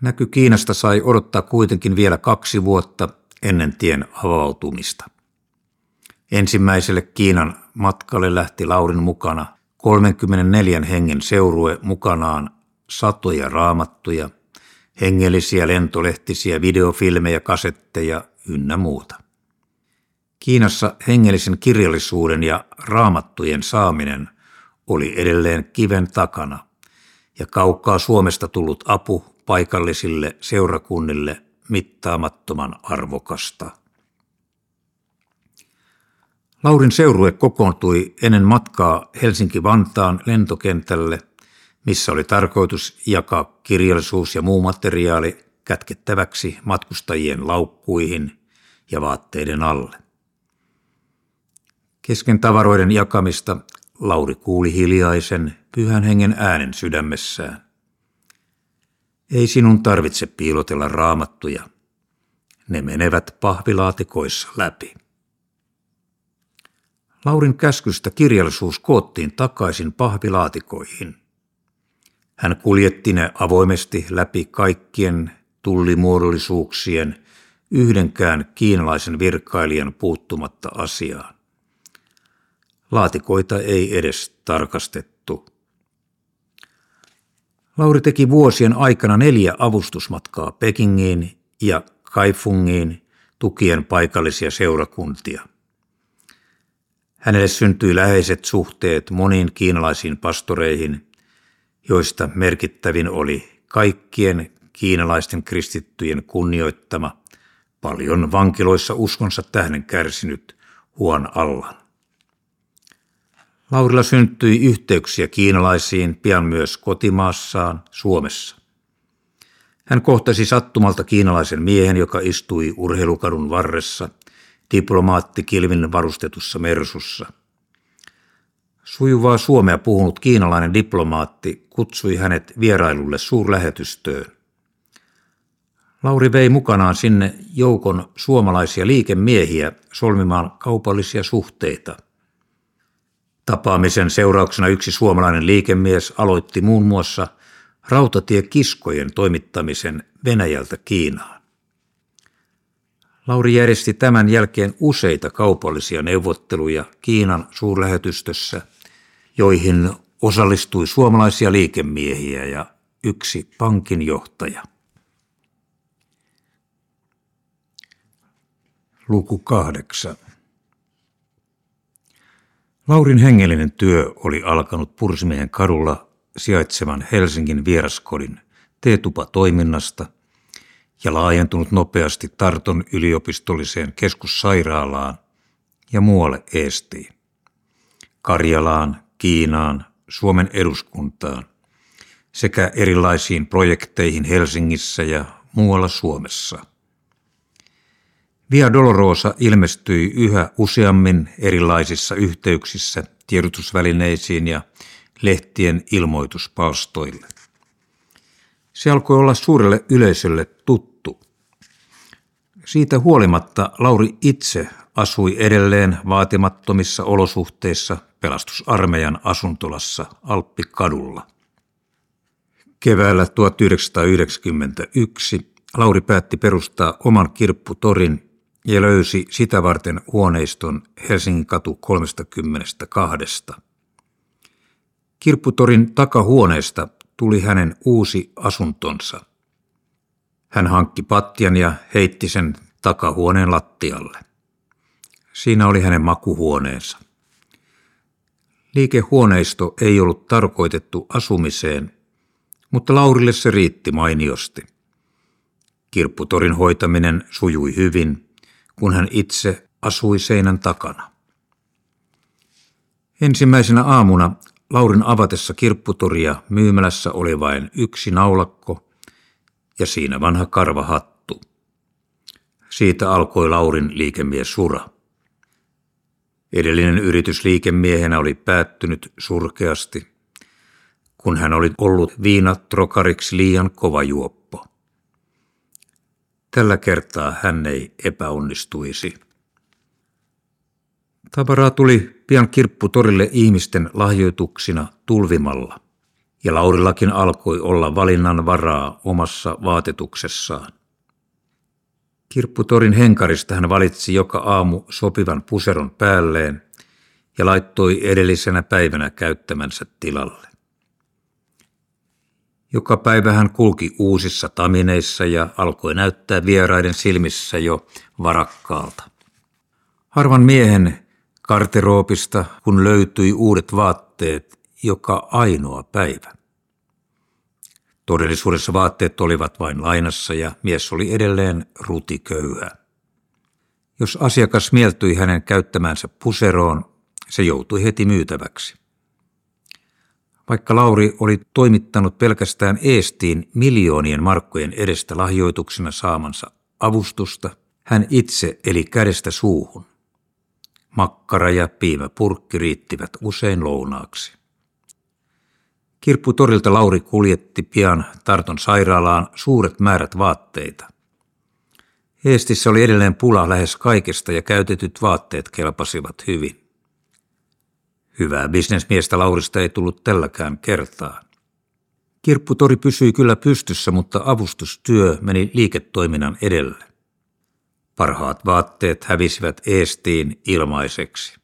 Näky Kiinasta sai odottaa kuitenkin vielä kaksi vuotta ennen tien avautumista. Ensimmäiselle Kiinan matkalle lähti Laurin mukana 34 hengen seurue mukanaan satoja raamattuja, hengellisiä lentolehtisiä videofilmejä, kasetteja ynnä muuta. Kiinassa hengellisen kirjallisuuden ja raamattujen saaminen – oli edelleen kiven takana ja kaukaa Suomesta tullut apu paikallisille seurakunnille mittaamattoman arvokasta. Laurin seurue kokoontui ennen matkaa Helsinki-Vantaan lentokentälle, missä oli tarkoitus jakaa kirjallisuus ja muu materiaali kätkettäväksi matkustajien laukkuihin ja vaatteiden alle. Kesken tavaroiden jakamista Lauri kuuli hiljaisen, pyhän hengen äänen sydämessään. Ei sinun tarvitse piilotella raamattuja. Ne menevät pahvilaatikoissa läpi. Laurin käskystä kirjallisuus koottiin takaisin pahvilaatikoihin. Hän kuljetti ne avoimesti läpi kaikkien tullimuodollisuuksien yhdenkään kiinalaisen virkailijan puuttumatta asiaan. Laatikoita ei edes tarkastettu. Lauri teki vuosien aikana neljä avustusmatkaa Pekingiin ja Kaifungiin tukien paikallisia seurakuntia. Hänelle syntyi läheiset suhteet moniin kiinalaisiin pastoreihin, joista merkittävin oli kaikkien kiinalaisten kristittyjen kunnioittama, paljon vankiloissa uskonsa tähden kärsinyt Huon Allan. Laurilla syntyi yhteyksiä kiinalaisiin pian myös kotimaassaan Suomessa. Hän kohtasi sattumalta kiinalaisen miehen, joka istui urheilukadun varressa diplomaattikilvin varustetussa mersussa. Sujuvaa suomea puhunut kiinalainen diplomaatti kutsui hänet vierailulle suurlähetystöön. Lauri vei mukanaan sinne joukon suomalaisia liikemiehiä solmimaan kaupallisia suhteita – Tapaamisen seurauksena yksi suomalainen liikemies aloitti muun muassa rautatiekiskojen toimittamisen Venäjältä Kiinaan. Lauri järjesti tämän jälkeen useita kaupallisia neuvotteluja Kiinan suurlähetystössä, joihin osallistui suomalaisia liikemiehiä ja yksi pankinjohtaja. Luku kahdeksan. Laurin hengellinen työ oli alkanut Pursimiehen kadulla sijaitsevan Helsingin vieraskodin teetupa-toiminnasta ja laajentunut nopeasti Tarton yliopistolliseen keskussairaalaan ja muualle Eestiin. Karjalaan, Kiinaan, Suomen eduskuntaan sekä erilaisiin projekteihin Helsingissä ja muualla Suomessa. Via Dolorosa ilmestyi yhä useammin erilaisissa yhteyksissä tiedotusvälineisiin ja lehtien ilmoituspalstoille. Se alkoi olla suurelle yleisölle tuttu. Siitä huolimatta Lauri itse asui edelleen vaatimattomissa olosuhteissa pelastusarmeijan asuntolassa Alppikadulla. Keväällä 1991 Lauri päätti perustaa oman kirpputorin ja löysi sitä varten huoneiston Helsingin katu 32. Kirpputorin takahuoneesta tuli hänen uusi asuntonsa. Hän hankki pattian ja heitti sen takahuoneen lattialle. Siinä oli hänen makuhuoneensa. Liikehuoneisto ei ollut tarkoitettu asumiseen, mutta Laurille se riitti mainiosti. Kirpputorin hoitaminen sujui hyvin, kun hän itse asui seinän takana. Ensimmäisenä aamuna Laurin avatessa kirpputoria myymälässä oli vain yksi naulakko ja siinä vanha karvahattu. Siitä alkoi Laurin liikemies sura. Edellinen yritys liikemiehenä oli päättynyt surkeasti, kun hän oli ollut viinatrokariksi liian kova juoppo. Tällä kertaa hän ei epäonnistuisi. Tavaraa tuli pian kirpputorille ihmisten lahjoituksina tulvimalla, ja Laurillakin alkoi olla valinnan varaa omassa vaatetuksessaan. Kirpputorin henkarista hän valitsi joka aamu sopivan puseron päälleen ja laittoi edellisenä päivänä käyttämänsä tilalle. Joka päivä hän kulki uusissa tamineissa ja alkoi näyttää vieraiden silmissä jo varakkaalta. Harvan miehen karteroopista, kun löytyi uudet vaatteet joka ainoa päivä. Todellisuudessa vaatteet olivat vain lainassa ja mies oli edelleen rutiköyhä. Jos asiakas mieltyi hänen käyttämänsä puseroon, se joutui heti myytäväksi. Vaikka Lauri oli toimittanut pelkästään Eestiin miljoonien markkojen edestä lahjoituksena saamansa avustusta, hän itse eli kädestä suuhun. Makkara ja piimäpurkki riittivät usein lounaaksi. Kirpputorilta Lauri kuljetti pian Tarton sairaalaan suuret määrät vaatteita. Eestissä oli edelleen pula lähes kaikesta ja käytetyt vaatteet kelpasivat hyvin. Hyvää bisnesmiestä Laurista ei tullut tälläkään kertaa. Kirpputori pysyi kyllä pystyssä, mutta avustustyö meni liiketoiminnan edelle. Parhaat vaatteet hävisivät Eestiin ilmaiseksi.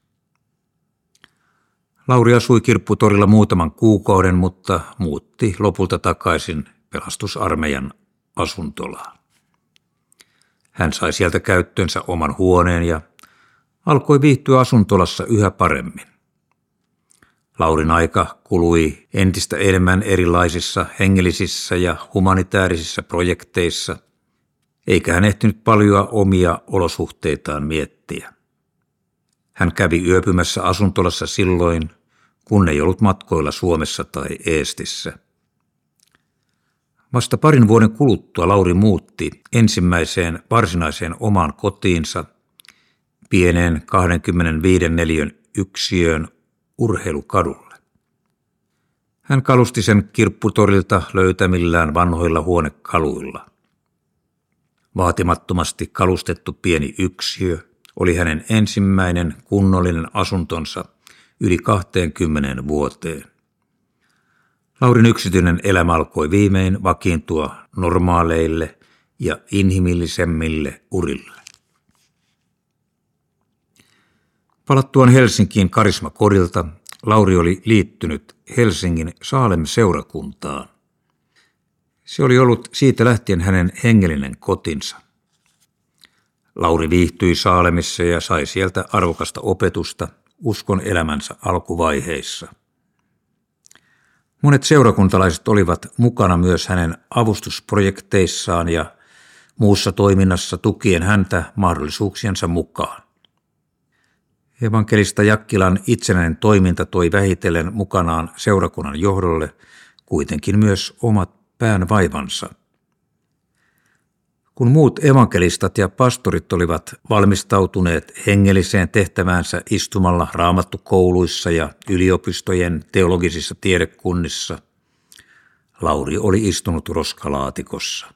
Lauri asui kirpputorilla muutaman kuukauden, mutta muutti lopulta takaisin pelastusarmeijan asuntolaan. Hän sai sieltä käyttöönsä oman huoneen ja alkoi viihtyä asuntolassa yhä paremmin. Laurin aika kului entistä enemmän erilaisissa hengellisissä ja humanitaarisissa projekteissa – eikä hän ehtinyt paljon omia olosuhteitaan miettiä. Hän kävi yöpymässä asuntolassa silloin, kun ei ollut matkoilla Suomessa tai Eestissä. Vasta parin vuoden kuluttua Lauri muutti ensimmäiseen varsinaiseen omaan kotiinsa, pieneen 25 neliön yksiöön urheilukadulle. Hän kalusti sen kirpputorilta löytämillään vanhoilla huonekaluilla. Vaatimattomasti kalustettu pieni yksiö oli hänen ensimmäinen kunnollinen asuntonsa yli 20 vuoteen. Laurin yksityinen elämä alkoi viimein vakiintua normaaleille ja inhimillisemmille urille. Palattuaan Helsinkiin Karisma Korilta, Lauri oli liittynyt Helsingin Saalem-seurakuntaan. Se oli ollut siitä lähtien hänen hengellinen kotinsa. Lauri viihtyi Saalemissa ja sai sieltä arvokasta opetusta uskon elämänsä alkuvaiheissa. Monet seurakuntalaiset olivat mukana myös hänen avustusprojekteissaan ja muussa toiminnassa tukien häntä mahdollisuuksiensa mukaan. Evankelista Jakkilan itsenäinen toiminta toi vähitellen mukanaan seurakunnan johdolle kuitenkin myös omat päänvaivansa. Kun muut evankelistat ja pastorit olivat valmistautuneet hengelliseen tehtäväänsä istumalla raamattukouluissa ja yliopistojen teologisissa tiedekunnissa, Lauri oli istunut roskalaatikossa.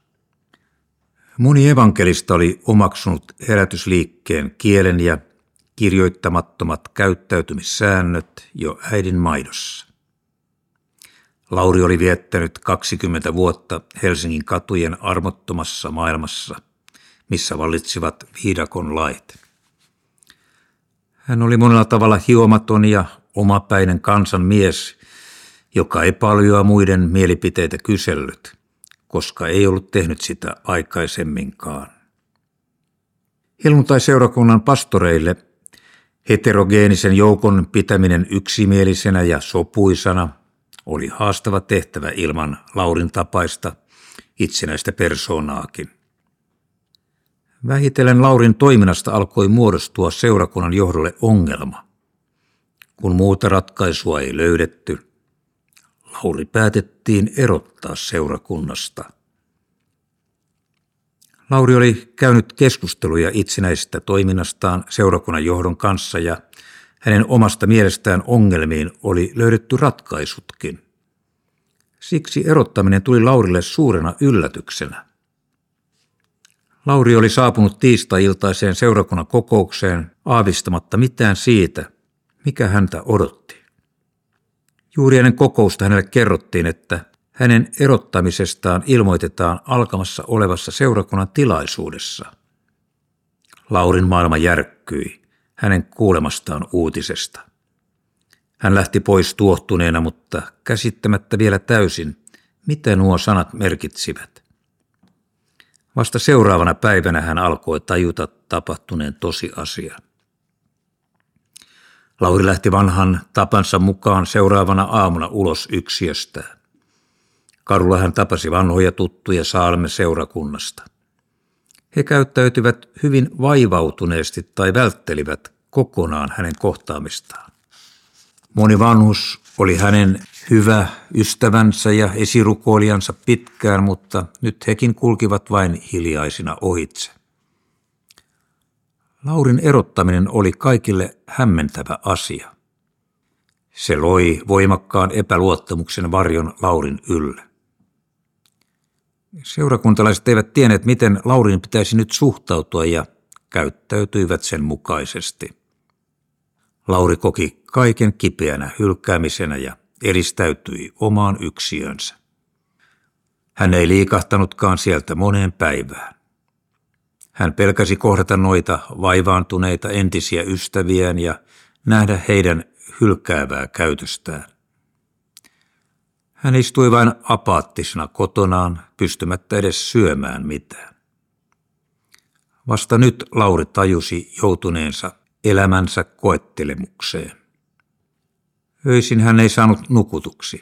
Moni evankelista oli omaksunut herätysliikkeen kielen ja kirjoittamattomat käyttäytymissäännöt jo äidin maidossa. Lauri oli viettänyt 20 vuotta Helsingin katujen armottomassa maailmassa, missä vallitsivat viidakon lait. Hän oli monella tavalla hiomaton ja omapäinen kansan mies, joka ei paljoa muiden mielipiteitä kysellyt, koska ei ollut tehnyt sitä aikaisemminkaan. Helmutai-seurakunnan pastoreille heterogeenisen joukon pitäminen yksimielisenä ja sopuisana – oli haastava tehtävä ilman Laurin tapaista itsenäistä persoonaakin. Vähitellen Laurin toiminnasta alkoi muodostua seurakunnan johdolle ongelma. Kun muuta ratkaisua ei löydetty, Lauri päätettiin erottaa seurakunnasta. Lauri oli käynyt keskusteluja itsenäisestä toiminnastaan seurakunnan johdon kanssa ja hänen omasta mielestään ongelmiin oli löydetty ratkaisutkin. Siksi erottaminen tuli Laurille suurena yllätyksenä. Lauri oli saapunut tiistai-iltaiseen seurakunnan kokoukseen aavistamatta mitään siitä, mikä häntä odotti. Juuri ennen kokousta hänelle kerrottiin, että hänen erottamisestaan ilmoitetaan alkamassa olevassa seurakunnan tilaisuudessa. Laurin maailma järkkyi hänen kuulemastaan uutisesta. Hän lähti pois tuohtuneena, mutta käsittämättä vielä täysin, mitä nuo sanat merkitsivät. Vasta seuraavana päivänä hän alkoi tajuta tapahtuneen tosiasian. Lauri lähti vanhan tapansa mukaan seuraavana aamuna ulos yksiöstä. Karulla hän tapasi vanhoja tuttuja Saalme seurakunnasta. He käyttäytyvät hyvin vaivautuneesti tai välttelivät kokonaan hänen kohtaamistaan. Moni vanhus oli hänen hyvä ystävänsä ja esirukoilijansa pitkään, mutta nyt hekin kulkivat vain hiljaisina ohitse. Laurin erottaminen oli kaikille hämmentävä asia. Se loi voimakkaan epäluottamuksen varjon Laurin ylle. Seurakuntalaiset eivät tienneet, miten Laurin pitäisi nyt suhtautua ja käyttäytyivät sen mukaisesti. Lauri koki kaiken kipeänä hylkäämisenä ja eristäytyi omaan yksiönsä. Hän ei liikahtanutkaan sieltä moneen päivään. Hän pelkäsi kohdata noita vaivaantuneita entisiä ystäviään ja nähdä heidän hylkäävää käytöstään. Hän istui vain apaattisena kotonaan, pystymättä edes syömään mitään. Vasta nyt Lauri tajusi joutuneensa elämänsä koettelemukseen. Öisin hän ei saanut nukutuksi.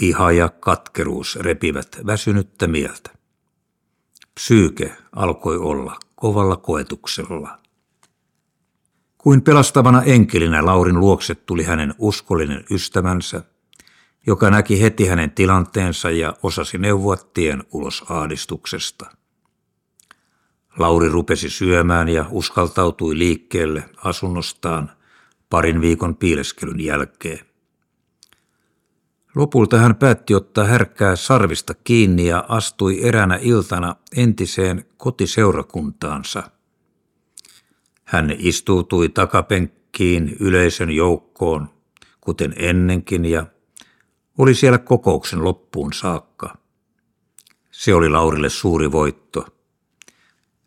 Viha ja katkeruus repivät väsynyttä mieltä. Psyyke alkoi olla kovalla koetuksella. Kuin pelastavana enkelinä Laurin luokse tuli hänen uskollinen ystävänsä, joka näki heti hänen tilanteensa ja osasi neuvoa tien ulos ahdistuksesta. Lauri rupesi syömään ja uskaltautui liikkeelle asunnostaan parin viikon piileskelyn jälkeen. Lopulta hän päätti ottaa härkkää sarvista kiinni ja astui eränä iltana entiseen kotiseurakuntaansa. Hän istuutui takapenkkiin yleisön joukkoon, kuten ennenkin, ja oli siellä kokouksen loppuun saakka. Se oli Laurille suuri voitto.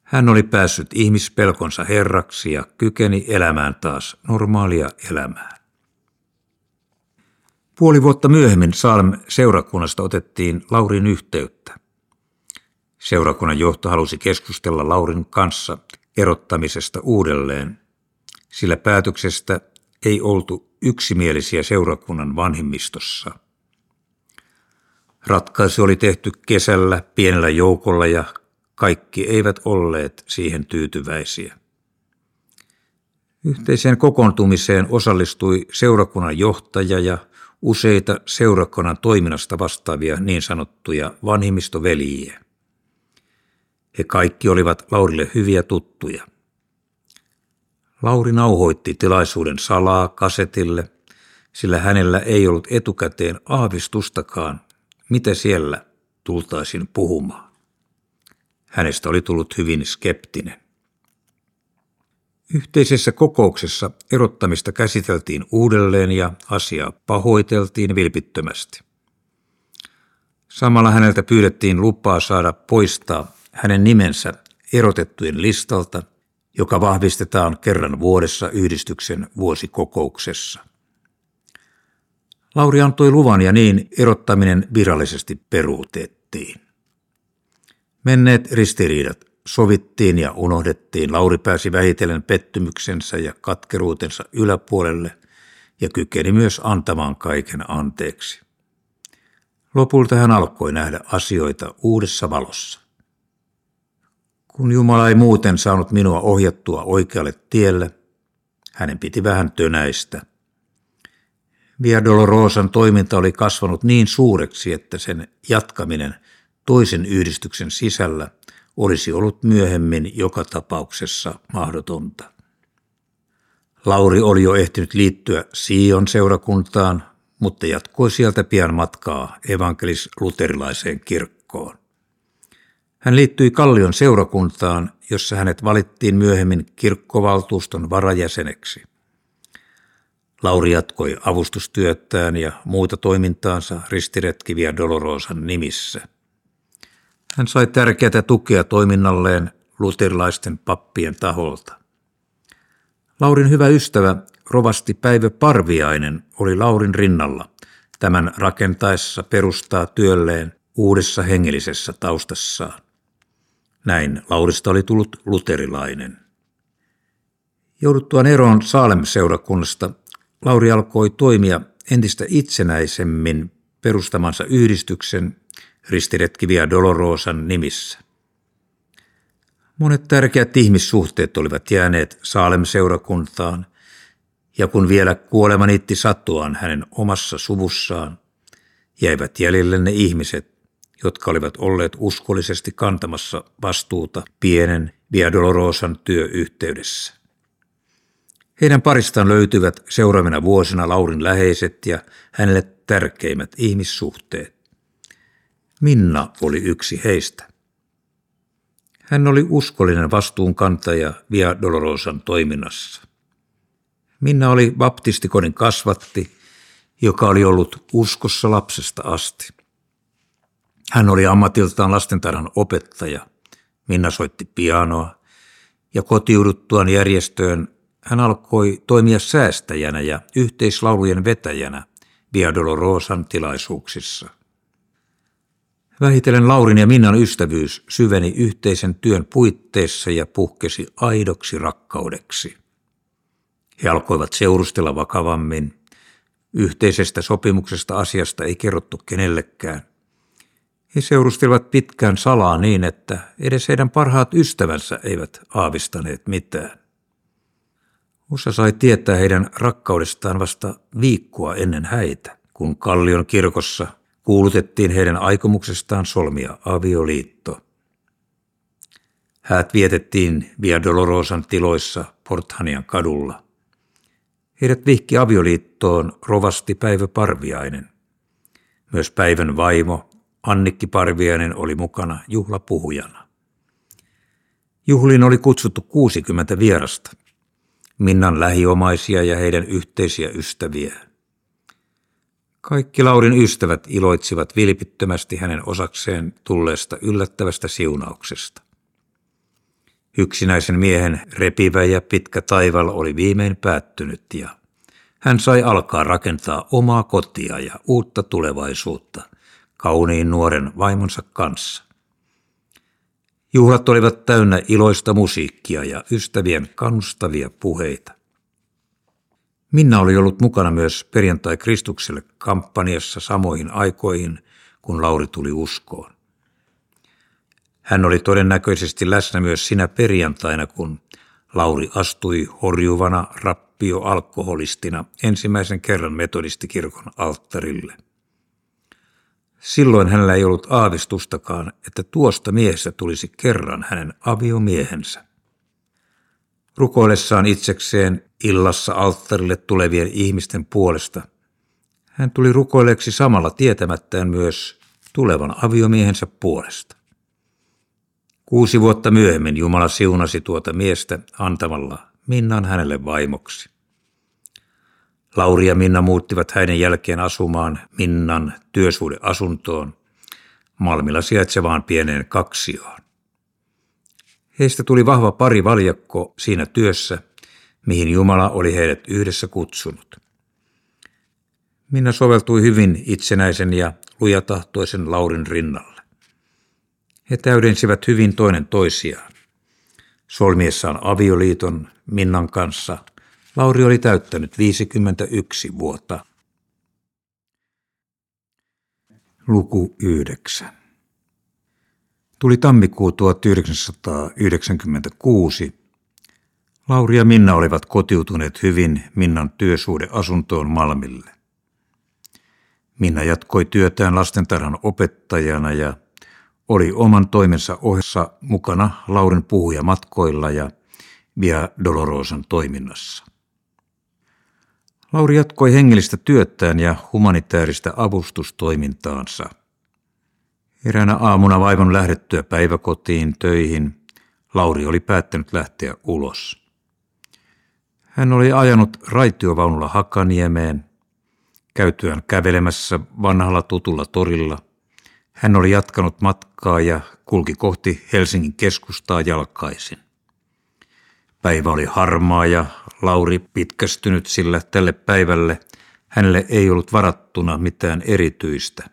Hän oli päässyt ihmispelkonsa herraksi ja kykeni elämään taas normaalia elämää. Puoli vuotta myöhemmin Salm seurakunnasta otettiin Laurin yhteyttä. Seurakunnan johto halusi keskustella Laurin kanssa erottamisesta uudelleen, sillä päätöksestä ei oltu yksimielisiä seurakunnan vanhimmistossa. Ratkaisu oli tehty kesällä pienellä joukolla ja kaikki eivät olleet siihen tyytyväisiä. Yhteiseen kokoontumiseen osallistui seurakunnan johtaja ja useita seurakunnan toiminnasta vastaavia niin sanottuja vanhimmistoveljiä. He kaikki olivat Laurille hyviä tuttuja. Lauri nauhoitti tilaisuuden salaa kasetille, sillä hänellä ei ollut etukäteen aavistustakaan, mitä siellä tultaisiin puhumaan. Hänestä oli tullut hyvin skeptinen. Yhteisessä kokouksessa erottamista käsiteltiin uudelleen ja asiaa pahoiteltiin vilpittömästi. Samalla häneltä pyydettiin lupaa saada poistaa hänen nimensä erotettujen listalta, joka vahvistetaan kerran vuodessa yhdistyksen vuosikokouksessa. Lauri antoi luvan ja niin erottaminen virallisesti peruutettiin. Menneet ristiriidat sovittiin ja unohdettiin. Lauri pääsi vähitellen pettymyksensä ja katkeruutensa yläpuolelle ja kykeni myös antamaan kaiken anteeksi. Lopulta hän alkoi nähdä asioita uudessa valossa. Kun Jumala ei muuten saanut minua ohjattua oikealle tielle, hänen piti vähän tönäistä. Via Dolorosan toiminta oli kasvanut niin suureksi, että sen jatkaminen toisen yhdistyksen sisällä olisi ollut myöhemmin joka tapauksessa mahdotonta. Lauri oli jo ehtinyt liittyä Sion seurakuntaan, mutta jatkoi sieltä pian matkaa evankelis-luterilaiseen kirkkoon. Hän liittyi Kallion seurakuntaan, jossa hänet valittiin myöhemmin kirkkovaltuuston varajäseneksi. Lauri jatkoi avustustyötään ja muuta toimintaansa ristiretkiviä Dolorosan nimissä. Hän sai tärkeää tukea toiminnalleen luterilaisten pappien taholta. Laurin hyvä ystävä, rovasti Päivä Parviainen, oli Laurin rinnalla tämän rakentaessa perustaa työlleen uudessa hengellisessä taustassaan. Näin Laurista oli tullut luterilainen. Jouduttuaan eroon Saalem-seurakunnasta, Lauri alkoi toimia entistä itsenäisemmin perustamansa yhdistyksen ristiretki Via Dolorosan nimissä. Monet tärkeät ihmissuhteet olivat jääneet Saalem-seurakuntaan, ja kun vielä kuolema niitti sattuaan hänen omassa suvussaan, jäivät jäljelle ne ihmiset, jotka olivat olleet uskollisesti kantamassa vastuuta pienen Via Dolorosan työyhteydessä. Heidän paristaan löytyvät seuraavina vuosina Laurin läheiset ja hänelle tärkeimmät ihmissuhteet. Minna oli yksi heistä. Hän oli uskollinen vastuunkantaja Via Dolorosan toiminnassa. Minna oli baptistikodin kasvatti, joka oli ollut uskossa lapsesta asti. Hän oli ammatiltaan lastentarhan opettaja. Minna soitti pianoa ja kotiuduttuaan järjestöön hän alkoi toimia säästäjänä ja yhteislaulujen vetäjänä Via Dolorosan tilaisuuksissa. Vähitellen Laurin ja Minnan ystävyys syveni yhteisen työn puitteissa ja puhkesi aidoksi rakkaudeksi. He alkoivat seurustella vakavammin. Yhteisestä sopimuksesta asiasta ei kerrottu kenellekään. He seurustelivat pitkään salaa niin, että edes heidän parhaat ystävänsä eivät aavistaneet mitään. Osa sai tietää heidän rakkaudestaan vasta viikkoa ennen häitä, kun Kallion kirkossa kuulutettiin heidän aikomuksestaan solmia avioliitto. Häät vietettiin Via Dolorosan tiloissa Porthanian kadulla. Heidät vihki avioliittoon rovasti Päivä Parviainen. Myös päivän vaimo Annikki Parviainen oli mukana juhlapuhujana. Juhliin oli kutsuttu 60 vierasta. Minnan lähiomaisia ja heidän yhteisiä ystäviään. Kaikki Laurin ystävät iloitsivat vilpittömästi hänen osakseen tulleesta yllättävästä siunauksesta. Yksinäisen miehen repivä ja pitkä taival oli viimein päättynyt ja hän sai alkaa rakentaa omaa kotia ja uutta tulevaisuutta kauniin nuoren vaimonsa kanssa. Juhlat olivat täynnä iloista musiikkia ja ystävien kannustavia puheita. Minna oli ollut mukana myös perjantai Kristukselle kampanjassa samoihin aikoihin, kun Lauri tuli uskoon. Hän oli todennäköisesti läsnä myös sinä perjantaina, kun Lauri astui horjuvana rappio-alkoholistina ensimmäisen kerran metodistikirkon alttarille. Silloin hänellä ei ollut aavistustakaan, että tuosta miehestä tulisi kerran hänen aviomiehensä. Rukoillessaan itsekseen illassa alttarille tulevien ihmisten puolesta, hän tuli rukoilleeksi samalla tietämättään myös tulevan aviomiehensä puolesta. Kuusi vuotta myöhemmin Jumala siunasi tuota miestä antamalla Minnan hänelle vaimoksi. Lauri ja Minna muuttivat hänen jälkeen asumaan Minnan työsuhdeasuntoon, Malmilla sijaitsevaan pieneen kaksioon. Heistä tuli vahva pari valjakko siinä työssä, mihin Jumala oli heidät yhdessä kutsunut. Minna soveltui hyvin itsenäisen ja lujatahtoisen Laurin rinnalle. He täydensivät hyvin toinen toisiaan. Solmiessaan avioliiton Minnan kanssa Lauri oli täyttänyt 51 vuotta. Luku 9. Tuli tammikuu 1996. Lauri ja Minna olivat kotiutuneet hyvin Minnan työsuhdeasuntoon Malmille. Minna jatkoi työtään lastentarhan opettajana ja oli oman toimensa ohessa mukana Laurin puhuja matkoilla ja Via Dolorosan toiminnassa. Lauri jatkoi hengellistä työtään ja humanitaarista avustustoimintaansa. Eräänä aamuna vaivon lähdettyä päiväkotiin töihin Lauri oli päättänyt lähteä ulos. Hän oli ajanut raitiovaunulla Hakaniemeen, käytyään kävelemässä vanhalla tutulla torilla. Hän oli jatkanut matkaa ja kulki kohti Helsingin keskustaa jalkaisin. Päivä oli harmaa ja Lauri pitkästynyt, sillä tälle päivälle hänelle ei ollut varattuna mitään erityistä.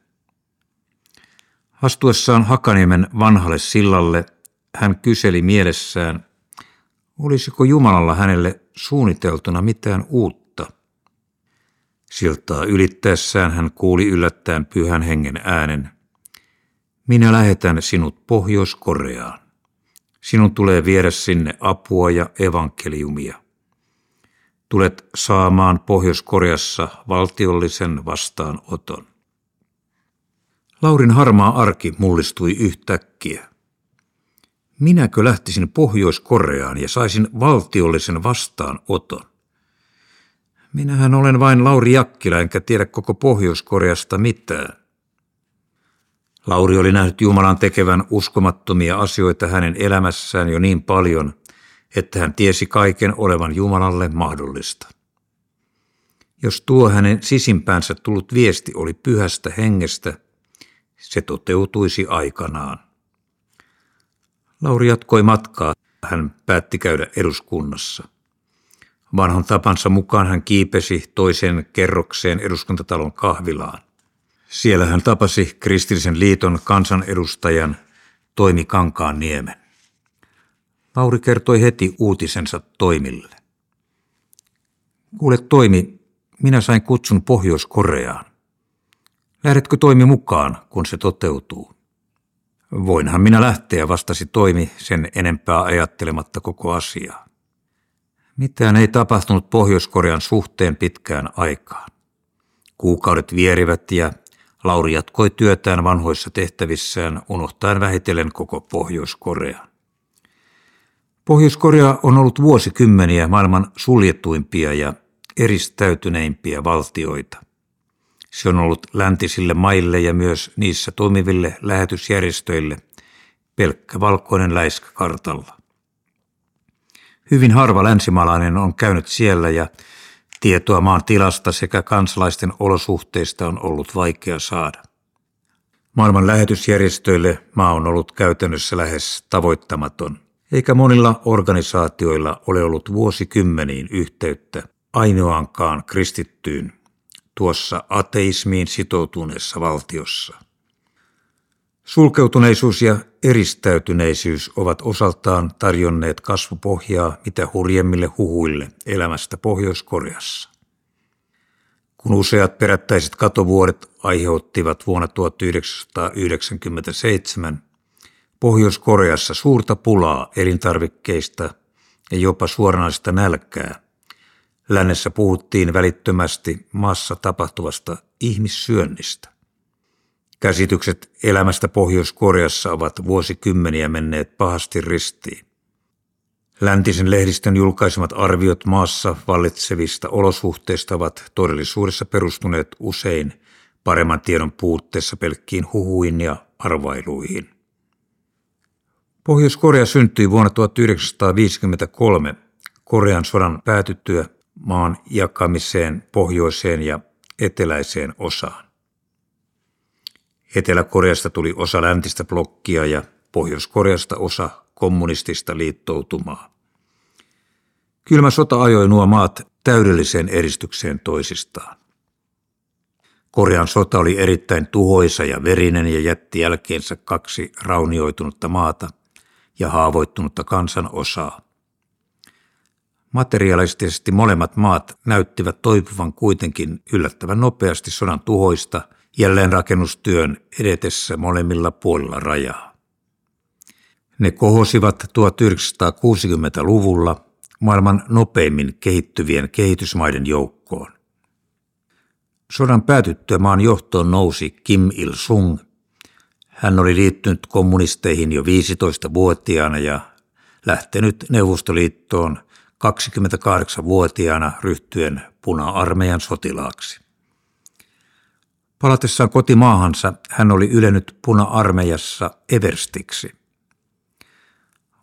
Astuessaan Hakaniemen vanhalle sillalle hän kyseli mielessään, olisiko Jumalalla hänelle suunniteltuna mitään uutta. Siltaa ylittäessään hän kuuli yllättäen pyhän hengen äänen. Minä lähetän sinut Pohjois-Koreaan. Sinun tulee viedä sinne apua ja evankeliumia. Tulet saamaan Pohjois-Koreassa valtiollisen vastaanoton. Laurin harmaa arki mullistui yhtäkkiä. Minäkö lähtisin Pohjois-Koreaan ja saisin valtiollisen vastaanoton? Minähän olen vain Lauri Jakkila, enkä tiedä koko Pohjois-Koreasta mitään. Lauri oli nähnyt Jumalan tekevän uskomattomia asioita hänen elämässään jo niin paljon, että hän tiesi kaiken olevan Jumalalle mahdollista. Jos tuo hänen sisimpäänsä tullut viesti oli pyhästä hengestä, se toteutuisi aikanaan. Lauri jatkoi matkaa. Hän päätti käydä eduskunnassa. Vanhan tapansa mukaan hän kiipesi toisen kerrokseen eduskuntatalon kahvilaan. Siellä hän tapasi kristillisen liiton kansanedustajan Toimi Kankaan niemen. Lauri kertoi heti uutisensa Toimille. Kuule Toimi, minä sain kutsun Pohjois-Koreaan. Lähdetkö Toimi mukaan, kun se toteutuu? Voinhan minä lähteä, vastasi Toimi sen enempää ajattelematta koko asiaa. Mitään ei tapahtunut Pohjois-Korean suhteen pitkään aikaan. Kuukaudet vierivät ja Lauri jatkoi työtään vanhoissa tehtävissään, unohtaen vähitellen koko Pohjois-Korean. Pohjois-Korea on ollut vuosikymmeniä maailman suljettuimpia ja eristäytyneimpiä valtioita. Se on ollut läntisille maille ja myös niissä toimiville lähetysjärjestöille pelkkä valkoinen läiskä kartalla. Hyvin harva länsimaalainen on käynyt siellä ja Tietoa maan tilasta sekä kansalaisten olosuhteista on ollut vaikea saada. Maailman lähetysjärjestöille maa on ollut käytännössä lähes tavoittamaton. eikä monilla organisaatioilla ole ollut vuosikymmeniin yhteyttä ainoankaan kristittyyn tuossa ateismiin sitoutuneessa valtiossa. Sulkeutuneisuus ja eristäytyneisyys ovat osaltaan tarjonneet kasvupohjaa mitä hurjemmille huhuille elämästä Pohjois-Koreassa. Kun useat perättäiset katovuodet aiheuttivat vuonna 1997 Pohjois-Koreassa suurta pulaa elintarvikkeista ja jopa suoranaista nälkää, lännessä puhuttiin välittömästi maassa tapahtuvasta ihmissyönnistä. Käsitykset elämästä Pohjois-Koreassa ovat vuosikymmeniä menneet pahasti ristiin. Läntisen lehdistön julkaisemat arviot maassa vallitsevista olosuhteista ovat todellisuudessa perustuneet usein paremman tiedon puutteessa pelkkiin huhuihin ja arvailuihin. Pohjois-Korea syntyi vuonna 1953 Korean sodan päätyttyä maan jakamiseen pohjoiseen ja eteläiseen osaan. Etelä-Koreasta tuli osa läntistä blokkia ja Pohjois-Koreasta osa kommunistista liittoutumaa. Kylmä sota ajoi nuo maat täydelliseen eristykseen toisistaan. Korean sota oli erittäin tuhoisa ja verinen ja jätti jälkeensä kaksi raunioitunutta maata ja haavoittunutta kansan osaa. Materialistisesti molemmat maat näyttivät toipuvan kuitenkin yllättävän nopeasti sodan tuhoista jälleenrakennustyön edetessä molemmilla puolilla rajaa. Ne kohosivat 1960-luvulla maailman nopeimmin kehittyvien kehitysmaiden joukkoon. Sodan päätyttyä maan johtoon nousi Kim Il-sung. Hän oli liittynyt kommunisteihin jo 15-vuotiaana ja lähtenyt Neuvostoliittoon 28-vuotiaana ryhtyen puna-armeijan sotilaaksi. Palatessaan kotimaahansa hän oli ylennyt puna-armeijassa Everstiksi.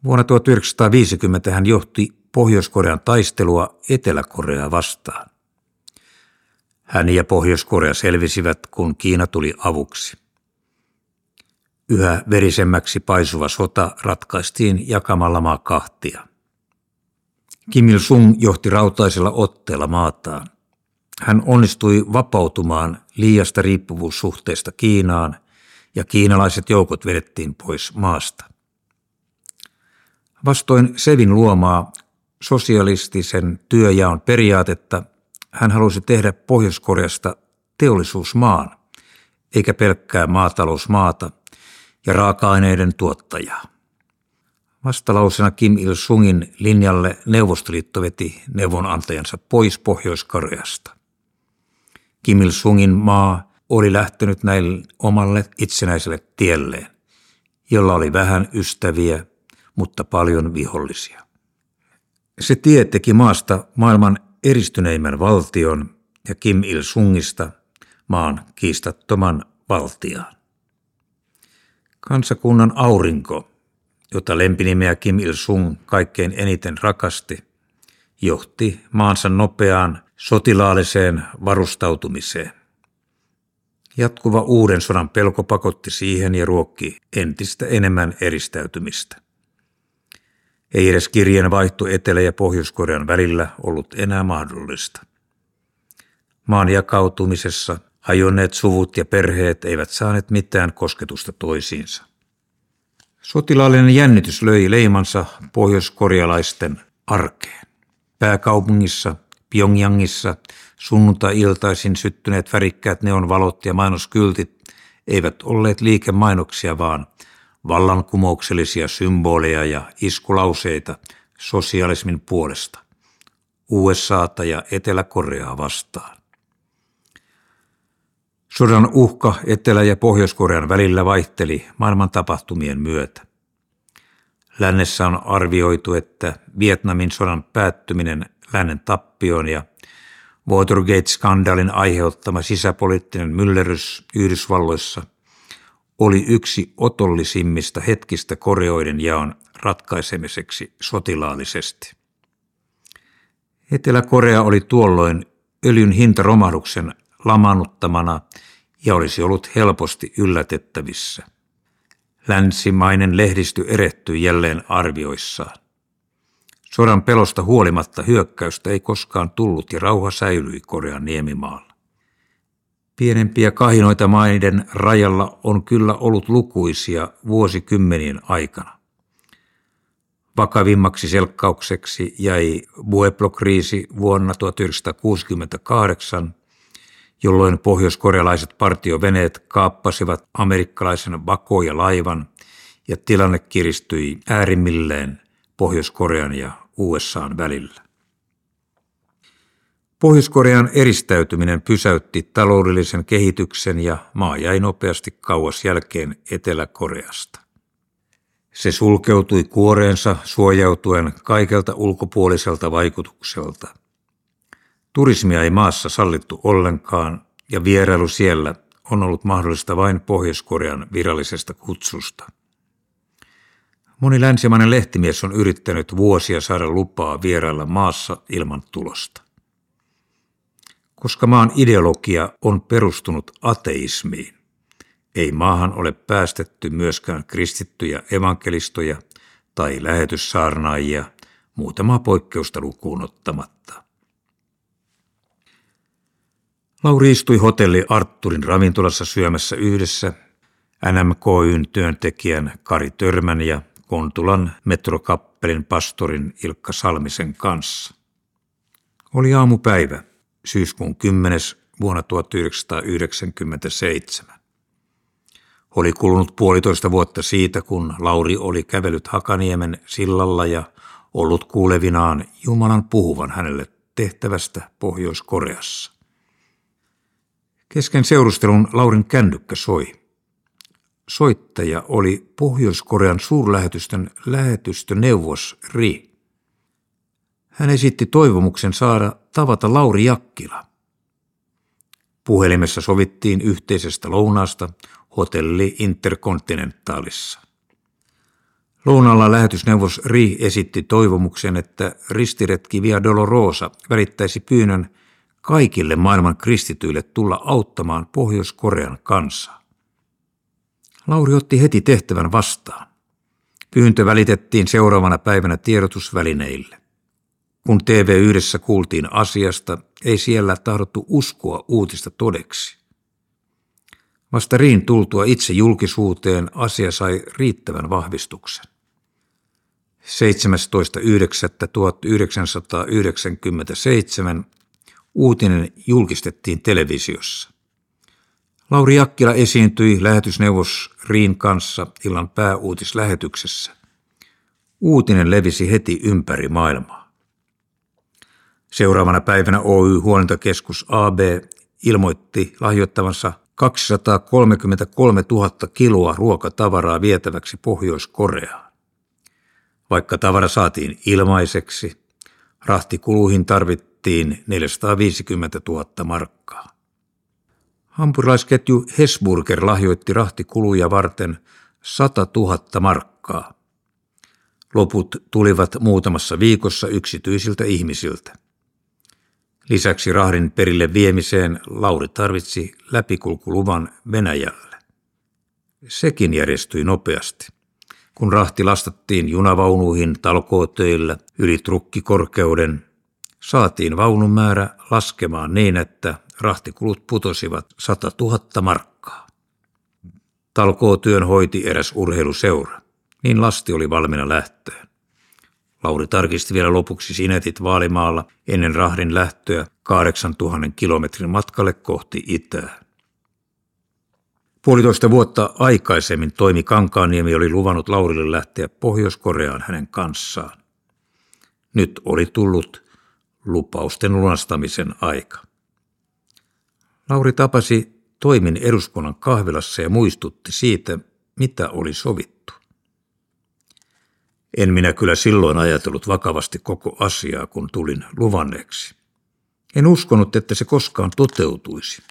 Vuonna 1950 hän johti Pohjois-Korean taistelua Etelä-Koreaa vastaan. Hän ja Pohjois-Korea selvisivät, kun Kiina tuli avuksi. Yhä verisemmäksi paisuva sota ratkaistiin jakamalla maa kahtia. Kim Il-sung johti rautaisella otteella maataan. Hän onnistui vapautumaan liiasta riippuvuussuhteesta Kiinaan ja kiinalaiset joukot vedettiin pois maasta. Vastoin Sevin luomaa sosialistisen työjaon periaatetta hän halusi tehdä Pohjois-Koreasta teollisuusmaan, eikä pelkkää maatalousmaata ja raaka-aineiden tuottajaa. Vastalausena Kim Il-sungin linjalle Neuvostoliitto veti neuvonantajansa pois Pohjois-Koreasta. Kim Il-sungin maa oli lähtenyt näille omalle itsenäiselle tielleen, jolla oli vähän ystäviä, mutta paljon vihollisia. Se tie teki maasta maailman eristyneimmän valtion ja Kim Il-sungista maan kiistattoman valtiaan. Kansakunnan aurinko, jota lempinimeä Kim Il-sung kaikkein eniten rakasti, johti maansa nopeaan sotilaalliseen varustautumiseen. Jatkuva uuden sodan pelko pakotti siihen ja ruokki entistä enemmän eristäytymistä. Ei edes kirjeen vaihto Etelä- ja Pohjois-Korean välillä ollut enää mahdollista. Maan jakautumisessa hajonneet suvut ja perheet eivät saaneet mitään kosketusta toisiinsa. Sotilaallinen jännitys löi leimansa pohjoiskorealaisten arkeen. Pääkaupungissa, Pyongyangissa, sunnuntai-iltaisin syttyneet värikkäät neonvalot ja mainoskyltit eivät olleet liikemainoksia, vaan vallankumouksellisia symboleja ja iskulauseita sosialismin puolesta, USAta ja Etelä-Koreaa vastaan. Sodan uhka Etelä- ja Pohjois-Korean välillä vaihteli maailman tapahtumien myötä. Lännessä on arvioitu, että Vietnamin sodan päättyminen lännen tappioon ja Watergate-skandaalin aiheuttama sisäpoliittinen myllerys Yhdysvalloissa oli yksi otollisimmista hetkistä Koreoiden jaon ratkaisemiseksi sotilaallisesti. Etelä-Korea oli tuolloin öljyn hintaromahduksen lamannuttamana ja olisi ollut helposti yllätettävissä. Länsimainen lehdisty erehtyi jälleen arvioissaan. Sodan pelosta huolimatta hyökkäystä ei koskaan tullut ja rauha säilyi Korean niemimaalla. Pienempiä kahinoita maiden rajalla on kyllä ollut lukuisia vuosikymmenien aikana. Vakavimmaksi selkkaukseksi jäi Bueblo-kriisi vuonna 1968, jolloin pohjoiskorealaiset partioveneet kaappasivat amerikkalaisen vakoja laivan ja tilanne kiristyi äärimmilleen Pohjois-Korean ja USAn välillä. Pohjois-Korean eristäytyminen pysäytti taloudellisen kehityksen ja maa jäi nopeasti kauas jälkeen Etelä-Koreasta. Se sulkeutui kuoreensa suojautuen kaikelta ulkopuoliselta vaikutukselta. Turismia ei maassa sallittu ollenkaan ja vierailu siellä on ollut mahdollista vain Pohjois-Korean virallisesta kutsusta. Moni länsimainen lehtimies on yrittänyt vuosia saada lupaa vierailla maassa ilman tulosta. Koska maan ideologia on perustunut ateismiin, ei maahan ole päästetty myöskään kristittyjä evankelistoja tai lähetyssaarnaajia, muutamaa poikkeusta lukuun ottamatta. Lauri istui hotelli Arturin ravintolassa syömässä yhdessä NMKYn työntekijän Kari Törmän ja Kontulan metrokappelin pastorin Ilkka Salmisen kanssa. Oli aamupäivä, syyskuun 10. vuonna 1997. Oli kulunut puolitoista vuotta siitä, kun Lauri oli kävellyt Hakaniemen sillalla ja ollut kuulevinaan Jumalan puhuvan hänelle tehtävästä Pohjois-Koreassa. Kesken seurustelun Laurin kännykkä soi. Soittaja oli Pohjois-Korean suurlähetystön lähetystöneuvos Ri. Hän esitti toivomuksen saada tavata Lauri Jakkila. Puhelimessa sovittiin yhteisestä lounaasta hotelli Intercontinentalissa. Lounalla lähetysneuvos Ri esitti toivomuksen, että ristiretki Via Dolorosa välittäisi pyynnön kaikille maailman kristityille tulla auttamaan Pohjois-Korean kansaa. Lauri otti heti tehtävän vastaan. Pyyntö välitettiin seuraavana päivänä tiedotusvälineille. Kun TV yhdessä kuultiin asiasta, ei siellä tahdottu uskoa uutista todeksi. Vasta Riin tultua itse julkisuuteen asia sai riittävän vahvistuksen. 17.9.1997 uutinen julkistettiin televisiossa. Lauri Jakkila esiintyi lähetysneuvos Riin kanssa illan pääuutislähetyksessä. Uutinen levisi heti ympäri maailmaa. Seuraavana päivänä Oy Huolintokeskus AB ilmoitti lahjoittavansa 233 000 kiloa ruokatavaraa vietäväksi Pohjois-Koreaan. Vaikka tavara saatiin ilmaiseksi, rahtikuluihin tarvittiin 450 000 markkaa. Hampurilaisketju Hesburger lahjoitti rahtikuluja varten 100 000 markkaa. Loput tulivat muutamassa viikossa yksityisiltä ihmisiltä. Lisäksi rahdin perille viemiseen Lauri tarvitsi läpikulkuluvan Venäjälle. Sekin järjestyi nopeasti. Kun rahti lastattiin junavaunuihin talkootöillä yli trukkikorkeuden, saatiin vaunun määrä laskemaan niin, että rahtikulut putosivat 100 000 markkaa. Talkootyön hoiti eräs urheiluseura. Niin lasti oli valmiina lähtöön. Lauri tarkisti vielä lopuksi sinetit Vaalimaalla ennen rahdin lähtöä 8000 kilometrin matkalle kohti itää. Puolitoista vuotta aikaisemmin toimi Kankaaniemi oli luvannut Laurille lähteä Pohjois-Koreaan hänen kanssaan. Nyt oli tullut lupausten lunastamisen aika. Lauri tapasi toimin eduskunnan kahvilassa ja muistutti siitä, mitä oli sovittu. En minä kyllä silloin ajatellut vakavasti koko asiaa, kun tulin luvanneeksi. En uskonut, että se koskaan toteutuisi.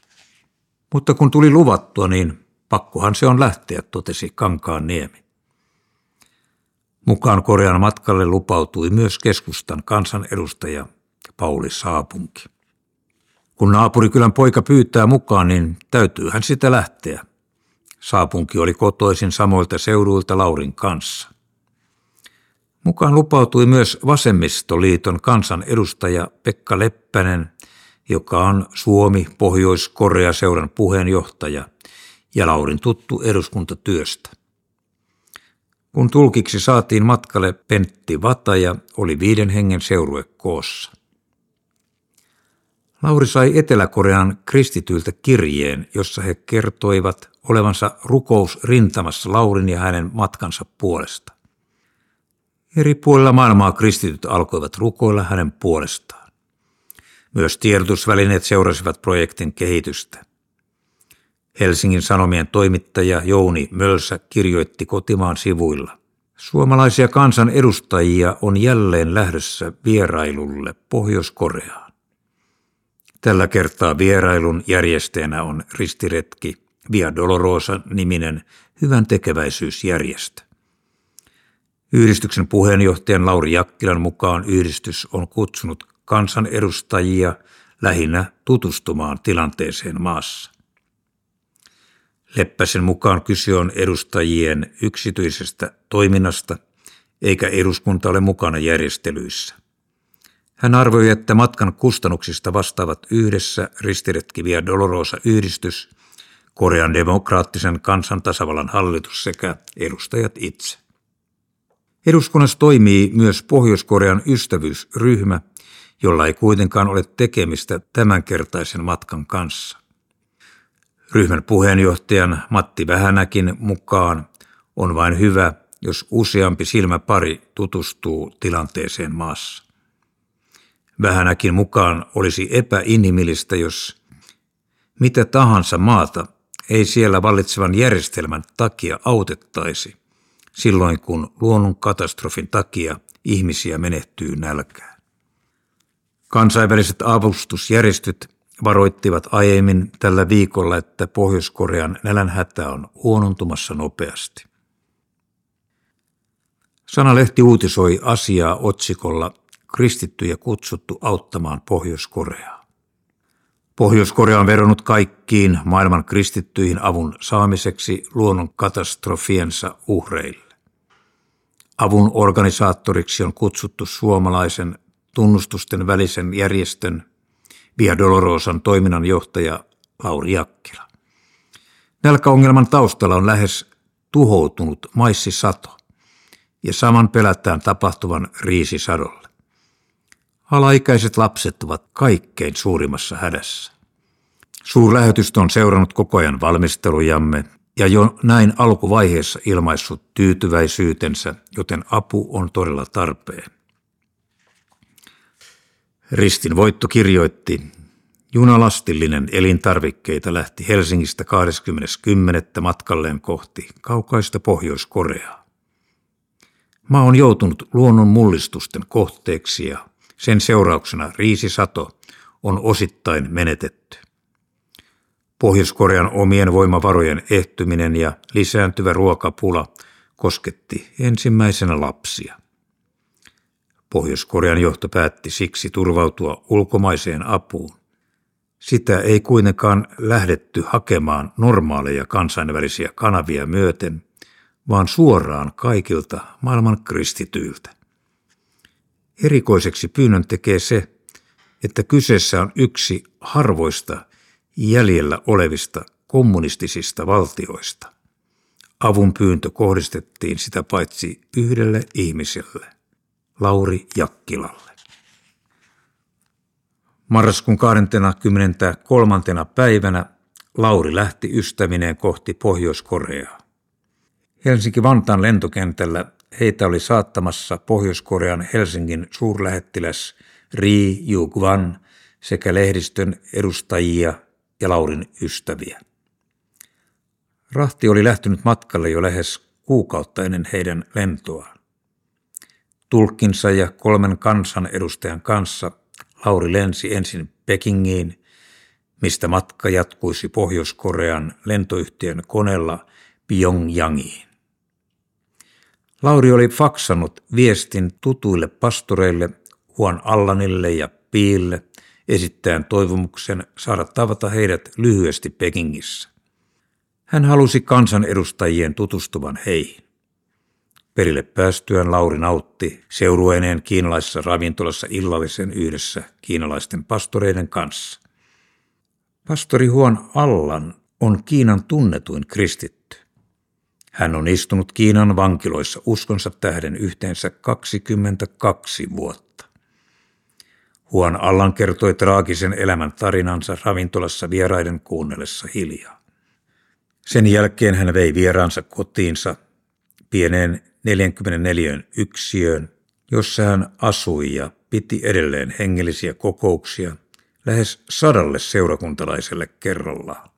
Mutta kun tuli luvattua, niin pakkohan se on lähteä, totesi Kankaan niemi. Mukaan Korean matkalle lupautui myös keskustan kansanedustaja Pauli Saapunki. Kun naapurikylän poika pyytää mukaan, niin täytyy hän sitä lähteä, Saapunki oli kotoisin samoilta seuduilta Laurin kanssa. Mukaan lupautui myös Vasemmistoliiton kansan edustaja Pekka Leppänen, joka on Suomi Pohjois-Korea seuran puheenjohtaja ja Laurin tuttu eduskuntatyöstä. Kun tulkiksi saatiin matkalle Pentti Vataja, oli viiden hengen seurue koossa. Lauri sai Etelä-Korean kristityiltä kirjeen, jossa he kertoivat olevansa rukous rintamassa Laurin ja hänen matkansa puolesta. Eri puolilla maailmaa kristityt alkoivat rukoilla hänen puolestaan. Myös tiedotusvälineet seurasivat projektin kehitystä. Helsingin Sanomien toimittaja Jouni Mölsä kirjoitti kotimaan sivuilla. Suomalaisia kansan edustajia on jälleen lähdössä vierailulle Pohjois-Koreaan. Tällä kertaa vierailun järjestäjänä on ristiretki Via Dolorosa-niminen hyvän tekeväisyysjärjestö. Yhdistyksen puheenjohtajan Lauri Jakkilan mukaan yhdistys on kutsunut kansanedustajia lähinnä tutustumaan tilanteeseen maassa. Leppäsen mukaan kyse on edustajien yksityisestä toiminnasta, eikä eduskunta ole mukana järjestelyissä. Hän arvioi, että matkan kustannuksista vastaavat yhdessä ristiretki Via Dolorosa-yhdistys, Korean demokraattisen kansantasavallan hallitus sekä edustajat itse. Eduskunnassa toimii myös Pohjois-Korean ystävyysryhmä, jolla ei kuitenkaan ole tekemistä tämänkertaisen matkan kanssa. Ryhmän puheenjohtajan Matti Vähänäkin mukaan on vain hyvä, jos useampi silmäpari tutustuu tilanteeseen maassa. Vähänäkin mukaan olisi epäinhimillistä, jos mitä tahansa maata ei siellä vallitsevan järjestelmän takia autettaisi, silloin kun luonnon katastrofin takia ihmisiä menehtyy nälkään. Kansainväliset avustusjärjestöt varoittivat aiemmin tällä viikolla, että Pohjois-Korean nälänhätä on huonontumassa nopeasti. Sanalehti uutisoi asiaa otsikolla Kristittyjä kutsuttu auttamaan Pohjois-Koreaa. Pohjois-Korea on veronnut kaikkiin maailman kristittyihin avun saamiseksi luonnon katastrofiensa uhreille. Avun organisaattoriksi on kutsuttu suomalaisen tunnustusten välisen järjestön Via Dolorosan toiminnanjohtaja Lauri Jakkila. Nälkäongelman taustalla on lähes tuhoutunut maissisato ja saman pelätään tapahtuvan riisisadolle. Alaikäiset lapset ovat kaikkein suurimmassa hädässä. Suurlähetystä on seurannut koko ajan valmistelujamme ja jo näin alkuvaiheessa ilmaissut tyytyväisyytensä, joten apu on todella tarpeen. Ristin voitto kirjoitti, junalastillinen elintarvikkeita lähti Helsingistä 20.10. matkalleen kohti kaukaista Pohjois-Koreaa. Maa on joutunut luonnon mullistusten kohteeksi ja sen seurauksena riisisato on osittain menetetty. Pohjois-Korean omien voimavarojen ehtyminen ja lisääntyvä ruokapula kosketti ensimmäisenä lapsia. Pohjois-Korean johto päätti siksi turvautua ulkomaiseen apuun. Sitä ei kuitenkaan lähdetty hakemaan normaaleja kansainvälisiä kanavia myöten, vaan suoraan kaikilta maailman kristityiltä. Erikoiseksi pyynnön tekee se, että kyseessä on yksi harvoista jäljellä olevista kommunistisista valtioista. Avun pyyntö kohdistettiin sitä paitsi yhdelle ihmiselle, Lauri Jakkilalle. Marraskuun 23. päivänä Lauri lähti ystävineen kohti Pohjois-Koreaa. Helsinki-Vantaan lentokentällä heitä oli saattamassa Pohjois-Korean Helsingin suurlähettiläs Ri Jugwan sekä lehdistön edustajia ja Laurin ystäviä. Rahti oli lähtenyt matkalle jo lähes kuukautta ennen heidän lentoaan. Tulkkinsa ja kolmen kansanedustajan kanssa Lauri lensi ensin Pekingiin, mistä matka jatkuisi Pohjois-Korean lentoyhtiön koneella Pyongyangiin. Lauri oli faksannut viestin tutuille pastoreille Huon Allanille ja Piille esittäen toivomuksen saada tavata heidät lyhyesti Pekingissä. Hän halusi kansanedustajien tutustuvan heihin. Perille päästyään Lauri nautti seurueineen kiinalaisessa ravintolassa illallisen yhdessä kiinalaisten pastoreiden kanssa. Pastori Huon Allan on Kiinan tunnetuin kristitty. Hän on istunut Kiinan vankiloissa uskonsa tähden yhteensä 22 vuotta. Huon Allan kertoi traagisen elämän tarinansa ravintolassa vieraiden kuunnellessa hiljaa. Sen jälkeen hän vei vieraansa kotiinsa pieneen 44 yksiöön, jossa hän asui ja piti edelleen hengellisiä kokouksia lähes sadalle seurakuntalaiselle kerrallaan.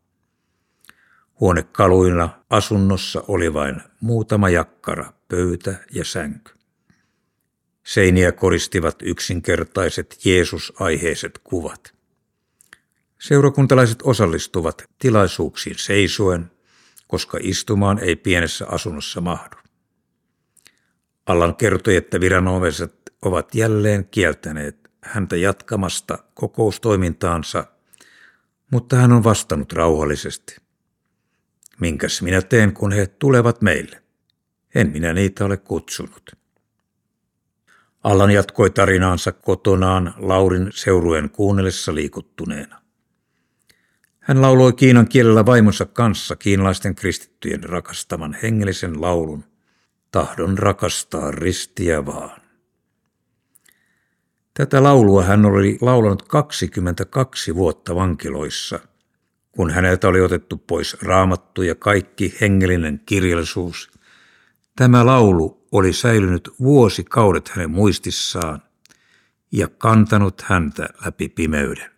Huonekaluina asunnossa oli vain muutama jakkara, pöytä ja sänky. Seiniä koristivat yksinkertaiset Jeesus-aiheiset kuvat. Seurakuntalaiset osallistuvat tilaisuuksiin seisuen, koska istumaan ei pienessä asunnossa mahdu. Allan kertoi, että viranomaiset ovat jälleen kieltäneet häntä jatkamasta kokoustoimintaansa, mutta hän on vastannut rauhallisesti. Minkäs minä teen, kun he tulevat meille? En minä niitä ole kutsunut. Allan jatkoi tarinaansa kotonaan Laurin seurueen kuunnellessa liikuttuneena. Hän lauloi kiinan kielellä vaimonsa kanssa kiinalaisten kristittyjen rakastaman hengellisen laulun – tahdon rakastaa ristiä vaan. Tätä laulua hän oli laulanut 22 vuotta vankiloissa, kun häneltä oli otettu pois raamattu ja kaikki hengellinen kirjallisuus. Tämä laulu oli säilynyt vuosikaudet hänen muistissaan ja kantanut häntä läpi pimeyden.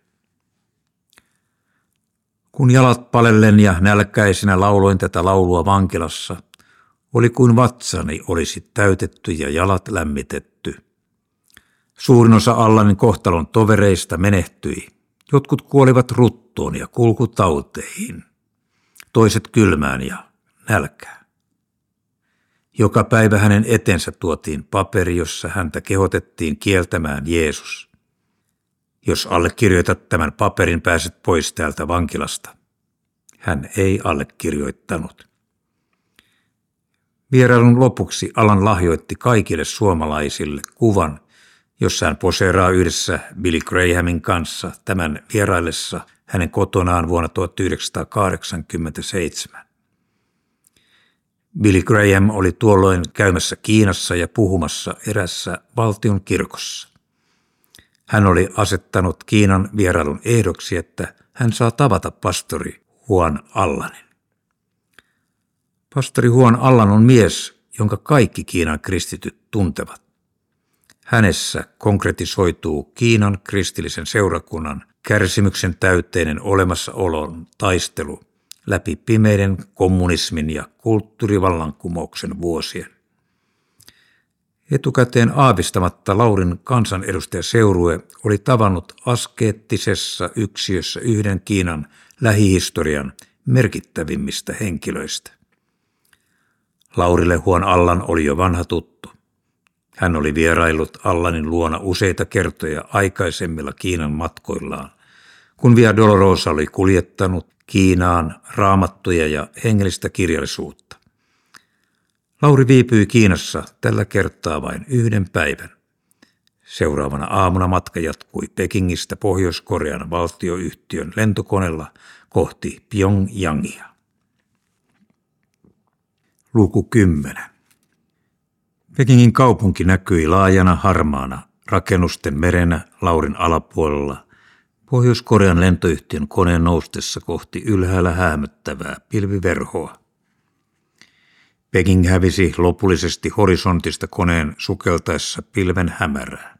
Kun jalat palellen ja nälkäisenä lauloin tätä laulua vankilassa – oli kuin vatsani olisi täytetty ja jalat lämmitetty. Suurin osa Allanin kohtalon tovereista menehtyi. Jotkut kuolivat ruttoon ja kulkutauteihin, toiset kylmään ja nälkään. Joka päivä hänen etensä tuotiin paperi, jossa häntä kehotettiin kieltämään Jeesus. Jos allekirjoitat tämän paperin, pääset pois täältä vankilasta. Hän ei allekirjoittanut. Vierailun lopuksi Alan lahjoitti kaikille suomalaisille kuvan, jossa hän poseeraa yhdessä Billy Grahamin kanssa tämän vieraillessa hänen kotonaan vuonna 1987. Billy Graham oli tuolloin käymässä Kiinassa ja puhumassa erässä valtion kirkossa. Hän oli asettanut Kiinan vierailun ehdoksi, että hän saa tavata pastori Juan Allanin. Pastori Huon Allan on mies, jonka kaikki Kiinan kristityt tuntevat. Hänessä konkretisoituu Kiinan kristillisen seurakunnan kärsimyksen täyteinen olemassaolon taistelu läpi pimeiden kommunismin ja kulttuurivallankumouksen vuosien. Etukäteen aavistamatta Laurin kansanedustaja Seurue oli tavannut askeettisessa yksiössä yhden Kiinan lähihistorian merkittävimmistä henkilöistä. Laurille Huon Allan oli jo vanha tuttu. Hän oli vierailut Allanin luona useita kertoja aikaisemmilla Kiinan matkoillaan, kun Via Dolorosa oli kuljettanut Kiinaan raamattuja ja hengellistä kirjallisuutta. Lauri viipyi Kiinassa tällä kertaa vain yhden päivän. Seuraavana aamuna matka jatkui Pekingistä Pohjois-Korean valtioyhtiön lentokoneella kohti Pyongyangia. Luku 10. Pekingin kaupunki näkyi laajana harmaana rakennusten merenä Laurin alapuolella Pohjois-Korean lentoyhtiön koneen noustessa kohti ylhäällä häämöttävää pilviverhoa. Peking hävisi lopullisesti horisontista koneen sukeltaessa pilven hämärää.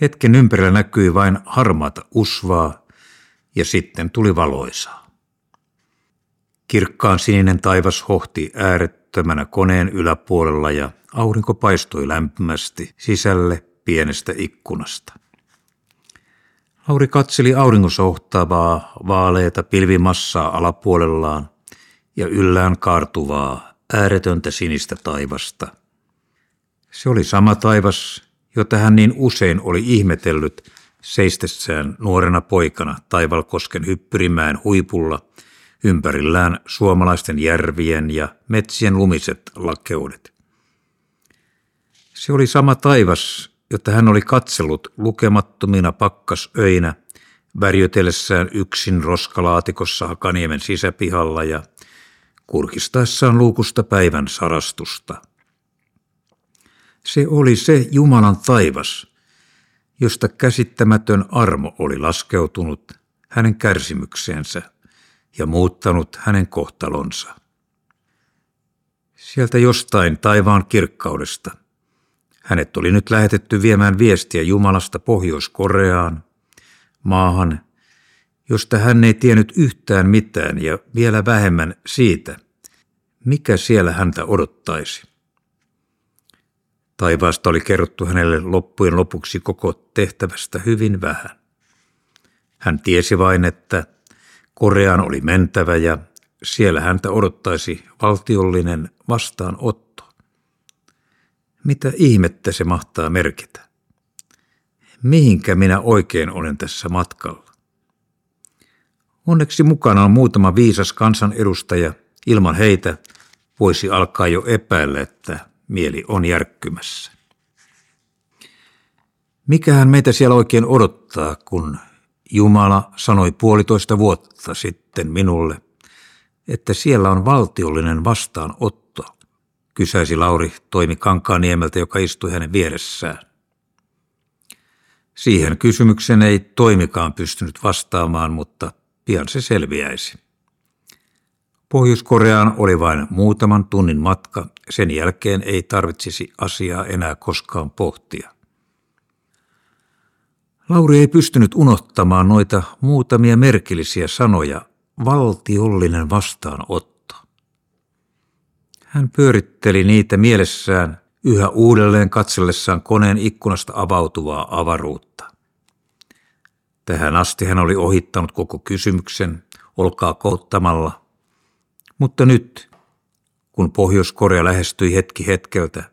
Hetken ympärillä näkyi vain harmaata usvaa ja sitten tuli valoisaa. Kirkkaan sininen taivas hohti äärettömänä koneen yläpuolella ja aurinko paistoi lämpimästi sisälle pienestä ikkunasta. Lauri katseli auringossa ohtavaa vaaleita pilvimassaa alapuolellaan ja yllään kaartuvaa ääretöntä sinistä taivasta. Se oli sama taivas, jota hän niin usein oli ihmetellyt seistessään nuorena poikana Taivalkosken hyppyrimään huipulla – ympärillään suomalaisten järvien ja metsien lumiset lakeudet. Se oli sama taivas, jota hän oli katsellut lukemattomina pakkasöinä, värjötellessään yksin roskalaatikossa Hakaniemen sisäpihalla ja kurkistaessaan luukusta päivän sarastusta. Se oli se Jumalan taivas, josta käsittämätön armo oli laskeutunut hänen kärsimykseensä ja muuttanut hänen kohtalonsa. Sieltä jostain taivaan kirkkaudesta hänet oli nyt lähetetty viemään viestiä Jumalasta Pohjois-Koreaan, maahan, josta hän ei tiennyt yhtään mitään ja vielä vähemmän siitä, mikä siellä häntä odottaisi. Taivaasta oli kerrottu hänelle loppujen lopuksi koko tehtävästä hyvin vähän. Hän tiesi vain, että Koreaan oli mentävä ja siellä häntä odottaisi valtiollinen vastaanotto. Mitä ihmettä se mahtaa merkitä? Mihinkä minä oikein olen tässä matkalla? Onneksi mukana on muutama viisas kansanedustaja. Ilman heitä voisi alkaa jo epäillä, että mieli on järkkymässä. Mikähän meitä siellä oikein odottaa, kun Jumala sanoi puolitoista vuotta sitten minulle, että siellä on valtiollinen vastaanotto, kysäisi Lauri toimi Kankaaniemeltä, joka istui hänen vieressään. Siihen kysymykseen ei toimikaan pystynyt vastaamaan, mutta pian se selviäisi. Pohjois-Koreaan oli vain muutaman tunnin matka, sen jälkeen ei tarvitsisi asiaa enää koskaan pohtia. Lauri ei pystynyt unohtamaan noita muutamia merkillisiä sanoja, valtiollinen vastaanotto. Hän pyöritteli niitä mielessään yhä uudelleen katsellessaan koneen ikkunasta avautuvaa avaruutta. Tähän asti hän oli ohittanut koko kysymyksen, olkaa kouttamalla. Mutta nyt, kun Pohjois-Korea lähestyi hetki hetkeltä,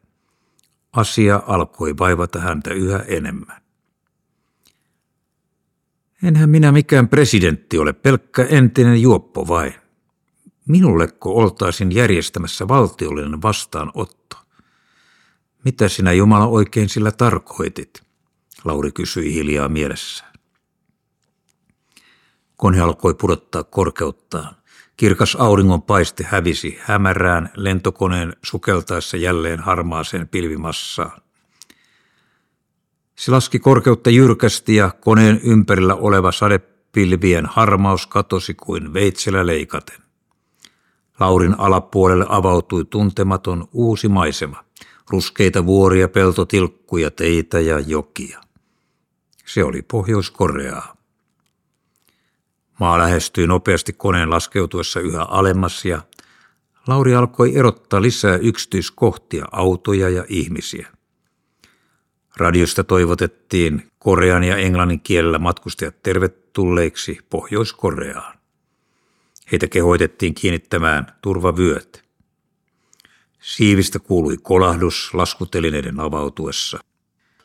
asia alkoi vaivata häntä yhä enemmän. Enhän minä mikään presidentti ole, pelkkä entinen juoppo vain. Minulleko oltaisin järjestämässä valtiollinen vastaanotto? Mitä sinä Jumala oikein sillä tarkoitit? Lauri kysyi hiljaa mielessään. Kone alkoi pudottaa korkeuttaan. Kirkas auringon paiste hävisi hämärään lentokoneen sukeltaessa jälleen harmaaseen pilvimassaan. Se laski korkeutta jyrkästi ja koneen ympärillä oleva sadepilvien harmaus katosi kuin veitsellä leikaten. Laurin alapuolelle avautui tuntematon uusi maisema, ruskeita vuoria, peltotilkkuja, teitä ja jokia. Se oli Pohjois-Koreaa. Maa lähestyi nopeasti koneen laskeutuessa yhä alemmas ja Lauri alkoi erottaa lisää yksityiskohtia, autoja ja ihmisiä. Radiosta toivotettiin korean ja englannin kielellä matkustajat tervetulleiksi Pohjois-Koreaan. Heitä kehoitettiin kiinnittämään turvavyöt. Siivistä kuului kolahdus laskutelineiden avautuessa.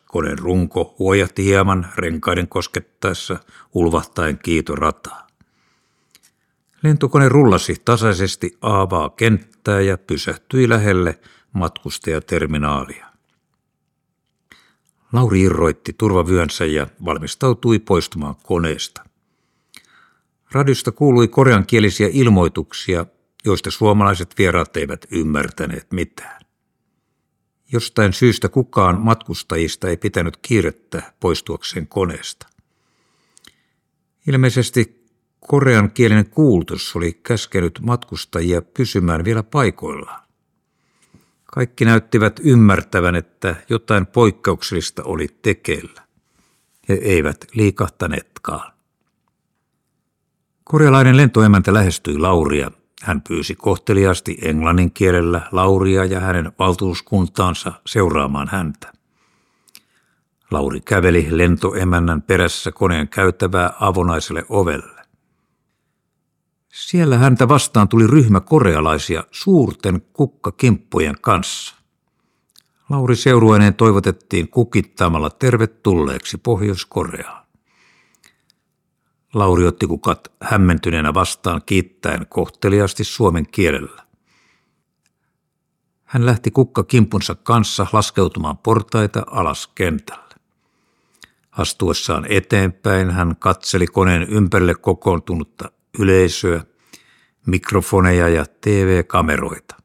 Koneen runko huojahti hieman renkaiden koskettaessa ulvahtaen kiitorataa. Lentokone rullasi tasaisesti aavaa kenttää ja pysähtyi lähelle matkustajaterminaalia. Lauri irroitti turvavyönsä ja valmistautui poistumaan koneesta. Radiosta kuului koreankielisiä ilmoituksia, joista suomalaiset vieraat eivät ymmärtäneet mitään. Jostain syystä kukaan matkustajista ei pitänyt kiirettä poistuakseen koneesta. Ilmeisesti koreankielinen kuultus oli käskenyt matkustajia pysymään vielä paikoillaan. Kaikki näyttivät ymmärtävän, että jotain poikkeuksellista oli tekeillä. He eivät liikahtaneetkaan. Korealainen lentoemäntä lähestyi Lauria. Hän pyysi kohteliaasti englannin kielellä Lauria ja hänen valtuuskuntaansa seuraamaan häntä. Lauri käveli lentoemännän perässä koneen käyttävää avonaiselle ovelle. Siellä häntä vastaan tuli ryhmä korealaisia suurten kukkakimppujen kanssa. Lauri seurueineen toivotettiin kukittaamalla tervetulleeksi Pohjois-Koreaan. Lauri otti kukat hämmentyneenä vastaan kiittäen kohteliasti suomen kielellä. Hän lähti kukkakimpunsa kanssa laskeutumaan portaita alas kentälle. Astuessaan eteenpäin hän katseli koneen ympärille kokoontunutta yleisöä, mikrofoneja ja TV-kameroita.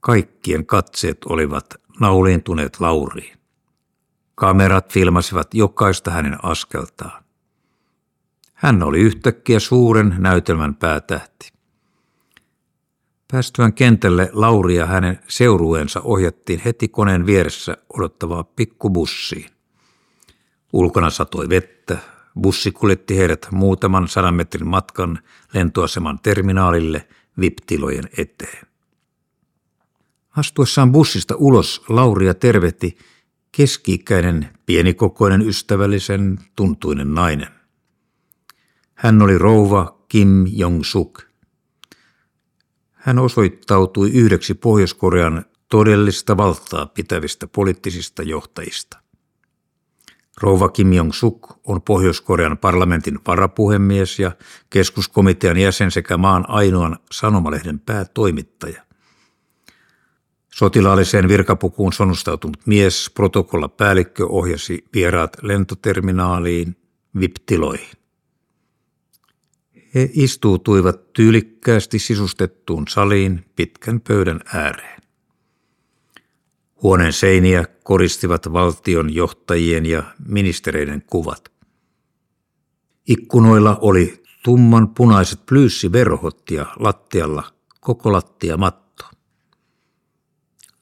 Kaikkien katseet olivat nauliintuneet Lauriin. Kamerat filmasivat jokaista hänen askeltaan. Hän oli yhtäkkiä suuren näytelmän päätähti. Päästyään kentälle Lauri ja hänen seurueensa ohjattiin heti koneen vieressä odottavaa pikkubussiin. Ulkona satoi vettä, bussi kuljetti heidät muutaman sadan metrin matkan lentoaseman terminaalille viptilojen eteen. Astuessaan bussista ulos Lauria tervehti keski-ikäinen, pienikokoinen, ystävällisen, tuntuinen nainen. Hän oli rouva Kim Jong-suk. Hän osoittautui yhdeksi Pohjois-Korean todellista valtaa pitävistä poliittisista johtajista. Rouva Kim Jong-suk on Pohjois-Korean parlamentin varapuhemies ja keskuskomitean jäsen sekä maan ainoan sanomalehden päätoimittaja. Sotilaalliseen virkapukuun sonnustautunut mies, protokollapäällikkö, ohjasi vieraat lentoterminaaliin, viptiloihin. He istuutuivat tyylikkäästi sisustettuun saliin pitkän pöydän ääreen. Huoneen seiniä koristivat valtion johtajien ja ministereiden kuvat. Ikkunoilla oli tumman punaiset plyyssiverhot ja lattialla koko lattia matto.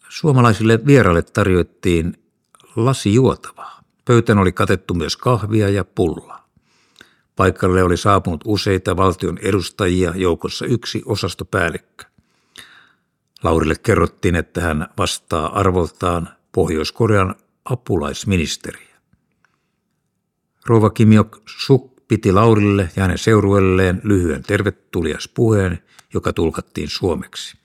Suomalaisille vieraille tarjottiin lasi juotavaa. Pöytään oli katettu myös kahvia ja pullaa. Paikalle oli saapunut useita valtion edustajia, joukossa yksi osastopäällikkö. Laurille kerrottiin, että hän vastaa arvoltaan Pohjois-Korean apulaisministeriä. Rova Kim Jok-suk piti Laurille ja hänen seurueelleen lyhyen tervetulias puheen, joka tulkattiin suomeksi.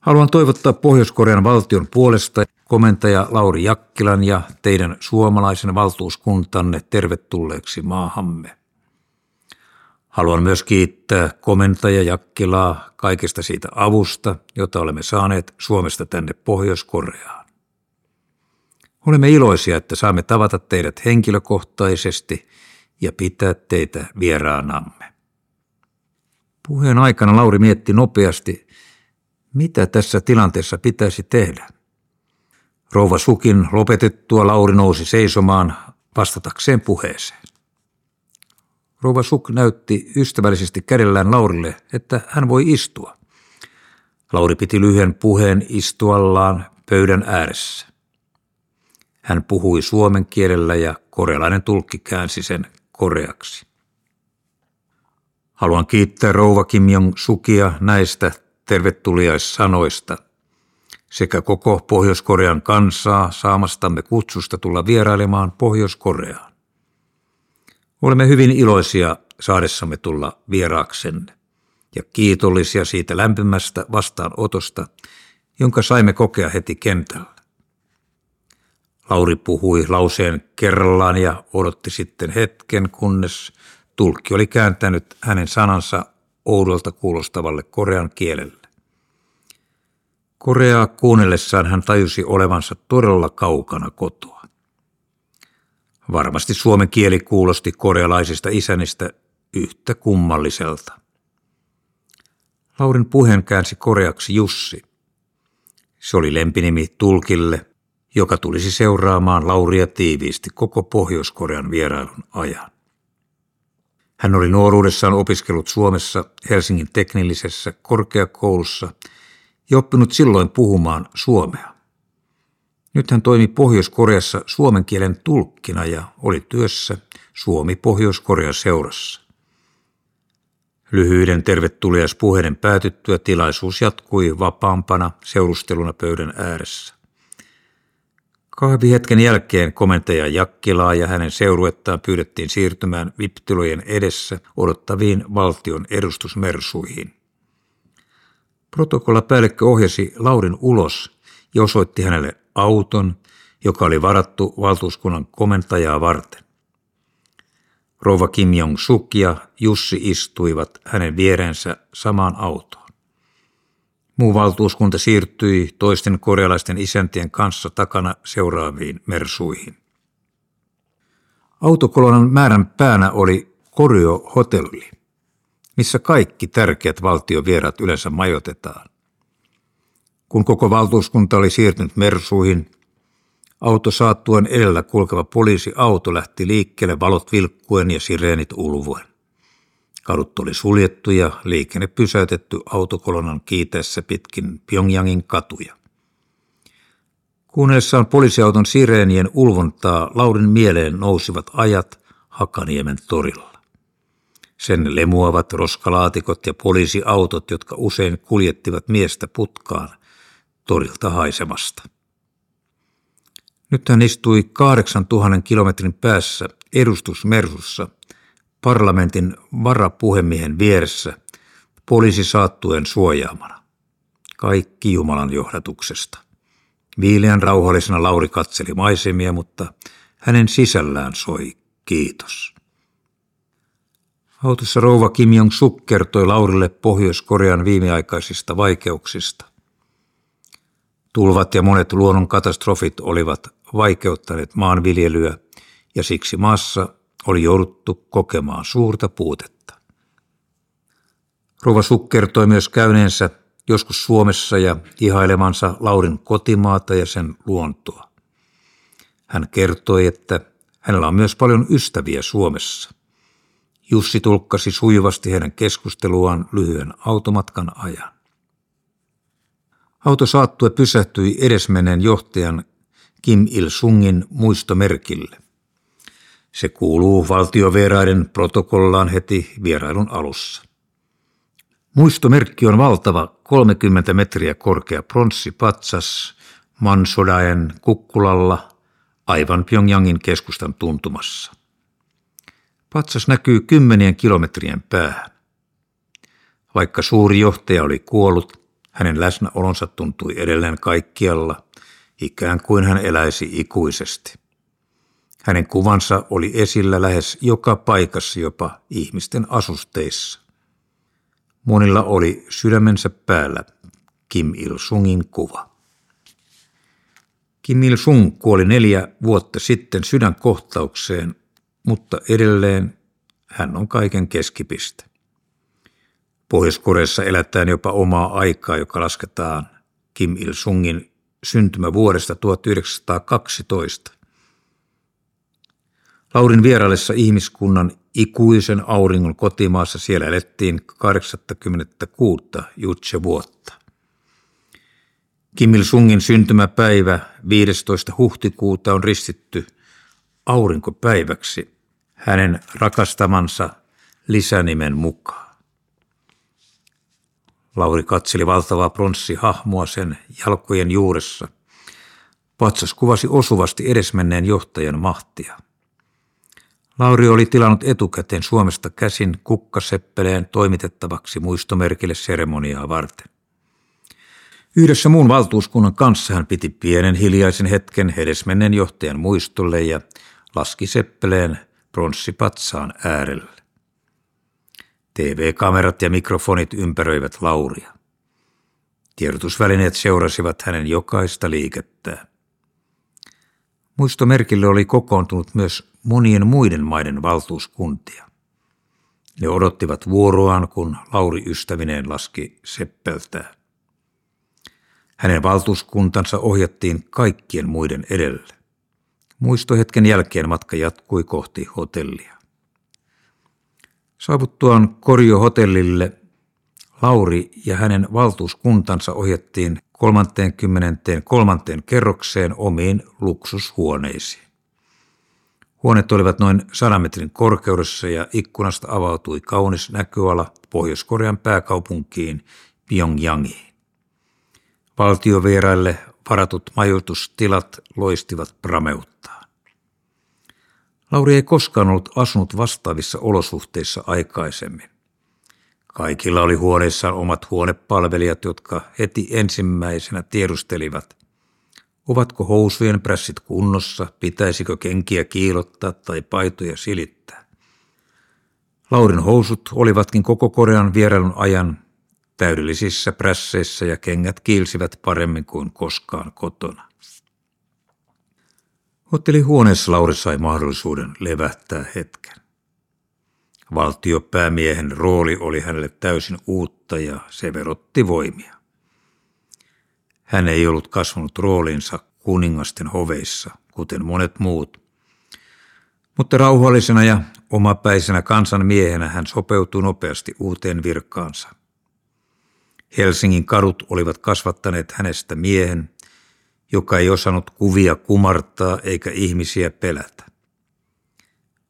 Haluan toivottaa Pohjois-Korean valtion puolesta komentaja Lauri Jakkilan ja teidän suomalaisen valtuuskuntanne tervetulleeksi maahamme. Haluan myös kiittää komentaja Jakkilaa kaikesta siitä avusta, jota olemme saaneet Suomesta tänne Pohjois-Koreaan. Olemme iloisia, että saamme tavata teidät henkilökohtaisesti ja pitää teitä vieraanamme. Puheen aikana Lauri mietti nopeasti, mitä tässä tilanteessa pitäisi tehdä. Rouva Sukin lopetettua Lauri nousi seisomaan vastatakseen puheeseen. Rouva Suk näytti ystävällisesti kädellään Laurille, että hän voi istua. Lauri piti lyhyen puheen istuallaan pöydän ääressä. Hän puhui suomen kielellä ja korealainen tulkki käänsi sen koreaksi. Haluan kiittää rouva Kim Jong-sukia näistä tervetuliaissanoista sekä koko Pohjois-Korean kansaa saamastamme kutsusta tulla vierailemaan Pohjois-Koreaan. Olemme hyvin iloisia saadessamme tulla vieraaksenne ja kiitollisia siitä lämpimästä vastaanotosta, jonka saimme kokea heti kentällä. Lauri puhui lauseen kerrallaan ja odotti sitten hetken, kunnes tulkki oli kääntänyt hänen sanansa oudolta kuulostavalle korean kielelle. Koreaa kuunnellessaan hän tajusi olevansa todella kaukana kotoa. Varmasti suomen kieli kuulosti korealaisista isänistä yhtä kummalliselta. Laurin puheen käänsi koreaksi Jussi. Se oli lempinimi tulkille, joka tulisi seuraamaan Lauria tiiviisti koko Pohjois-Korean vierailun ajan. Hän oli nuoruudessaan opiskellut Suomessa Helsingin teknillisessä korkeakoulussa ja oppinut silloin puhumaan suomea. Nyt hän toimi Pohjois-Koreassa suomen kielen tulkkina ja oli työssä Suomi-Pohjois-Korea seurassa. Lyhyiden tervetulias puheiden päätyttyä tilaisuus jatkui vapaampana seurusteluna pöydän ääressä. Kahvihetken jälkeen komentaja Jakkilaa ja hänen seuruettaan pyydettiin siirtymään viptilojen edessä odottaviin valtion edustusmersuihin. Protokollapäällikkö ohjasi Laurin ulos ja osoitti hänelle auton, joka oli varattu valtuuskunnan komentajaa varten. Rouva Kim Jong-suk ja Jussi istuivat hänen vierensä samaan autoon. Muu valtuuskunta siirtyi toisten korealaisten isäntien kanssa takana seuraaviin mersuihin. Autokolonan määrän päänä oli Koryo Hotelli, missä kaikki tärkeät valtiovieraat yleensä majoitetaan. Kun koko valtuuskunta oli siirtynyt mersuihin, auto saattuen edellä kulkeva poliisiauto lähti liikkeelle valot vilkkuen ja sireenit ulvuen. Kadut oli suljettu ja liikenne pysäytetty autokolonan kiiteessä pitkin Pyongyangin katuja. Kuunnellessaan poliisiauton sireenien ulvontaa Laurin mieleen nousivat ajat Hakaniemen torilla. Sen lemuavat roskalaatikot ja poliisiautot, jotka usein kuljettivat miestä putkaan torilta haisemasta. Nyt hän istui 8000 kilometrin päässä edustusmersussa parlamentin varapuhemiehen vieressä poliisi saattuen suojaamana. Kaikki Jumalan johdatuksesta. Viileän rauhallisena Lauri katseli maisemia, mutta hänen sisällään soi kiitos. Autossa rouva Kim Jong-suk kertoi Laurille Pohjois-Korean viimeaikaisista vaikeuksista. Tulvat ja monet luonnonkatastrofit olivat vaikeuttaneet maanviljelyä ja siksi maassa oli jouduttu kokemaan suurta puutetta. Rouva Suk kertoi myös käyneensä joskus Suomessa ja ihailemansa Laurin kotimaata ja sen luontoa. Hän kertoi, että hänellä on myös paljon ystäviä Suomessa. Jussi tulkkasi sujuvasti heidän keskusteluaan lyhyen automatkan ajan. Auto saattue pysähtyi edesmenneen johtajan Kim Il-sungin muistomerkille. Se kuuluu valtiovieraiden protokollaan heti vierailun alussa. Muistomerkki on valtava 30 metriä korkea pronssipatsas Mansodaen kukkulalla aivan Pyongyangin keskustan tuntumassa. Patsas näkyy kymmenien kilometrien päähän. Vaikka suuri johtaja oli kuollut, hänen läsnäolonsa tuntui edelleen kaikkialla, ikään kuin hän eläisi ikuisesti. Hänen kuvansa oli esillä lähes joka paikassa, jopa ihmisten asusteissa. Monilla oli sydämensä päällä Kim Il-sungin kuva. Kim Il-sung kuoli neljä vuotta sitten sydänkohtaukseen, mutta edelleen hän on kaiken keskipiste. Pohjois-Koreassa elätään jopa omaa aikaa, joka lasketaan Kim Il-sungin syntymävuodesta 1912. Laurin vieraillessa ihmiskunnan ikuisen auringon kotimaassa siellä elettiin 86 jutse vuotta. Kim Il-sungin syntymäpäivä 15. huhtikuuta on ristitty aurinkopäiväksi hänen rakastamansa lisänimen mukaan. Lauri katseli valtavaa pronssihahmoa sen jalkojen juuressa. Patsas kuvasi osuvasti edesmenneen johtajan mahtia. Lauri oli tilannut etukäteen Suomesta käsin kukkaseppeleen toimitettavaksi muistomerkille seremoniaa varten. Yhdessä muun valtuuskunnan kanssa hän piti pienen hiljaisen hetken edesmenneen johtajan muistolle ja laski seppeleen pronssipatsaan äärelle. TV-kamerat ja mikrofonit ympäröivät Lauria. Tiedotusvälineet seurasivat hänen jokaista liikettään. Muistomerkille oli kokoontunut myös monien muiden maiden valtuuskuntia. Ne odottivat vuoroaan, kun Lauri ystävineen laski seppeltää. Hänen valtuuskuntansa ohjattiin kaikkien muiden edelle. Muistohetken jälkeen matka jatkui kohti hotellia. Saavuttuaan Korjo-hotellille Lauri ja hänen valtuuskuntansa ohjattiin 33. kerrokseen omiin luksushuoneisiin. Huoneet olivat noin 100 metrin korkeudessa ja ikkunasta avautui kaunis näköala Pohjois-Korean pääkaupunkiin Pyongyangiin. Valtiovieraille varatut majoitustilat loistivat prameuttaan. Lauri ei koskaan ollut asunut vastaavissa olosuhteissa aikaisemmin. Kaikilla oli huoneissaan omat huonepalvelijat, jotka heti ensimmäisenä tiedustelivat, ovatko housujen prässit kunnossa, pitäisikö kenkiä kiilottaa tai paitoja silittää. Laurin housut olivatkin koko Korean vierailun ajan täydellisissä prässeissä ja kengät kiilsivät paremmin kuin koskaan kotona. Hotellihuoneessa Lauri sai mahdollisuuden levähtää hetken. Valtiopäämiehen rooli oli hänelle täysin uutta ja se verotti voimia. Hän ei ollut kasvanut roolinsa kuningasten hoveissa, kuten monet muut, mutta rauhallisena ja omapäisenä kansanmiehenä hän sopeutui nopeasti uuteen virkaansa. Helsingin kadut olivat kasvattaneet hänestä miehen, joka ei osannut kuvia kumartaa eikä ihmisiä pelätä.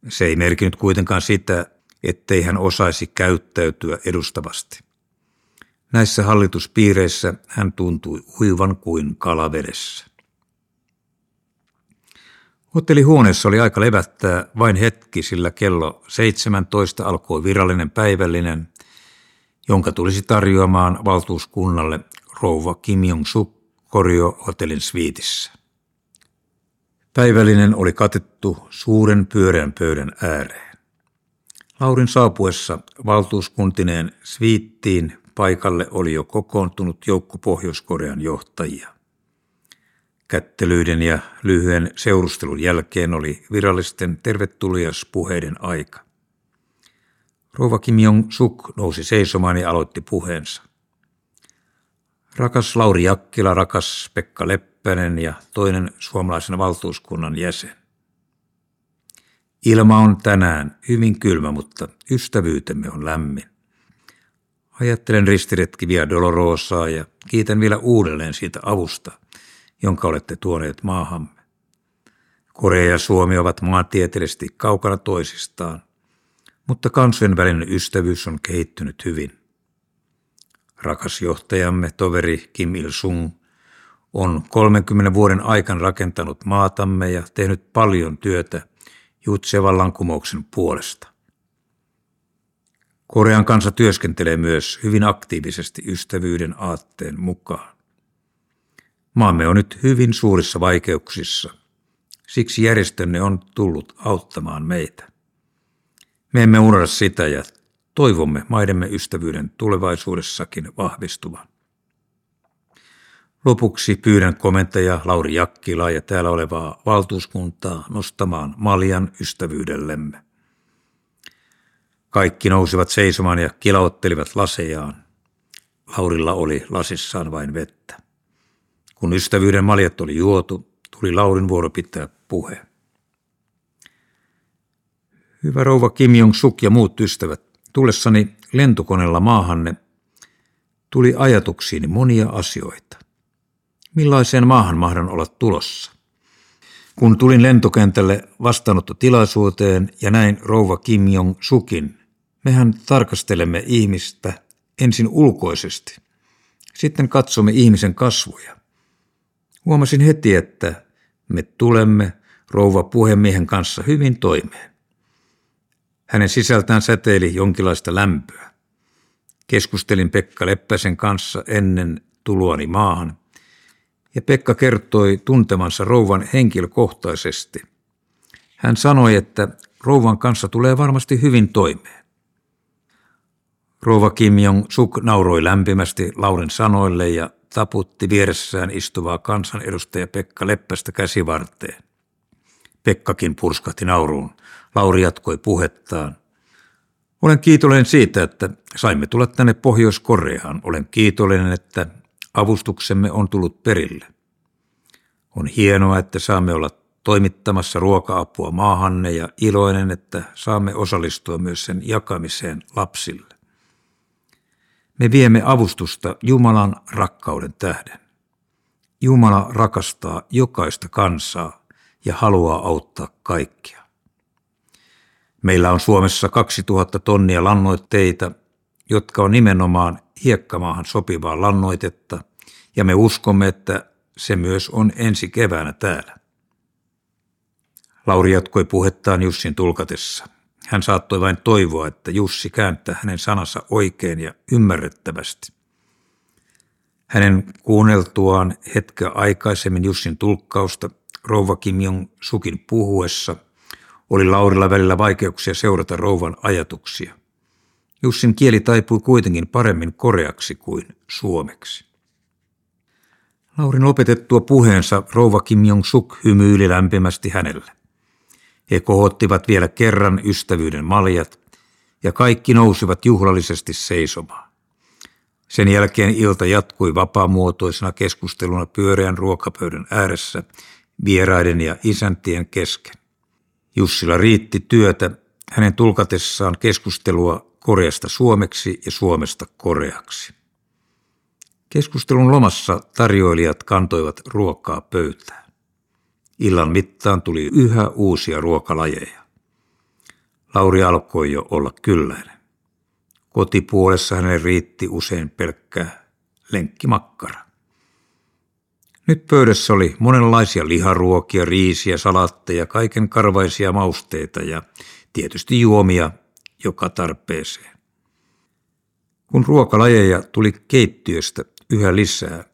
Se ei merkinnyt kuitenkaan sitä, ettei hän osaisi käyttäytyä edustavasti. Näissä hallituspiireissä hän tuntui uivan kuin kalavedessä. Hotellihuoneessa oli aika levättää vain hetki, sillä kello 17 alkoi virallinen päivällinen, jonka tulisi tarjoamaan valtuuskunnalle rouva Kim Jong-suk Korjo hotellin sviitissä. Päivällinen oli katettu suuren pyöreän pöydän ääreen. Laurin saapuessa valtuuskuntineen sviittiin paikalle oli jo kokoontunut joukko Pohjois-Korean johtajia. Kättelyiden ja lyhyen seurustelun jälkeen oli virallisten tervetuliaspuheiden aika. Rouva Kim Jong-suk nousi seisomaan ja aloitti puheensa. Rakas Lauri Jakkila, rakas Pekka Leppänen ja toinen suomalaisen valtuuskunnan jäsen. Ilma on tänään hyvin kylmä, mutta ystävyytemme on lämmin. Ajattelen ristiretki Via Dolorosaa ja kiitän vielä uudelleen siitä avusta, jonka olette tuoneet maahamme. Korea ja Suomi ovat maantieteellisesti kaukana toisistaan, mutta kansojen välinen ystävyys on kehittynyt hyvin. Rakas johtajamme, toveri Kim Il-sung, on 30 vuoden aikana rakentanut maatamme ja tehnyt paljon työtä Jutsevan vallankumouksen puolesta. Korean kansa työskentelee myös hyvin aktiivisesti ystävyyden aatteen mukaan. Maamme on nyt hyvin suurissa vaikeuksissa, siksi järjestönne on tullut auttamaan meitä. Me emme unohda sitä ja toivomme maidemme ystävyyden tulevaisuudessakin vahvistuvan. Lopuksi pyydän komentaja Lauri Jakkilaa ja täällä olevaa valtuuskuntaa nostamaan maljan ystävyydellemme. Kaikki nousivat seisomaan ja kilauttelivat lasejaan. Laurilla oli lasissaan vain vettä. Kun ystävyyden maljat oli juotu, tuli Laurin vuoro pitää puhe. Hyvä rouva Kim Jong-suk ja muut ystävät, Tullessani lentokoneella maahanne tuli ajatuksiini monia asioita. Millaiseen maahan mahdan olla tulossa? Kun tulin lentokentälle vastaanottotilaisuuteen ja näin rouva Kim Jong-sukin, mehän tarkastelemme ihmistä ensin ulkoisesti. Sitten katsomme ihmisen kasvoja. Huomasin heti, että me tulemme rouva puhemiehen kanssa hyvin toimeen. Hänen sisältään säteili jonkinlaista lämpöä. Keskustelin Pekka Leppäsen kanssa ennen tuloani maahan, ja Pekka kertoi tuntemansa rouvan henkilökohtaisesti. Hän sanoi, että rouvan kanssa tulee varmasti hyvin toimeen. Rouva Kim Jong-suk nauroi lämpimästi Lauren sanoille ja taputti vieressään istuvaa kansanedustaja Pekka Leppästä käsivarteen. Pekkakin purskahti nauruun. Lauri jatkoi puhettaan. Olen kiitollinen siitä, että saimme tulla tänne Pohjois-Koreaan. Olen kiitollinen, että avustuksemme on tullut perille. On hienoa, että saamme olla toimittamassa ruoka-apua maahanne ja iloinen, että saamme osallistua myös sen jakamiseen lapsille. Me viemme avustusta Jumalan rakkauden tähden. Jumala rakastaa jokaista kansaa ja haluaa auttaa kaikkia. Meillä on Suomessa 2000 tonnia lannoitteita, jotka on nimenomaan hiekkamaahan sopivaa lannoitetta, ja me uskomme, että se myös on ensi keväänä täällä. Lauri jatkoi puhettaan Jussin tulkatessa. Hän saattoi vain toivoa, että Jussi kääntää hänen sanansa oikein ja ymmärrettävästi. Hänen kuunneltuaan hetkeä aikaisemmin Jussin tulkkausta rouva Kim Jong Sukin puhuessa – Oli Laurilla välillä vaikeuksia seurata rouvan ajatuksia. Jussin kieli taipui kuitenkin paremmin koreaksi kuin suomeksi. Laurin lopetettua puheensa rouva Kim Jong-suk hymyili lämpimästi hänelle. He kohottivat vielä kerran ystävyyden maljat ja kaikki nousivat juhlallisesti seisomaan. Sen jälkeen ilta jatkui vapaamuotoisena keskusteluna pyöreän ruokapöydän ääressä vieraiden ja isäntien kesken. Jussilla riitti työtä hänen tulkatessaan keskustelua Koreasta suomeksi ja Suomesta koreaksi. Keskustelun lomassa tarjoilijat kantoivat ruokaa pöytään. Illan mittaan tuli yhä uusia ruokalajeja. Lauri alkoi jo olla kylläinen. Kotipuolessa hänelle riitti usein pelkkää lenkkimakkara. Nyt pöydässä oli monenlaisia liharuokia, riisiä, salatteja, kaiken karvaisia mausteita ja tietysti juomia joka tarpeeseen. Kun ruokalajeja tuli keittiöstä yhä lisää,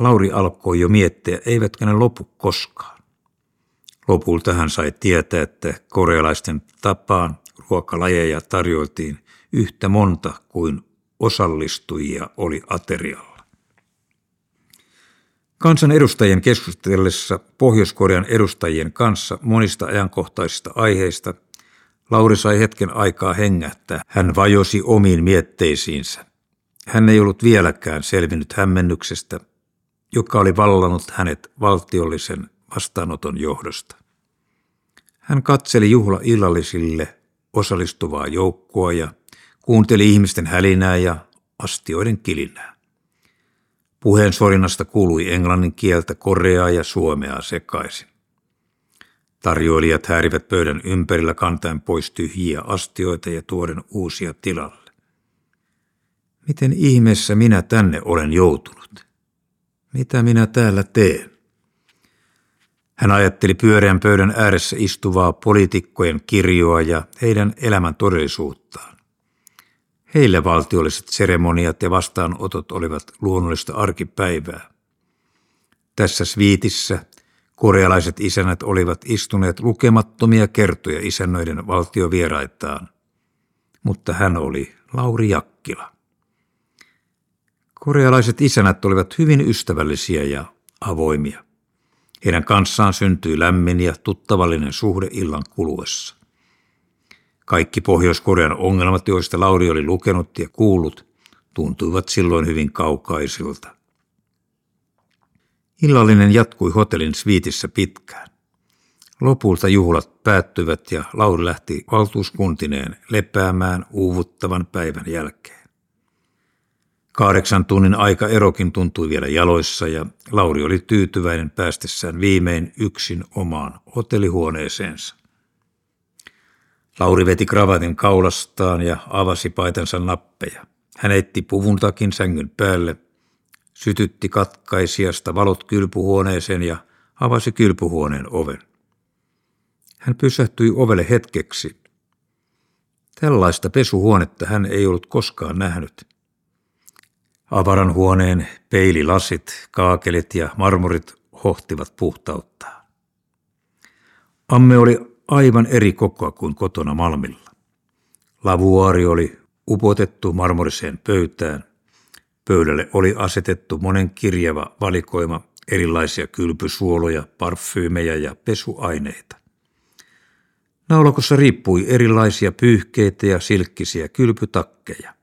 Lauri alkoi jo miettiä, eivätkö ne lopu koskaan. Lopulta hän sai tietää, että korealaisten tapaan ruokalajeja tarjoiltiin yhtä monta kuin osallistujia oli aterialla. Kansan edustajien keskustellessa Pohjois-Korean edustajien kanssa monista ajankohtaisista aiheista Lauri sai hetken aikaa hengähtää. Hän vajosi omiin mietteisiinsä. Hän ei ollut vieläkään selvinnyt hämmennyksestä, joka oli vallannut hänet valtiollisen vastaanoton johdosta. Hän katseli juhla illallisille osallistuvaa joukkoa ja kuunteli ihmisten hälinää ja astioiden kilinää. Puheen sorinasta kuului englannin kieltä, koreaa ja suomea sekaisin. Tarjoilijat häärivät pöydän ympärillä kantaen pois tyhjiä astioita ja tuoden uusia tilalle. Miten ihmeessä minä tänne olen joutunut? Mitä minä täällä teen? Hän ajatteli pyöreän pöydän ääressä istuvaa poliitikkojen kirjoa ja heidän elämän todellisuuttaan. Heille valtiolliset seremoniat ja vastaanotot olivat luonnollista arkipäivää. Tässä sviitissä korealaiset isännät olivat istuneet lukemattomia kertoja isännöiden valtiovieraitaan, mutta hän oli Lauri Jakkila. Korealaiset isännät olivat hyvin ystävällisiä ja avoimia. Heidän kanssaan syntyi lämmin ja tuttavallinen suhde illan kuluessa. Kaikki Pohjois-Korean ongelmat, joista Lauri oli lukenut ja kuullut, tuntuivat silloin hyvin kaukaisilta. Illallinen jatkui hotellin sviitissä pitkään. Lopulta juhlat päättyivät ja Lauri lähti valtuuskuntineen lepäämään uuvuttavan päivän jälkeen. Kahdeksan tunnin aika erokin tuntui vielä jaloissa ja Lauri oli tyytyväinen päästessään viimein yksin omaan hotellihuoneeseensa. Lauri veti kravatin kaulastaan ja avasi paitansa nappeja. Hän eitti puvun takin sängyn päälle, sytytti katkaisijasta valot kylpyhuoneeseen ja avasi kylpyhuoneen oven. Hän pysähtyi ovelle hetkeksi. Tällaista pesuhuonetta hän ei ollut koskaan nähnyt. Avaran huoneen peililasit, kaakelit ja marmorit hohtivat puhtautta. Amme oli aivan eri kokoa kuin kotona Malmilla. Lavuaari oli upotettu marmoriseen pöytään. Pöydälle oli asetettu monen kirjava valikoima erilaisia kylpysuoloja, parfyymejä ja pesuaineita. Naulakossa riippui erilaisia pyyhkeitä ja silkkisiä kylpytakkeja.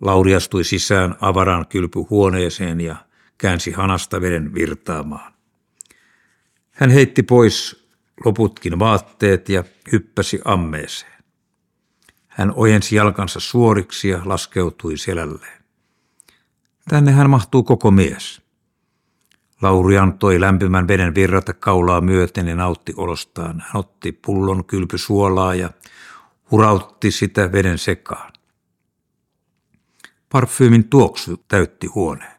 Lauri astui sisään avaraan kylpyhuoneeseen ja käänsi hanasta veden virtaamaan. Hän heitti pois loputkin vaatteet ja hyppäsi ammeeseen. Hän ojensi jalkansa suoriksi ja laskeutui selälleen. Tänne hän mahtuu koko mies. Lauri antoi lämpimän veden virrata kaulaa myöten ja nautti olostaan. Hän otti pullon kylpysuolaa ja hurautti sitä veden sekaan. Parfyymin tuoksu täytti huoneen.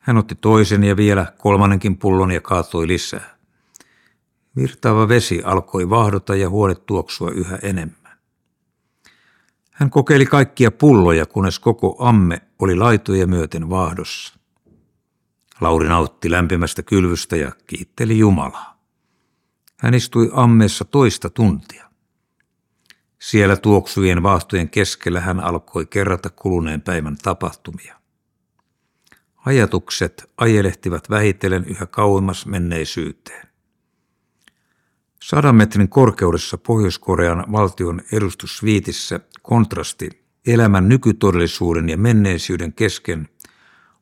Hän otti toisen ja vielä kolmannenkin pullon ja kaatoi lisää. Virtaava vesi alkoi vahdota ja huone tuoksua yhä enemmän. Hän kokeili kaikkia pulloja, kunnes koko amme oli laitoja myöten vaahdossa. Lauri nautti lämpimästä kylvystä ja kiitteli Jumalaa. Hän istui ammeessa toista tuntia. Siellä tuoksujen vaahtojen keskellä hän alkoi kerrata kuluneen päivän tapahtumia. Ajatukset ajelehtivat vähitellen yhä kauemmas menneisyyteen. Sadan metrin korkeudessa Pohjois-Korean valtion edustusviitissä kontrasti elämän nykytodellisuuden ja menneisyyden kesken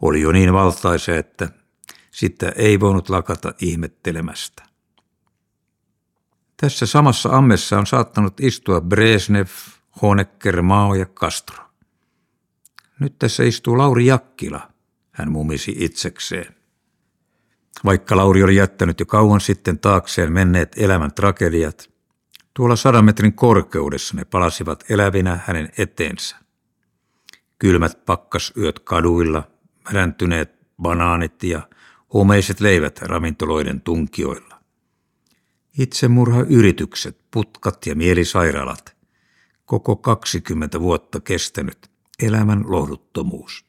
oli jo niin valtaisa, että sitä ei voinut lakata ihmettelemästä. Tässä samassa ammessa on saattanut istua Brezhnev, Honecker, Mao ja Castro. Nyt tässä istuu Lauri Jakkila, hän mumisi itsekseen. Vaikka Lauri oli jättänyt jo kauan sitten taakseen menneet elämän tragediat, tuolla sadan metrin korkeudessa ne palasivat elävinä hänen eteensä. Kylmät pakkasyöt kaduilla, märäntyneet banaanit ja homeiset leivät ravintoloiden tunkioilla. Itsemurhayritykset, putkat ja mielisairaalat. Koko 20 vuotta kestänyt elämän lohduttomuus.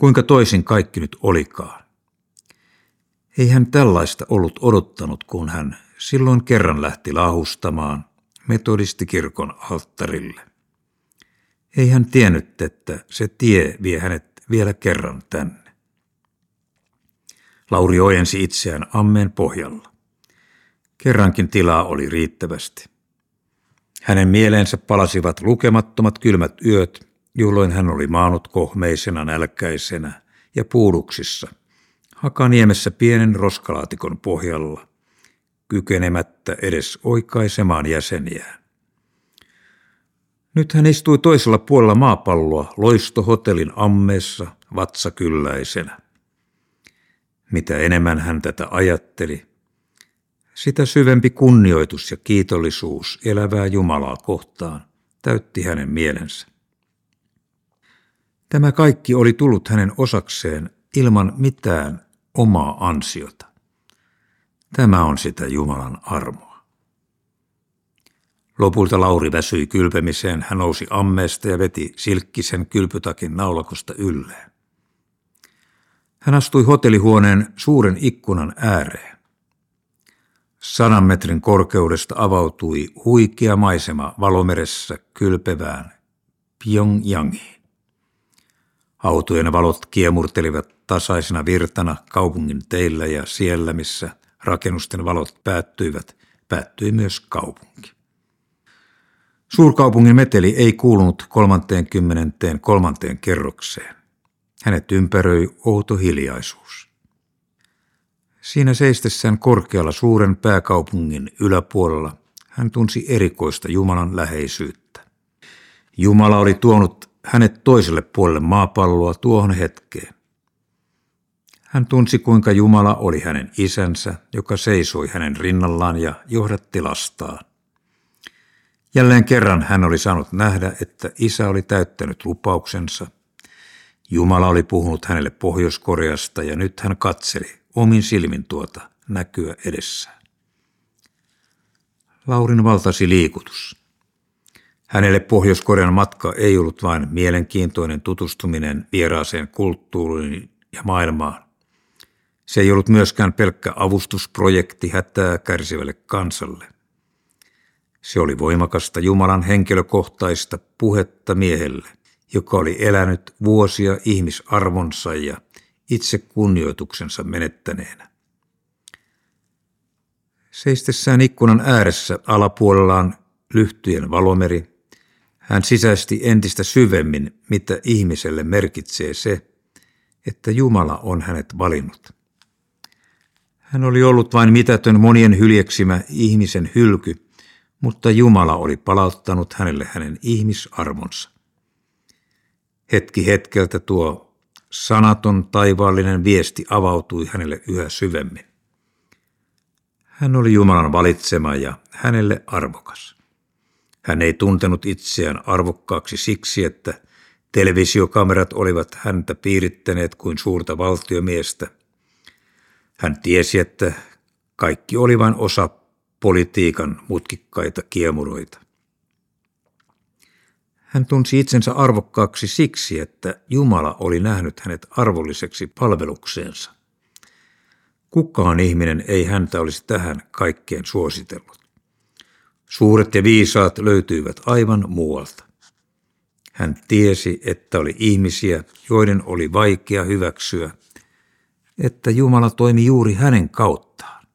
Kuinka toisin kaikki nyt olikaan? Ei hän tällaista ollut odottanut, kun hän silloin kerran lähti lahustamaan metodistikirkon alttarille. Ei hän tiennyt, että se tie vie hänet vielä kerran tänne. Lauri ojensi itseään ammeen pohjalla. Kerrankin tilaa oli riittävästi. Hänen mieleensä palasivat lukemattomat kylmät yöt, jolloin hän oli maanut kohmeisena nälkäisenä ja puuduksissa, Hakaniemessä pienen roskalaatikon pohjalla, kykenemättä edes oikaisemaan jäseniään. Nyt hän istui toisella puolella maapalloa loistohotellin ammeessa vatsakylläisenä. Mitä enemmän hän tätä ajatteli, sitä syvempi kunnioitus ja kiitollisuus elävää Jumalaa kohtaan täytti hänen mielensä. Tämä kaikki oli tullut hänen osakseen ilman mitään omaa ansiota. Tämä on sitä Jumalan armoa. Lopulta Lauri väsyi kylpemiseen, hän nousi ammeesta ja veti silkkisen kylpytakin naulakosta ylleen. Hän astui hotellihuoneen suuren ikkunan ääreen. Sadan metrin korkeudesta avautui huikea maisema valomeressä kylpevään Pyongyangiin. Autojen valot kiemurtelivat tasaisena virtana kaupungin teillä ja siellä, missä rakennusten valot päättyivät, päättyi myös kaupunki. Suurkaupungin meteli ei kuulunut kolmanteen kymmenenteen kolmanteen kerrokseen. Hänet ympäröi outo hiljaisuus. Siinä seistessään korkealla suuren pääkaupungin yläpuolella hän tunsi erikoista Jumalan läheisyyttä. Jumala oli tuonut hänet toiselle puolelle maapalloa tuohon hetkeen. Hän tunsi, kuinka Jumala oli hänen isänsä, joka seisoi hänen rinnallaan ja johdatti lastaan. Jälleen kerran hän oli saanut nähdä, että isä oli täyttänyt lupauksensa. Jumala oli puhunut hänelle Pohjois-Koreasta ja nyt hän katseli omin silmin tuota näkyä edessään. Laurin valtasi liikutus. Hänelle Pohjois-Korean matka ei ollut vain mielenkiintoinen tutustuminen vieraaseen kulttuuriin ja maailmaan. Se ei ollut myöskään pelkkä avustusprojekti hätää kärsivälle kansalle. Se oli voimakasta Jumalan henkilökohtaista puhetta miehelle, joka oli elänyt vuosia ihmisarvonsa ja itse kunnioituksensa menettäneenä. Seistessään ikkunan ääressä alapuolellaan lyhtyjen valomeri, hän sisäisti entistä syvemmin, mitä ihmiselle merkitsee se, että Jumala on hänet valinnut. Hän oli ollut vain mitätön monien hyljeksimä ihmisen hylky, mutta Jumala oli palauttanut hänelle hänen ihmisarvonsa. Hetki hetkeltä tuo sanaton taivaallinen viesti avautui hänelle yhä syvemmin. Hän oli Jumalan valitsema ja hänelle arvokas. Hän ei tuntenut itseään arvokkaaksi siksi, että televisiokamerat olivat häntä piirittäneet kuin suurta valtiomiestä. Hän tiesi, että kaikki oli vain osa politiikan mutkikkaita kiemuroita. Hän tunsi itsensä arvokkaaksi siksi, että Jumala oli nähnyt hänet arvolliseksi palvelukseensa. Kukaan ihminen ei häntä olisi tähän kaikkeen suositellut. Suuret ja viisaat löytyivät aivan muualta. Hän tiesi, että oli ihmisiä, joiden oli vaikea hyväksyä, että Jumala toimi juuri hänen kauttaan.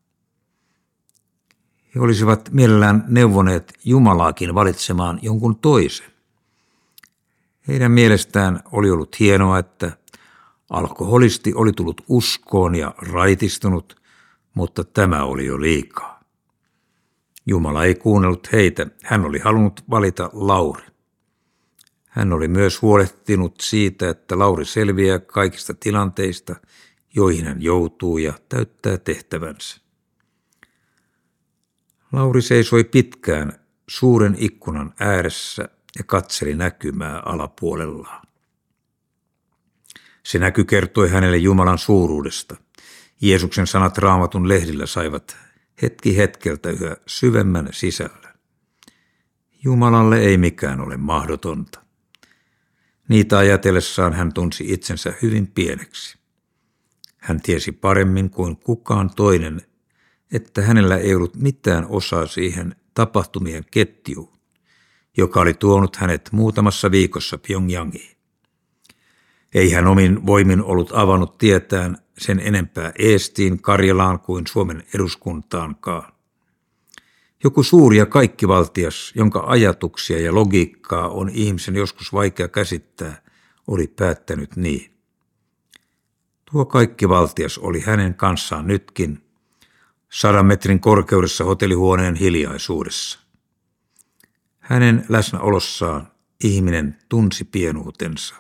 He olisivat mielellään neuvoneet Jumalaakin valitsemaan jonkun toisen. Heidän mielestään oli ollut hienoa, että alkoholisti oli tullut uskoon ja raitistunut, mutta tämä oli jo liikaa. Jumala ei kuunnellut heitä, hän oli halunnut valita Lauri. Hän oli myös huolehtinut siitä, että Lauri selviää kaikista tilanteista, joihin hän joutuu ja täyttää tehtävänsä. Lauri seisoi pitkään suuren ikkunan ääressä ja katseli näkymää alapuolellaan. Se näky kertoi hänelle Jumalan suuruudesta. Jeesuksen sanat raamatun lehdillä saivat hetki hetkeltä yhä syvemmän sisällä. Jumalalle ei mikään ole mahdotonta. Niitä ajatellessaan hän tunsi itsensä hyvin pieneksi. Hän tiesi paremmin kuin kukaan toinen, että hänellä ei ollut mitään osaa siihen tapahtumien ketjuun, joka oli tuonut hänet muutamassa viikossa Pyongyangiin. Ei hän omin voimin ollut avannut tietään sen enempää Eestiin, Karjalaan kuin Suomen eduskuntaankaan. Joku suuri ja kaikkivaltias, jonka ajatuksia ja logiikkaa on ihmisen joskus vaikea käsittää, oli päättänyt niin. Tuo kaikkivaltias oli hänen kanssaan nytkin, sadan metrin korkeudessa hotellihuoneen hiljaisuudessa. Hänen läsnäolossaan ihminen tunsi pienuutensa.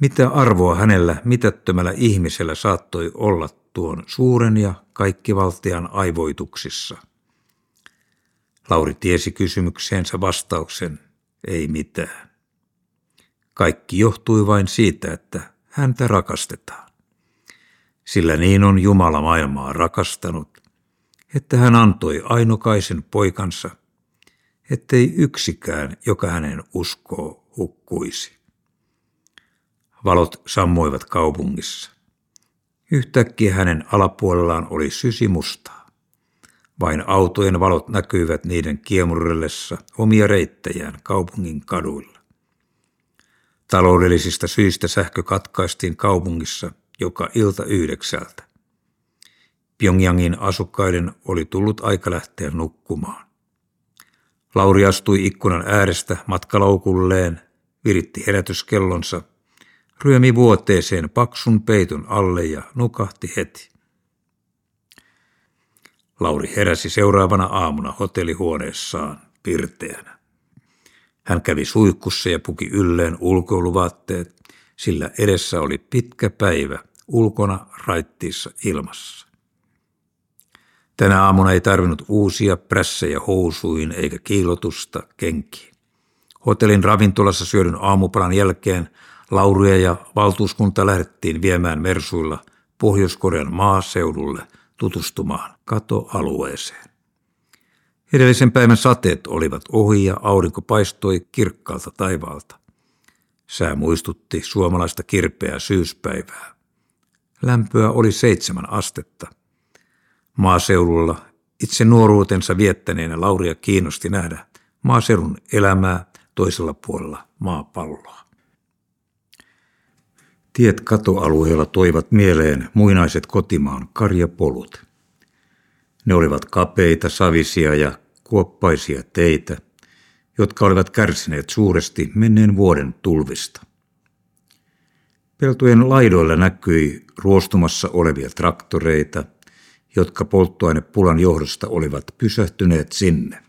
Mitä arvoa hänellä mitättömällä ihmisellä saattoi olla tuon suuren ja kaikkivaltian aivoituksissa? Lauri tiesi kysymykseensä vastauksen, ei mitään. Kaikki johtui vain siitä, että häntä rakastetaan. Sillä niin on Jumala maailmaa rakastanut, että hän antoi ainokaisen poikansa, ettei yksikään, joka hänen uskoo, hukkuisi. Valot sammuivat kaupungissa. Yhtäkkiä hänen alapuolellaan oli sysimustaa. Vain autojen valot näkyivät niiden kiemurrellessa omia reittejään kaupungin kaduilla. Taloudellisista syistä sähkö katkaistiin kaupungissa joka ilta yhdeksältä. Pyongyangin asukkaiden oli tullut aika lähteä nukkumaan. Lauri astui ikkunan äärestä matkalaukulleen, viritti herätyskellonsa ryömi vuoteeseen paksun peiton alle ja nukahti heti. Lauri heräsi seuraavana aamuna hotellihuoneessaan pirteänä. Hän kävi suihkussa ja puki ylleen ulkoiluvaatteet, sillä edessä oli pitkä päivä ulkona raittiissa ilmassa. Tänä aamuna ei tarvinnut uusia prässejä housuihin eikä kiilotusta kenkiin. Hotellin ravintolassa syödyn aamupalan jälkeen Lauria ja valtuuskunta lähdettiin viemään Mersuilla Pohjois-Korean maaseudulle tutustumaan katoalueeseen. Edellisen päivän sateet olivat ohi ja aurinko paistoi kirkkaalta taivaalta. Sää muistutti suomalaista kirpeää syyspäivää. Lämpöä oli seitsemän astetta. Maaseudulla itse nuoruutensa viettäneenä Lauria kiinnosti nähdä maaseudun elämää toisella puolella maapalloa. Tiet katoalueella toivat mieleen muinaiset kotimaan karjapolut. Ne olivat kapeita, savisia ja kuoppaisia teitä, jotka olivat kärsineet suuresti menneen vuoden tulvista. Peltojen laidoilla näkyi ruostumassa olevia traktoreita, jotka polttoainepulan johdosta olivat pysähtyneet sinne.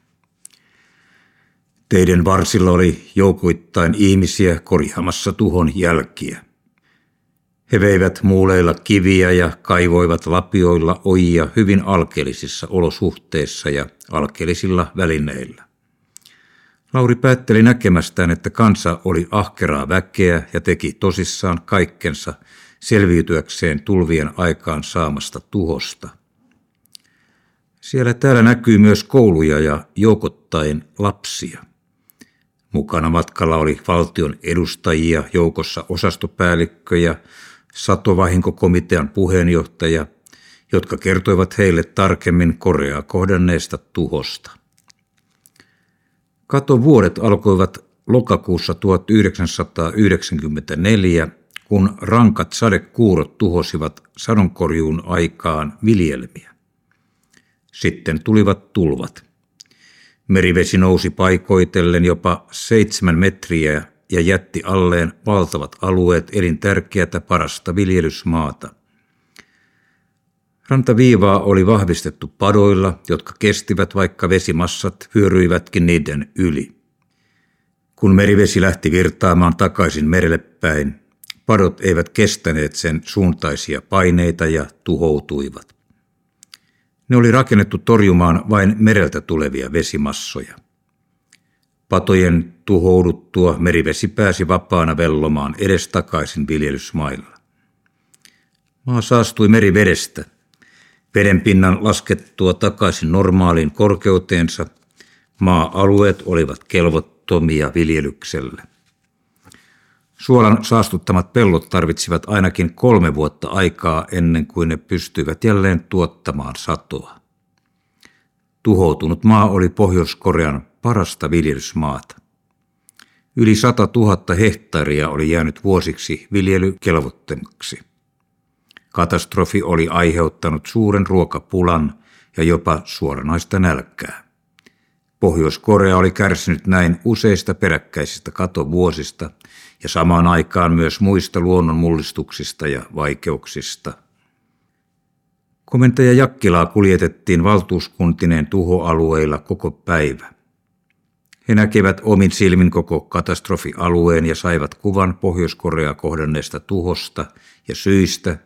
Teiden varsilla oli joukoittain ihmisiä korjaamassa tuhon jälkiä – he veivät muuleilla kiviä ja kaivoivat lapioilla ojia hyvin alkeellisissa olosuhteissa ja alkeellisilla välineillä. Lauri päätteli näkemästään, että kansa oli ahkeraa väkeä ja teki tosissaan kaikkensa selviytyäkseen tulvien aikaan saamasta tuhosta. Siellä täällä näkyy myös kouluja ja joukottain lapsia. Mukana matkalla oli valtion edustajia, joukossa osastopäällikköjä, satovahinkokomitean puheenjohtaja, jotka kertoivat heille tarkemmin Koreaa kohdanneesta tuhosta. Katovuodet alkoivat lokakuussa 1994, kun rankat sadekuurot tuhosivat sadonkorjuun aikaan viljelmiä. Sitten tulivat tulvat. Merivesi nousi paikoitellen jopa seitsemän metriä ja jätti alleen valtavat alueet elintärkeätä parasta viljelysmaata. Rantaviivaa oli vahvistettu padoilla, jotka kestivät vaikka vesimassat vyöryivätkin niiden yli. Kun merivesi lähti virtaamaan takaisin merelle päin, padot eivät kestäneet sen suuntaisia paineita ja tuhoutuivat. Ne oli rakennettu torjumaan vain mereltä tulevia vesimassoja. Patojen tuhouduttua merivesi pääsi vapaana vellomaan edestakaisin viljelysmailla. Maa saastui merivedestä. Vedenpinnan laskettua takaisin normaaliin korkeuteensa maa-alueet olivat kelvottomia viljelykselle. Suolan saastuttamat pellot tarvitsivat ainakin kolme vuotta aikaa ennen kuin ne pystyivät jälleen tuottamaan satoa. Tuhoutunut maa oli Pohjois-Korean parasta viljelysmaata. Yli 100 000 hehtaaria oli jäänyt vuosiksi viljelykelvottomaksi. Katastrofi oli aiheuttanut suuren ruokapulan ja jopa suoranaista nälkää. Pohjois-Korea oli kärsinyt näin useista peräkkäisistä katovuosista ja samaan aikaan myös muista luonnonmullistuksista ja vaikeuksista. Komentaja Jakkilaa kuljetettiin valtuuskuntineen tuhoalueilla koko päivä. He näkivät omin silmin koko katastrofialueen ja saivat kuvan Pohjois-Korea kohdanneesta tuhosta ja syistä,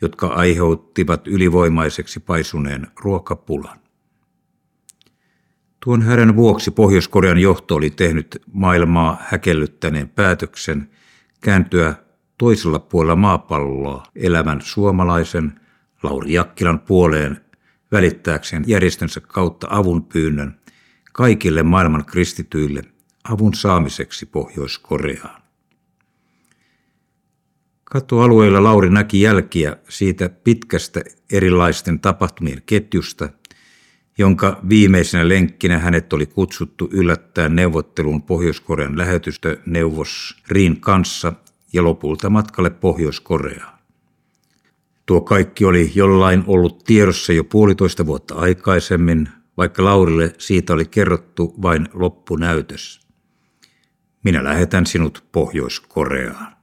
jotka aiheuttivat ylivoimaiseksi paisuneen ruokapulan. Tuon hädän vuoksi Pohjois-Korean johto oli tehnyt maailmaa häkellyttäneen päätöksen kääntyä toisella puolella maapalloa elävän suomalaisen Lauri Jakkilan puoleen välittääkseen järjestönsä kautta avun pyynnön kaikille maailman kristityille avun saamiseksi Pohjois-Koreaan. Katoalueella Lauri näki jälkiä siitä pitkästä erilaisten tapahtumien ketjusta, jonka viimeisenä lenkkinä hänet oli kutsuttu yllättäen neuvotteluun Pohjois-Korean lähetystöneuvos Riin kanssa ja lopulta matkalle Pohjois-Koreaan. Tuo kaikki oli jollain ollut tiedossa jo puolitoista vuotta aikaisemmin, vaikka Laurille siitä oli kerrottu vain loppunäytös. Minä lähetän sinut Pohjois-Koreaan.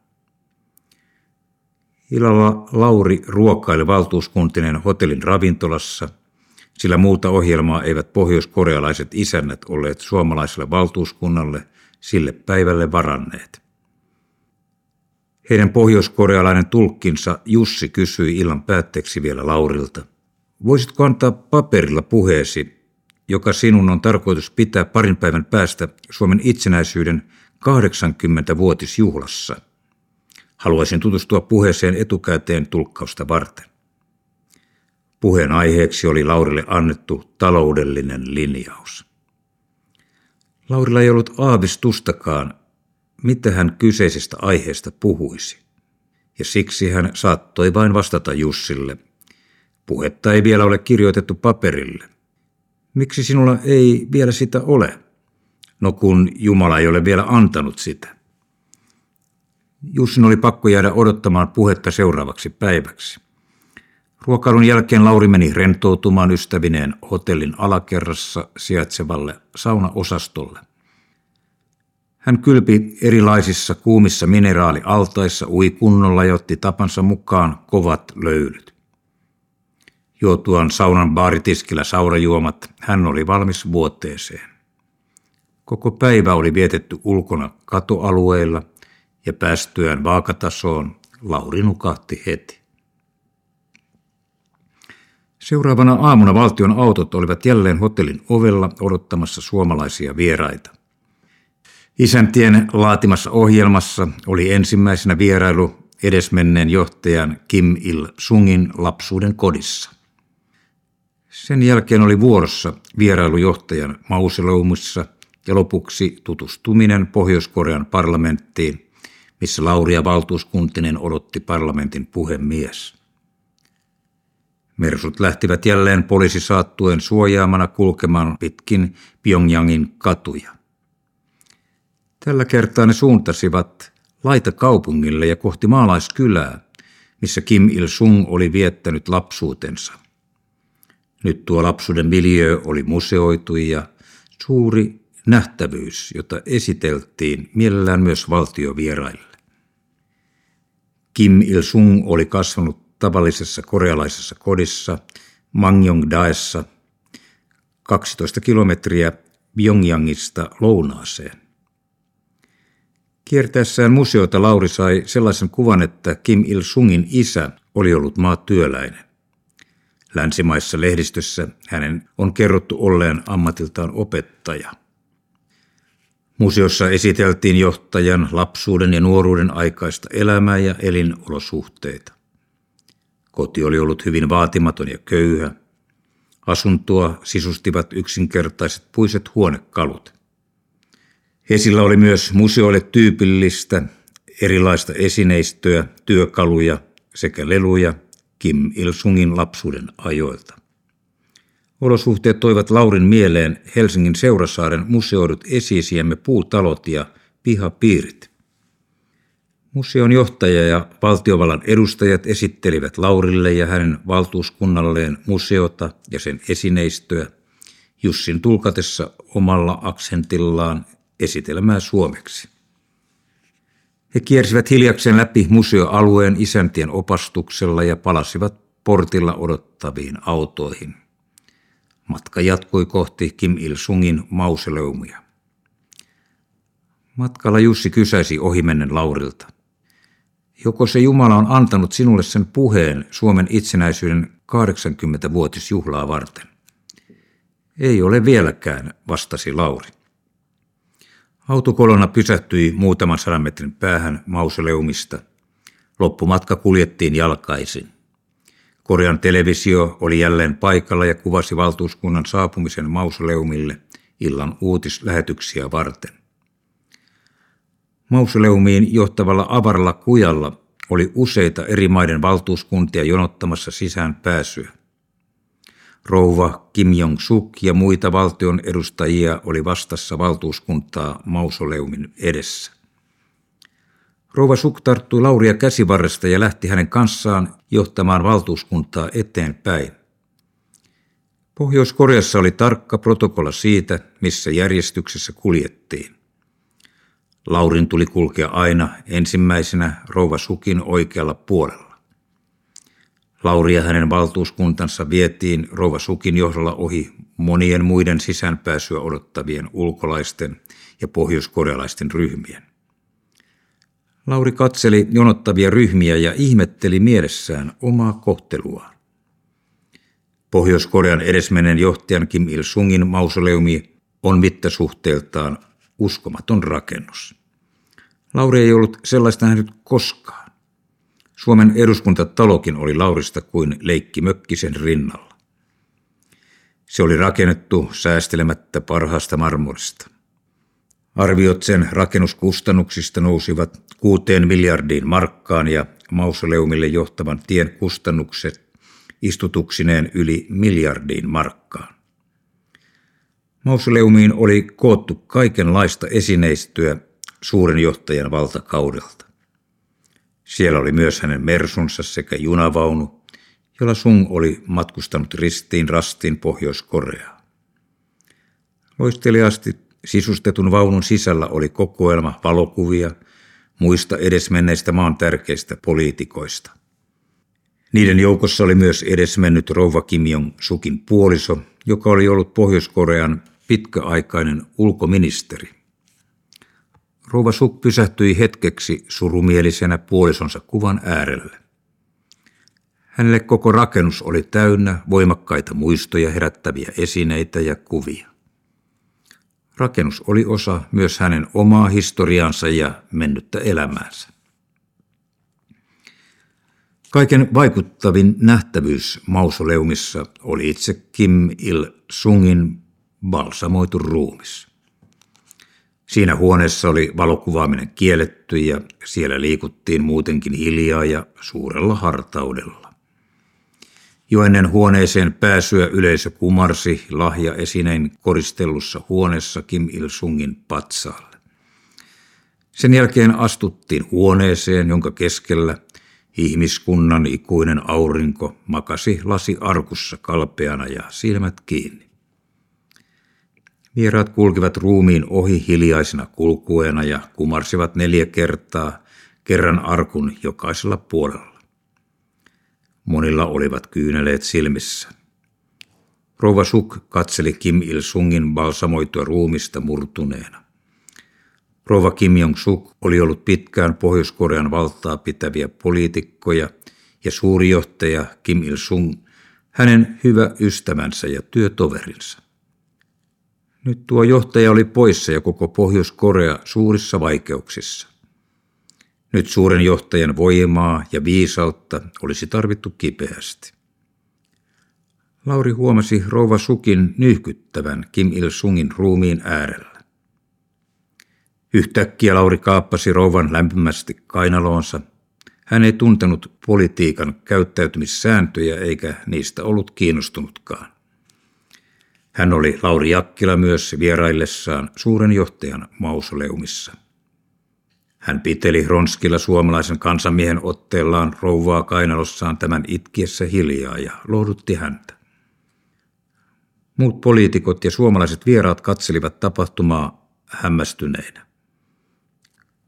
Illalla Lauri ruokaili valtuuskuntinen hotellin ravintolassa, sillä muuta ohjelmaa eivät pohjoiskorealaiset isännät olleet suomalaiselle valtuuskunnalle sille päivälle varanneet. Heidän pohjoiskorealainen tulkkinsa Jussi kysyi illan päätteeksi vielä Laurilta. Voisitko antaa paperilla puheesi joka sinun on tarkoitus pitää parin päivän päästä Suomen itsenäisyyden 80-vuotisjuhlassa. Haluaisin tutustua puheeseen etukäteen tulkkausta varten. Puheen aiheeksi oli Laurille annettu taloudellinen linjaus. Laurilla ei ollut aavistustakaan, mitä hän kyseisestä aiheesta puhuisi, ja siksi hän saattoi vain vastata Jussille. Puhetta ei vielä ole kirjoitettu paperille – Miksi sinulla ei vielä sitä ole? No kun Jumala ei ole vielä antanut sitä. Jussin oli pakko jäädä odottamaan puhetta seuraavaksi päiväksi. Ruokailun jälkeen Lauri meni rentoutumaan ystävineen hotellin alakerrassa sijaitsevalle saunaosastolle. Hän kylpi erilaisissa kuumissa mineraalialtaissa uikunnolla ja otti tapansa mukaan kovat löylyt. Juotuaan saunan baaritiskillä saurajuomat, hän oli valmis vuoteeseen. Koko päivä oli vietetty ulkona katoalueilla ja päästyään vaakatasoon Lauri nukahti heti. Seuraavana aamuna valtion autot olivat jälleen hotellin ovella odottamassa suomalaisia vieraita. Isäntien laatimassa ohjelmassa oli ensimmäisenä vierailu edesmenneen johtajan Kim Il-sungin lapsuuden kodissa. Sen jälkeen oli vuorossa vierailujohtajan mausoleumissa ja lopuksi tutustuminen Pohjois-Korean parlamenttiin, missä Lauria valtuuskuntinen odotti parlamentin puhemies. Mersut lähtivät jälleen poliisisaattuen suojaamana kulkemaan pitkin Pyongyangin katuja. Tällä kertaa ne suuntasivat laita kaupungille ja kohti maalaiskylää, missä Kim Il-sung oli viettänyt lapsuutensa. Nyt tuo lapsuuden miljö oli museoitu ja suuri nähtävyys, jota esiteltiin mielellään myös valtiovieraille. Kim Il-sung oli kasvanut tavallisessa korealaisessa kodissa Mangyongdaessa 12 kilometriä Pyongyangista lounaaseen. Kiertäessään museota Lauri sai sellaisen kuvan, että Kim Il-sungin isä oli ollut maatyöläinen. Länsimaissa lehdistössä hänen on kerrottu olleen ammatiltaan opettaja. Museossa esiteltiin johtajan lapsuuden ja nuoruuden aikaista elämää ja elinolosuhteita. Koti oli ollut hyvin vaatimaton ja köyhä. Asuntoa sisustivat yksinkertaiset puiset huonekalut. Esillä oli myös museoille tyypillistä erilaista esineistöä, työkaluja sekä leluja Kim Il-sungin lapsuuden ajoilta. Olosuhteet toivat Laurin mieleen Helsingin Seurasaaren museoidut esiisiemme puutalot ja pihapiirit. Museon johtaja ja valtiovallan edustajat esittelivät Laurille ja hänen valtuuskunnalleen museota ja sen esineistöä Jussin tulkatessa omalla aksentillaan esitelmää suomeksi. He kiersivät hiljakseen läpi museoalueen isäntien opastuksella ja palasivat portilla odottaviin autoihin. Matka jatkui kohti Kim Il-sungin mausoleumia. Matkalla Jussi kysäisi ohimennen Laurilta. Joko se Jumala on antanut sinulle sen puheen Suomen itsenäisyyden 80-vuotisjuhlaa varten? Ei ole vieläkään, vastasi Lauri. Autokolona pysähtyi muutaman sadan metrin päähän mausoleumista. Loppumatka kuljettiin jalkaisin. Korean televisio oli jälleen paikalla ja kuvasi valtuuskunnan saapumisen mausoleumille illan uutislähetyksiä varten. Mausoleumiin johtavalla avaralla kujalla oli useita eri maiden valtuuskuntia jonottamassa sisään pääsyä. Rouva Kim Jong-suk ja muita valtion edustajia oli vastassa valtuuskuntaa mausoleumin edessä. Rouva Suk tarttui Lauria käsivarresta ja lähti hänen kanssaan johtamaan valtuuskuntaa eteenpäin. Pohjois-Koreassa oli tarkka protokolla siitä, missä järjestyksessä kuljettiin. Laurin tuli kulkea aina ensimmäisenä rouva Sukin oikealla puolella. Lauri ja hänen valtuuskuntansa vietiin Rouva Sukin johdolla ohi monien muiden sisäänpääsyä odottavien ulkolaisten ja pohjoiskorealaisten ryhmien. Lauri katseli jonottavia ryhmiä ja ihmetteli mielessään omaa kohteluaan. Pohjois-Korean edesmenen johtajan Kim Il-sungin mausoleumi on mittasuhteeltaan uskomaton rakennus. Lauri ei ollut sellaista nähnyt koskaan. Suomen eduskuntatalokin oli Laurista kuin leikki mökkisen rinnalla. Se oli rakennettu säästelemättä parhaasta marmorista. Arviot sen rakennuskustannuksista nousivat kuuteen miljardiin markkaan ja mausoleumille johtavan tien kustannukset istutuksineen yli miljardiin markkaan. Mausoleumiin oli koottu kaikenlaista esineistöä suuren johtajan valtakaudelta. Siellä oli myös hänen mersunsa sekä junavaunu, jolla Sung oli matkustanut ristiin rastiin Pohjois-Koreaan. Loisteliaasti sisustetun vaunun sisällä oli kokoelma valokuvia muista edesmenneistä maan tärkeistä poliitikoista. Niiden joukossa oli myös edesmennyt rouva Kim Jong-sukin puoliso, joka oli ollut Pohjois-Korean pitkäaikainen ulkoministeri. Rouva Suk pysähtyi hetkeksi surumielisenä puolisonsa kuvan äärelle. Hänelle koko rakennus oli täynnä voimakkaita muistoja herättäviä esineitä ja kuvia. Rakennus oli osa myös hänen omaa historiaansa ja mennyttä elämäänsä. Kaiken vaikuttavin nähtävyys mausoleumissa oli itse Kim Il-sungin balsamoitu ruumis. Siinä huoneessa oli valokuvaaminen kielletty ja siellä liikuttiin muutenkin hiljaa ja suurella hartaudella. Jo ennen huoneeseen pääsyä yleisö kumarsi lahja esineen koristellussa huoneessa Kim Il-sungin patsaalle. Sen jälkeen astuttiin huoneeseen, jonka keskellä ihmiskunnan ikuinen aurinko makasi lasi arkussa kalpeana ja silmät kiinni. Vieraat kulkivat ruumiin ohi hiljaisena kulkueena ja kumarsivat neljä kertaa kerran arkun jokaisella puolella. Monilla olivat kyyneleet silmissä. Rova Suk katseli Kim Il-sungin balsamoitua ruumista murtuneena. Rova Kim Jong-suk oli ollut pitkään Pohjois-Korean valtaa pitäviä poliitikkoja ja suuri johtaja Kim Il-sung, hänen hyvä ystävänsä ja työtoverinsa. Nyt tuo johtaja oli poissa ja koko Pohjois-Korea suurissa vaikeuksissa. Nyt suuren johtajan voimaa ja viisautta olisi tarvittu kipeästi. Lauri huomasi rouva Sukin nyhkyttävän Kim Il-sungin ruumiin äärellä. Yhtäkkiä Lauri kaappasi rouvan lämpimästi kainaloonsa. Hän ei tuntenut politiikan käyttäytymissääntöjä eikä niistä ollut kiinnostunutkaan. Hän oli Lauri Jakkila myös vieraillessaan suuren johtajan mausoleumissa. Hän piteli Ronskilla suomalaisen kansanmiehen otteellaan rouvaa kainalossaan tämän itkiessä hiljaa ja lohdutti häntä. Muut poliitikot ja suomalaiset vieraat katselivat tapahtumaa hämmästyneinä.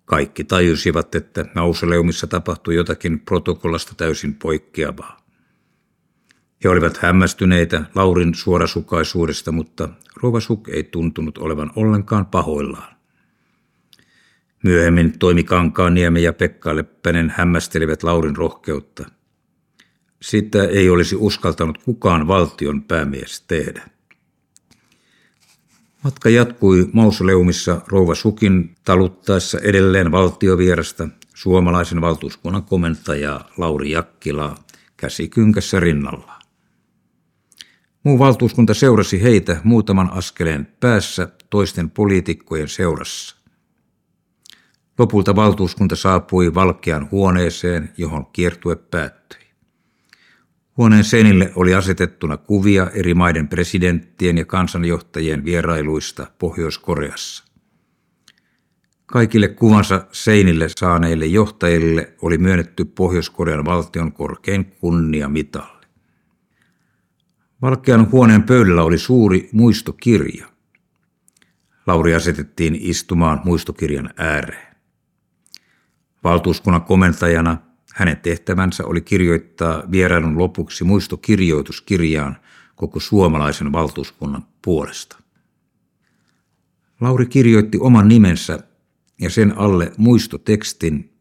Kaikki tajusivat, että mausoleumissa tapahtui jotakin protokollasta täysin poikkeavaa. He olivat hämmästyneitä Laurin suorasukaisuudesta, mutta Rova Suk ei tuntunut olevan ollenkaan pahoillaan. Myöhemmin toimi Kankaaniemi ja Pekka Leppänen hämmästelivät Laurin rohkeutta. Sitä ei olisi uskaltanut kukaan valtion päämies tehdä. Matka jatkui mausoleumissa rouva Sukin taluttaessa edelleen valtiovierasta suomalaisen valtuuskunnan komentajaa Lauri Jakkilaa käsi kynkässä rinnallaan. Muu valtuuskunta seurasi heitä muutaman askeleen päässä toisten poliitikkojen seurassa. Lopulta valtuuskunta saapui valkean huoneeseen, johon kiertue päättyi. Huoneen seinille oli asetettuna kuvia eri maiden presidenttien ja kansanjohtajien vierailuista Pohjois-Koreassa. Kaikille kuvansa seinille saaneille johtajille oli myönnetty Pohjois-Korean valtion korkein kunniamitalli. Valkean huoneen pöydällä oli suuri muistokirja. Lauri asetettiin istumaan muistokirjan ääreen. Valtuuskunnan komentajana hänen tehtävänsä oli kirjoittaa vierailun lopuksi muistokirjoituskirjaan koko suomalaisen valtuuskunnan puolesta. Lauri kirjoitti oman nimensä ja sen alle muistotekstin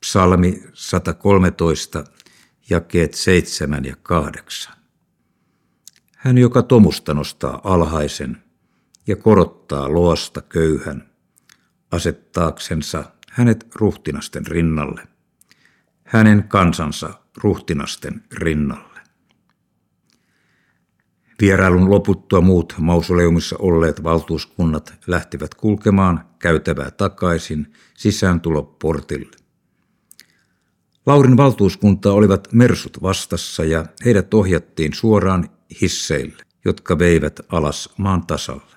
psalmi 113, jakeet 7 ja 8. Hän, joka tomusta nostaa alhaisen ja korottaa loasta köyhän, asettaaksensa hänet ruhtinasten rinnalle, hänen kansansa ruhtinasten rinnalle. Vierailun loputtua muut mausoleumissa olleet valtuuskunnat lähtivät kulkemaan käytävää takaisin sisääntuloportille. Laurin valtuuskunta olivat mersut vastassa ja heidät ohjattiin suoraan hisseille, jotka veivät alas maan tasalle.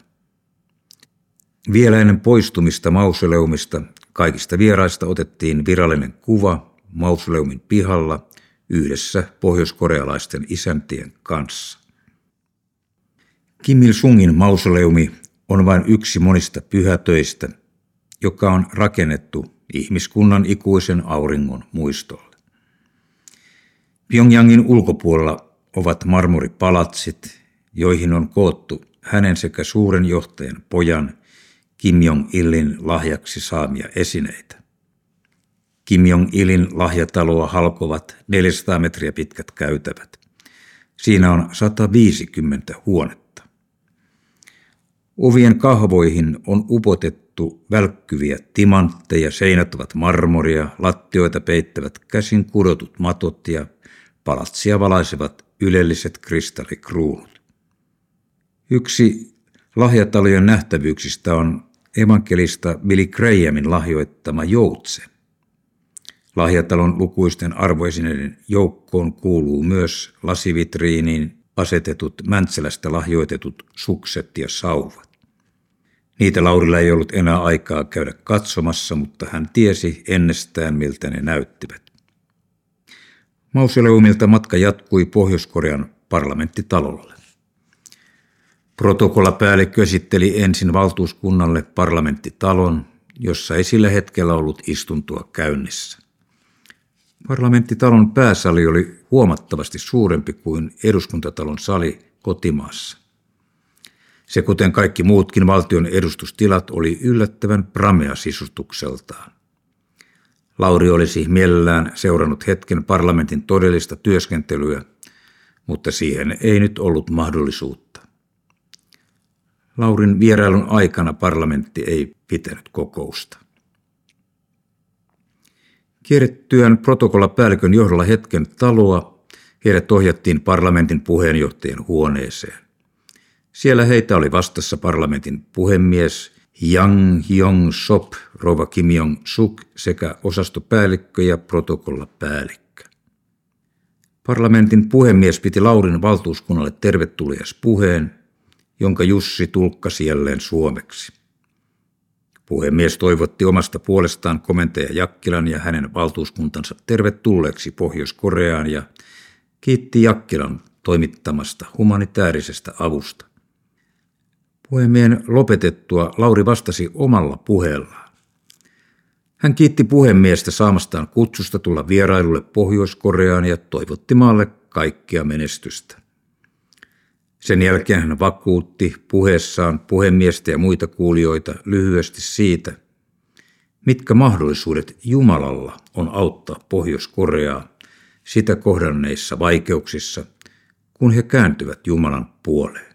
Vielä ennen poistumista mausoleumista kaikista vieraista otettiin virallinen kuva mausoleumin pihalla yhdessä pohjoiskorealaisten isäntien kanssa. Kim Il-sungin mausoleumi on vain yksi monista pyhätöistä, joka on rakennettu ihmiskunnan ikuisen auringon muistolle. Pyongyangin ulkopuolella ovat marmoripalatsit, joihin on koottu hänen sekä suuren johtajan pojan Kim Jong-ilin lahjaksi saamia esineitä. Kim Jong-ilin lahjataloa halkovat 400 metriä pitkät käytävät. Siinä on 150 huonetta. Ovien kahvoihin on upotettu välkkyviä timantteja, seinät ovat marmoria, lattioita peittävät käsin kudotut matot ja palatsia valaisevat ylelliset kristallikruunut. Yksi lahjatalojen nähtävyyksistä on evankelista Billy Grahamin lahjoittama joutse. Lahjatalon lukuisten arvoesineiden joukkoon kuuluu myös lasivitriiniin asetetut Mäntsälästä lahjoitetut sukset ja sauvat. Niitä Laurilla ei ollut enää aikaa käydä katsomassa, mutta hän tiesi ennestään, miltä ne näyttivät. Mausoleumilta matka jatkui Pohjois-Korean parlamenttitalolle. Protokollapäällikkö esitteli ensin valtuuskunnalle parlamenttitalon, jossa ei sillä hetkellä ollut istuntoa käynnissä. Parlamenttitalon pääsali oli huomattavasti suurempi kuin eduskuntatalon sali kotimaassa. Se, kuten kaikki muutkin valtion edustustilat, oli yllättävän pramea sisustukseltaan. Lauri olisi mielellään seurannut hetken parlamentin todellista työskentelyä, mutta siihen ei nyt ollut mahdollisuutta. Laurin vierailun aikana parlamentti ei pitänyt kokousta. Kierrettyään protokollapäällikön johdolla hetken taloa, heidät ohjattiin parlamentin puheenjohtajan huoneeseen. Siellä heitä oli vastassa parlamentin puhemies Yang Hyong Sop, Rova Kim Jong Suk sekä osastopäällikkö ja protokollapäällikkö. Parlamentin puhemies piti Laurin valtuuskunnalle tervetulias puheen, jonka Jussi tulkkasi jälleen suomeksi. Puhemies toivotti omasta puolestaan komentaja Jakkilan ja hänen valtuuskuntansa tervetulleeksi Pohjois-Koreaan ja kiitti Jakkilan toimittamasta humanitaarisesta avusta. Puhemiehen lopetettua Lauri vastasi omalla puheellaan. Hän kiitti puhemiestä saamastaan kutsusta tulla vierailulle Pohjois-Koreaan ja toivotti maalle kaikkea menestystä. Sen jälkeen hän vakuutti puheessaan puhemiestä ja muita kuulijoita lyhyesti siitä, mitkä mahdollisuudet Jumalalla on auttaa Pohjois-Koreaa sitä kohdanneissa vaikeuksissa, kun he kääntyvät Jumalan puoleen.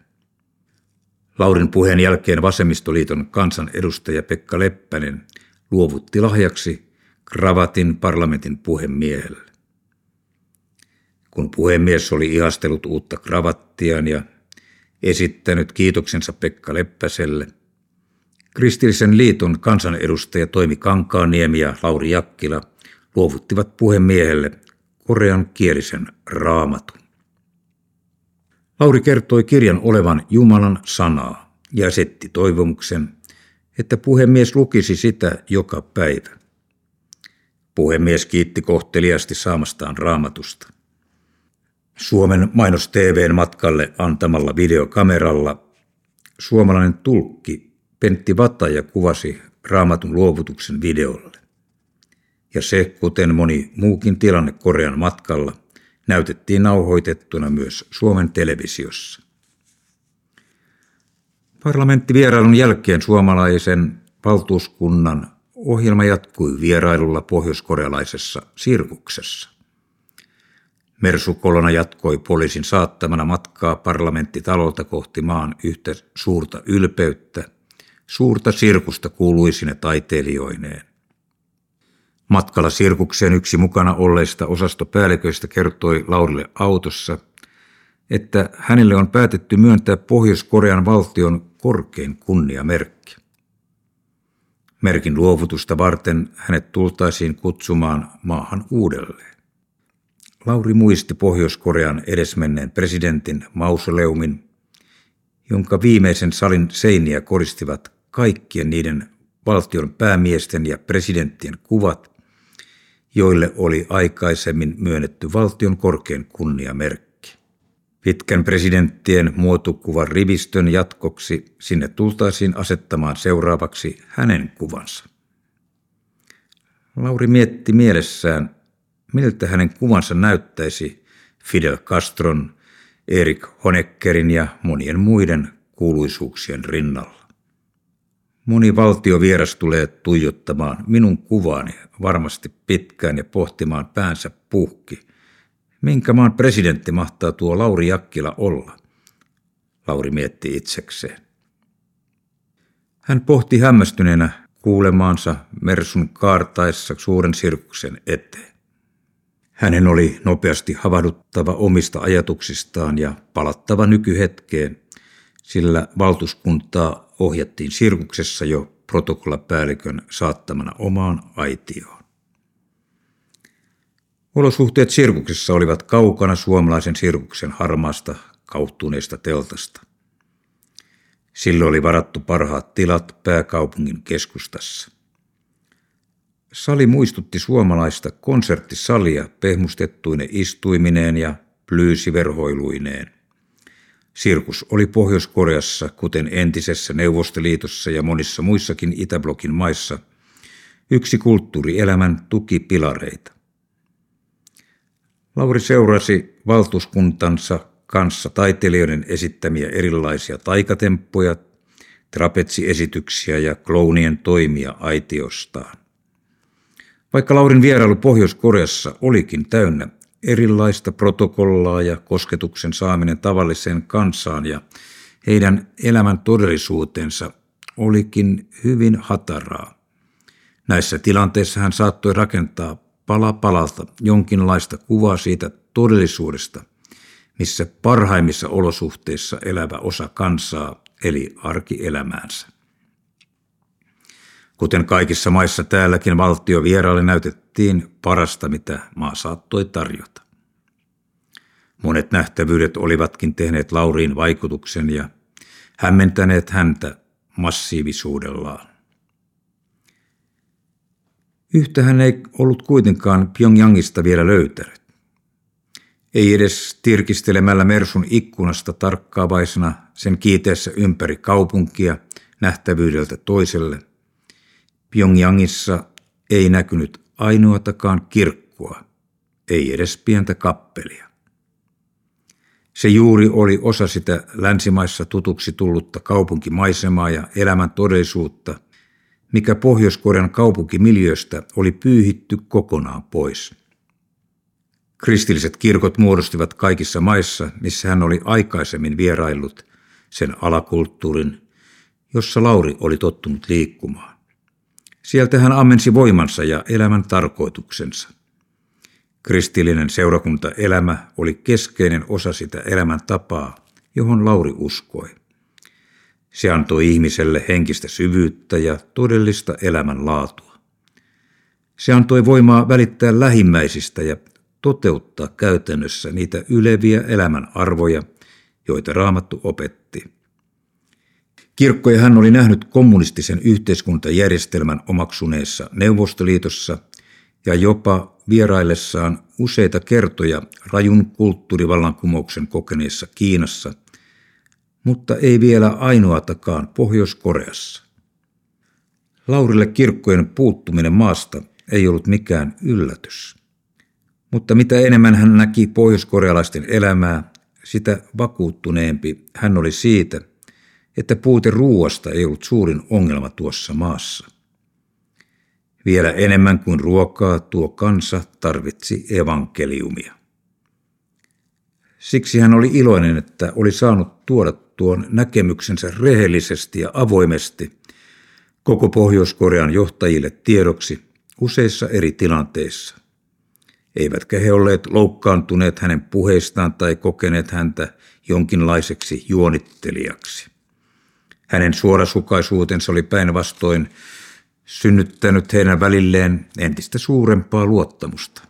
Laurin puheen jälkeen Vasemmistoliiton kansanedustaja Pekka Leppänen luovutti lahjaksi kravatin parlamentin puhemiehelle. Kun puhemies oli ihastellut uutta kravattiaan ja esittänyt kiitoksensa Pekka Leppäselle. Kristillisen liiton kansanedustaja Toimi Kankaaniemi ja Lauri Jakkila luovuttivat puhemiehelle korean kielisen raamatun. Lauri kertoi kirjan olevan Jumalan sanaa ja asetti toivomuksen, että puhemies lukisi sitä joka päivä. Puhemies kiitti kohteliasti saamastaan raamatusta – Suomen mainos TVn matkalle antamalla videokameralla suomalainen tulkki Pentti Vataja kuvasi raamatun luovutuksen videolle. Ja se, kuten moni muukin tilanne Korean matkalla, näytettiin nauhoitettuna myös Suomen televisiossa. Parlamenttivierailun jälkeen suomalaisen valtuuskunnan ohjelma jatkui vierailulla pohjoiskorealaisessa sirkuksessa. Mersukolona jatkoi poliisin saattamana matkaa parlamenttitalolta kohti maan yhtä suurta ylpeyttä, suurta sirkusta kuuluisine taiteilijoineen. Matkalla sirkukseen yksi mukana olleista osastopäälliköistä kertoi Laurille autossa, että hänelle on päätetty myöntää Pohjois-Korean valtion korkein kunniamerkki. Merkin luovutusta varten hänet tultaisiin kutsumaan maahan uudelleen. Lauri muisti Pohjois-Korean edesmenneen presidentin mausoleumin, jonka viimeisen salin seiniä koristivat kaikkien niiden valtion päämiesten ja presidenttien kuvat, joille oli aikaisemmin myönnetty valtion korkein kunniamerkki. Pitkän presidenttien muotokuvan rivistön jatkoksi sinne tultaisiin asettamaan seuraavaksi hänen kuvansa. Lauri mietti mielessään, miltä hänen kuvansa näyttäisi Fidel Castron, Erik Honeckerin ja monien muiden kuuluisuuksien rinnalla. Moni valtiovieras tulee tuijottamaan minun kuvaani varmasti pitkään ja pohtimaan päänsä puhki. Minkä maan presidentti mahtaa tuo Lauri Jakkila olla? Lauri mietti itsekseen. Hän pohti hämmästyneenä kuulemaansa Mersun kaartaessa suuren sirkuksen eteen. Hänen oli nopeasti havahduttava omista ajatuksistaan ja palattava nykyhetkeen, sillä valtuuskuntaa ohjattiin sirkuksessa jo protokollapäällikön saattamana omaan aitioon. Olosuhteet sirkuksessa olivat kaukana suomalaisen sirkuksen harmaasta, kauhtuneesta teltasta. Sille oli varattu parhaat tilat pääkaupungin keskustassa. Sali muistutti suomalaista konserttisalia pehmustettuine istuimineen ja plyysiverhoiluineen. Sirkus oli Pohjois-Koreassa, kuten entisessä Neuvostoliitossa ja monissa muissakin Itäblokin maissa, yksi kulttuurielämän tukipilareita. Lauri seurasi valtuuskuntansa kanssa taiteilijoiden esittämiä erilaisia taikatemppuja, trapetsiesityksiä ja klounien toimia aitiostaan. Vaikka Laurin vierailu Pohjois-Koreassa olikin täynnä erilaista protokollaa ja kosketuksen saaminen tavalliseen kansaan ja heidän elämän todellisuutensa olikin hyvin hataraa. Näissä tilanteissa hän saattoi rakentaa pala palalta jonkinlaista kuvaa siitä todellisuudesta, missä parhaimmissa olosuhteissa elävä osa kansaa eli arkielämäänsä. Kuten kaikissa maissa täälläkin valtio vieraille näytettiin parasta, mitä maa saattoi tarjota. Monet nähtävyydet olivatkin tehneet Lauriin vaikutuksen ja hämmentäneet häntä massiivisuudellaan. Yhtä hän ei ollut kuitenkaan Pyongyangista vielä löytänyt. Ei edes tirkistelemällä Mersun ikkunasta tarkkaavaisena sen kiiteessä ympäri kaupunkia nähtävyydeltä toiselle – Pyongyangissa ei näkynyt ainoatakaan kirkkoa, ei edes pientä kappelia. Se juuri oli osa sitä länsimaissa tutuksi tullutta kaupunkimaisemaa ja elämän todellisuutta, mikä Pohjois-Korean kaupunkimiljöstä oli pyyhitty kokonaan pois. Kristilliset kirkot muodostivat kaikissa maissa, missä hän oli aikaisemmin vieraillut, sen alakulttuurin, jossa Lauri oli tottunut liikkumaan. Sieltä hän ammensi voimansa ja elämän tarkoituksensa. Kristillinen seurakuntaelämä oli keskeinen osa sitä elämän tapaa, johon Lauri uskoi. Se antoi ihmiselle henkistä syvyyttä ja todellista elämänlaatua. Se antoi voimaa välittää lähimmäisistä ja toteuttaa käytännössä niitä yleviä elämän arvoja, joita Raamattu opetti. Kirkkoja hän oli nähnyt kommunistisen yhteiskuntajärjestelmän omaksuneessa Neuvostoliitossa ja jopa vieraillessaan useita kertoja rajun kulttuurivallankumouksen kokeneessa Kiinassa, mutta ei vielä ainoatakaan Pohjois-Koreassa. Laurille kirkkojen puuttuminen maasta ei ollut mikään yllätys. Mutta mitä enemmän hän näki pohjoiskorealaisten elämää, sitä vakuuttuneempi hän oli siitä, että puute ruoasta ei ollut suurin ongelma tuossa maassa. Vielä enemmän kuin ruokaa tuo kansa tarvitsi evankeliumia. Siksi hän oli iloinen, että oli saanut tuoda tuon näkemyksensä rehellisesti ja avoimesti koko Pohjois-Korean johtajille tiedoksi useissa eri tilanteissa. Eivätkä he olleet loukkaantuneet hänen puheistaan tai kokeneet häntä jonkinlaiseksi juonittelijaksi. Hänen suorasukaisuutensa oli päinvastoin synnyttänyt heidän välilleen entistä suurempaa luottamusta.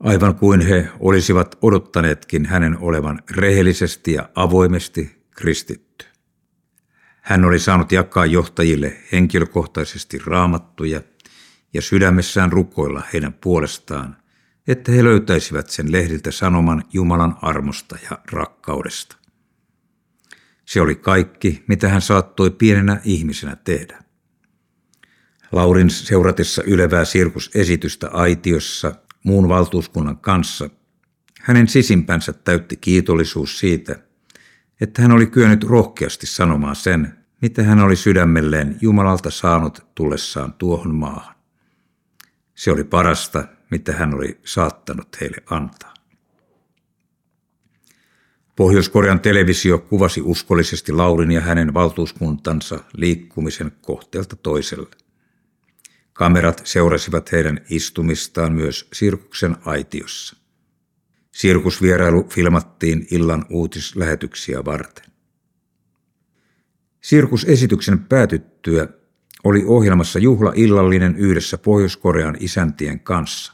Aivan kuin he olisivat odottaneetkin hänen olevan rehellisesti ja avoimesti kristitty. Hän oli saanut jakaa johtajille henkilökohtaisesti raamattuja ja sydämessään rukoilla heidän puolestaan, että he löytäisivät sen lehdiltä sanoman Jumalan armosta ja rakkaudesta. Se oli kaikki, mitä hän saattoi pienenä ihmisenä tehdä. Laurin seuratessa ylevää sirkusesitystä aitiossa muun valtuuskunnan kanssa, hänen sisimpänsä täytti kiitollisuus siitä, että hän oli kyennyt rohkeasti sanomaan sen, mitä hän oli sydämelleen Jumalalta saanut tullessaan tuohon maahan. Se oli parasta, mitä hän oli saattanut heille antaa. Pohjois-Korean televisio kuvasi uskollisesti Laurin ja hänen valtuuskuntansa liikkumisen kohteelta toiselle. Kamerat seurasivat heidän istumistaan myös sirkuksen aitiossa. Sirkusvierailu filmattiin illan uutislähetyksiä varten. Sirkusesityksen päätyttyä oli ohjelmassa juhlaillallinen yhdessä Pohjois-Korean isäntien kanssa.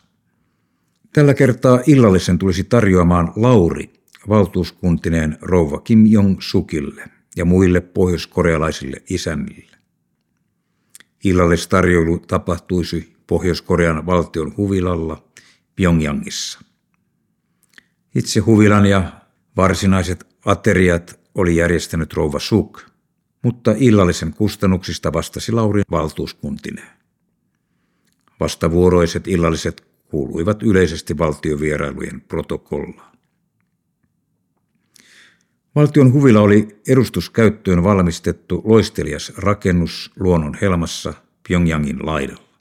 Tällä kertaa illallisen tulisi tarjoamaan Lauri valtuuskuntineen rouva Kim Jong-sukille ja muille pohjoiskorealaisille isännille. Illallistarjoilu tapahtuisi Pohjois-Korean valtion huvilalla Pyongyangissa. Itse huvilan ja varsinaiset ateriat oli järjestänyt rouva Suk, mutta illallisen kustannuksista vastasi Laurin valtuuskuntineen. Vastavuoroiset illalliset kuuluivat yleisesti valtiovierailujen protokollaan. Valtion huvila oli edustuskäyttöön valmistettu loistelias rakennus luonnon helmassa Pyongyangin laidalla.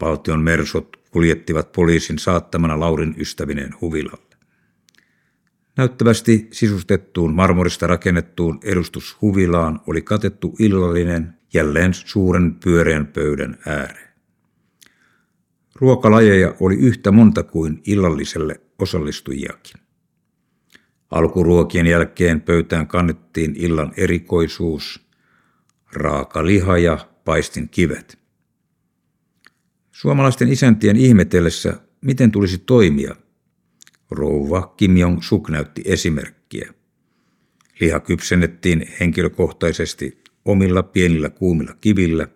Valtion mersot kuljettivat poliisin saattamana Laurin ystävineen huvilalle. Näyttävästi sisustettuun marmorista rakennettuun edustushuvilaan oli katettu illallinen jälleen suuren pyöreän pöydän ääreen. Ruokalajeja oli yhtä monta kuin illalliselle osallistujiakin. Alkuruokien jälkeen pöytään kannettiin illan erikoisuus, raaka liha ja paistin kivet. Suomalaisten isäntien ihmetellessä, miten tulisi toimia, rouva Kim Jong-suk näytti esimerkkiä. Liha kypsennettiin henkilökohtaisesti omilla pienillä kuumilla kivillä.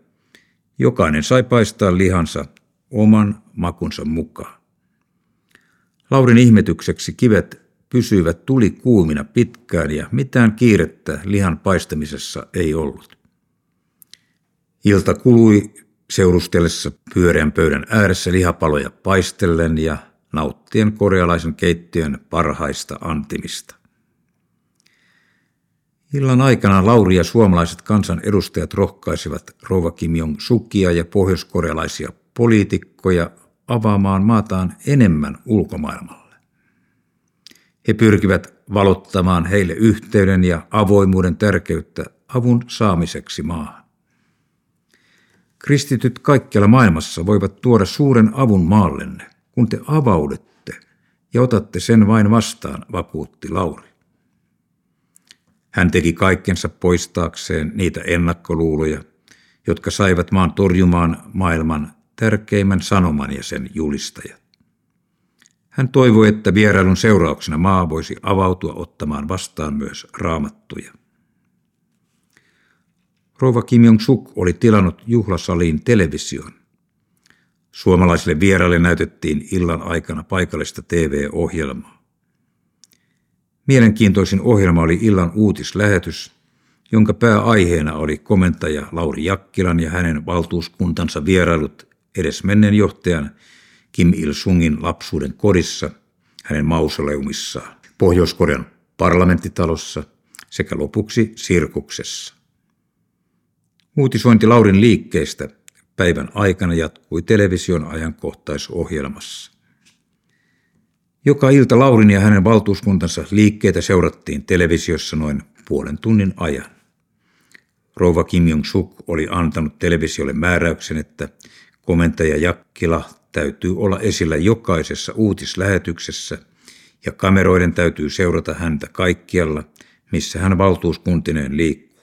Jokainen sai paistaa lihansa oman makunsa mukaan. Laurin ihmetykseksi kivet pysyivät tuli kuumina pitkään ja mitään kiirettä lihan paistamisessa ei ollut. Ilta kului seurustellessa pyöreän pöydän ääressä lihapaloja paistellen ja nauttien korealaisen keittiön parhaista antimista. Illan aikana Lauri ja suomalaiset kansan edustajat rohkaisivat rouva Kim Jong-sukia ja pohjoiskorealaisia poliitikkoja avaamaan maataan enemmän ulkomaailmalle. He pyrkivät valottamaan heille yhteyden ja avoimuuden tärkeyttä avun saamiseksi maahan. Kristityt kaikkialla maailmassa voivat tuoda suuren avun maallenne, kun te avaudette ja otatte sen vain vastaan, vakuutti Lauri. Hän teki kaikkensa poistaakseen niitä ennakkoluuloja, jotka saivat maan torjumaan maailman tärkeimmän sanoman ja sen julistajat. Hän toivoi, että vierailun seurauksena maa voisi avautua ottamaan vastaan myös raamattuja. Rouva Kim Jong-suk oli tilannut juhlasaliin television. Suomalaisille vieraille näytettiin illan aikana paikallista TV-ohjelmaa. Mielenkiintoisin ohjelma oli illan uutislähetys, jonka pääaiheena oli komentaja Lauri Jakkilan ja hänen valtuuskuntansa vierailut edesmenneen johtajan Kim Il-sungin lapsuuden kodissa, hänen mausoleumissaan, Pohjois-Korean parlamenttitalossa sekä lopuksi sirkuksessa. Uutisointi Laurin liikkeestä päivän aikana jatkui television ajankohtaisohjelmassa. Joka ilta Laurin ja hänen valtuuskuntansa liikkeitä seurattiin televisiossa noin puolen tunnin ajan. Rouva Kim Jong-suk oli antanut televisiolle määräyksen, että komentaja Jakkila täytyy olla esillä jokaisessa uutislähetyksessä ja kameroiden täytyy seurata häntä kaikkialla, missä hän valtuuskuntineen liikkuu.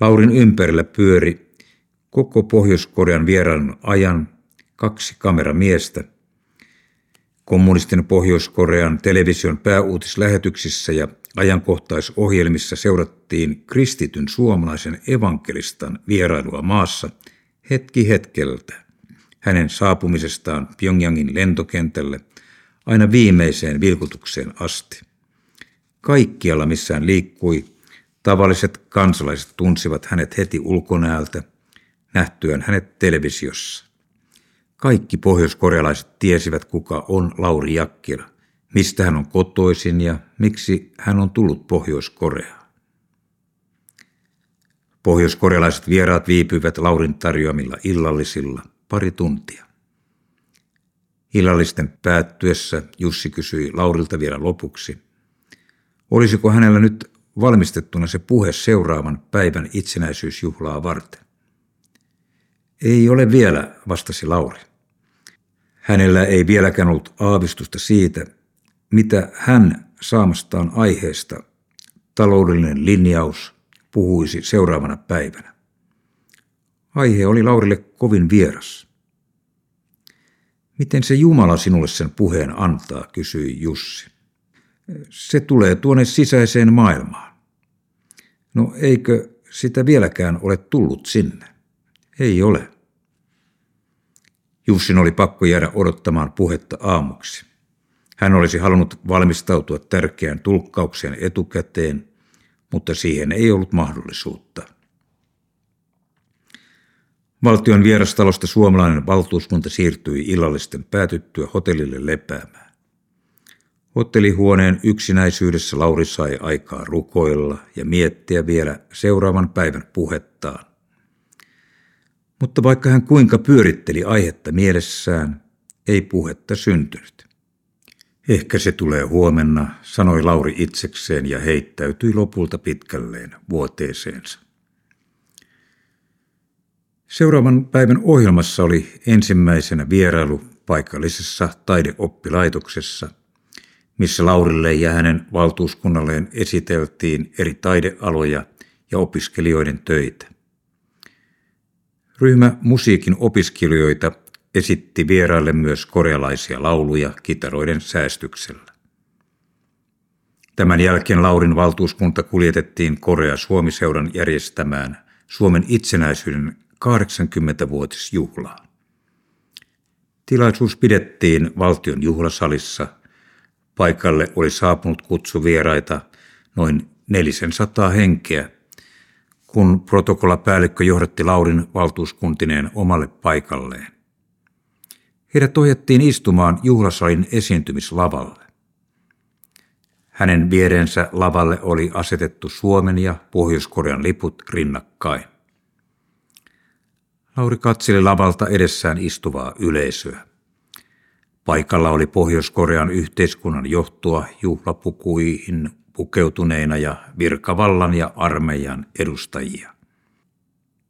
Laurin ympärillä pyöri koko Pohjois-Korean vierailun ajan kaksi kameramiestä. Kommunistin Pohjois-Korean television pääuutislähetyksissä ja ajankohtaisohjelmissa seurattiin kristityn suomalaisen evankelistan vierailua maassa hetki hetkeltä hänen saapumisestaan Pyongyangin lentokentälle aina viimeiseen vilkutukseen asti. Kaikkialla missään liikkui Tavalliset kansalaiset tunsivat hänet heti ulkonäöltä, nähtyään hänet televisiossa. Kaikki pohjoiskorealaiset tiesivät, kuka on Lauri Jakkila, mistä hän on kotoisin ja miksi hän on tullut Pohjois-Koreaan. Pohjoiskorealaiset vieraat viipyivät Laurin tarjoamilla illallisilla pari tuntia. Illallisten päättyessä Jussi kysyi Laurilta vielä lopuksi, olisiko hänellä nyt valmistettuna se puhe seuraavan päivän itsenäisyysjuhlaa varten. Ei ole vielä, vastasi Lauri. Hänellä ei vieläkään ollut aavistusta siitä, mitä hän saamastaan aiheesta, taloudellinen linjaus, puhuisi seuraavana päivänä. Aihe oli Laurille kovin vieras. Miten se Jumala sinulle sen puheen antaa, kysyi Jussi. Se tulee tuonne sisäiseen maailmaan. No eikö sitä vieläkään ole tullut sinne? Ei ole. Jussin oli pakko jäädä odottamaan puhetta aamuksi. Hän olisi halunnut valmistautua tärkeään tulkkaukseen etukäteen, mutta siihen ei ollut mahdollisuutta. Valtion vierastalosta suomalainen valtuuskunta siirtyi illallisten päätyttyä hotellille lepäämään. Hotellihuoneen yksinäisyydessä Lauri sai aikaa rukoilla ja miettiä vielä seuraavan päivän puhettaan. Mutta vaikka hän kuinka pyöritteli aihetta mielessään, ei puhetta syntynyt. Ehkä se tulee huomenna, sanoi Lauri itsekseen ja heittäytyi lopulta pitkälleen vuoteeseensa. Seuraavan päivän ohjelmassa oli ensimmäisenä vierailu paikallisessa taideoppilaitoksessa, missä Laurille ja hänen valtuuskunnalleen esiteltiin eri taidealoja ja opiskelijoiden töitä. Ryhmä musiikin opiskelijoita esitti vieraille myös korealaisia lauluja kitaroiden säästyksellä. Tämän jälkeen Laurin valtuuskunta kuljetettiin Korea-Suomiseuran järjestämään Suomen itsenäisyyden 80-vuotisjuhlaa. Tilaisuus pidettiin valtion juhlasalissa. Paikalle oli saapunut kutsuvieraita noin 400 henkeä, kun protokollapäällikkö johdatti Laurin valtuuskuntineen omalle paikalleen. Heidät ohjattiin istumaan juhlasalin esiintymislavalle. Hänen vierensä lavalle oli asetettu Suomen ja Pohjois-Korean liput rinnakkain. Lauri katseli lavalta edessään istuvaa yleisöä. Paikalla oli Pohjois-Korean yhteiskunnan johtoa juhlapukuihin pukeutuneina ja virkavallan ja armeijan edustajia.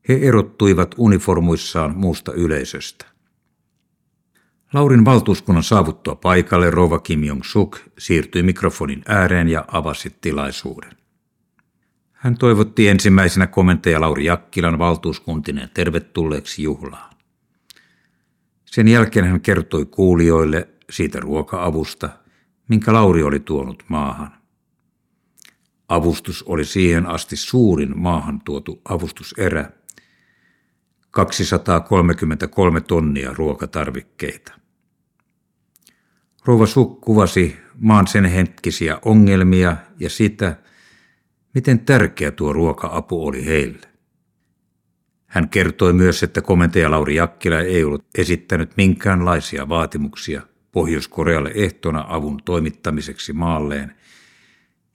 He erottuivat uniformuissaan muusta yleisöstä. Laurin valtuuskunnan saavuttua paikalle Rova Kim Jong-suk siirtyi mikrofonin ääreen ja avasi tilaisuuden. Hän toivotti ensimmäisenä komentaja Lauri Jakkilan valtuuskuntinen tervetulleeksi juhlaan. Sen jälkeen hän kertoi kuulijoille siitä ruoka-avusta, minkä Lauri oli tuonut maahan. Avustus oli siihen asti suurin maahan tuotu avustuserä, 233 tonnia ruokatarvikkeita. Rouva Suk kuvasi maan sen hetkisiä ongelmia ja sitä, miten tärkeä tuo ruoka-apu oli heille. Hän kertoi myös, että komentaja Lauri Jakkila ei ollut esittänyt minkäänlaisia vaatimuksia Pohjois-Korealle ehtona avun toimittamiseksi maalleen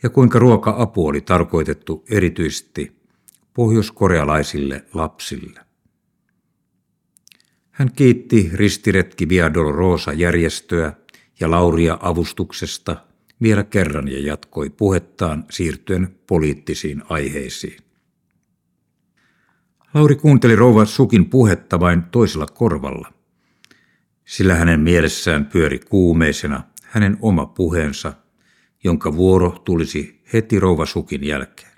ja kuinka ruoka-apu oli tarkoitettu erityisesti pohjoiskorealaisille lapsille. Hän kiitti Ristiretki Via Dolorosa järjestöä ja Lauria avustuksesta vielä kerran ja jatkoi puhettaan siirtyen poliittisiin aiheisiin. Lauri kuunteli rouva Sukin puhetta vain toisella korvalla, sillä hänen mielessään pyöri kuumeisena hänen oma puheensa, jonka vuoro tulisi heti rouva Sukin jälkeen.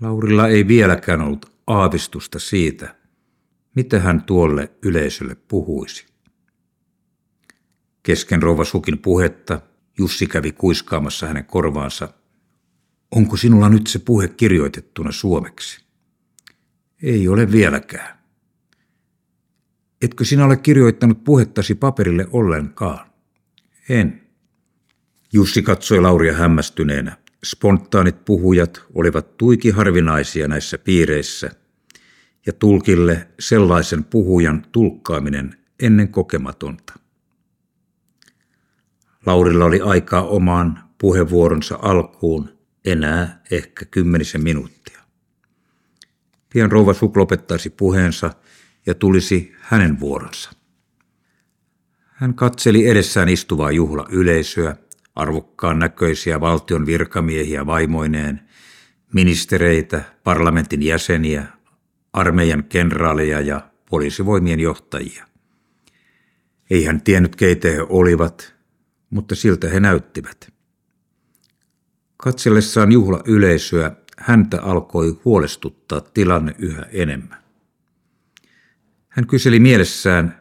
Laurilla ei vieläkään ollut aavistusta siitä, mitä hän tuolle yleisölle puhuisi. Kesken rouva Sukin puhetta Jussi kävi kuiskaamassa hänen korvaansa. Onko sinulla nyt se puhe kirjoitettuna suomeksi? Ei ole vieläkään. Etkö sinä ole kirjoittanut puhettasi paperille ollenkaan? En. Jussi katsoi Lauria hämmästyneenä. Spontaanit puhujat olivat tuiki harvinaisia näissä piireissä, ja tulkille sellaisen puhujan tulkkaaminen ennen kokematonta. Laurilla oli aikaa omaan puheenvuoronsa alkuun enää ehkä kymmenisen minuuttia. Pian rouva Suk lopettaisi puheensa ja tulisi hänen vuoronsa. Hän katseli edessään istuvaa juhla yleisöä, arvokkaan näköisiä valtion virkamiehiä vaimoineen, ministereitä, parlamentin jäseniä, armeijan kenraaleja ja poliisivoimien johtajia. Ei hän tiennyt, keitä he olivat, mutta siltä he näyttivät. Katsellessaan juhla yleisöä häntä alkoi huolestuttaa tilanne yhä enemmän. Hän kyseli mielessään,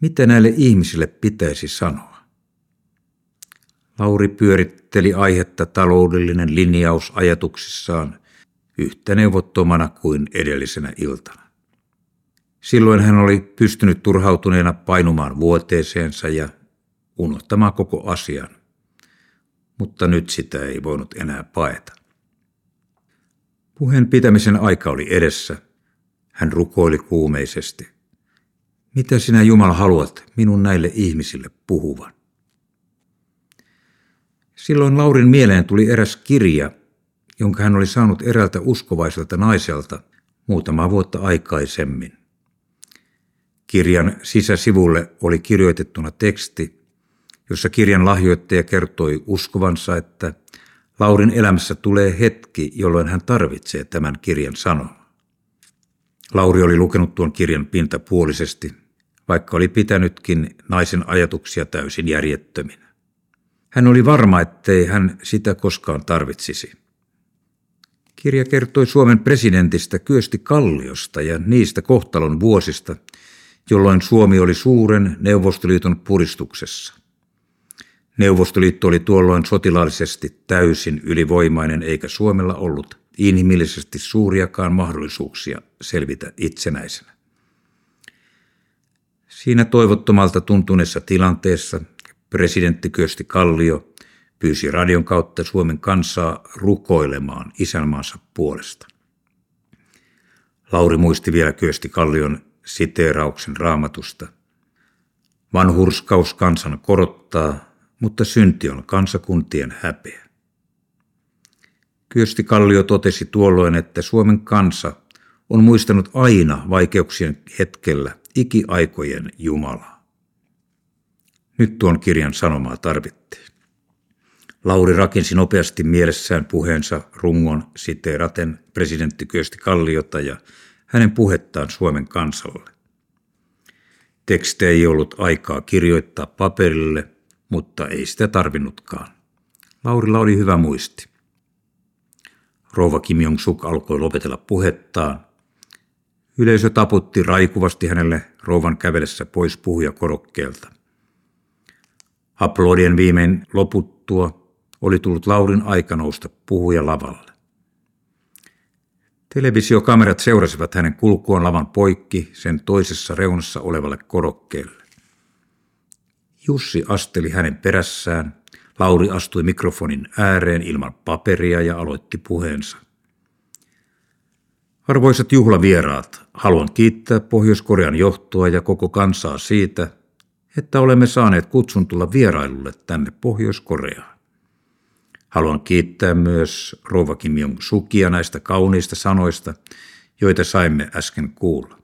mitä näille ihmisille pitäisi sanoa. Lauri pyöritteli aihetta taloudellinen linjaus ajatuksissaan yhtä neuvottomana kuin edellisenä iltana. Silloin hän oli pystynyt turhautuneena painumaan vuoteeseensa ja unohtamaan koko asian, mutta nyt sitä ei voinut enää paeta. Puheen pitämisen aika oli edessä. Hän rukoili kuumeisesti. Mitä sinä Jumala haluat minun näille ihmisille puhuvan? Silloin Laurin mieleen tuli eräs kirja, jonka hän oli saanut eräältä uskovaiselta naiselta muutama vuotta aikaisemmin. Kirjan sisäsivulle oli kirjoitettuna teksti, jossa kirjan lahjoittaja kertoi uskovansa, että Laurin elämässä tulee hetki, jolloin hän tarvitsee tämän kirjan sanoa. Lauri oli lukenut tuon kirjan pintapuolisesti, vaikka oli pitänytkin naisen ajatuksia täysin järjettöminä. Hän oli varma, ettei hän sitä koskaan tarvitsisi. Kirja kertoi Suomen presidentistä Kyösti Kalliosta ja niistä kohtalon vuosista, jolloin Suomi oli suuren Neuvostoliiton puristuksessa. Neuvostoliitto oli tuolloin sotilaallisesti täysin ylivoimainen eikä Suomella ollut inhimillisesti suuriakaan mahdollisuuksia selvitä itsenäisenä. Siinä toivottomalta tuntuneessa tilanteessa presidentti Kyösti Kallio pyysi radion kautta Suomen kansaa rukoilemaan isänmaansa puolesta. Lauri muisti vielä Kyösti Kallion siteerauksen raamatusta. Vanhurskaus kansan korottaa, mutta synti on kansakuntien häpeä. Kyösti Kallio totesi tuolloin, että Suomen kansa on muistanut aina vaikeuksien hetkellä ikiaikojen Jumalaa. Nyt tuon kirjan sanomaa tarvittiin. Lauri rakensi nopeasti mielessään puheensa rungon siteeraten presidentti Kyösti Kalliota ja hänen puhettaan Suomen kansalle. Tekste ei ollut aikaa kirjoittaa paperille, mutta ei sitä tarvinnutkaan. Laurilla oli hyvä muisti. Rouva Kim Jong-suk alkoi lopetella puhettaan. Yleisö taputti raikuvasti hänelle rouvan kävelessä pois puhujakorokkeelta. Aplodien viimein loputtua oli tullut Laurin aika nousta puhuja lavalle. Televisiokamerat seurasivat hänen kulkuaan lavan poikki sen toisessa reunassa olevalle korokkeelle. Jussi asteli hänen perässään. Lauri astui mikrofonin ääreen ilman paperia ja aloitti puheensa. Arvoisat juhlavieraat, haluan kiittää Pohjois-Korean johtoa ja koko kansaa siitä, että olemme saaneet kutsun tulla vierailulle tänne Pohjois-Koreaan. Haluan kiittää myös Rova Kim Jong-sukia näistä kauniista sanoista, joita saimme äsken kuulla.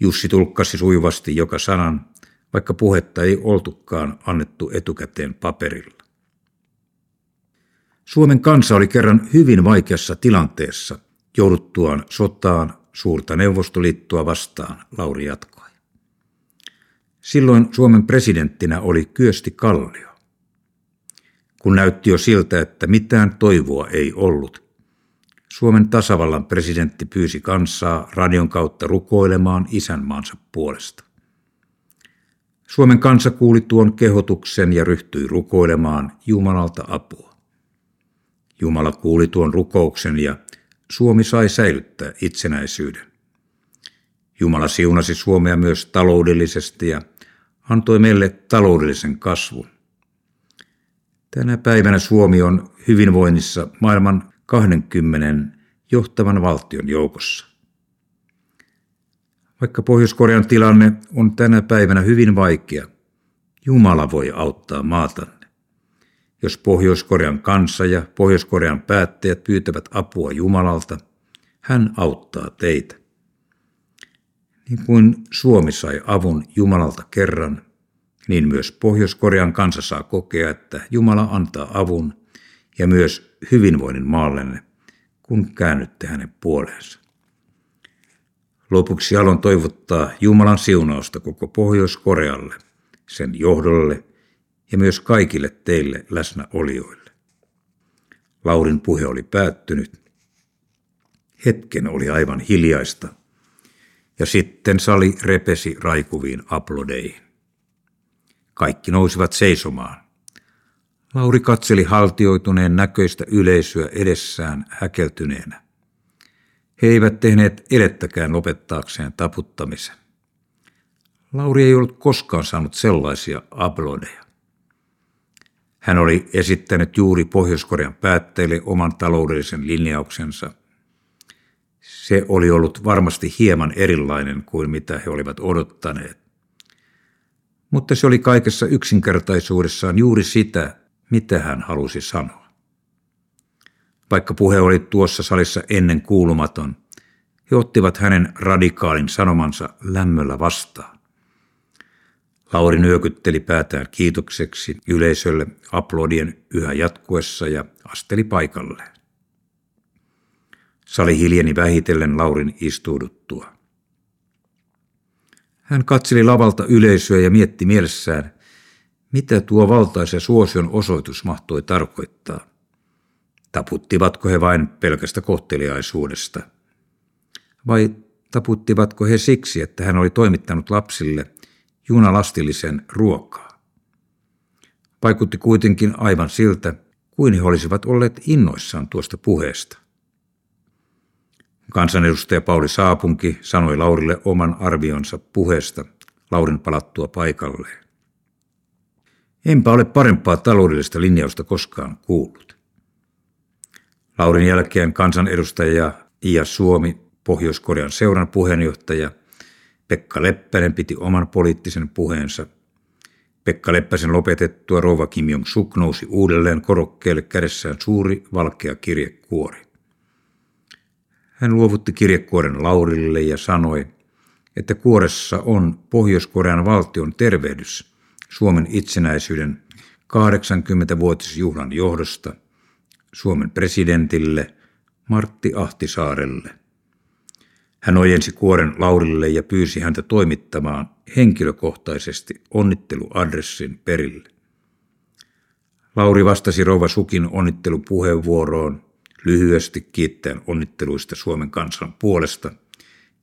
Jussi tulkkasi sujuvasti joka sanan, vaikka puhetta ei oltukaan annettu etukäteen paperilla. Suomen kansa oli kerran hyvin vaikeassa tilanteessa jouduttuaan sotaan suurta neuvostoliittoa vastaan, Lauri jatkoi. Silloin Suomen presidenttinä oli Kyösti Kallio. Kun näytti jo siltä, että mitään toivoa ei ollut, Suomen tasavallan presidentti pyysi kansaa radion kautta rukoilemaan isänmaansa puolesta. Suomen kansa kuuli tuon kehotuksen ja ryhtyi rukoilemaan Jumalalta apua. Jumala kuuli tuon rukouksen ja Suomi sai säilyttää itsenäisyyden. Jumala siunasi Suomea myös taloudellisesti ja antoi meille taloudellisen kasvun. Tänä päivänä Suomi on hyvinvoinnissa maailman 20 johtavan valtion joukossa. Vaikka Pohjois-Korean tilanne on tänä päivänä hyvin vaikea, Jumala voi auttaa maatanne. Jos Pohjois-Korean kansa ja Pohjois-Korean päättäjät pyytävät apua Jumalalta, hän auttaa teitä. Niin kuin Suomi sai avun Jumalalta kerran, niin myös Pohjois-Korean kansa saa kokea, että Jumala antaa avun ja myös hyvinvoinnin maallenne, kun käännytte hänen puoleensa. Lopuksi haluan toivottaa Jumalan siunausta koko Pohjois-Korealle, sen johdolle ja myös kaikille teille läsnäolijoille. Laurin puhe oli päättynyt. Hetken oli aivan hiljaista, ja sitten sali repesi raikuviin aplodeihin. Kaikki nousivat seisomaan. Lauri katseli haltioituneen näköistä yleisöä edessään häkeltyneenä. He eivät tehneet elettäkään lopettaakseen taputtamisen. Lauri ei ollut koskaan saanut sellaisia aplodeja. Hän oli esittänyt juuri Pohjois-Korean päättäjille oman taloudellisen linjauksensa. Se oli ollut varmasti hieman erilainen kuin mitä he olivat odottaneet. Mutta se oli kaikessa yksinkertaisuudessaan juuri sitä, mitä hän halusi sanoa. Vaikka puhe oli tuossa salissa ennen kuulumaton, he ottivat hänen radikaalin sanomansa lämmöllä vastaan. Lauri nyökytteli päätään kiitokseksi yleisölle aplodien yhä jatkuessa ja asteli paikalleen. Sali hiljeni vähitellen Laurin istuuduttua. Hän katseli lavalta yleisöä ja mietti mielessään, mitä tuo valtaisen suosion osoitus mahtoi tarkoittaa. Taputtivatko he vain pelkästä kohteliaisuudesta? Vai taputtivatko he siksi, että hän oli toimittanut lapsille junalastillisen ruokaa? Vaikutti kuitenkin aivan siltä, kuin he olisivat olleet innoissaan tuosta puheesta. Kansanedustaja Pauli Saapunki sanoi Laurille oman arvionsa puheesta Laurin palattua paikalleen. Enpä ole parempaa taloudellista linjausta koskaan kuullut. Laurin jälkeen kansanedustaja Ia Suomi, Pohjois-Korean seuran puheenjohtaja, Pekka Leppänen piti oman poliittisen puheensa. Pekka Leppäsen lopetettua rouva Kim Jong-suk nousi uudelleen korokkeelle kädessään suuri valkea kirjekuori. Hän luovutti kirjekuoren Laurille ja sanoi, että kuoressa on Pohjois-Korean valtion tervehdys Suomen itsenäisyyden 80-vuotisjuhlan johdosta Suomen presidentille Martti Ahtisaarelle. Hän ojensi kuoren Laurille ja pyysi häntä toimittamaan henkilökohtaisesti onnitteluadressin perille. Lauri vastasi Rova Sukin onnittelupuheenvuoroon lyhyesti kiittäen onnitteluista Suomen kansan puolesta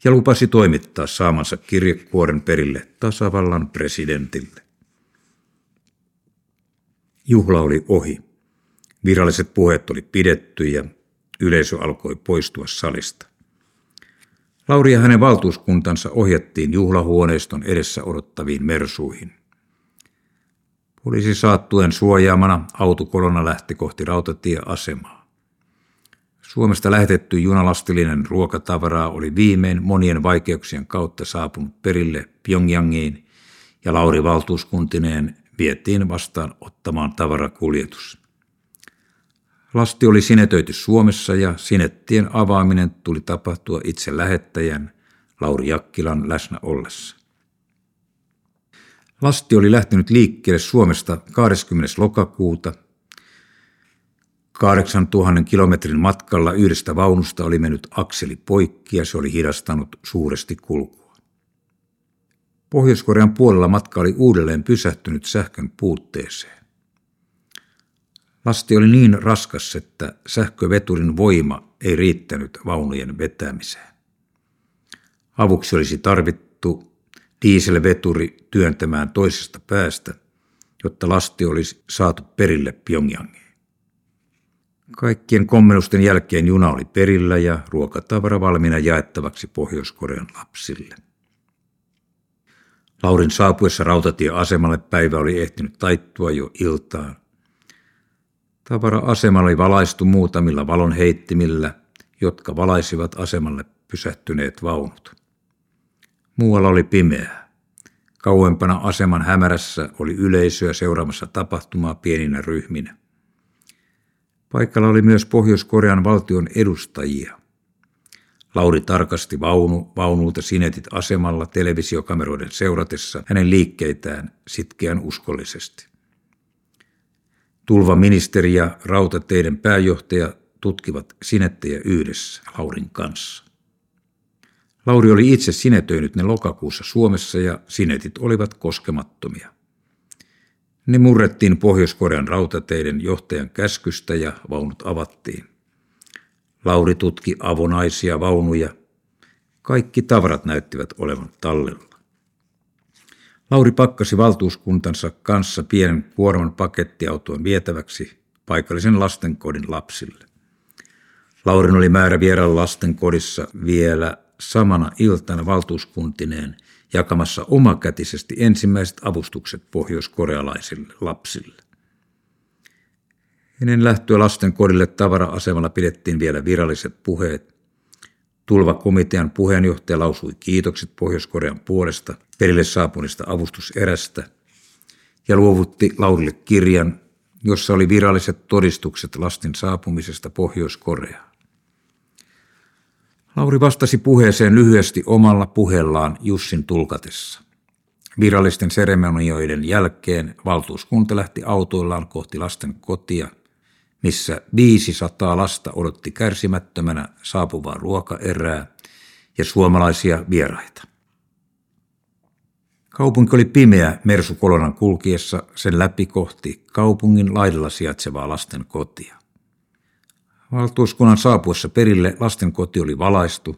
ja lupasi toimittaa saamansa kirjekuoren perille tasavallan presidentille. Juhla oli ohi. Viralliset puheet oli pidetty ja yleisö alkoi poistua salista. Lauri ja hänen valtuuskuntansa ohjattiin juhlahuoneiston edessä odottaviin mersuihin. Poliisi saattuen suojaamana autokolona lähti kohti rautatieasemaa. Suomesta lähetetty junalastillinen ruokatavaraa oli viimein monien vaikeuksien kautta saapunut perille Pyongyangiin ja Lauri valtuuskuntineen vietiin vastaan ottamaan tavarakuljetus. Lasti oli sinetöity Suomessa ja sinettien avaaminen tuli tapahtua itse lähettäjän Lauri Jakkilan läsnä ollessa. Lasti oli lähtenyt liikkeelle Suomesta 20. lokakuuta. 8000 kilometrin matkalla yhdestä vaunusta oli mennyt akseli poikki ja se oli hidastanut suuresti kulkua. Pohjois-Korean puolella matka oli uudelleen pysähtynyt sähkön puutteeseen. Lasti oli niin raskas, että sähköveturin voima ei riittänyt vaunujen vetämiseen. Avuksi olisi tarvittu dieselveturi työntämään toisesta päästä, jotta lasti olisi saatu perille Pyongyangiin. Kaikkien kommennusten jälkeen juna oli perillä ja ruokatavara valmiina jaettavaksi Pohjois-Korean lapsille. Laurin saapuessa rautatieasemalle päivä oli ehtinyt taittua jo iltaan – Tavara-asema oli valaistu muutamilla valon heittimillä, jotka valaisivat asemalle pysähtyneet vaunut. Muualla oli pimeää. Kauempana aseman hämärässä oli yleisöä seuraamassa tapahtumaa pieninä ryhminä. Paikalla oli myös Pohjois-Korean valtion edustajia. Lauri tarkasti vaunu, vaunulta sinetit asemalla televisiokameroiden seuratessa hänen liikkeitään sitkeän uskollisesti. Tulvaministeri ja rautateiden pääjohtaja tutkivat sinettejä yhdessä Laurin kanssa. Lauri oli itse sinetöinyt ne lokakuussa Suomessa ja sinetit olivat koskemattomia. Ne murrettiin Pohjois-Korean rautateiden johtajan käskystä ja vaunut avattiin. Lauri tutki avonaisia vaunuja. Kaikki tavarat näyttivät olevan tallella. Lauri pakkasi valtuuskuntansa kanssa pienen kuorman pakettiautoon vietäväksi paikallisen lastenkodin lapsille. Laurin oli määrä vierailla lastenkodissa vielä samana iltana valtuuskuntineen jakamassa omakätisesti ensimmäiset avustukset pohjoiskorealaisille lapsille. Ennen lähtöä lastenkodille tavara-asemalla pidettiin vielä viralliset puheet. Tulvakomitean puheenjohtaja lausui kiitokset Pohjois-Korean puolesta perille saapuneesta avustuserästä ja luovutti Laurille kirjan, jossa oli viralliset todistukset lasten saapumisesta Pohjois-Koreaan. Lauri vastasi puheeseen lyhyesti omalla puheellaan Jussin tulkatessa. Virallisten seremonioiden jälkeen valtuuskunta lähti autoillaan kohti lasten kotia, missä 500 lasta odotti kärsimättömänä saapuvaa ruokaerää ja suomalaisia vieraita. Kaupunki oli pimeä Mersu Kolonan kulkiessa sen läpi kohti kaupungin laidalla sijaitsevaa lasten kotia. Valtuuskunnan saapuessa perille lasten koti oli valaistu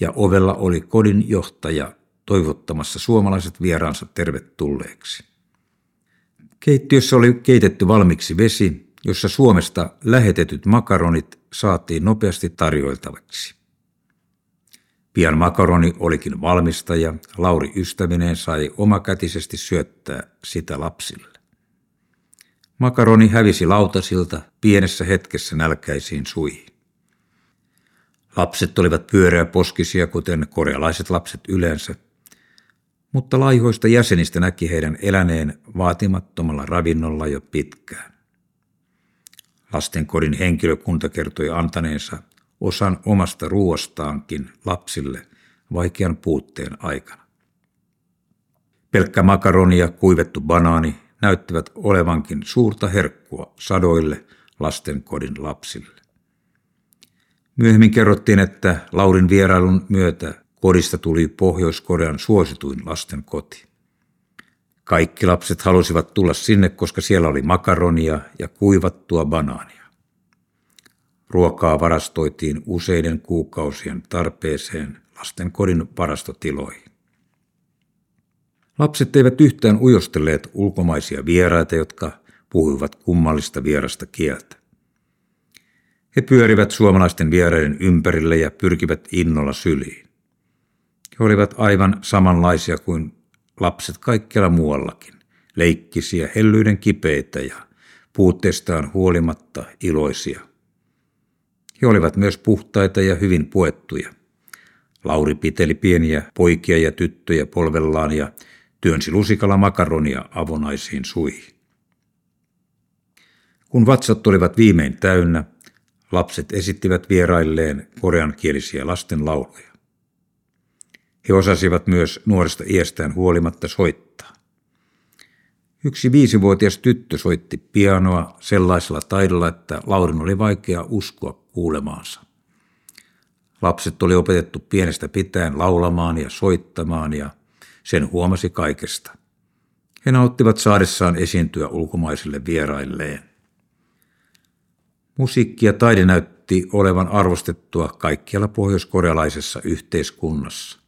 ja ovella oli kodin johtaja toivottamassa suomalaiset vieraansa tervetulleeksi. Keittiössä oli keitetty valmiiksi vesi, jossa Suomesta lähetetyt makaronit saatiin nopeasti tarjoiltavaksi. Pian makaroni olikin valmista ja Lauri ystävineen sai omakätisesti syöttää sitä lapsille. Makaroni hävisi lautasilta pienessä hetkessä nälkäisiin suihin. Lapset olivat poskisia, kuten korealaiset lapset yleensä, mutta laihoista jäsenistä näki heidän eläneen vaatimattomalla ravinnolla jo pitkään. Lastenkodin henkilökunta kertoi antaneensa osan omasta ruoastaankin lapsille vaikean puutteen aikana. Pelkkä makaroni ja kuivettu banaani näyttävät olevankin suurta herkkua sadoille lastenkodin lapsille. Myöhemmin kerrottiin, että Laurin vierailun myötä kodista tuli Pohjois-Korean suosituin lasten koti. Kaikki lapset halusivat tulla sinne, koska siellä oli makaronia ja kuivattua banaania. Ruokaa varastoitiin useiden kuukausien tarpeeseen lasten kodin varastotiloihin. Lapset eivät yhtään ujostelleet ulkomaisia vieraita, jotka puhuivat kummallista vierasta kieltä. He pyörivät suomalaisten vieraiden ympärille ja pyrkivät innolla syliin. He olivat aivan samanlaisia kuin lapset kaikkialla muuallakin, leikkisiä, hellyyden kipeitä ja puutteestaan huolimatta iloisia. He olivat myös puhtaita ja hyvin puettuja. Lauri piteli pieniä poikia ja tyttöjä polvellaan ja työnsi lusikalla makaronia avonaisiin suihin. Kun vatsat olivat viimein täynnä, lapset esittivät vierailleen koreankielisiä lasten lauluja. He osasivat myös nuoresta iästään huolimatta soittaa. Yksi viisivuotias tyttö soitti pianoa sellaisella taidolla, että Laurin oli vaikea uskoa kuulemaansa. Lapset oli opetettu pienestä pitäen laulamaan ja soittamaan ja sen huomasi kaikesta. He nauttivat saadessaan esiintyä ulkomaisille vierailleen. Musiikki ja taide näytti olevan arvostettua kaikkialla pohjoiskorealaisessa yhteiskunnassa.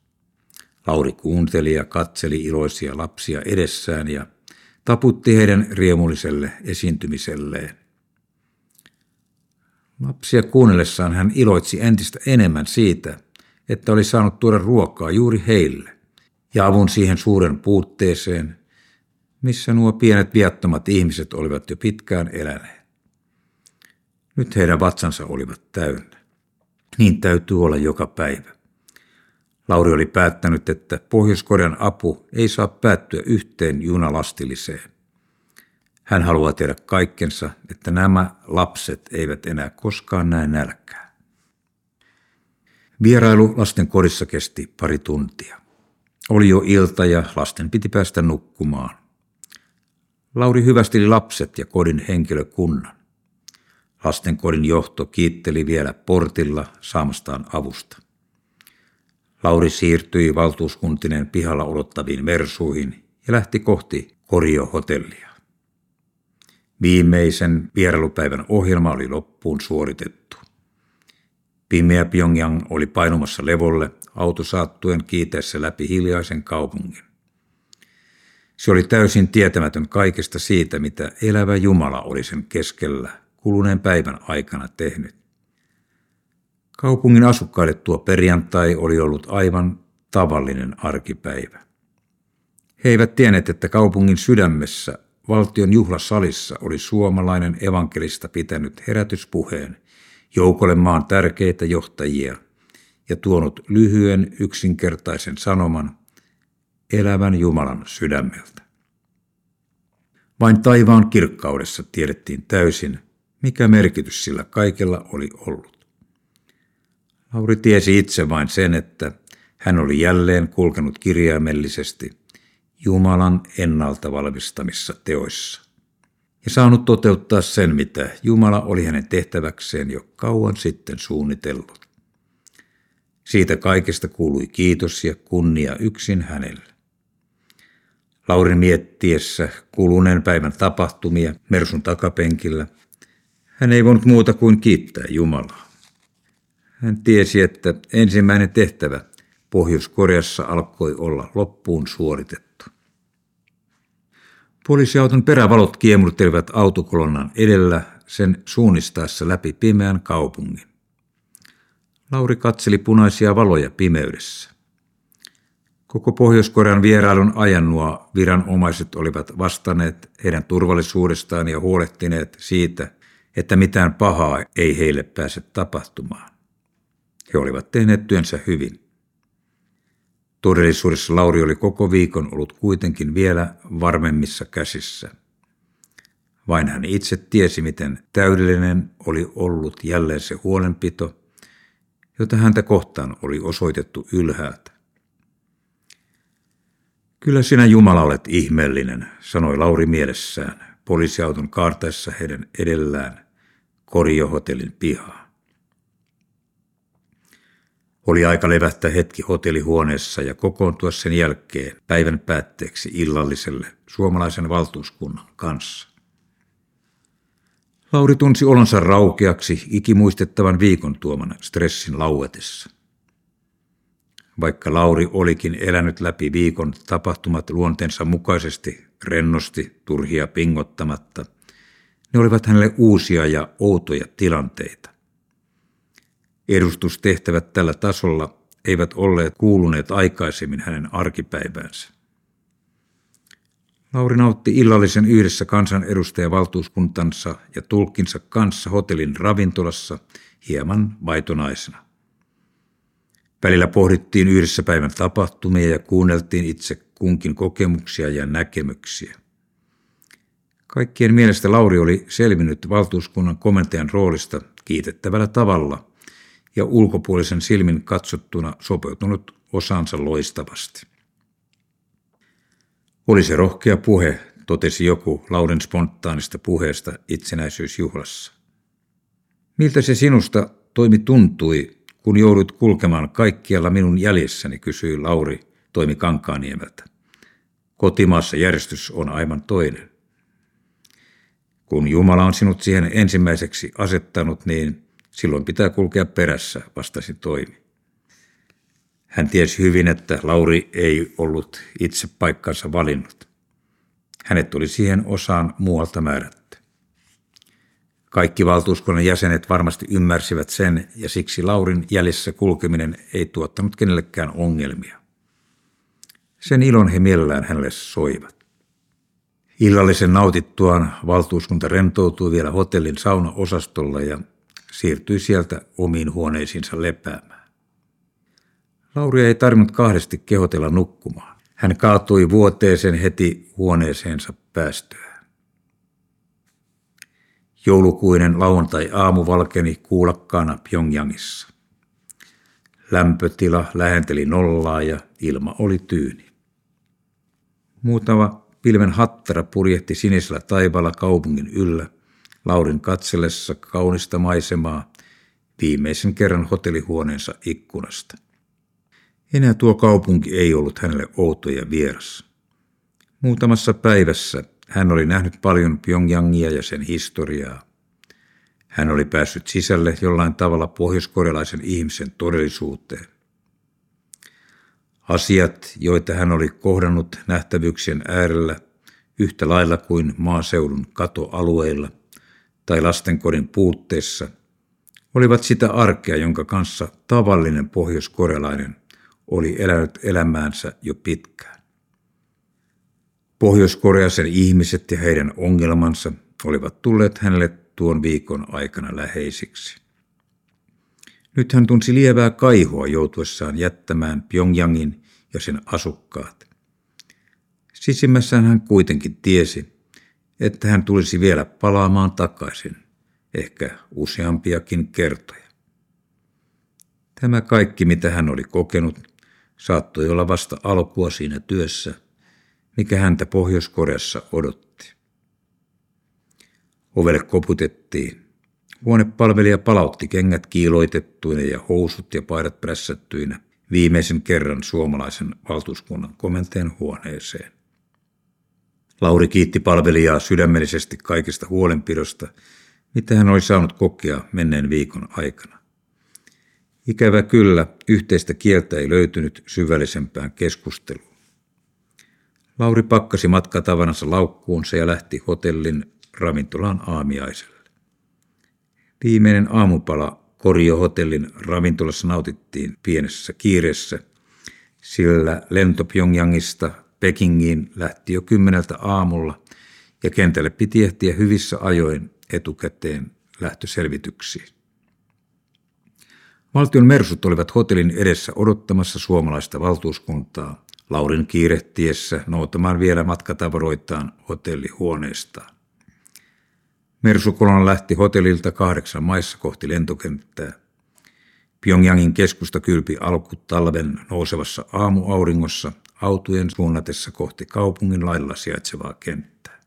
Lauri kuunteli ja katseli iloisia lapsia edessään ja taputti heidän riemulliselle esiintymiselleen. Lapsia kuunnellessaan hän iloitsi entistä enemmän siitä, että oli saanut tuoda ruokaa juuri heille ja avun siihen suuren puutteeseen, missä nuo pienet viattomat ihmiset olivat jo pitkään eläneet. Nyt heidän vatsansa olivat täynnä. Niin täytyy olla joka päivä. Lauri oli päättänyt, että Pohjois-Korean apu ei saa päättyä yhteen junalastilliseen. Hän haluaa tehdä kaikkensa, että nämä lapset eivät enää koskaan näe nälkää. Vierailu lasten kodissa kesti pari tuntia. Oli jo ilta ja lasten piti päästä nukkumaan. Lauri hyvästeli lapset ja kodin henkilökunnan. Lastenkodin johto kiitteli vielä portilla saamastaan avusta. Lauri siirtyi valtuuskuntinen pihalla odottaviin versuihin ja lähti kohti koriohotellia. Viimeisen vierailupäivän ohjelma oli loppuun suoritettu. Pimeä Pyongyang oli painumassa levolle auto saattuen kiiteessä läpi hiljaisen kaupungin. Se oli täysin tietämätön kaikesta siitä, mitä elävä Jumala oli sen keskellä kuluneen päivän aikana tehnyt. Kaupungin asukkaille tuo perjantai oli ollut aivan tavallinen arkipäivä. He eivät tienneet, että kaupungin sydämessä valtion juhlasalissa oli suomalainen evankelista pitänyt herätyspuheen joukolle maan tärkeitä johtajia ja tuonut lyhyen yksinkertaisen sanoman elävän Jumalan sydämeltä. Vain taivaan kirkkaudessa tiedettiin täysin, mikä merkitys sillä kaikella oli ollut. Lauri tiesi itse vain sen, että hän oli jälleen kulkenut kirjaimellisesti Jumalan ennalta valmistamissa teoissa ja saanut toteuttaa sen, mitä Jumala oli hänen tehtäväkseen jo kauan sitten suunnitellut. Siitä kaikesta kuului kiitos ja kunnia yksin hänelle. Laurin miettiessä kuluneen päivän tapahtumia Mersun takapenkillä, hän ei voinut muuta kuin kiittää Jumalaa. Hän tiesi, että ensimmäinen tehtävä Pohjois-Koreassa alkoi olla loppuun suoritettu. Poliisiauton perävalot kiemurtelivat autokolonnan edellä sen suunnistaessa läpi pimeän kaupungin. Lauri katseli punaisia valoja pimeydessä. Koko Pohjois-Korean vierailun ajan nuo viranomaiset olivat vastanneet heidän turvallisuudestaan ja huolehtineet siitä, että mitään pahaa ei heille pääse tapahtumaan. He olivat tehneet työnsä hyvin. Todellisuudessa Lauri oli koko viikon ollut kuitenkin vielä varmemmissa käsissä. Vain hän itse tiesi, miten täydellinen oli ollut jälleen se huolenpito, jota häntä kohtaan oli osoitettu ylhäältä. Kyllä sinä Jumala olet ihmeellinen, sanoi Lauri mielessään poliisiauton kaartaessa heidän edellään koriohotellin pihaa. Oli aika levähtää hetki hotellihuoneessa ja kokoontua sen jälkeen päivän päätteeksi illalliselle suomalaisen valtuuskunnan kanssa. Lauri tunsi olonsa raukeaksi ikimuistettavan viikon tuoman stressin lauetessa. Vaikka Lauri olikin elänyt läpi viikon tapahtumat luonteensa mukaisesti, rennosti, turhia pingottamatta, ne olivat hänelle uusia ja outoja tilanteita. Edustustehtävät tällä tasolla eivät olleet kuuluneet aikaisemmin hänen arkipäiväänsä. Lauri nautti illallisen yhdessä kansanedustajavaltuuskuntansa ja tulkkinsa kanssa hotellin ravintolassa hieman vaitonaisena. Välillä pohdittiin yhdessä päivän tapahtumia ja kuunneltiin itse kunkin kokemuksia ja näkemyksiä. Kaikkien mielestä Lauri oli selvinnyt valtuuskunnan komentajan roolista kiitettävällä tavalla ja ulkopuolisen silmin katsottuna sopeutunut osansa loistavasti. Oli se rohkea puhe, totesi joku Lauden spontaanista puheesta itsenäisyysjuhlassa. Miltä se sinusta toimi tuntui, kun joudut kulkemaan kaikkialla minun jäljessäni, kysyi Lauri toimi Kankaniemeltä. Kotimaassa järjestys on aivan toinen. Kun Jumala on sinut siihen ensimmäiseksi asettanut, niin Silloin pitää kulkea perässä, vastasi toimi. Hän tiesi hyvin, että Lauri ei ollut itse paikkansa valinnut. Hänet oli siihen osaan muualta määrätty. Kaikki valtuuskunnan jäsenet varmasti ymmärsivät sen ja siksi Laurin jäljessä kulkeminen ei tuottanut kenellekään ongelmia. Sen ilon he mielellään hänelle soivat. Illallisen nautittuaan valtuuskunta rentoutui vielä hotellin saunaosastolla ja siirtyi sieltä omiin huoneisiinsa lepäämään. Lauri ei tarvinnut kahdesti kehotella nukkumaan. Hän kaatui vuoteeseen heti huoneeseensa päästyään. Joulukuinen lauantai-aamu valkeni kuulakkaana Pyongyangissa. Lämpötila lähenteli nollaa ja ilma oli tyyni. Muutama pilven hattara purjehti sinisellä taivaalla kaupungin yllä Laurin katsellessa kaunista maisemaa viimeisen kerran hotellihuoneensa ikkunasta. Enää tuo kaupunki ei ollut hänelle outo ja vieras. Muutamassa päivässä hän oli nähnyt paljon Pyongyangia ja sen historiaa. Hän oli päässyt sisälle jollain tavalla pohjoiskorealaisen ihmisen todellisuuteen. Asiat, joita hän oli kohdannut nähtävyyksien äärellä yhtä lailla kuin maaseudun katoalueilla tai lastenkodin puutteessa, olivat sitä arkea, jonka kanssa tavallinen pohjoiskorealainen oli elänyt elämäänsä jo pitkään. Pohjois-Koreasen ihmiset ja heidän ongelmansa olivat tulleet hänelle tuon viikon aikana läheisiksi. Nyt hän tunsi lievää kaihoa joutuessaan jättämään Pyongyangin ja sen asukkaat. Sisimmässään hän kuitenkin tiesi, että hän tulisi vielä palaamaan takaisin, ehkä useampiakin kertoja. Tämä kaikki, mitä hän oli kokenut, saattoi olla vasta alkua siinä työssä, mikä häntä Pohjois-Koreassa odotti. Ovelle koputettiin. Huonepalvelija palautti kengät kiiloitettuina ja housut ja paidat prässättyinä viimeisen kerran suomalaisen valtuuskunnan komentajan huoneeseen. Lauri kiitti palvelijaa sydämellisesti kaikesta huolenpidosta, mitä hän oli saanut kokea menneen viikon aikana. Ikävä kyllä, yhteistä kieltä ei löytynyt syvällisempään keskusteluun. Lauri pakkasi matkatavanansa laukkuunsa ja lähti hotellin ravintolaan aamiaiselle. Viimeinen aamupala Korjo-hotellin ravintolassa nautittiin pienessä kiireessä, sillä lento Pyongyangista Pekingiin lähti jo kymmeneltä aamulla ja kentälle piti ehtiä hyvissä ajoin etukäteen lähtöselvityksiin. Valtion mersut olivat hotellin edessä odottamassa suomalaista valtuuskuntaa Laurin kiirehtiessä noutamaan vielä matkatavaroitaan hotellihuoneestaan. Mersukolon lähti hotellilta kahdeksan maissa kohti lentokenttää. Pyongyangin keskusta kylpi alkutalven nousevassa aamuauringossa autojen suunnatessa kohti kaupungin lailla sijaitsevaa kenttää.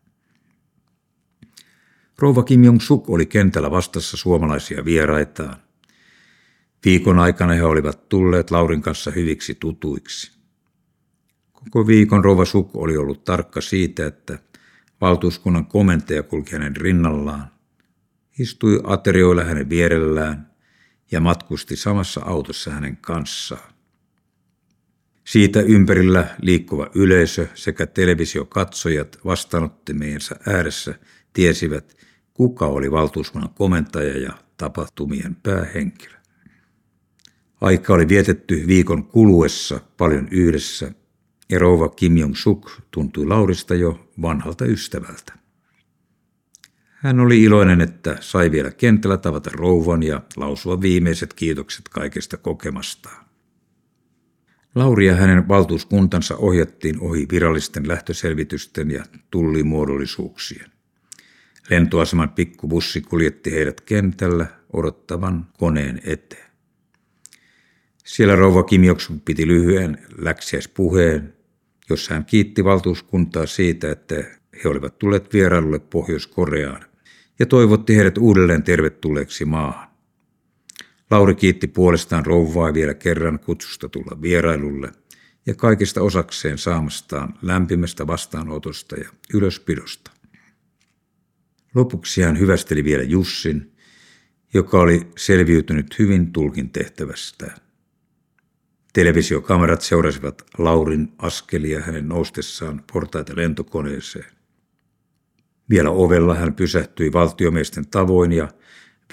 Rouva Kim Jong-suk oli kentällä vastassa suomalaisia vieraitaan. Viikon aikana he olivat tulleet Laurin kanssa hyviksi tutuiksi. Koko viikon Rouva Suk oli ollut tarkka siitä, että valtuuskunnan komentaja kulki hänen rinnallaan, istui aterioilla hänen vierellään ja matkusti samassa autossa hänen kanssaan. Siitä ympärillä liikkuva yleisö sekä televisiokatsojat vastaanottimiensa ääressä tiesivät, kuka oli valtuuskunnan komentaja ja tapahtumien päähenkilö. Aika oli vietetty viikon kuluessa paljon yhdessä ja rouva Kim Jong-suk tuntui Laurista jo vanhalta ystävältä. Hän oli iloinen, että sai vielä kentällä tavata rouvan ja lausua viimeiset kiitokset kaikesta kokemastaan. Lauri ja hänen valtuuskuntansa ohjattiin ohi virallisten lähtöselvitysten ja tullimuodollisuuksien. Lentoaseman pikkubussi kuljetti heidät kentällä odottavan koneen eteen. Siellä rouva Kim Joksun piti lyhyen läksiäispuheen, jossa hän kiitti valtuuskuntaa siitä, että he olivat tulleet vierailulle Pohjois-Koreaan ja toivotti heidät uudelleen tervetulleeksi maahan. Lauri kiitti puolestaan rouvaa vielä kerran kutsusta tulla vierailulle ja kaikista osakseen saamastaan lämpimästä vastaanotosta ja ylöspidosta. Lopuksi hän hyvästeli vielä Jussin, joka oli selviytynyt hyvin tulkin tehtävästään. Televisiokamerat seurasivat Laurin askelia hänen noustessaan portaita lentokoneeseen. Vielä ovella hän pysähtyi valtiomiesten tavoin ja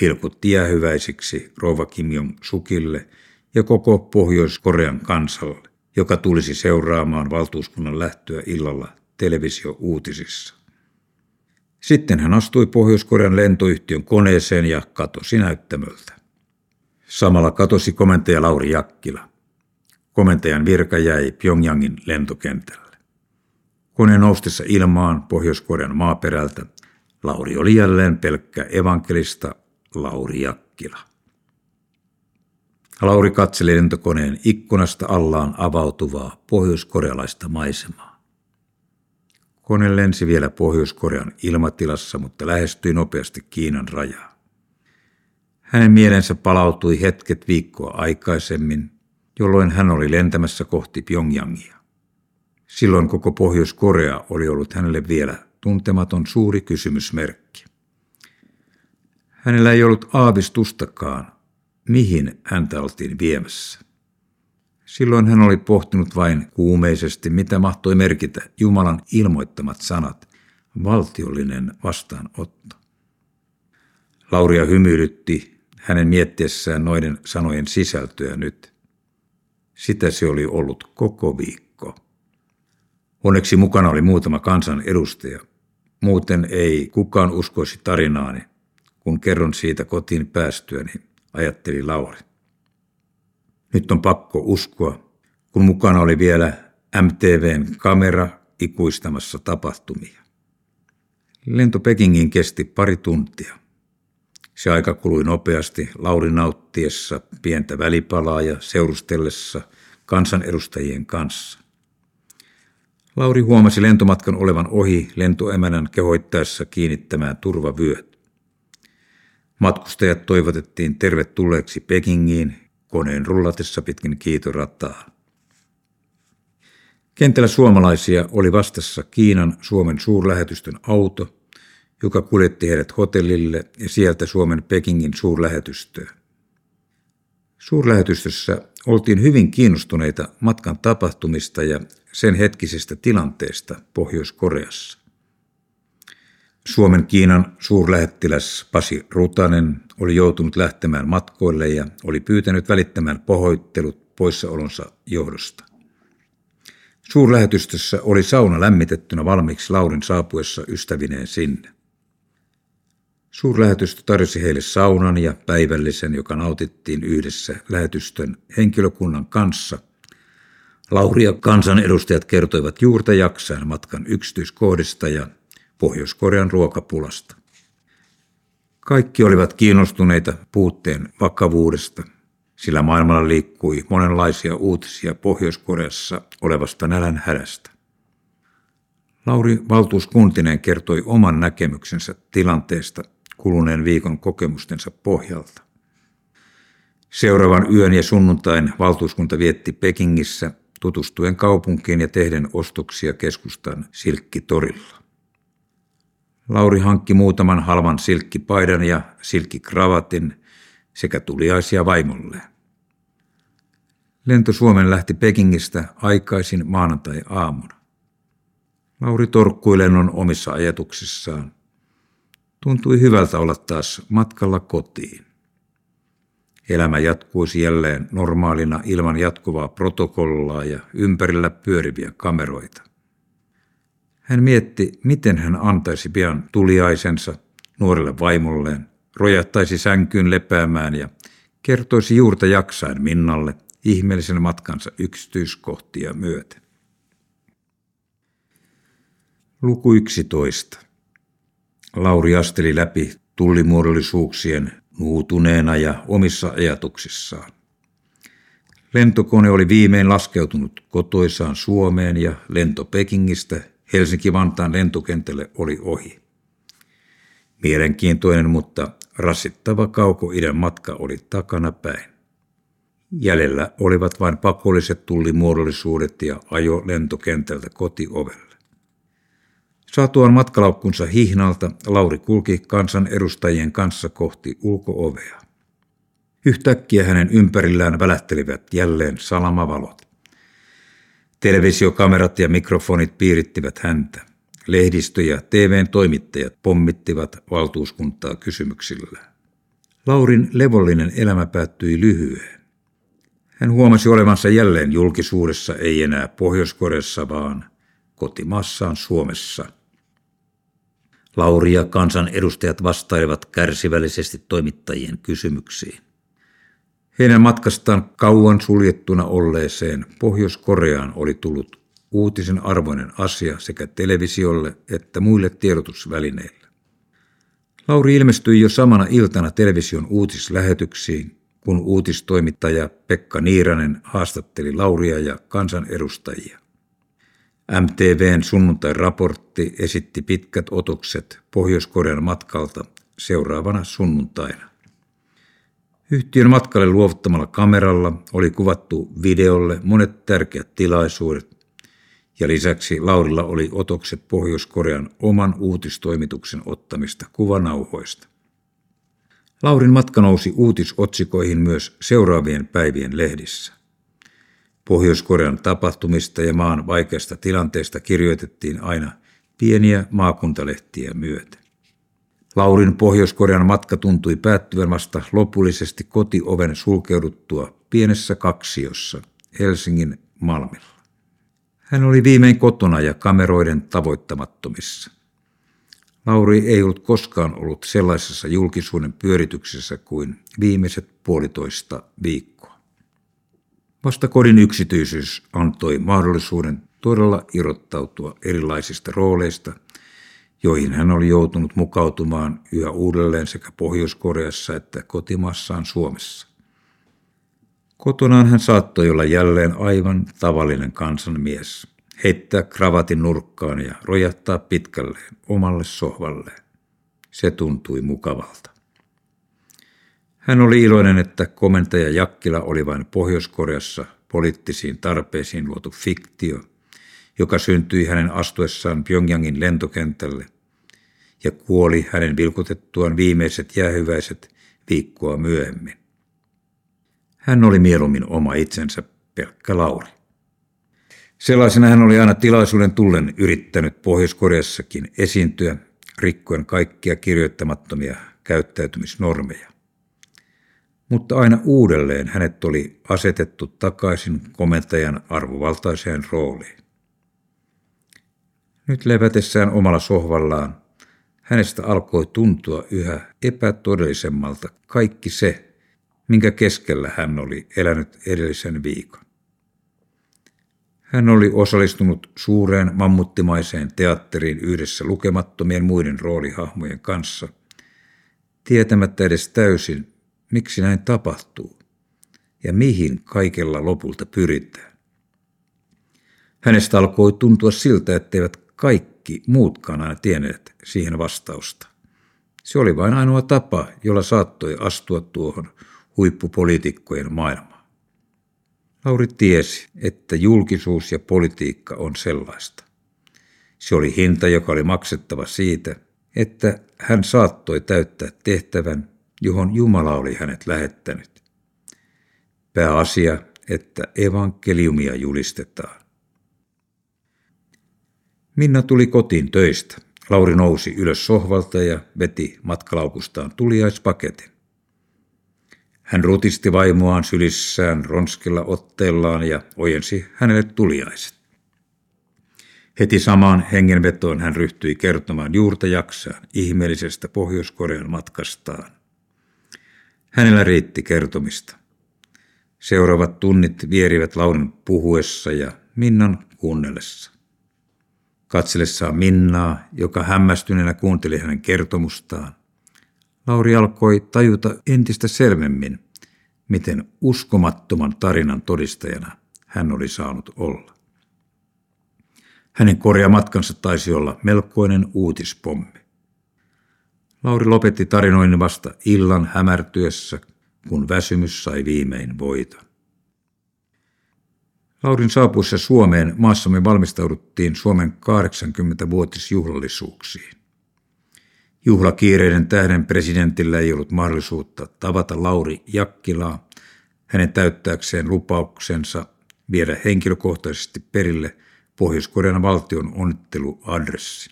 vilkutti jäähyväisiksi rouva Kim Jong-sukille ja koko Pohjois-Korean kansalle, joka tulisi seuraamaan valtuuskunnan lähtöä illalla televisio-uutisissa. Sitten hän astui Pohjois-Korean lentoyhtiön koneeseen ja katosi näyttämöltä. Samalla katosi komentaja Lauri Jakkila. Komentajan virka jäi Pyongyangin lentokentälle. Koneen noustessa ilmaan Pohjois-Korean maaperältä Lauri oli jälleen pelkkä evankelista Lauri Jakkila. Lauri katseli lentokoneen ikkunasta allaan avautuvaa pohjoiskorealaista maisemaa. Kone lensi vielä Pohjois-Korean ilmatilassa, mutta lähestyi nopeasti Kiinan rajaa. Hänen mielensä palautui hetket viikkoa aikaisemmin, jolloin hän oli lentämässä kohti Pyongyangia. Silloin koko Pohjois-Korea oli ollut hänelle vielä tuntematon suuri kysymysmerkki. Hänellä ei ollut aavistustakaan, mihin häntä oltiin viemässä. Silloin hän oli pohtinut vain kuumeisesti, mitä mahtoi merkitä Jumalan ilmoittamat sanat, valtiollinen vastaanotto. Lauria hymyilytti hänen miettiessään noiden sanojen sisältöä nyt. Sitä se oli ollut koko viikko. Onneksi mukana oli muutama kansan edustaja. Muuten ei kukaan uskoisi tarinaani, kun kerron siitä kotiin päästyäni, ajatteli Lauri. Nyt on pakko uskoa, kun mukana oli vielä MTVn kamera ikuistamassa tapahtumia. Lento Pekingin kesti pari tuntia. Se aika kului nopeasti Lauri nauttiessa pientä välipalaa ja seurustellessa kansanedustajien kanssa. Lauri huomasi lentomatkan olevan ohi lentoemänän kehoittaessa kiinnittämään turvavyöt. Matkustajat toivotettiin tervetulleeksi Pekingiin koneen rullatessa pitkin kiitorataa. Kentällä suomalaisia oli vastassa Kiinan Suomen suurlähetystön auto, joka kuljetti heidät hotellille ja sieltä Suomen Pekingin suurlähetystöön. Suurlähetystössä oltiin hyvin kiinnostuneita matkan tapahtumista ja sen hetkisestä tilanteesta Pohjois-Koreassa. Suomen Kiinan suurlähettiläs Pasi Rutanen oli joutunut lähtemään matkoille ja oli pyytänyt välittämään pohoittelut poissaolonsa johdosta. Suurlähetystössä oli sauna lämmitettynä valmiiksi Laurin saapuessa ystävineen sinne. Suurlähetystö tarjosi heille saunan ja päivällisen, joka nautittiin yhdessä lähetystön henkilökunnan kanssa. Lauri ja kansanedustajat kertoivat juurta jaksaan matkan yksityiskohdista ja Pohjois-Korean ruokapulasta. Kaikki olivat kiinnostuneita puutteen vakavuudesta, sillä maailmalla liikkui monenlaisia uutisia Pohjois-Koreassa olevasta nälän hädästä. Lauri valtuuskuntinen kertoi oman näkemyksensä tilanteesta kuluneen viikon kokemustensa pohjalta. Seuraavan yön ja sunnuntain valtuuskunta vietti Pekingissä tutustuen kaupunkiin ja tehden ostoksia keskustan Silkkitorilla. Lauri hankki muutaman halvan silkkipaidan ja silkkikravatin sekä tuliaisia vaimolleen. Lento Suomen lähti Pekingistä aikaisin maanantai-aamuna. Lauri torkkui lennon omissa ajatuksissaan. Tuntui hyvältä olla taas matkalla kotiin. Elämä jatkuisi jälleen normaalina ilman jatkuvaa protokollaa ja ympärillä pyöriviä kameroita. Hän mietti, miten hän antaisi pian tuliaisensa nuorelle vaimolleen, rojattaisi sänkyyn lepäämään ja kertoisi juurta jaksain Minnalle ihmeellisen matkansa yksityiskohtia myöten. Luku 11. Lauri asteli läpi tullimuodollisuuksien nuutuneena ja omissa ajatuksissaan. Lentokone oli viimein laskeutunut kotoisaan Suomeen ja lento Pekingistä Helsinki-Vantaan lentokentälle oli ohi. Mielenkiintoinen, mutta rasittava kauko-idän matka oli takana päin. Jäljellä olivat vain pakolliset tullimuodollisuudet ja ajo lentokentältä kotiovelle. Saatuaan matkalaukkunsa hihnalta, Lauri kulki kansan edustajien kanssa kohti ulkoovea. Yhtäkkiä hänen ympärillään välähtelivät jälleen salamavalot. Televisiokamerat ja mikrofonit piirittivät häntä. Lehdistö ja TVn toimittajat pommittivat valtuuskuntaa kysymyksillä. Laurin levollinen elämä päättyi lyhyen. Hän huomasi olevansa jälleen julkisuudessa ei enää Pohjois-Koreassa, vaan kotimaassaan Suomessa. Lauri ja kansan edustajat vastailivat kärsivällisesti toimittajien kysymyksiin. Heidän matkastaan kauan suljettuna olleeseen Pohjois-Koreaan oli tullut uutisen arvoinen asia sekä televisiolle että muille tiedotusvälineille. Lauri ilmestyi jo samana iltana television uutislähetyksiin, kun uutistoimittaja Pekka Niiranen haastatteli Lauria ja kansanedustajia. MTVn sunnuntai-raportti esitti pitkät otokset Pohjois-Korean matkalta seuraavana sunnuntaina. Yhtiön matkalle luovuttamalla kameralla oli kuvattu videolle monet tärkeät tilaisuudet, Ja lisäksi Laurilla oli otokset Pohjois-Korean oman uutistoimituksen ottamista kuvanauhoista. Laurin matka nousi uutisotsikoihin myös seuraavien päivien lehdissä. Pohjois-Korean tapahtumista ja maan vaikeasta tilanteesta kirjoitettiin aina pieniä maakuntalehtiä myöten. Laurin Pohjois-Korean matka tuntui päättyvän vasta lopullisesti kotioven sulkeuduttua pienessä kaksiossa Helsingin Malmilla. Hän oli viimein kotona ja kameroiden tavoittamattomissa. Lauri ei ollut koskaan ollut sellaisessa julkisuuden pyörityksessä kuin viimeiset puolitoista viikkoa. Vasta kodin yksityisyys antoi mahdollisuuden todella irrottautua erilaisista rooleista, joihin hän oli joutunut mukautumaan yhä uudelleen sekä Pohjois-Koreassa että kotimaassaan Suomessa. Kotonaan hän saattoi olla jälleen aivan tavallinen kansanmies, heittää kravatin nurkkaan ja rojahtaa pitkälleen omalle sohvalleen. Se tuntui mukavalta. Hän oli iloinen, että komentaja Jakkila oli vain Pohjois-Koreassa poliittisiin tarpeisiin luotu fiktio, joka syntyi hänen astuessaan Pyongyangin lentokentälle ja kuoli hänen vilkutettuaan viimeiset jäähyväiset viikkoa myöhemmin. Hän oli mieluummin oma itsensä pelkkä Lauri. Sellaisena hän oli aina tilaisuuden tullen yrittänyt Pohjois-Koreassakin esiintyä rikkoen kaikkia kirjoittamattomia käyttäytymisnormeja. Mutta aina uudelleen hänet oli asetettu takaisin komentajan arvovaltaiseen rooliin. Nyt levätessään omalla sohvallaan hänestä alkoi tuntua yhä epätodellisemmalta kaikki se, minkä keskellä hän oli elänyt edellisen viikon. Hän oli osallistunut suureen mammuttimaiseen teatteriin yhdessä lukemattomien muiden roolihahmojen kanssa, tietämättä edes täysin, miksi näin tapahtuu ja mihin kaikella lopulta pyritään. Hänestä alkoi tuntua siltä, etteivät kaikki muutkaan aina tienneet siihen vastausta. Se oli vain ainoa tapa, jolla saattoi astua tuohon huippupoliitikkojen maailmaan. Lauri tiesi, että julkisuus ja politiikka on sellaista. Se oli hinta, joka oli maksettava siitä, että hän saattoi täyttää tehtävän, johon Jumala oli hänet lähettänyt. Pääasia, että evankeliumia julistetaan. Minna tuli kotiin töistä. Lauri nousi ylös sohvalta ja veti matkalaukustaan tuliaispaketin. Hän rutisti vaimoaan sylissään ronskilla otteellaan ja ojensi hänelle tuliaiset. Heti samaan hengenvetoon hän ryhtyi kertomaan juurta jaksaan ihmeellisestä Pohjois-Korean matkastaan. Hänellä riitti kertomista. Seuraavat tunnit vierivät Laurin puhuessa ja Minnan kuunnellessa. Katsellessaan Minnaa, joka hämmästyneenä kuunteli hänen kertomustaan, Lauri alkoi tajuta entistä selvemmin, miten uskomattoman tarinan todistajana hän oli saanut olla. Hänen korjamatkansa taisi olla melkoinen uutispommi. Lauri lopetti tarinoinnin vasta illan hämärtyessä, kun väsymys sai viimein voiton. Laurin saapuessa Suomeen maassamme valmistauduttiin Suomen 80-vuotisjuhlallisuuksiin. Juhlakiireiden tähden presidentillä ei ollut mahdollisuutta tavata Lauri Jakkilaa hänen täyttääkseen lupauksensa viedä henkilökohtaisesti perille Pohjois-Korean valtion onnitteluadressi.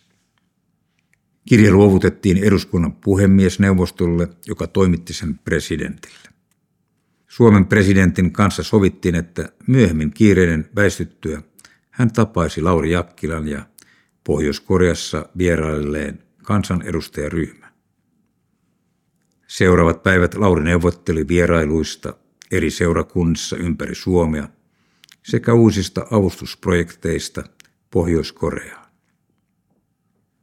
Kirje luovutettiin eduskunnan puhemiesneuvostolle, joka toimitti sen presidentille. Suomen presidentin kanssa sovittiin, että myöhemmin kiireiden väistyttyä hän tapaisi Lauri Jakkilan ja Pohjois-Koreassa vierailleen kansanedustajaryhmä. Seuraavat päivät Lauri neuvotteli vierailuista eri seurakunnissa ympäri Suomea sekä uusista avustusprojekteista Pohjois-Koreaan.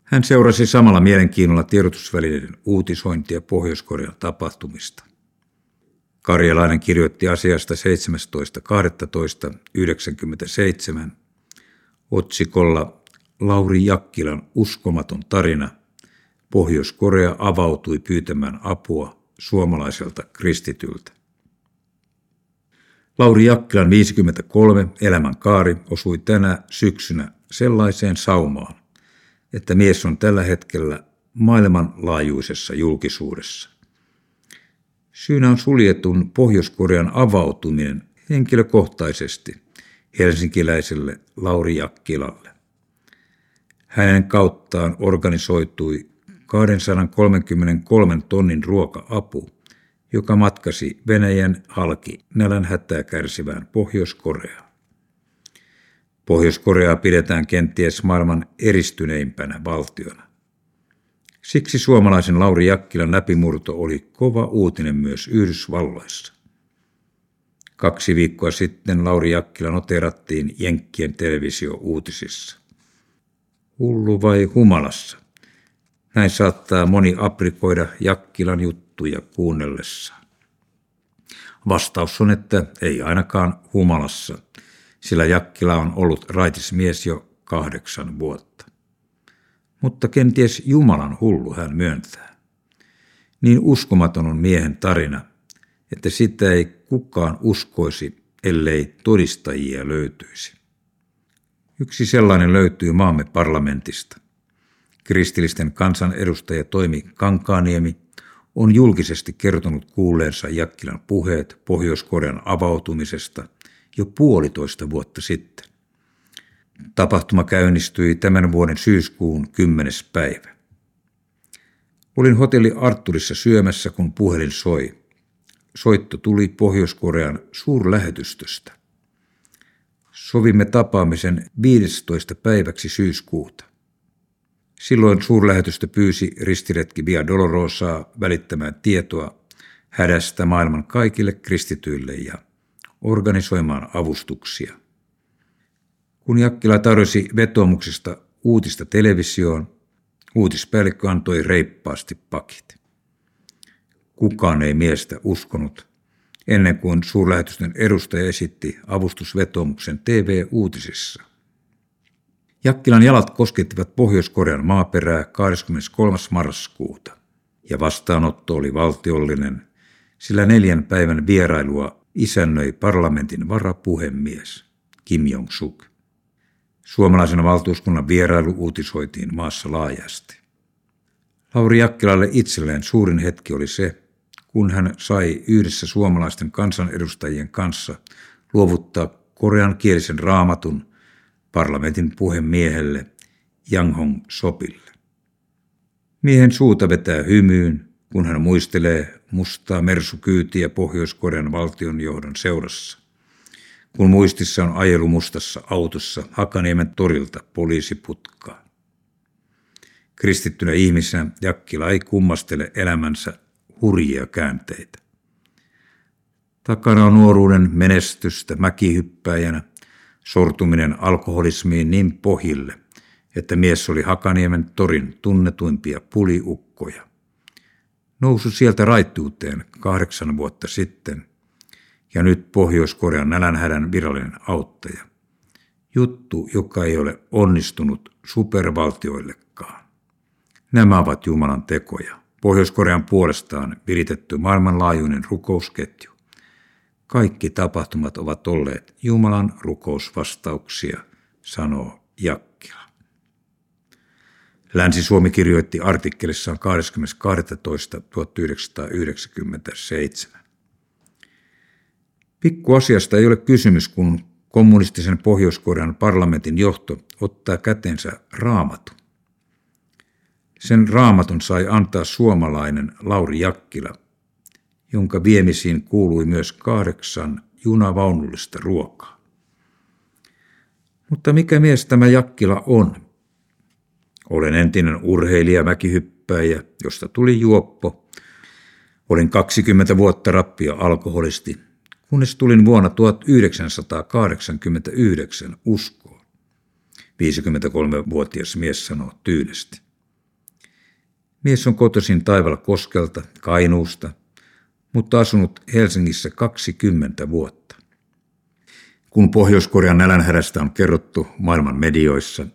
Hän seurasi samalla mielenkiinnolla tiedotusvälineiden uutisointia Pohjois-Korean tapahtumista. Karjalainen kirjoitti asiasta 17.12.1997 otsikolla Lauri Jakkilan uskomaton tarina – Pohjois-Korea avautui pyytämään apua suomalaiselta kristityltä. Lauri Jakkilan 53 elämän kaari osui tänä syksynä sellaiseen saumaan, että mies on tällä hetkellä maailmanlaajuisessa julkisuudessa. Syynä on suljetun Pohjois-Korean avautuminen henkilökohtaisesti helsinkiläiselle Lauri Jakkilalle. Hänen kauttaan organisoitui 233 tonnin ruoka-apu, joka matkasi Venäjän halki nälän hätää kärsivään Pohjois-Koreaan. Pohjois-Koreaa pidetään kenties maailman eristyneimpänä valtiona. Siksi suomalaisen Lauri Jakkilan läpimurto oli kova uutinen myös Yhdysvalloissa. Kaksi viikkoa sitten Lauri Jakkila noterattiin Jenkkien televisio-uutisissa. Hullu vai humalassa? Näin saattaa moni aprikoida Jakkilan juttuja kuunnellessa. Vastaus on, että ei ainakaan humalassa, sillä Jakkila on ollut raitismies jo kahdeksan vuotta. Mutta kenties Jumalan hullu hän myöntää. Niin uskomaton on miehen tarina, että sitä ei kukaan uskoisi, ellei todistajia löytyisi. Yksi sellainen löytyy maamme parlamentista. Kristillisten kansanedustaja Toimi Kankaaniemi on julkisesti kertonut kuulleensa Jakkilan puheet Pohjois-Korean avautumisesta jo puolitoista vuotta sitten. Tapahtuma käynnistyi tämän vuoden syyskuun 10. päivä. Olin hotelli Arturissa syömässä, kun puhelin soi. Soitto tuli Pohjois-Korean suurlähetystöstä. Sovimme tapaamisen 15. päiväksi syyskuuta. Silloin suurlähetystö pyysi ristiretki Via Dolorosaa välittämään tietoa hädästä maailman kaikille kristityille ja organisoimaan avustuksia. Kun Jakkila tarjosi vetomuksesta uutista televisioon, uutispäällikkö antoi reippaasti pakit. Kukaan ei miestä uskonut, ennen kuin suurlähetystön edustaja esitti avustusvetomuksen TV-uutisissa. Jakkilan jalat koskettivat Pohjois-Korean maaperää 23. marraskuuta, ja vastaanotto oli valtiollinen, sillä neljän päivän vierailua isännöi parlamentin varapuhemies Kim Jong-suk. Suomalaisen valtuuskunnan vierailu uutisoitiin maassa laajasti. Lauri Jakkilalle itselleen suurin hetki oli se, kun hän sai yhdessä suomalaisten kansanedustajien kanssa luovuttaa koreankielisen raamatun parlamentin puhemiehelle Yang Hong Sopille. Miehen suuta vetää hymyyn, kun hän muistelee mustaa mersukyytiä Pohjois-Korean valtionjohdon seurassa. Kun muistissa on ajelu mustassa autossa Hakaniemen torilta poliisiputkaan. Kristittynä ihmisenä Jakkila ei kummastele elämänsä hurjia käänteitä. Takana on nuoruuden menestystä mäkihyppäjänä, sortuminen alkoholismiin niin pohjille, että mies oli Hakaniemen torin tunnetuimpia puliukkoja. Nousu sieltä raittuuteen kahdeksan vuotta sitten ja nyt Pohjois-Korean nälänhädän virallinen auttaja. Juttu, joka ei ole onnistunut supervaltioillekaan. Nämä ovat Jumalan tekoja. Pohjois-Korean puolestaan viritetty maailmanlaajuinen rukousketju. Kaikki tapahtumat ovat olleet Jumalan rukousvastauksia, sanoo Jakkila. Länsi-Suomi kirjoitti artikkelissaan 20.12.1997. Pikkuasiasta ei ole kysymys, kun kommunistisen Pohjois-Korean parlamentin johto ottaa kätensä raamatun. Sen raamatun sai antaa suomalainen Lauri Jakkila, jonka viemisiin kuului myös kahdeksan junavaunullista ruokaa. Mutta mikä mies tämä Jakkila on? Olen entinen urheilija mäkihyppäjä, josta tuli juoppo. Olin 20 vuotta rappia alkoholisti, kunnes tulin vuonna 1989 uskoon. 53-vuotias mies sanoo tyylesti. Mies on kotoisin Taivala Koskelta, Kainuusta, mutta asunut Helsingissä 20 vuotta. Kun Pohjois-Korean nälänhädästä on kerrottu maailman medioissa,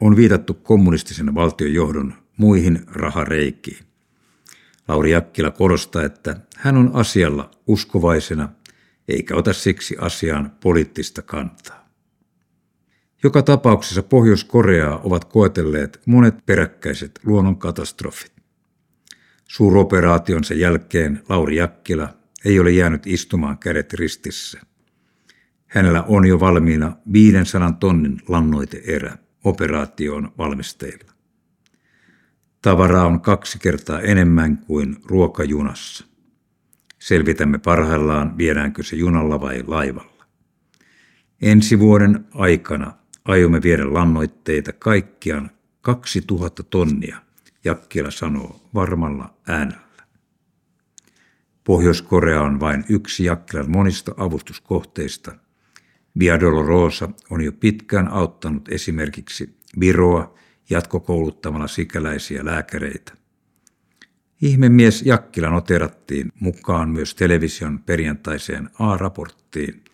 on viitattu kommunistisen valtiojohdon muihin rahareikiin. Lauri Jakkila korostaa, että hän on asialla uskovaisena eikä ota siksi asiaan poliittista kantaa. Joka tapauksessa Pohjois-Koreaa ovat koetelleet monet peräkkäiset luonnonkatastrofit. Suuroperaationsa jälkeen Lauri Jakkila ei ole jäänyt istumaan kädet ristissä. Hänellä on jo valmiina 500 tonnin lannoiteerä operaatioon valmisteilla. Tavaraa on kaksi kertaa enemmän kuin ruokajunassa. Selvitämme parhaillaan, viedäänkö se junalla vai laivalla. Ensi vuoden aikana aiomme viedä lannoitteita kaikkiaan 2000 tonnia, Jakkila sanoo varmalla äänellä. Pohjois-Korea on vain yksi Jakkilan monista avustuskohteista. Via Dolorosa on jo pitkään auttanut esimerkiksi Viroa jatkokouluttamalla sikäläisiä lääkäreitä. Ihmemies Jakkila noterattiin mukaan myös television perjantaiseen A-raporttiin,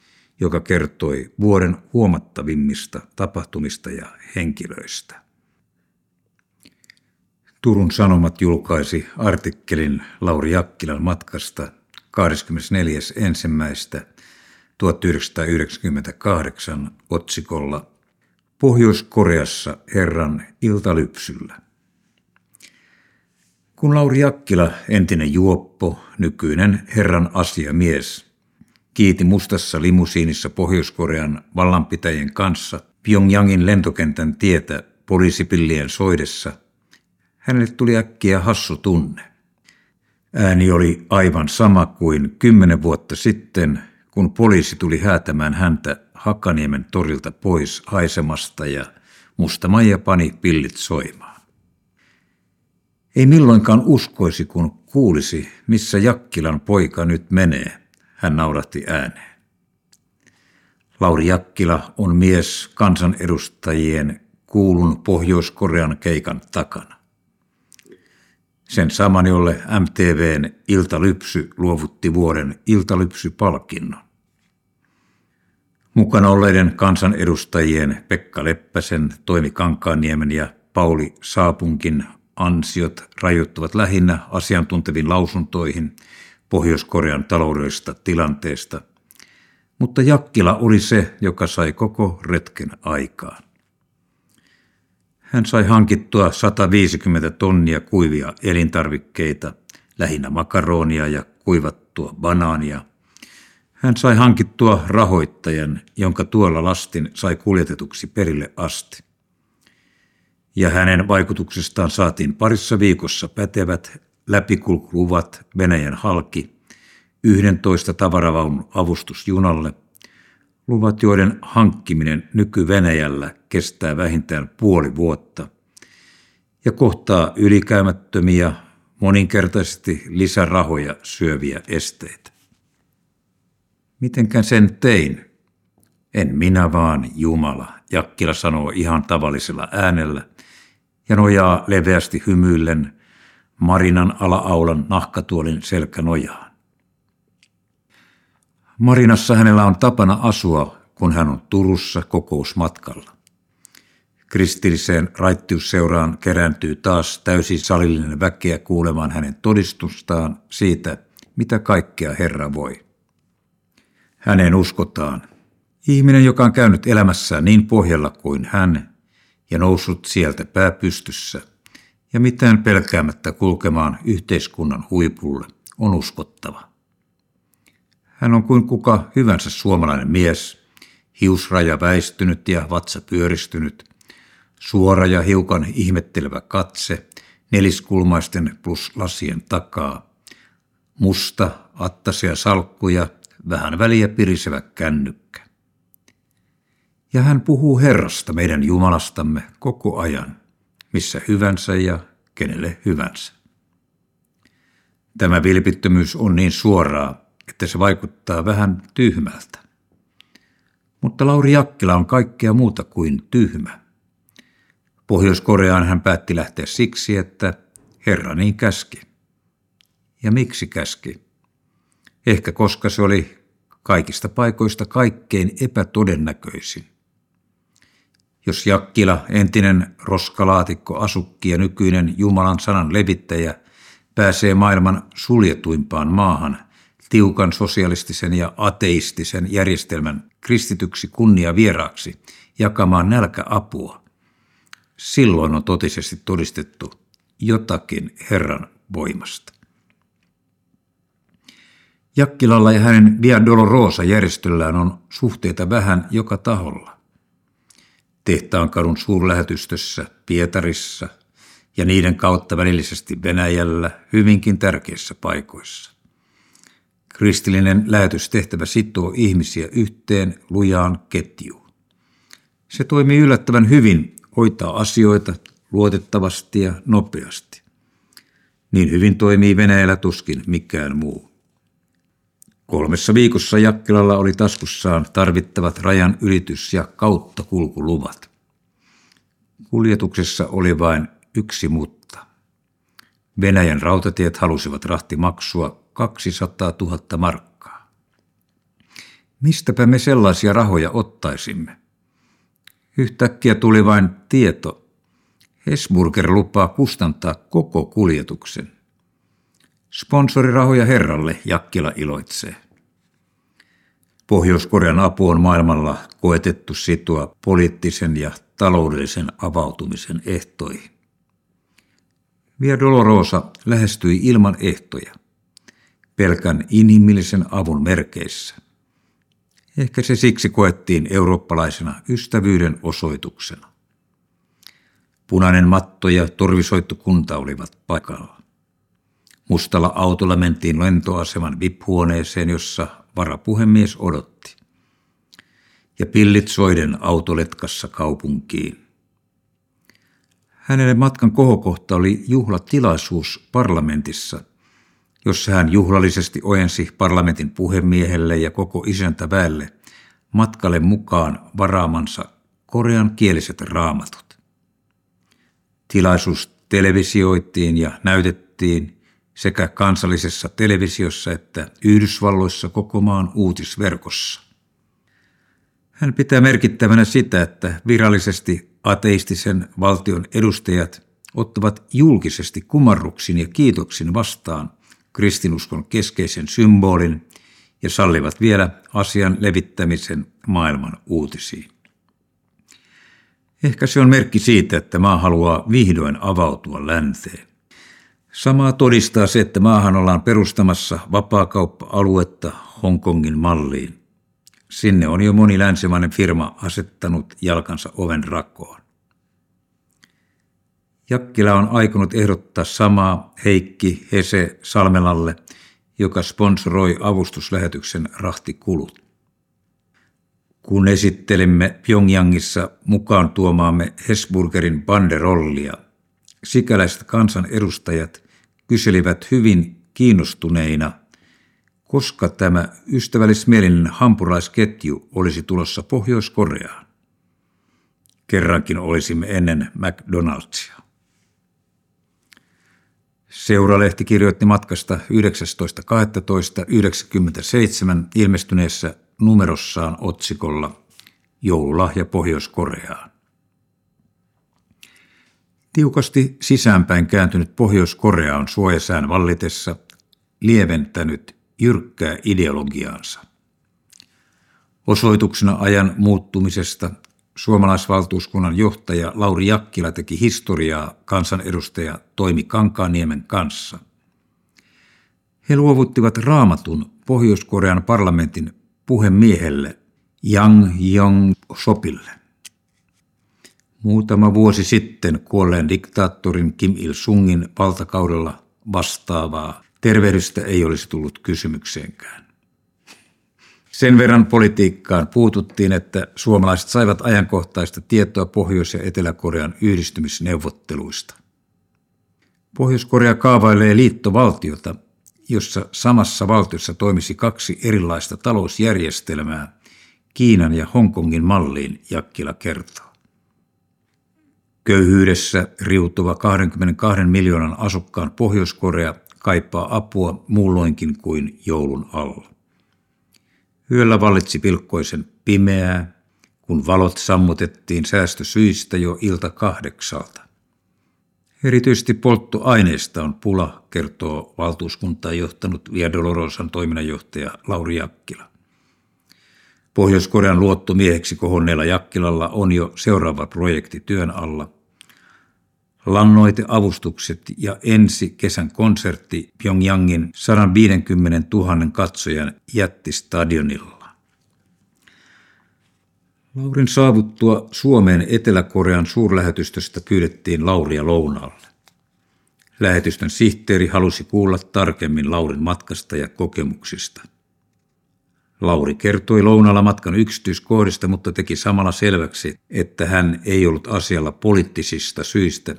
joka kertoi vuoden huomattavimmista tapahtumista ja henkilöistä. Turun Sanomat julkaisi artikkelin Lauri Jakkilan matkasta 24.1.1998 otsikolla Pohjois-Koreassa herran iltalypsyllä. Kun Lauri Jakkila, entinen juoppo, nykyinen herran asiamies, kiiti mustassa limusiinissa Pohjois-Korean vallanpitäjien kanssa Pyongyangin lentokentän tietä poliisipillien soidessa, hänelle tuli äkkiä hassu tunne. Ääni oli aivan sama kuin kymmenen vuotta sitten, kun poliisi tuli häätämään häntä Hakaniemen torilta pois haisemasta ja musta Maija pani pillit soimaan. Ei milloinkaan uskoisi, kun kuulisi, missä Jakkilan poika nyt menee, hän naurahti ääneen. Lauri Jakkila on mies kansanedustajien kuulun Pohjois-Korean keikan takana. Sen saman, jolle MTVn Iltalypsy luovutti vuoden Iltalypsy-palkinnon. Mukana olleiden kansanedustajien Pekka Leppäsen, Toimi Kankaanniemen ja Pauli Saapunkin ansiot rajoittuvat lähinnä asiantunteviin lausuntoihin Pohjois-Korean taloudellisesta tilanteesta, mutta Jakkila oli se, joka sai koko retken aikaan. Hän sai hankittua 150 tonnia kuivia elintarvikkeita, lähinnä makaronia ja kuivattua banaania. Hän sai hankittua rahoittajan, jonka tuolla lastin sai kuljetetuksi perille asti. Ja hänen vaikutuksestaan saatiin parissa viikossa pätevät läpikulkuluvat Venäjän halki, 11 tavaravaunun avustusjunalle – luvat, joiden hankkiminen nyky-Venäjällä kestää vähintään puoli vuotta ja kohtaa ylikäymättömiä, moninkertaisesti lisärahoja syöviä esteitä. Mitenkään sen tein? En minä vaan, Jumala, Jakkila sanoo ihan tavallisella äänellä ja nojaa leveästi hymyillen Marinan ala-aulan nahkatuolin selkänojaan. Marinassa hänellä on tapana asua, kun hän on Turussa kokousmatkalla. Kristilliseen raittiusseuraan kerääntyy taas täysin salillinen väkeä kuulemaan hänen todistustaan siitä, mitä kaikkea Herra voi. Hänen uskotaan. Ihminen, joka on käynyt elämässään niin pohjalla kuin hän ja noussut sieltä pääpystyssä ja mitään pelkäämättä kulkemaan yhteiskunnan huipulle, on uskottava. Hän on kuin kuka hyvänsä suomalainen mies, hiusraja väistynyt ja vatsa pyöristynyt, suora ja hiukan ihmettelevä katse neliskulmaisten plus lasien takaa, musta, attasia salkkuja, vähän väliä pirisevä kännykkä. Ja hän puhuu Herrasta, meidän Jumalastamme, koko ajan, missä hyvänsä ja kenelle hyvänsä. Tämä vilpittömyys on niin suoraa, että se vaikuttaa vähän tyhmältä. Mutta Lauri Jakkila on kaikkea muuta kuin tyhmä. Pohjois-Koreaan hän päätti lähteä siksi, että Herra niin käski. Ja miksi käski? Ehkä koska se oli kaikista paikoista kaikkein epätodennäköisin. Jos Jakkila, entinen roskalaatikko asukki ja nykyinen Jumalan sanan levittäjä, pääsee maailman suljetuimpaan maahan – tiukan sosialistisen ja ateistisen järjestelmän kristityksi kunnia vieraaksi jakamaan nälkäapua. Silloin on totisesti todistettu jotakin Herran voimasta. Jakkilalla ja hänen Via Dolorosa järjestöllään on suhteita vähän joka taholla. Tehtaankadun suurlähetystössä Pietarissa ja niiden kautta välillisesti Venäjällä hyvinkin tärkeissä paikoissa. Kristillinen lähetystehtävä sitoo ihmisiä yhteen lujaan ketjuun. Se toimii yllättävän hyvin, hoitaa asioita luotettavasti ja nopeasti. Niin hyvin toimii Venäjällä tuskin mikään muu. Kolmessa viikossa Jakkilalla oli taskussaan tarvittavat rajan ylitys- ja kauttakulkuluvat. Kuljetuksessa oli vain yksi mutta. Venäjän rautatiet halusivat rahtimaksua 200 000 markkaa. Mistäpä me sellaisia rahoja ottaisimme? Yhtäkkiä tuli vain tieto. Hesburger lupaa kustantaa koko kuljetuksen. Sponsorirahoja herralle Jakkila iloitsee. Pohjois-Korean apu on maailmalla koetettu sitoa poliittisen ja taloudellisen avautumisen ehtoihin. Via Dolorosa lähestyi ilman ehtoja, pelkän inhimillisen avun merkeissä. Ehkä se siksi koettiin eurooppalaisena ystävyyden osoituksena. Punainen matto ja torvisoittokunta olivat paikalla. Mustalla autolla mentiin lentoaseman VIP-huoneeseen, jossa varapuhemies odotti. Ja pillit soiden autoletkassa kaupunkiin. Hänelle matkan kohokohta oli juhlatilaisuus parlamentissa, jossa hän juhlallisesti ojensi parlamentin puhemiehelle ja koko isäntäväelle matkalle mukaan varaamansa korean kieliset raamatut. Tilaisuus televisioitiin ja näytettiin sekä kansallisessa televisiossa että Yhdysvalloissa koko maan uutisverkossa. Hän pitää merkittävänä sitä, että virallisesti ateistisen valtion edustajat ottavat julkisesti kumarruksin ja kiitoksin vastaan kristinuskon keskeisen symbolin ja sallivat vielä asian levittämisen maailman uutisiin. Ehkä se on merkki siitä, että maa haluaa vihdoin avautua länteen. Samaa todistaa se, että maahan ollaan perustamassa vapaakauppa-aluetta Hongkongin malliin. Sinne on jo moni länsimainen firma asettanut jalkansa oven rakoon. Jakkila on aikonut ehdottaa samaa Heikki Hese Salmelalle, joka sponsoroi avustuslähetyksen rahtikulut. Kun esittelimme Pyongyangissa mukaan tuomaamme Hesburgerin banderollia, sikäläiset kansanedustajat kyselivät hyvin kiinnostuneina, koska tämä ystävällismielinen hampuraisketju olisi tulossa Pohjois-Koreaan. Kerrankin olisimme ennen McDonald'sia. Seuralehti kirjoitti matkasta 19.12.97 ilmestyneessä numerossaan otsikolla Joululahja Pohjois-Koreaan. Tiukasti sisäänpäin kääntynyt Pohjois-Korea on suojasään vallitessa lieventänyt jyrkkää ideologiaansa. Osoituksena ajan muuttumisesta suomalaisvaltuuskunnan johtaja Lauri Jakkila teki historiaa kansanedustaja Toimi Kankaniemen kanssa. He luovuttivat raamatun Pohjois-Korean parlamentin puhemiehelle Yang Yong Sopille. Muutama vuosi sitten kuolleen diktaattorin Kim Il-sungin valtakaudella vastaavaa terveydestä ei olisi tullut kysymykseenkään. Sen verran politiikkaan puututtiin, että suomalaiset saivat ajankohtaista tietoa Pohjois- ja Etelä-Korean yhdistymisneuvotteluista. Pohjois-Korea kaavailee liittovaltiota, jossa samassa valtiossa toimisi kaksi erilaista talousjärjestelmää, Kiinan ja Hongkongin malliin, Jakkila kertoo. Köyhyydessä riutuva 22 miljoonan asukkaan Pohjois-Korea kaipaa apua muulloinkin kuin joulun alla. Yöllä vallitsi pilkkoisen pimeää, kun valot sammutettiin säästösyistä jo ilta kahdeksalta. Erityisesti polttoaineista on pula, kertoo valtuuskuntaa johtanut Via Dolorosan toiminnanjohtaja Lauri Jakkila. Pohjois-Korean luottomieheksi kohonneella Jakkilalla on jo seuraava projekti työn alla. Lannoiteavustukset ja ensi kesän konsertti Pyongyangin 150 000 katsojan jättistadionilla. Laurin saavuttua Suomeen Etelä-Korean suurlähetystöstä pyydettiin Lauria lounaalle. Lähetystön sihteeri halusi kuulla tarkemmin Laurin matkasta ja kokemuksista – Lauri kertoi lounalla matkan yksityiskohdista, mutta teki samalla selväksi, että hän ei ollut asialla poliittisista syistä,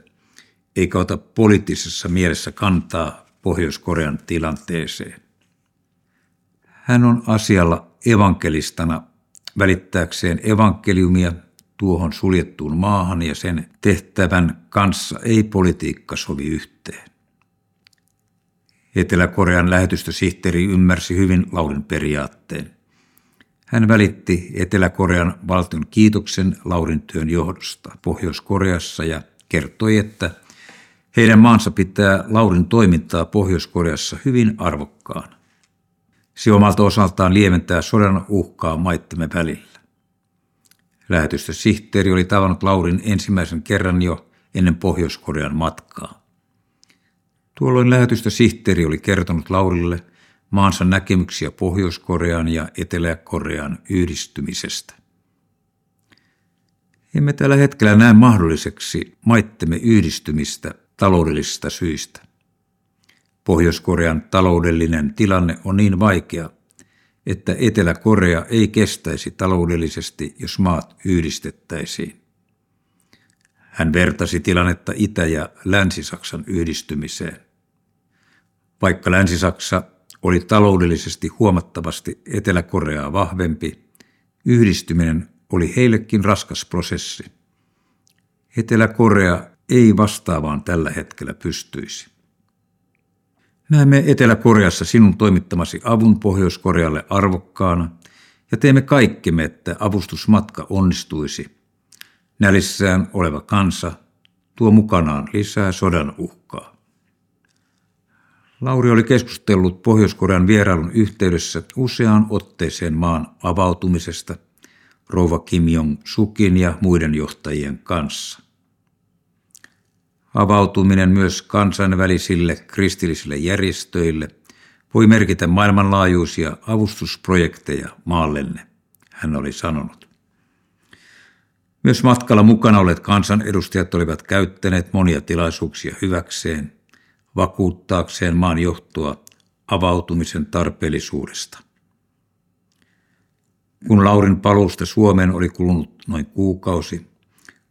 eikä ota poliittisessa mielessä kantaa Pohjois-Korean tilanteeseen. Hän on asialla evankelistana välittääkseen evankeliumia tuohon suljettuun maahan ja sen tehtävän kanssa ei politiikka sovi yhteen. Etelä-Korean lähetystösihteeri ymmärsi hyvin Laurin periaatteen. Hän välitti Etelä-Korean valtion kiitoksen Laurin työn johdosta Pohjois-Koreassa ja kertoi, että heidän maansa pitää Laurin toimintaa Pohjois-Koreassa hyvin arvokkaana. Se omalta osaltaan lieventää sodan uhkaa maittemme välillä. Lähetystösihteeri oli tavannut Laurin ensimmäisen kerran jo ennen Pohjois-Korean matkaa. Tuolloin lähetystösihteeri oli kertonut Laurille maansa näkemyksiä Pohjois-Korean ja Etelä-Korean yhdistymisestä. Emme tällä hetkellä näe mahdolliseksi maittemme yhdistymistä taloudellisista syistä. Pohjois-Korean taloudellinen tilanne on niin vaikea, että Etelä-Korea ei kestäisi taloudellisesti, jos maat yhdistettäisiin. Hän vertasi tilannetta Itä- ja Länsi-Saksan yhdistymiseen. Vaikka Länsi-Saksa oli taloudellisesti huomattavasti Etelä-Koreaa vahvempi, yhdistyminen oli heillekin raskas prosessi. Etelä-Korea ei vastaavaan tällä hetkellä pystyisi. Näemme Etelä-Koreassa sinun toimittamasi avun Pohjois-Korealle arvokkaana ja teemme kaikkemme, että avustusmatka onnistuisi. Nälissään oleva kansa tuo mukanaan lisää sodan uhkaa. Lauri oli keskustellut Pohjois-Korean vierailun yhteydessä useaan otteeseen maan avautumisesta rouva Kim Jong-sukin ja muiden johtajien kanssa. Avautuminen myös kansainvälisille kristillisille järjestöille voi merkitä maailmanlaajuisia avustusprojekteja maallenne, hän oli sanonut. Myös matkalla mukana olleet kansanedustajat olivat käyttäneet monia tilaisuuksia hyväkseen – vakuuttaakseen maan johtoa avautumisen tarpeellisuudesta. Kun Laurin paluusta Suomeen oli kulunut noin kuukausi,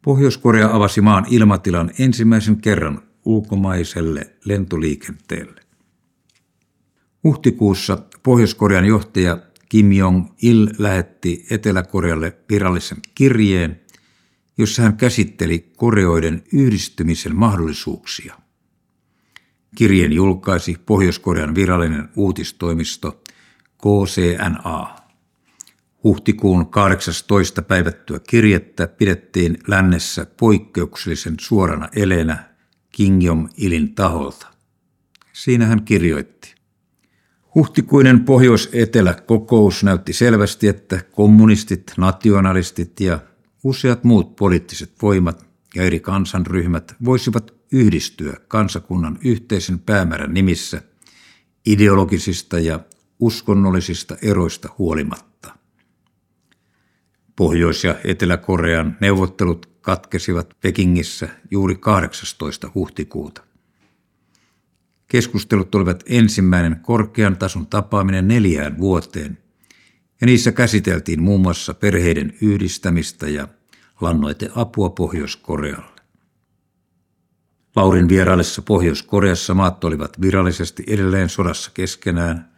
Pohjois-Korea avasi maan ilmatilan ensimmäisen kerran ulkomaiselle lentoliikenteelle. Huhtikuussa Pohjois-Korean johtaja Kim Jong-il lähetti Etelä-Korealle virallisen kirjeen, jossa hän käsitteli Koreoiden yhdistymisen mahdollisuuksia – Kirjeen julkaisi Pohjois-Korean virallinen uutistoimisto KCNA. Huhtikuun 18. päivättyä kirjettä pidettiin lännessä poikkeuksellisen suorana elenä Kim Jong-ilin taholta. Siinä hän kirjoitti. Huhtikuinen Pohjois-Etelä-kokous näytti selvästi, että kommunistit, nationalistit ja useat muut poliittiset voimat ja eri kansanryhmät voisivat yhdistyä kansakunnan yhteisen päämäärän nimissä ideologisista ja uskonnollisista eroista huolimatta. Pohjois- ja Etelä-Korean neuvottelut katkesivat Pekingissä juuri 18. huhtikuuta. Keskustelut olivat ensimmäinen korkean tason tapaaminen neljään vuoteen, ja niissä käsiteltiin muun muassa perheiden yhdistämistä ja lannoiteapua Pohjois-Korealle. Laurin vieraillessa Pohjois-Koreassa maat olivat virallisesti edelleen sodassa keskenään,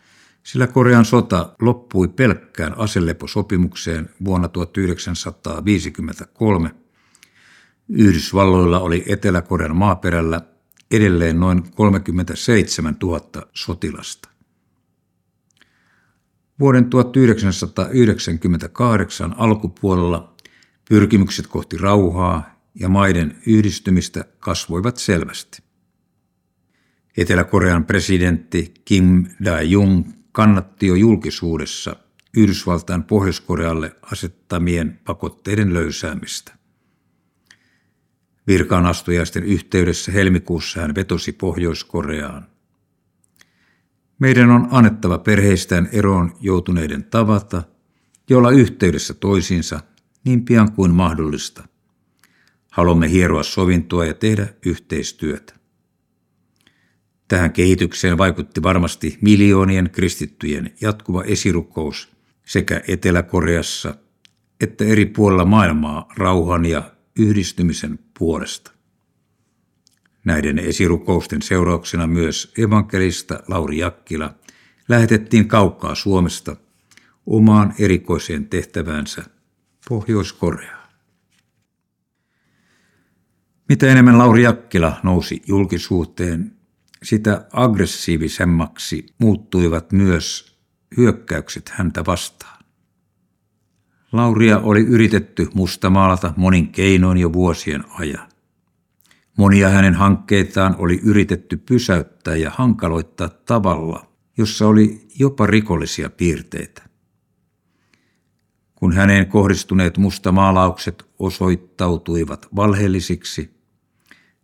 sillä Korean sota loppui pelkkään aseleposopimukseen vuonna 1953. Yhdysvalloilla oli Etelä-Korean maaperällä edelleen noin 37 000 sotilasta. Vuoden 1998 alkupuolella pyrkimykset kohti rauhaa ja maiden yhdistymistä kasvoivat selvästi. Etelä-Korean presidentti Kim Da-jung kannatti jo julkisuudessa Yhdysvaltain Pohjois-Korealle asettamien pakotteiden löysäämistä. Virkaanastujaisten yhteydessä helmikuussa hän vetosi Pohjois-Koreaan. Meidän on annettava perheistään eroon joutuneiden tavata ja olla yhteydessä toisiinsa niin pian kuin mahdollista. Haluamme hieroa sovintoa ja tehdä yhteistyötä. Tähän kehitykseen vaikutti varmasti miljoonien kristittyjen jatkuva esirukous sekä Etelä-Koreassa että eri puolilla maailmaa rauhan ja yhdistymisen puolesta. Näiden esirukousten seurauksena myös evankelista Lauri Jakkila lähetettiin kaukaa Suomesta omaan erikoiseen tehtäväänsä Pohjois-Koreaan. Mitä enemmän Lauri Jakkila nousi julkisuuteen, sitä aggressiivisemmaksi muuttuivat myös hyökkäykset häntä vastaan. Lauria oli yritetty mustamaalata monin keinoin jo vuosien ajan. Monia hänen hankkeitaan oli yritetty pysäyttää ja hankaloittaa tavalla, jossa oli jopa rikollisia piirteitä. Kun häneen kohdistuneet mustamaalaukset osoittautuivat valheellisiksi,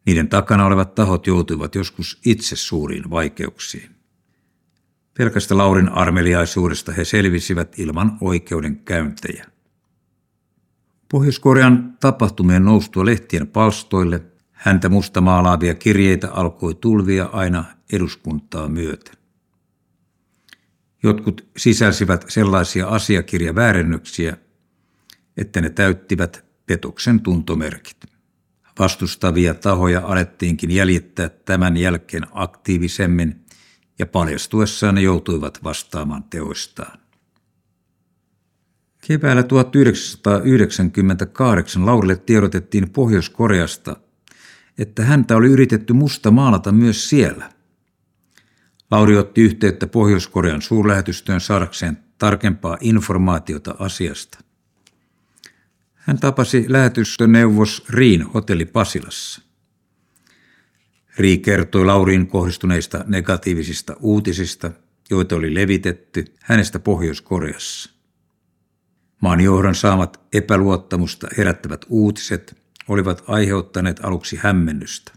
niiden takana olevat tahot joutuivat joskus itse suuriin vaikeuksiin. Pelkästä Laurin armeliaisuudesta he selvisivät ilman oikeudenkäyntejä. Pohjois-Korean tapahtumien noustua lehtien palstoille häntä mustamaalaavia kirjeitä alkoi tulvia aina eduskuntaa myöten. Jotkut sisälsivät sellaisia asiakirjaväärennöksiä, että ne täyttivät petoksen tuntomerkit. Vastustavia tahoja alettiinkin jäljittää tämän jälkeen aktiivisemmin ja paljastuessaan ne joutuivat vastaamaan teoistaan. Keväällä 1998 Laurille tiedotettiin Pohjois-Koreasta, että häntä oli yritetty musta maalata myös siellä. Lauri otti yhteyttä Pohjois-Korean suurlähetystöön saadakseen tarkempaa informaatiota asiasta. Hän tapasi lähetystöneuvos Riin hotelli Pasilassa. Rii kertoi Lauriin kohdistuneista negatiivisista uutisista, joita oli levitetty hänestä Pohjois-Koreassa. Maan johdon saamat epäluottamusta herättävät uutiset olivat aiheuttaneet aluksi hämmennystä.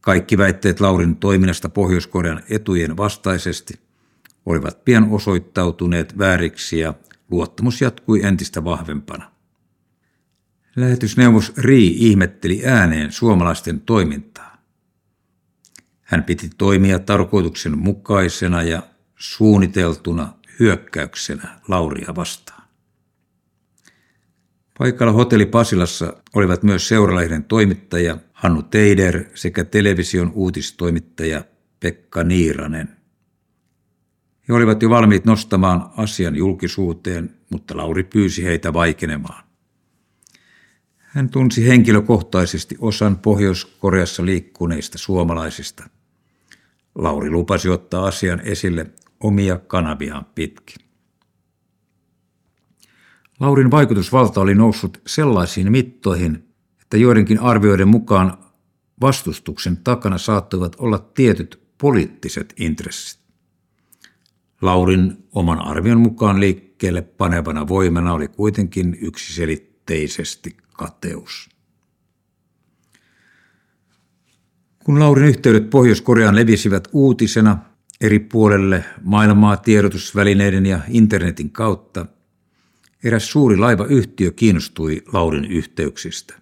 Kaikki väitteet Laurin toiminnasta Pohjois-Korean etujen vastaisesti olivat pian osoittautuneet vääriksi ja luottamus jatkui entistä vahvempana. Lähetysneuvos Rii ihmetteli ääneen suomalaisten toimintaa. Hän piti toimia tarkoituksen mukaisena ja suunniteltuna hyökkäyksenä Lauria vastaan. Paikalla hotelli Pasilassa olivat myös seuralehden toimittaja Hannu Teider sekä television uutistoimittaja Pekka Niiranen. He olivat jo valmiit nostamaan asian julkisuuteen, mutta Lauri pyysi heitä vaikenemaan. Hän tunsi henkilökohtaisesti osan Pohjois-Koreassa liikkuneista suomalaisista. Lauri lupasi ottaa asian esille omia kanaviaan pitkin. Laurin vaikutusvalta oli noussut sellaisiin mittoihin, että joidenkin arvioiden mukaan vastustuksen takana saattoivat olla tietyt poliittiset intressit. Laurin oman arvion mukaan liikkeelle panevana voimana oli kuitenkin yksiselitteisesti kateus. Kun Laurin yhteydet Pohjois-Koreaan levisivät uutisena eri puolelle maailmaa tiedotusvälineiden ja internetin kautta, eräs suuri laivayhtiö kiinnostui Laurin yhteyksistä.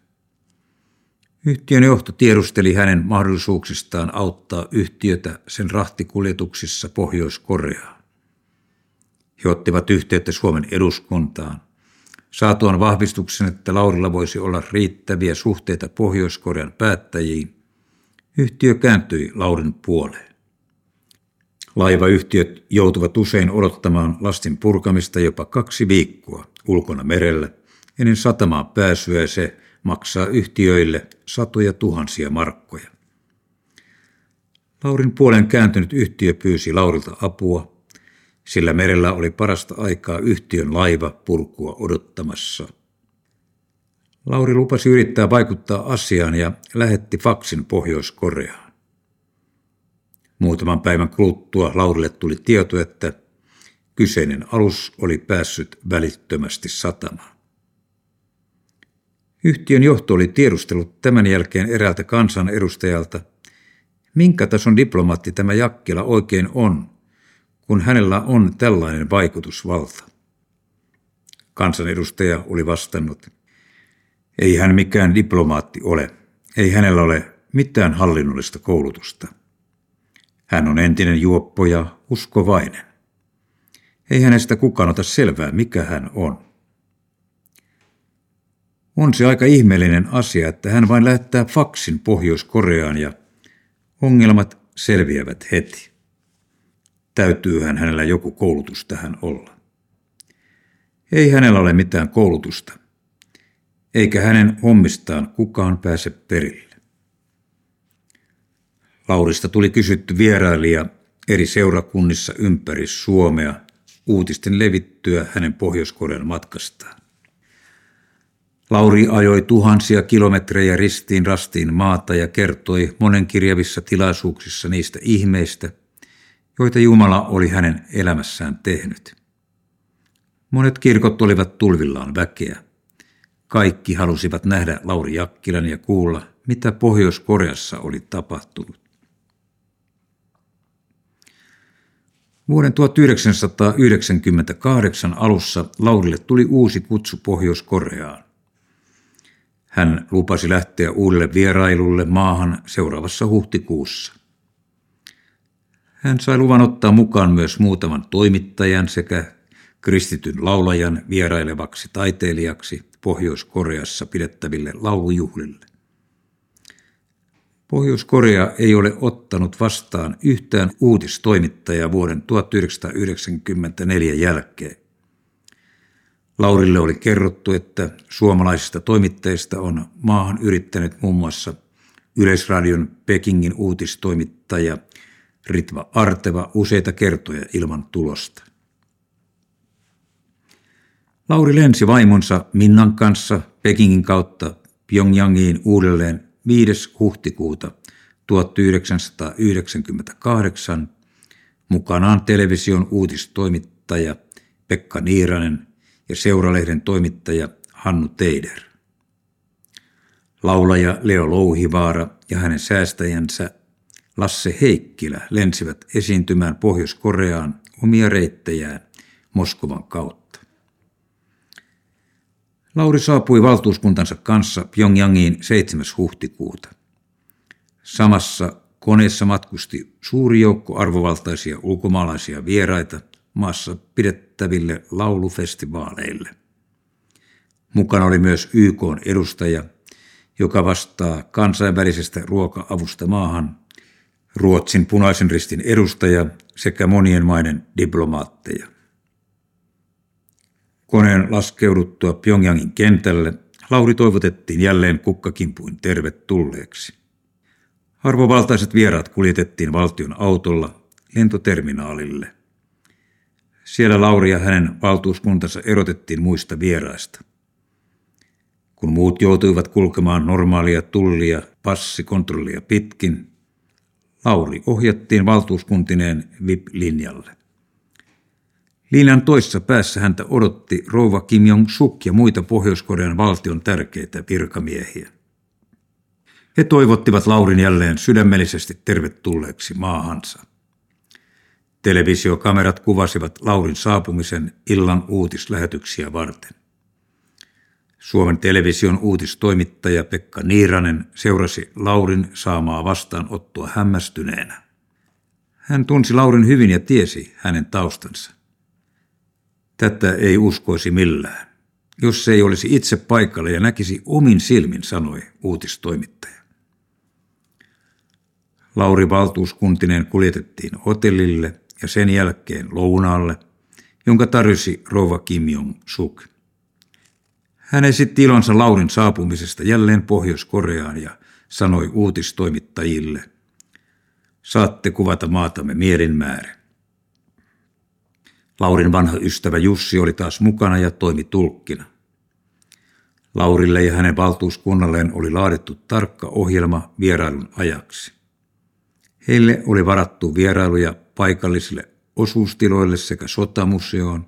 Yhtiön johto tiedusteli hänen mahdollisuuksistaan auttaa yhtiötä sen rahtikuljetuksissa Pohjois-Koreaan. He ottivat yhteyttä Suomen eduskuntaan. Saatuan vahvistuksen, että Laurilla voisi olla riittäviä suhteita Pohjois-Korean päättäjiin, yhtiö kääntyi Laurin puoleen. Laivayhtiöt joutuvat usein odottamaan lastin purkamista jopa kaksi viikkoa ulkona merellä ennen satamaan pääsyä se maksaa yhtiöille satoja tuhansia markkoja. Laurin puolen kääntynyt yhtiö pyysi Laurilta apua, sillä merellä oli parasta aikaa yhtiön laiva purkua odottamassa. Lauri lupasi yrittää vaikuttaa asiaan ja lähetti faksin Pohjois-Koreaan. Muutaman päivän kuluttua Laurille tuli tieto, että kyseinen alus oli päässyt välittömästi satamaan. Yhtiön johto oli tiedustellut tämän jälkeen eräältä kansanedustajalta, minkä tason diplomaatti tämä Jakkila oikein on, kun hänellä on tällainen vaikutusvalta. Kansanedustaja oli vastannut, ei hän mikään diplomaatti ole, ei hänellä ole mitään hallinnollista koulutusta. Hän on entinen juoppo ja uskovainen. Ei hänestä kukaan ota selvää, mikä hän on. On se aika ihmeellinen asia, että hän vain lähettää faksin Pohjois-Koreaan ja ongelmat selviävät heti. Täytyyhän hänellä joku koulutus tähän olla. Ei hänellä ole mitään koulutusta, eikä hänen hommistaan kukaan pääse perille. Laurista tuli kysytty vierailija eri seurakunnissa ympäri Suomea uutisten levittyä hänen Pohjois-Korean matkastaan. Lauri ajoi tuhansia kilometrejä ristiin rastiin maata ja kertoi monenkirjavissa tilaisuuksissa niistä ihmeistä, joita Jumala oli hänen elämässään tehnyt. Monet kirkot olivat tulvillaan väkeä. Kaikki halusivat nähdä Lauri Jakkilan ja kuulla, mitä Pohjois-Koreassa oli tapahtunut. Vuoden 1998 alussa Laurille tuli uusi kutsu Pohjois-Koreaan. Hän lupasi lähteä uudelle vierailulle maahan seuraavassa huhtikuussa. Hän sai luvan ottaa mukaan myös muutaman toimittajan sekä kristityn laulajan vierailevaksi taiteilijaksi Pohjois-Koreassa pidettäville laulujuhlille. Pohjois-Korea ei ole ottanut vastaan yhtään uutistoimittajaa vuoden 1994 jälkeen. Laurille oli kerrottu, että suomalaisista toimittajista on maahan yrittänyt muun muassa Yleisradion Pekingin uutistoimittaja Ritva Arteva useita kertoja ilman tulosta. Lauri lensi vaimonsa Minnan kanssa Pekingin kautta Pyongyangiin uudelleen 5. huhtikuuta 1998 mukanaan television uutistoimittaja Pekka Niiranen ja Seuralehden toimittaja Hannu Teider. Laulaja Leo Louhivaara ja hänen säästäjänsä Lasse Heikkilä lensivät esiintymään Pohjois-Koreaan omia reittejään Moskovan kautta. Lauri saapui valtuuskuntansa kanssa Pyongyangiin 7. huhtikuuta. Samassa koneessa matkusti suuri joukko arvovaltaisia ulkomaalaisia vieraita maassa pidettäville laulufestivaaleille. Mukana oli myös YK edustaja, joka vastaa kansainvälisestä ruoka-avusta maahan, Ruotsin punaisen ristin edustaja sekä monien maiden diplomaatteja. Koneen laskeuduttua Pyongyangin kentälle Lauri toivotettiin jälleen kukkakimpuin tervetulleeksi. Arvovaltaiset vieraat kuljetettiin valtion autolla lentoterminaalille. Siellä Lauri ja hänen valtuuskuntansa erotettiin muista vieraista. Kun muut joutuivat kulkemaan normaalia tullia passikontrollia pitkin, Lauri ohjattiin valtuuskuntineen VIP-linjalle. Linjan toissa päässä häntä odotti rouva Kim Jong-suk ja muita Pohjois-Korean valtion tärkeitä virkamiehiä. He toivottivat Laurin jälleen sydämellisesti tervetulleeksi maahansa. Televisiokamerat kuvasivat Laurin saapumisen illan uutislähetyksiä varten. Suomen television uutistoimittaja Pekka Niiranen seurasi Laurin saamaa vastaanottoa hämmästyneenä. Hän tunsi Laurin hyvin ja tiesi hänen taustansa. Tätä ei uskoisi millään. Jos se ei olisi itse paikalla ja näkisi omin silmin, sanoi uutistoimittaja. Lauri valtuuskuntinen kuljetettiin hotellille ja sen jälkeen lounaalle, jonka tarjosi rouva Kim Jong-suk. Hän esitti ilonsa Laurin saapumisesta jälleen Pohjois-Koreaan ja sanoi uutistoimittajille, saatte kuvata maatamme mielin määrä. Laurin vanha ystävä Jussi oli taas mukana ja toimi tulkkina. Laurille ja hänen valtuuskunnalleen oli laadittu tarkka ohjelma vierailun ajaksi. Heille oli varattu vierailuja paikallisille osuustiloille sekä sotamuseoon,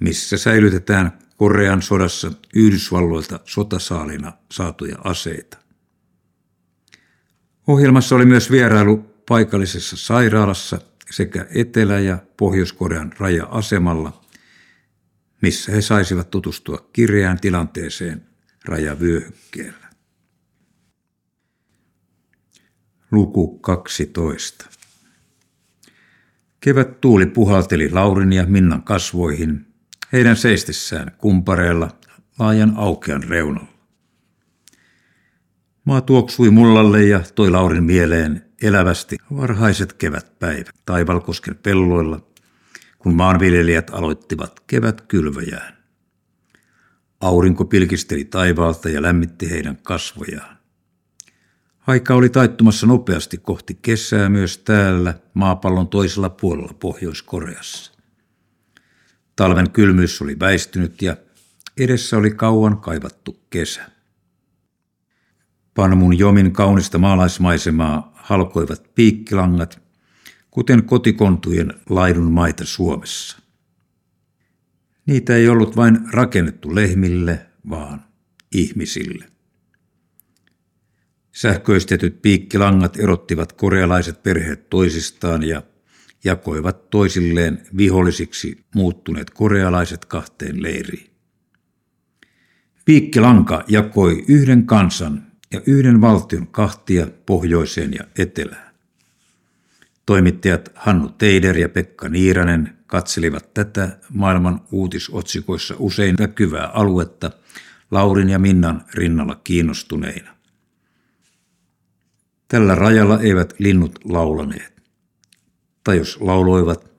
missä säilytetään Korean sodassa Yhdysvalloilta sotasaalina saatuja aseita. Ohjelmassa oli myös vierailu paikallisessa sairaalassa sekä Etelä- ja Pohjois-Korean raja-asemalla, missä he saisivat tutustua kirjaan tilanteeseen rajavyöhykkeellä. Luku 12. Kevät tuuli puhalteli Laurin ja Minnan kasvoihin, heidän seistessään kumpareella laajan aukean reunalla. Maa tuoksui mullalle ja toi Laurin mieleen elävästi varhaiset kevätpäivät Taivalkosken pelloilla, kun maanviljelijät aloittivat kevätkylväjään. Aurinko pilkisteli taivaalta ja lämmitti heidän kasvojaan. Aika oli taittumassa nopeasti kohti kesää myös täällä maapallon toisella puolella Pohjois-Koreassa. Talven kylmyys oli väistynyt ja edessä oli kauan kaivattu kesä. Panmun jomin kaunista maalaismaisemaa halkoivat piikkilangat, kuten kotikontujen laidun maita Suomessa. Niitä ei ollut vain rakennettu lehmille, vaan ihmisille. Sähköistetyt piikkilangat erottivat korealaiset perheet toisistaan ja jakoivat toisilleen vihollisiksi muuttuneet korealaiset kahteen leiriin. Piikkilanka jakoi yhden kansan ja yhden valtion kahtia pohjoiseen ja etelään. Toimittajat Hannu Teider ja Pekka Niiranen katselivat tätä maailman uutisotsikoissa usein näkyvää aluetta Laurin ja Minnan rinnalla kiinnostuneina. Tällä rajalla eivät linnut laulaneet. Tai jos lauloivat,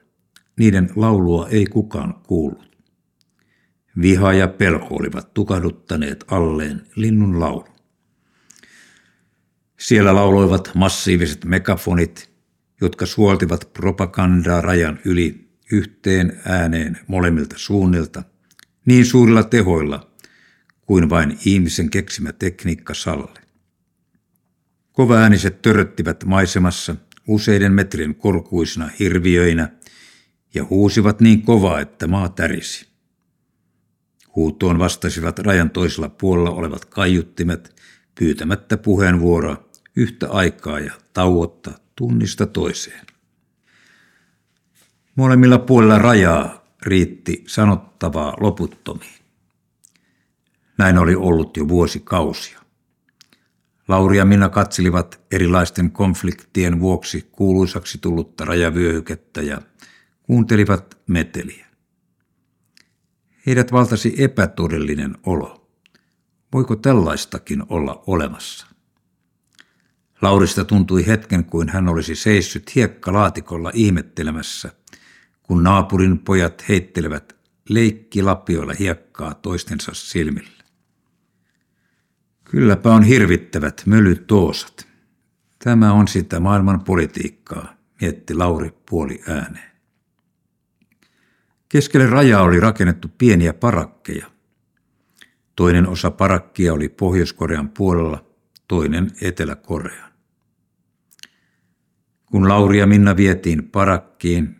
niiden laulua ei kukaan kuullut. Viha ja pelko olivat tukahduttaneet alleen linnun laulu. Siellä lauloivat massiiviset megafonit, jotka suoltivat propagandaa rajan yli yhteen ääneen molemmilta suunnilta, niin suurilla tehoilla kuin vain ihmisen keksimä tekniikka salle. Kovaääniset töröttivät maisemassa useiden metrien korkuisina hirviöinä ja huusivat niin kovaa, että maa tärisi. Huutoon vastasivat rajan toisella puolella olevat kaiuttimet pyytämättä puheenvuoroa yhtä aikaa ja tauotta tunnista toiseen. Molemmilla puolilla rajaa riitti sanottavaa loputtomiin. Näin oli ollut jo vuosikausia. Lauri ja minä katselivat erilaisten konfliktien vuoksi kuuluisaksi tullutta rajavyöhykettä ja kuuntelivat meteliä. Heidät valtasi epätodellinen olo. Voiko tällaistakin olla olemassa? Laurista tuntui hetken kuin hän olisi seissyt hiekkalaatikolla ihmettelemässä, kun naapurin pojat heittelevät leikkilapioilla hiekkaa toistensa silmille. Kylläpä on hirvittävät mölytoosat. Tämä on sitä maailman politiikkaa, mietti Lauri puoli ääneen. Keskelle rajaa oli rakennettu pieniä parakkeja. Toinen osa parakkia oli Pohjois-Korean puolella, toinen Etelä-Korean. Kun Lauri ja Minna vietiin parakkiin,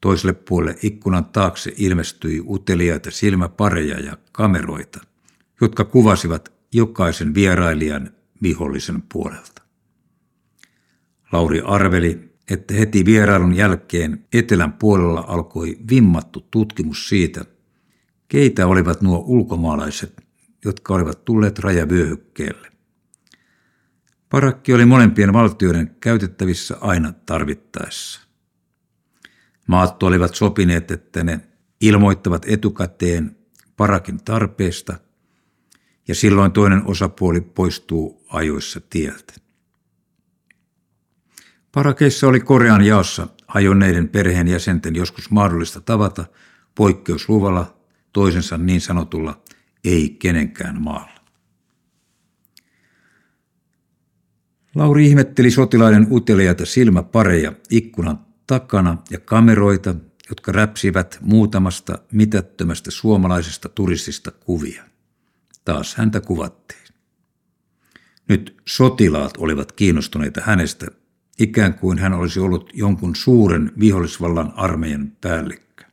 toiselle puolelle ikkunan taakse ilmestyi uteliaita silmäpareja ja kameroita, jotka kuvasivat jokaisen vierailijan vihollisen puolelta. Lauri arveli, että heti vierailun jälkeen etelän puolella alkoi vimmattu tutkimus siitä, keitä olivat nuo ulkomaalaiset, jotka olivat tulleet rajavyöhykkeelle. Parakki oli molempien valtioiden käytettävissä aina tarvittaessa. Maat olivat sopineet, että ne ilmoittavat etukäteen parakin tarpeesta ja silloin toinen osapuoli poistuu ajoissa tieltä. Parakeissa oli Korean jaossa hajonneiden perheenjäsenten joskus mahdollista tavata poikkeusluvalla toisensa niin sanotulla ei kenenkään maalla. Lauri ihmetteli sotilaiden uteliaita silmäpareja ikkunan takana ja kameroita, jotka räpsivät muutamasta mitättömästä suomalaisesta turistista kuvia. Taas häntä kuvattiin. Nyt sotilaat olivat kiinnostuneita hänestä, ikään kuin hän olisi ollut jonkun suuren vihollisvallan armeijan päällikkö.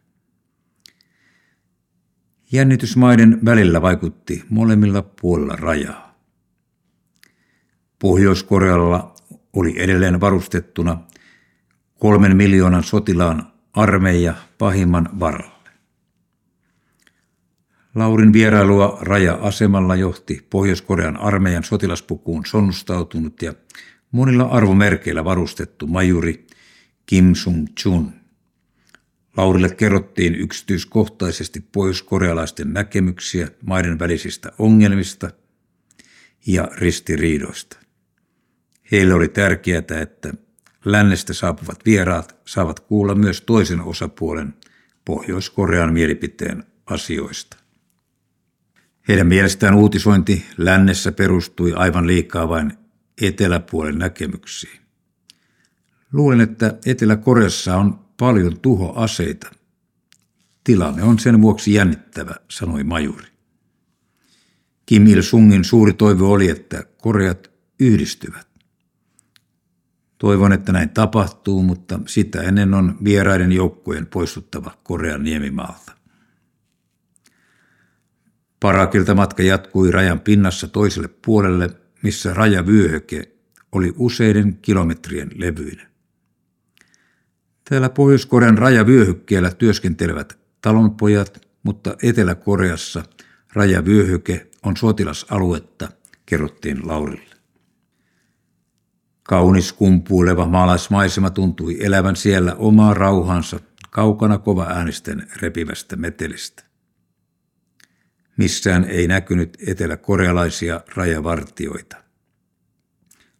Jännitysmaiden välillä vaikutti molemmilla puolilla rajaa. Pohjois-Korealla oli edelleen varustettuna kolmen miljoonan sotilaan armeija pahimman varalle. Laurin vierailua raja-asemalla johti Pohjois-Korean armeijan sotilaspukuun sonnustautunut ja monilla arvomerkeillä varustettu majuri Kim Sung-chun. Laurille kerrottiin yksityiskohtaisesti pohjois-korealaisten näkemyksiä maiden välisistä ongelmista ja ristiriidoista. Heille oli tärkeää, että lännestä saapuvat vieraat saavat kuulla myös toisen osapuolen Pohjois-Korean mielipiteen asioista. Heidän mielestään uutisointi lännessä perustui aivan liikaa vain eteläpuolen näkemyksiin. Luulen, että Etelä-Koreassa on paljon tuhoaseita. Tilanne on sen vuoksi jännittävä, sanoi majuri. Kim Il-sungin suuri toive oli, että Koreat yhdistyvät. Toivon, että näin tapahtuu, mutta sitä ennen on vieraiden joukkojen poistuttava Korean niemimaalta. Parakilta matka jatkui rajan pinnassa toiselle puolelle, missä rajavyöhyke oli useiden kilometrien levyinen. Täällä Pohjois-Korean rajavyöhykkeellä työskentelevät talonpojat, mutta Etelä-Koreassa rajavyöhyke on sotilasaluetta, kerrottiin Laurille. Kaunis kumpuileva maalaismaisema tuntui elävän siellä omaa rauhansa kaukana kova äänisten repivästä metelistä. Missään ei näkynyt eteläkorealaisia rajavartioita.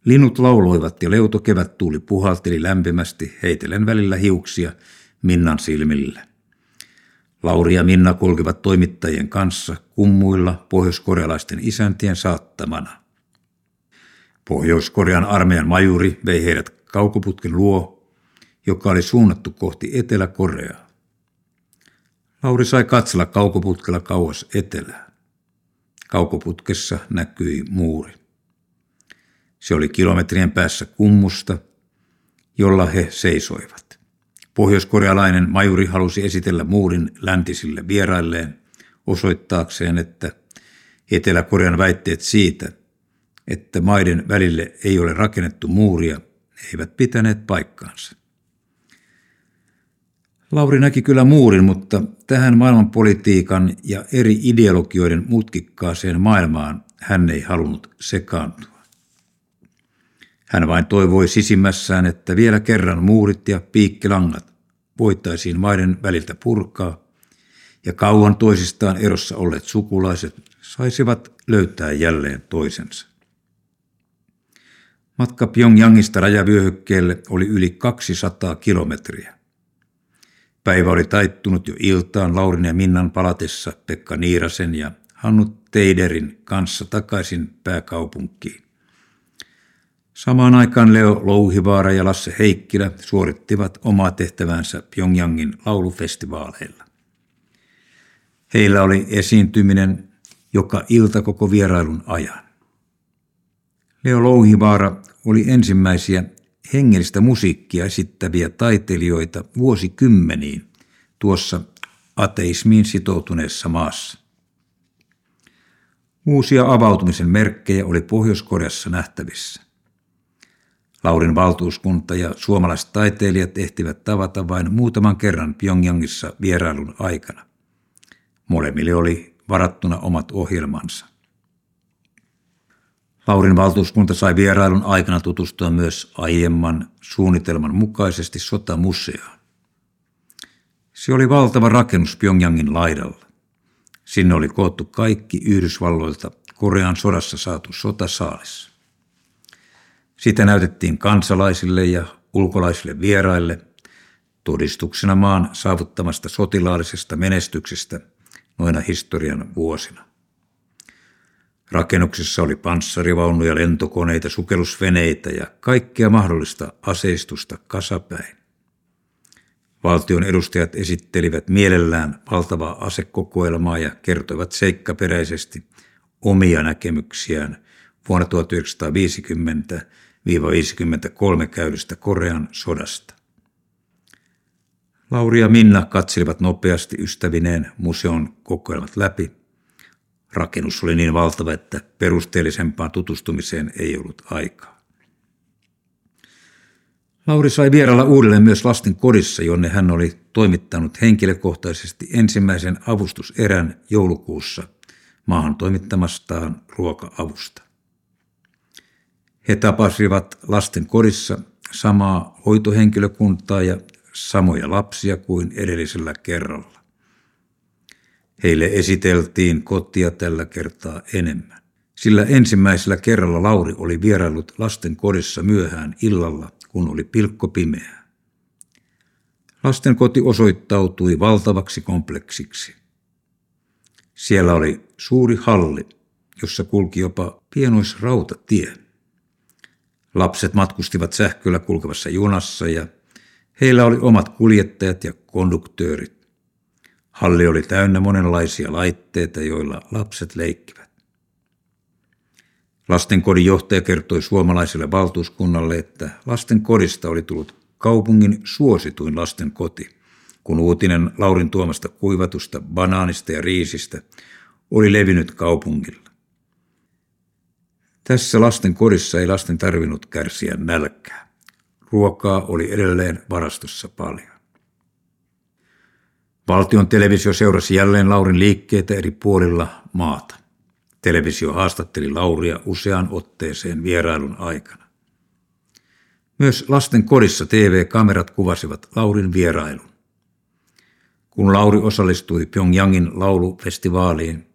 Linnut lauloivat ja leuto kevät tuuli puhalteli lämpimästi heitellen välillä hiuksia Minnan silmillä. Lauri ja Minna kulkivat toimittajien kanssa kummuilla pohjoiskorealaisten isäntien saattamana. Pohjois-Korean armeijan majuri vei heidät kaukoputken luo, joka oli suunnattu kohti Etelä-Koreaa. Lauri sai katsella kaukoputkella kauas etelään. Kaukoputkessa näkyi muuri. Se oli kilometrien päässä kummusta, jolla he seisoivat. Pohjoiskorealainen majuri halusi esitellä muurin läntisille vierailleen osoittaakseen, että Etelä-Korean väitteet siitä, että maiden välille ei ole rakennettu muuria, eivät pitäneet paikkaansa. Lauri näki kyllä muurin, mutta tähän maailmanpolitiikan ja eri ideologioiden mutkikkaaseen maailmaan hän ei halunnut sekaantua. Hän vain toivoi sisimmässään, että vielä kerran muurit ja piikkilangat voitaisiin maiden väliltä purkaa ja kauan toisistaan erossa olleet sukulaiset saisivat löytää jälleen toisensa. Matka Pyongyangista rajavyöhykkeelle oli yli 200 kilometriä. Päivä oli taittunut jo iltaan Laurin ja Minnan palatessa Pekka Niirasen ja Hannu Teiderin kanssa takaisin pääkaupunkiin. Samaan aikaan Leo Louhivaara ja Lasse Heikkilä suorittivat omaa tehtävänsä Pyongyangin laulufestivaaleilla. Heillä oli esiintyminen joka ilta koko vierailun ajan. Leo Louhivaara oli ensimmäisiä hengellistä musiikkia esittäviä taiteilijoita vuosikymmeniin tuossa ateismiin sitoutuneessa maassa. Uusia avautumisen merkkejä oli Pohjois-Koreassa nähtävissä. Laurin valtuuskunta ja suomalaiset taiteilijat ehtivät tavata vain muutaman kerran Pyongyangissa vierailun aikana. Molemmille oli varattuna omat ohjelmansa. Laurin valtuuskunta sai vierailun aikana tutustua myös aiemman suunnitelman mukaisesti sotamuseoon. Se oli valtava rakennus Pyongyangin laidalla. Sinne oli koottu kaikki Yhdysvalloilta Korean sodassa saatu sotasaalis. Sitä näytettiin kansalaisille ja ulkolaisille vieraille todistuksena maan saavuttamasta sotilaallisesta menestyksestä noina historian vuosina. Rakennuksessa oli panssarivaunuja, lentokoneita, sukellusveneitä ja kaikkea mahdollista aseistusta kasapäin. Valtion edustajat esittelivät mielellään valtavaa asekokoelmaa ja kertoivat seikkaperäisesti omia näkemyksiään vuonna 1950-53 käydystä Korean sodasta. Lauri ja Minna katselivat nopeasti ystävineen museon kokoelmat läpi. Rakennus oli niin valtava, että perusteellisempaan tutustumiseen ei ollut aikaa. Lauri sai vierailla uudelleen myös lasten kodissa, jonne hän oli toimittanut henkilökohtaisesti ensimmäisen avustuserän joulukuussa maahan toimittamastaan ruoka-avusta. He tapasivat lasten kodissa samaa hoitohenkilökuntaa ja samoja lapsia kuin edellisellä kerralla. Heille esiteltiin kotia tällä kertaa enemmän, sillä ensimmäisellä kerralla Lauri oli vierailut lasten kodissa myöhään illalla, kun oli pilkko pimeää. Lasten koti osoittautui valtavaksi kompleksiksi. Siellä oli suuri halli, jossa kulki jopa pienoisrautatie. Lapset matkustivat sähköllä kulkevassa junassa ja heillä oli omat kuljettajat ja konduktöörit. Halli oli täynnä monenlaisia laitteita, joilla lapset leikkivät. Lastenkodin johtaja kertoi suomalaiselle valtuuskunnalle, että lasten kodista oli tullut kaupungin suosituin lasten koti, kun uutinen Laurin tuomasta kuivatusta banaanista ja riisistä oli levinnyt kaupungilla. Tässä lasten kodissa ei lasten tarvinnut kärsiä nälkää. Ruokaa oli edelleen varastossa paljon. Valtion televisio seurasi jälleen Laurin liikkeitä eri puolilla maata. Televisio haastatteli Lauria useaan otteeseen vierailun aikana. Myös lasten kodissa TV-kamerat kuvasivat Laurin vierailun. Kun Lauri osallistui Pyongyangin laulufestivaaliin,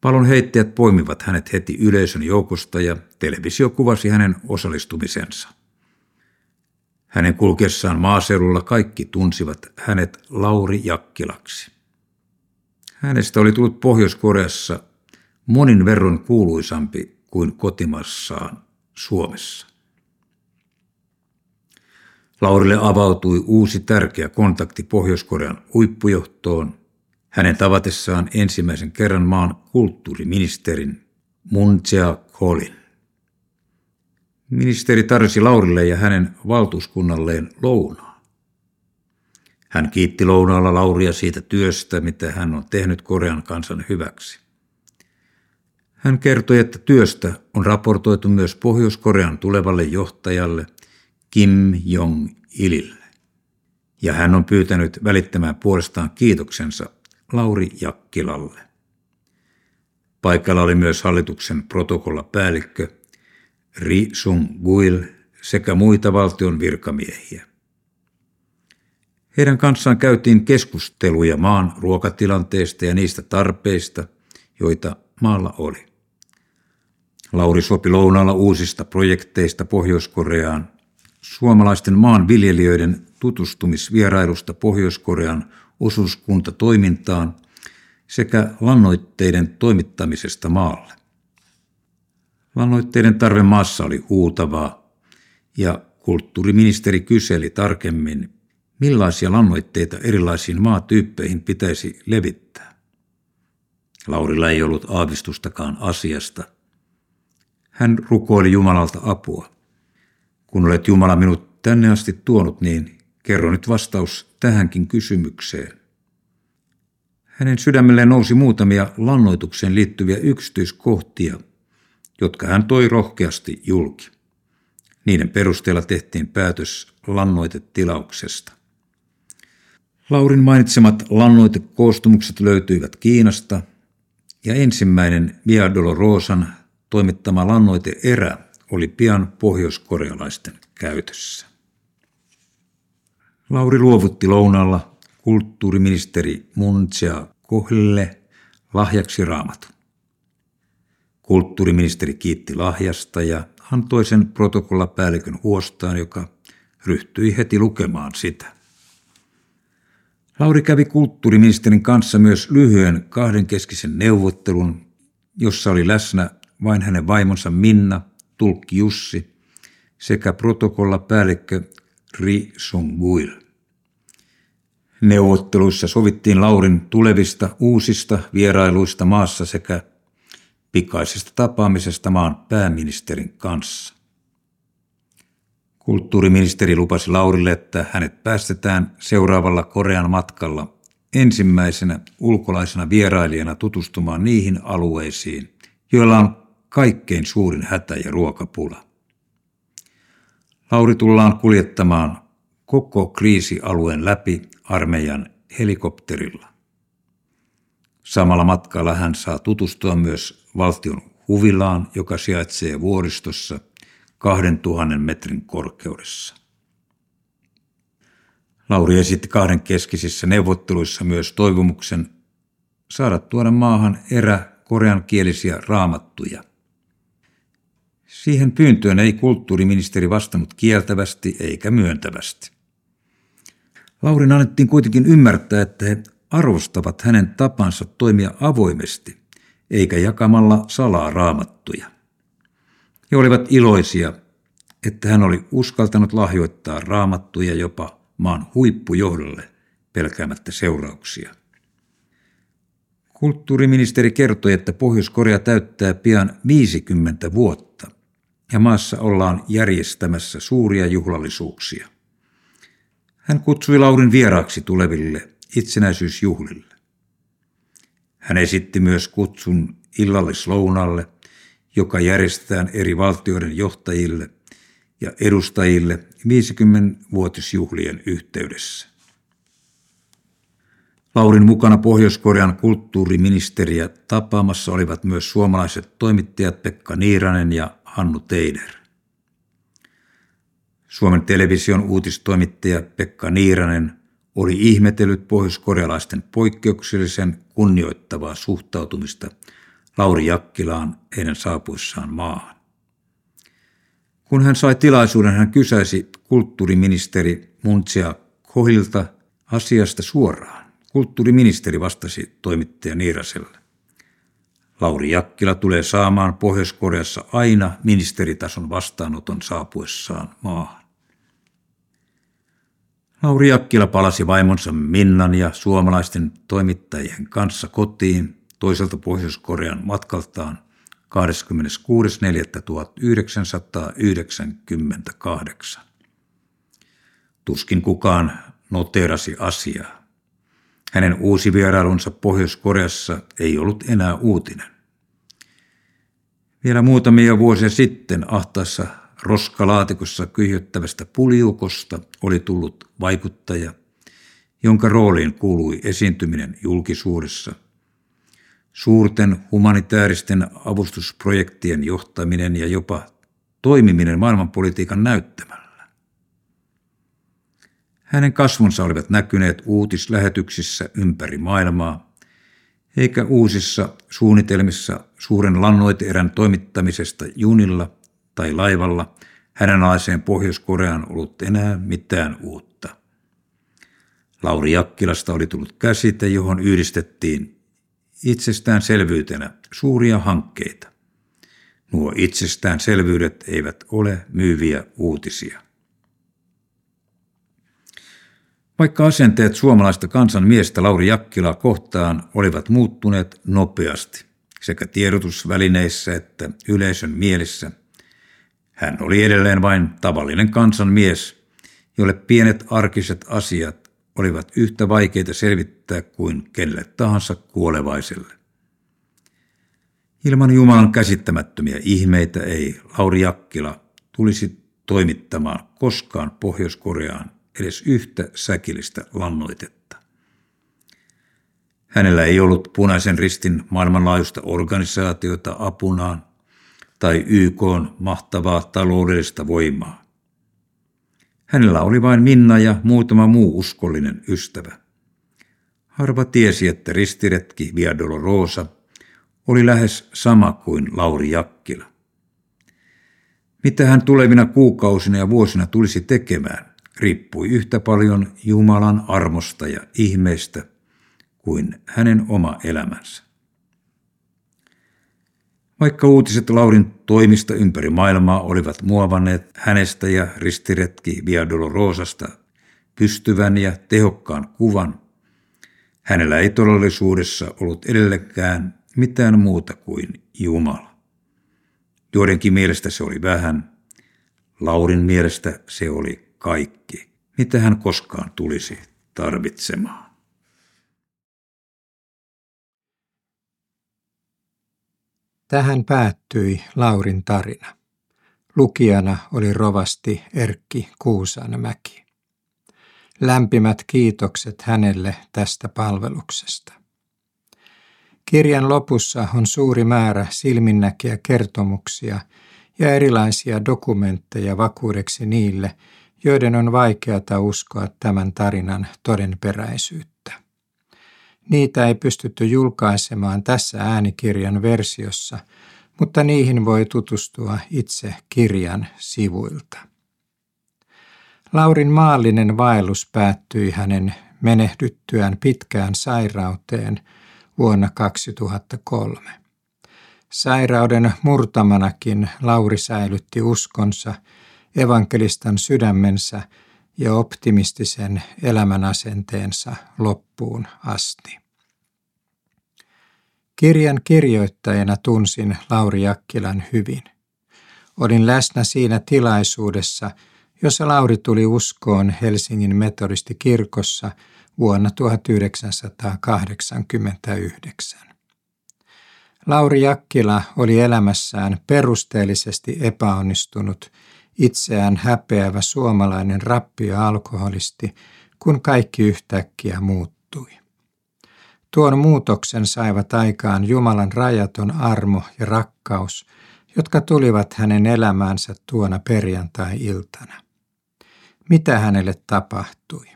Palon heittäjät poimivat hänet heti yleisön joukosta ja televisio kuvasi hänen osallistumisensa. Hänen kulkessaan maaseudulla kaikki tunsivat hänet Lauri Jakkilaksi. Hänestä oli tullut Pohjois-Koreassa monin verron kuuluisampi kuin kotimassaan Suomessa. Laurille avautui uusi tärkeä kontakti Pohjois-Korean huippujohtoon – hänen tavatessaan ensimmäisen kerran maan kulttuuriministerin Moon Jae-kolin. Ministeri tarjosi Laurille ja hänen valtuuskunnalleen lounaa. Hän kiitti lounaalla Lauria siitä työstä, mitä hän on tehnyt Korean kansan hyväksi. Hän kertoi, että työstä on raportoitu myös Pohjois-Korean tulevalle johtajalle Kim Jong-ilille. Ja hän on pyytänyt välittämään puolestaan kiitoksensa Lauri Jakkilalle. Paikalla oli myös hallituksen protokollapäällikkö Ri Sung Guil sekä muita valtion virkamiehiä. Heidän kanssaan käytiin keskusteluja maan ruokatilanteesta ja niistä tarpeista, joita maalla oli. Lauri sopi lounaalla uusista projekteista Pohjois-Koreaan, suomalaisten maanviljelijöiden tutustumisvierailusta Pohjois-Korean osuuskuntatoimintaan sekä lannoitteiden toimittamisesta maalle. Lannoitteiden tarve maassa oli huutavaa ja kulttuuriministeri kyseli tarkemmin, millaisia lannoitteita erilaisiin maatyyppeihin pitäisi levittää. Laurilla ei ollut aavistustakaan asiasta. Hän rukoili Jumalalta apua. Kun olet Jumala minut tänne asti tuonut, niin Kerro nyt vastaus tähänkin kysymykseen. Hänen sydämelleen nousi muutamia lannoitukseen liittyviä yksityiskohtia, jotka hän toi rohkeasti julki. Niiden perusteella tehtiin päätös lannoitetilauksesta. Laurin mainitsemat lannoitekoostumukset löytyivät Kiinasta ja ensimmäinen Via Dolorosan toimittama lannoiteerä oli pian pohjoiskorealaisten käytössä. Lauri luovutti lounalla kulttuuriministeri Muntsia Kohlille lahjaksi raamatun. Kulttuuriministeri kiitti lahjasta ja antoi sen protokollapäällikön huostaan, joka ryhtyi heti lukemaan sitä. Lauri kävi kulttuuriministerin kanssa myös lyhyen kahdenkeskisen neuvottelun, jossa oli läsnä vain hänen vaimonsa Minna, tulkki Jussi sekä protokollapäällikkö Ri Song-guil. Neuvotteluissa sovittiin Laurin tulevista uusista vierailuista maassa sekä pikaisesta tapaamisesta maan pääministerin kanssa. Kulttuuriministeri lupasi Laurille, että hänet päästetään seuraavalla Korean matkalla ensimmäisenä ulkolaisena vierailijana tutustumaan niihin alueisiin, joilla on kaikkein suurin hätä ja ruokapula. Lauri tullaan kuljettamaan koko kriisialueen läpi armeijan helikopterilla. Samalla matkalla hän saa tutustua myös valtion huvilaan, joka sijaitsee vuoristossa 2000 metrin korkeudessa. Lauri esitti kahden keskisissä neuvotteluissa myös toivomuksen saada tuoda maahan erä koreankielisiä raamattuja. Siihen pyyntöön ei kulttuuriministeri vastannut kieltävästi eikä myöntävästi. Laurin annettiin kuitenkin ymmärtää, että he arvostavat hänen tapansa toimia avoimesti, eikä jakamalla salaa raamattuja. He olivat iloisia, että hän oli uskaltanut lahjoittaa raamattuja jopa maan huippujohdolle pelkäämättä seurauksia. Kulttuuriministeri kertoi, että Pohjois-Korea täyttää pian 50 vuotta ja maassa ollaan järjestämässä suuria juhlallisuuksia. Hän kutsui Laurin vieraaksi tuleville itsenäisyysjuhlille. Hän esitti myös kutsun illallislounalle, joka järjestetään eri valtioiden johtajille ja edustajille 50-vuotisjuhlien yhteydessä. Laurin mukana Pohjois-Korean kulttuuriministeriä tapaamassa olivat myös suomalaiset toimittajat Pekka Niiranen ja Hannu Teider. Suomen television uutistoimittaja Pekka Niiranen oli ihmetellyt pohjoiskorealaisten poikkeuksellisen kunnioittavaa suhtautumista Lauri Jakkilaan heidän saapuissaan maahan. Kun hän sai tilaisuuden, hän kysäisi kulttuuriministeri Muntsia Kohilta asiasta suoraan. Kulttuuriministeri vastasi toimittaja Niiraselle. Lauri Jakkila tulee saamaan Pohjois-Koreassa aina ministeritason vastaanoton saapuessaan maahan. Lauri Jakkila palasi vaimonsa Minnan ja suomalaisten toimittajien kanssa kotiin toiselta Pohjois-Korean matkaltaan 26.4.1998. Tuskin kukaan noterasi asiaa. Hänen uusi vierailunsa Pohjois-Koreassa ei ollut enää uutinen. Vielä muutamia vuosia sitten ahtaessa roskalaatikossa kyhjöttävästä puljukosta oli tullut vaikuttaja, jonka rooliin kuului esiintyminen julkisuudessa, suurten humanitaaristen avustusprojektien johtaminen ja jopa toimiminen maailmanpolitiikan näyttämällä. Hänen kasvonsa olivat näkyneet uutislähetyksissä ympäri maailmaa, eikä uusissa suunnitelmissa suuren lannoiteerän toimittamisesta junilla tai laivalla hänen alaiseen Pohjois-Koreaan ollut enää mitään uutta. Lauri Jakkilasta oli tullut käsite, johon yhdistettiin itsestäänselvyytenä suuria hankkeita. Nuo itsestäänselvyydet eivät ole myyviä uutisia. Vaikka asenteet suomalaista kansan miestä Lauri Jakkilaa kohtaan olivat muuttuneet nopeasti sekä tiedotusvälineissä että yleisön mielessä – hän oli edelleen vain tavallinen kansanmies, jolle pienet arkiset asiat olivat yhtä vaikeita selvittää kuin kenelle tahansa kuolevaiselle. Ilman Jumalan käsittämättömiä ihmeitä ei Lauri Jakkila tulisi toimittamaan koskaan Pohjois-Koreaan edes yhtä säkillistä lannoitetta. Hänellä ei ollut punaisen ristin maailmanlaajuista organisaatiota apunaan – tai YK mahtavaa taloudellista voimaa. Hänellä oli vain Minna ja muutama muu uskollinen ystävä. Harva tiesi, että ristiretki Via Dolorosa oli lähes sama kuin Lauri Jakkila. Mitä hän tulevina kuukausina ja vuosina tulisi tekemään, riippui yhtä paljon Jumalan armosta ja ihmeistä kuin hänen oma elämänsä. Vaikka uutiset Laurin toimista ympäri maailmaa olivat muovanneet hänestä ja ristiretki Via Dolorosasta pystyvän ja tehokkaan kuvan, hänellä ei todellisuudessa ollut edellekään mitään muuta kuin Jumala. Joidenkin mielestä se oli vähän, Laurin mielestä se oli kaikki, mitä hän koskaan tulisi tarvitsemaan. Tähän päättyi Laurin tarina. Lukijana oli rovasti Erkki Kuusanmäki. Lämpimät kiitokset hänelle tästä palveluksesta. Kirjan lopussa on suuri määrä silminnäkiä kertomuksia ja erilaisia dokumentteja vakuudeksi niille, joiden on vaikeata uskoa tämän tarinan todenperäisyyttä. Niitä ei pystytty julkaisemaan tässä äänikirjan versiossa, mutta niihin voi tutustua itse kirjan sivuilta. Laurin maallinen vaellus päättyi hänen menehdyttyään pitkään sairauteen vuonna 2003. Sairauden murtamanakin Lauri säilytti uskonsa, evankelistan sydämensä ja optimistisen elämänasenteensa loppuun asti. Kirjan kirjoittajana tunsin Lauri Jakkilan hyvin. Olin läsnä siinä tilaisuudessa, jossa Lauri tuli uskoon Helsingin metodistikirkossa vuonna 1989. Lauri Jakkila oli elämässään perusteellisesti epäonnistunut, itseään häpeävä suomalainen rappio-alkoholisti, kun kaikki yhtäkkiä muuttui. Tuon muutoksen saivat aikaan Jumalan rajaton armo ja rakkaus, jotka tulivat hänen elämäänsä tuona perjantai-iltana. Mitä hänelle tapahtui?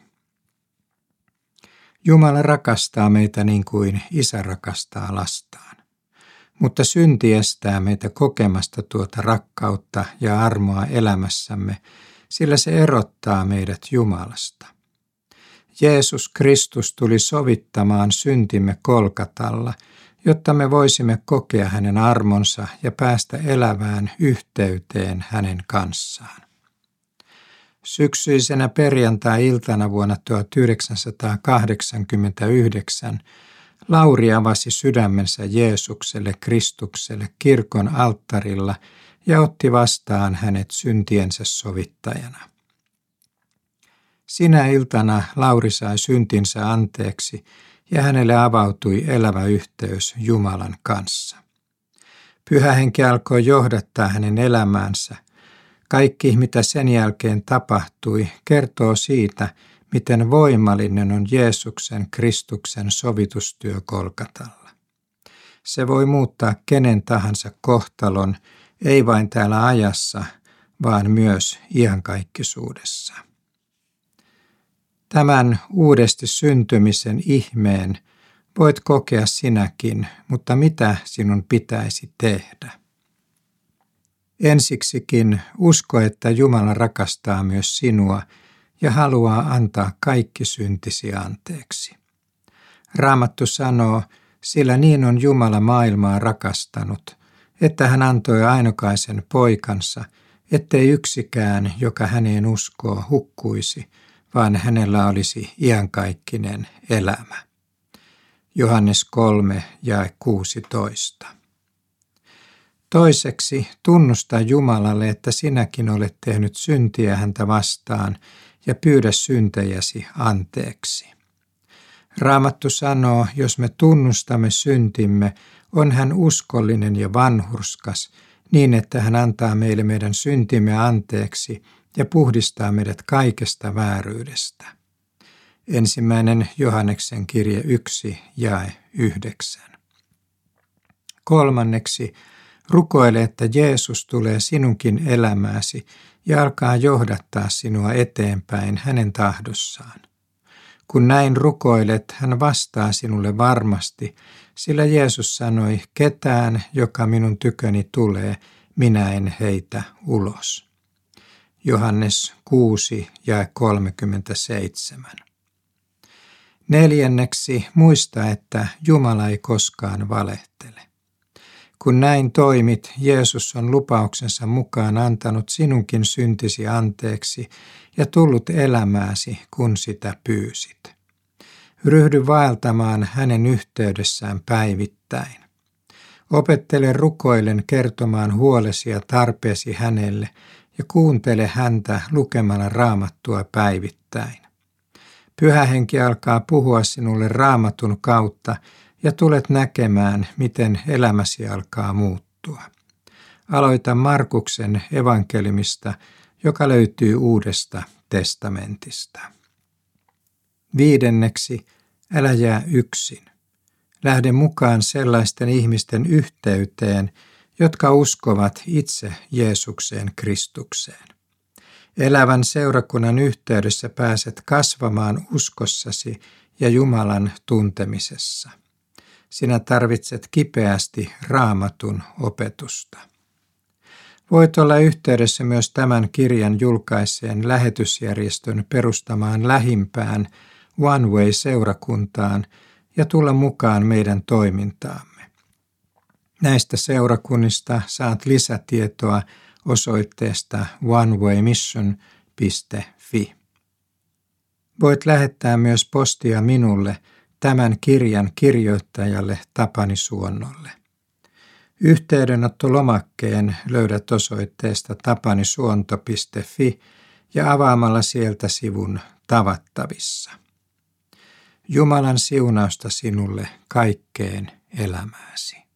Jumala rakastaa meitä niin kuin isä rakastaa lastaan. Mutta synti estää meitä kokemasta tuota rakkautta ja armoa elämässämme, sillä se erottaa meidät Jumalasta. Jeesus Kristus tuli sovittamaan syntimme kolkatalla, jotta me voisimme kokea hänen armonsa ja päästä elävään yhteyteen hänen kanssaan. Syksyisenä perjantai-iltana vuonna 1989 Lauri avasi sydämensä Jeesukselle Kristukselle kirkon alttarilla ja otti vastaan hänet syntiensä sovittajana. Sinä iltana Lauri sai syntinsä anteeksi ja hänelle avautui elävä yhteys Jumalan kanssa. Pyhä henki alkoi johdattaa hänen elämäänsä. Kaikki, mitä sen jälkeen tapahtui, kertoo siitä, miten voimallinen on Jeesuksen Kristuksen sovitustyö Kolkatalla. Se voi muuttaa kenen tahansa kohtalon, ei vain täällä ajassa, vaan myös iankaikkisuudessa. Tämän uudesti syntymisen ihmeen voit kokea sinäkin, mutta mitä sinun pitäisi tehdä? Ensiksikin usko, että Jumala rakastaa myös sinua ja haluaa antaa kaikki syntisi anteeksi. Raamattu sanoo, sillä niin on Jumala maailmaa rakastanut, että hän antoi ainokaisen poikansa, ettei yksikään, joka häneen uskoo, hukkuisi, vaan hänellä olisi iankaikkinen elämä. Johannes 3 ja 16. Toiseksi tunnusta Jumalalle, että sinäkin olet tehnyt syntiä häntä vastaan ja pyydä syntejäsi anteeksi. Raamattu sanoo, jos me tunnustamme syntimme, on hän uskollinen ja vanhurskas, niin että hän antaa meille meidän syntimme anteeksi ja puhdistaa meidät kaikesta vääryydestä. Ensimmäinen Johanneksen kirje 1 jae 9. Kolmanneksi, rukoile, että Jeesus tulee sinunkin elämääsi ja alkaa johdattaa sinua eteenpäin hänen tahdossaan. Kun näin rukoilet, hän vastaa sinulle varmasti, sillä Jeesus sanoi, ketään, joka minun tyköni tulee, minä en heitä ulos. Johannes 6 ja 37. Neljänneksi muista, että Jumala ei koskaan valehtele. Kun näin toimit, Jeesus on lupauksensa mukaan antanut sinunkin syntisi anteeksi ja tullut elämääsi, kun sitä pyysit. Ryhdy vaeltamaan hänen yhteydessään päivittäin. Opettele rukoilen kertomaan huolesi ja tarpeesi hänelle ja kuuntele häntä lukemalla raamattua päivittäin. Pyhä henki alkaa puhua sinulle raamatun kautta ja tulet näkemään, miten elämäsi alkaa muuttua. Aloita Markuksen evankelimista, joka löytyy Uudesta testamentista. Viidenneksi, älä jää yksin. Lähde mukaan sellaisten ihmisten yhteyteen, jotka uskovat itse Jeesukseen Kristukseen. Elävän seurakunnan yhteydessä pääset kasvamaan uskossasi ja Jumalan tuntemisessa. Sinä tarvitset kipeästi raamatun opetusta. Voit olla yhteydessä myös tämän kirjan julkaiseen lähetysjärjestön perustamaan lähimpään One Way-seurakuntaan ja tulla mukaan meidän toimintaamme. Näistä seurakunnista saat lisätietoa osoitteesta onewaymission.fi. Voit lähettää myös postia minulle tämän kirjan kirjoittajalle Tapani Suonnolle. Yhteydenottolomakkeen löydät osoitteesta tapanisuonto.fi ja avaamalla sieltä sivun tavattavissa. Jumalan siunausta sinulle kaikkeen elämääsi.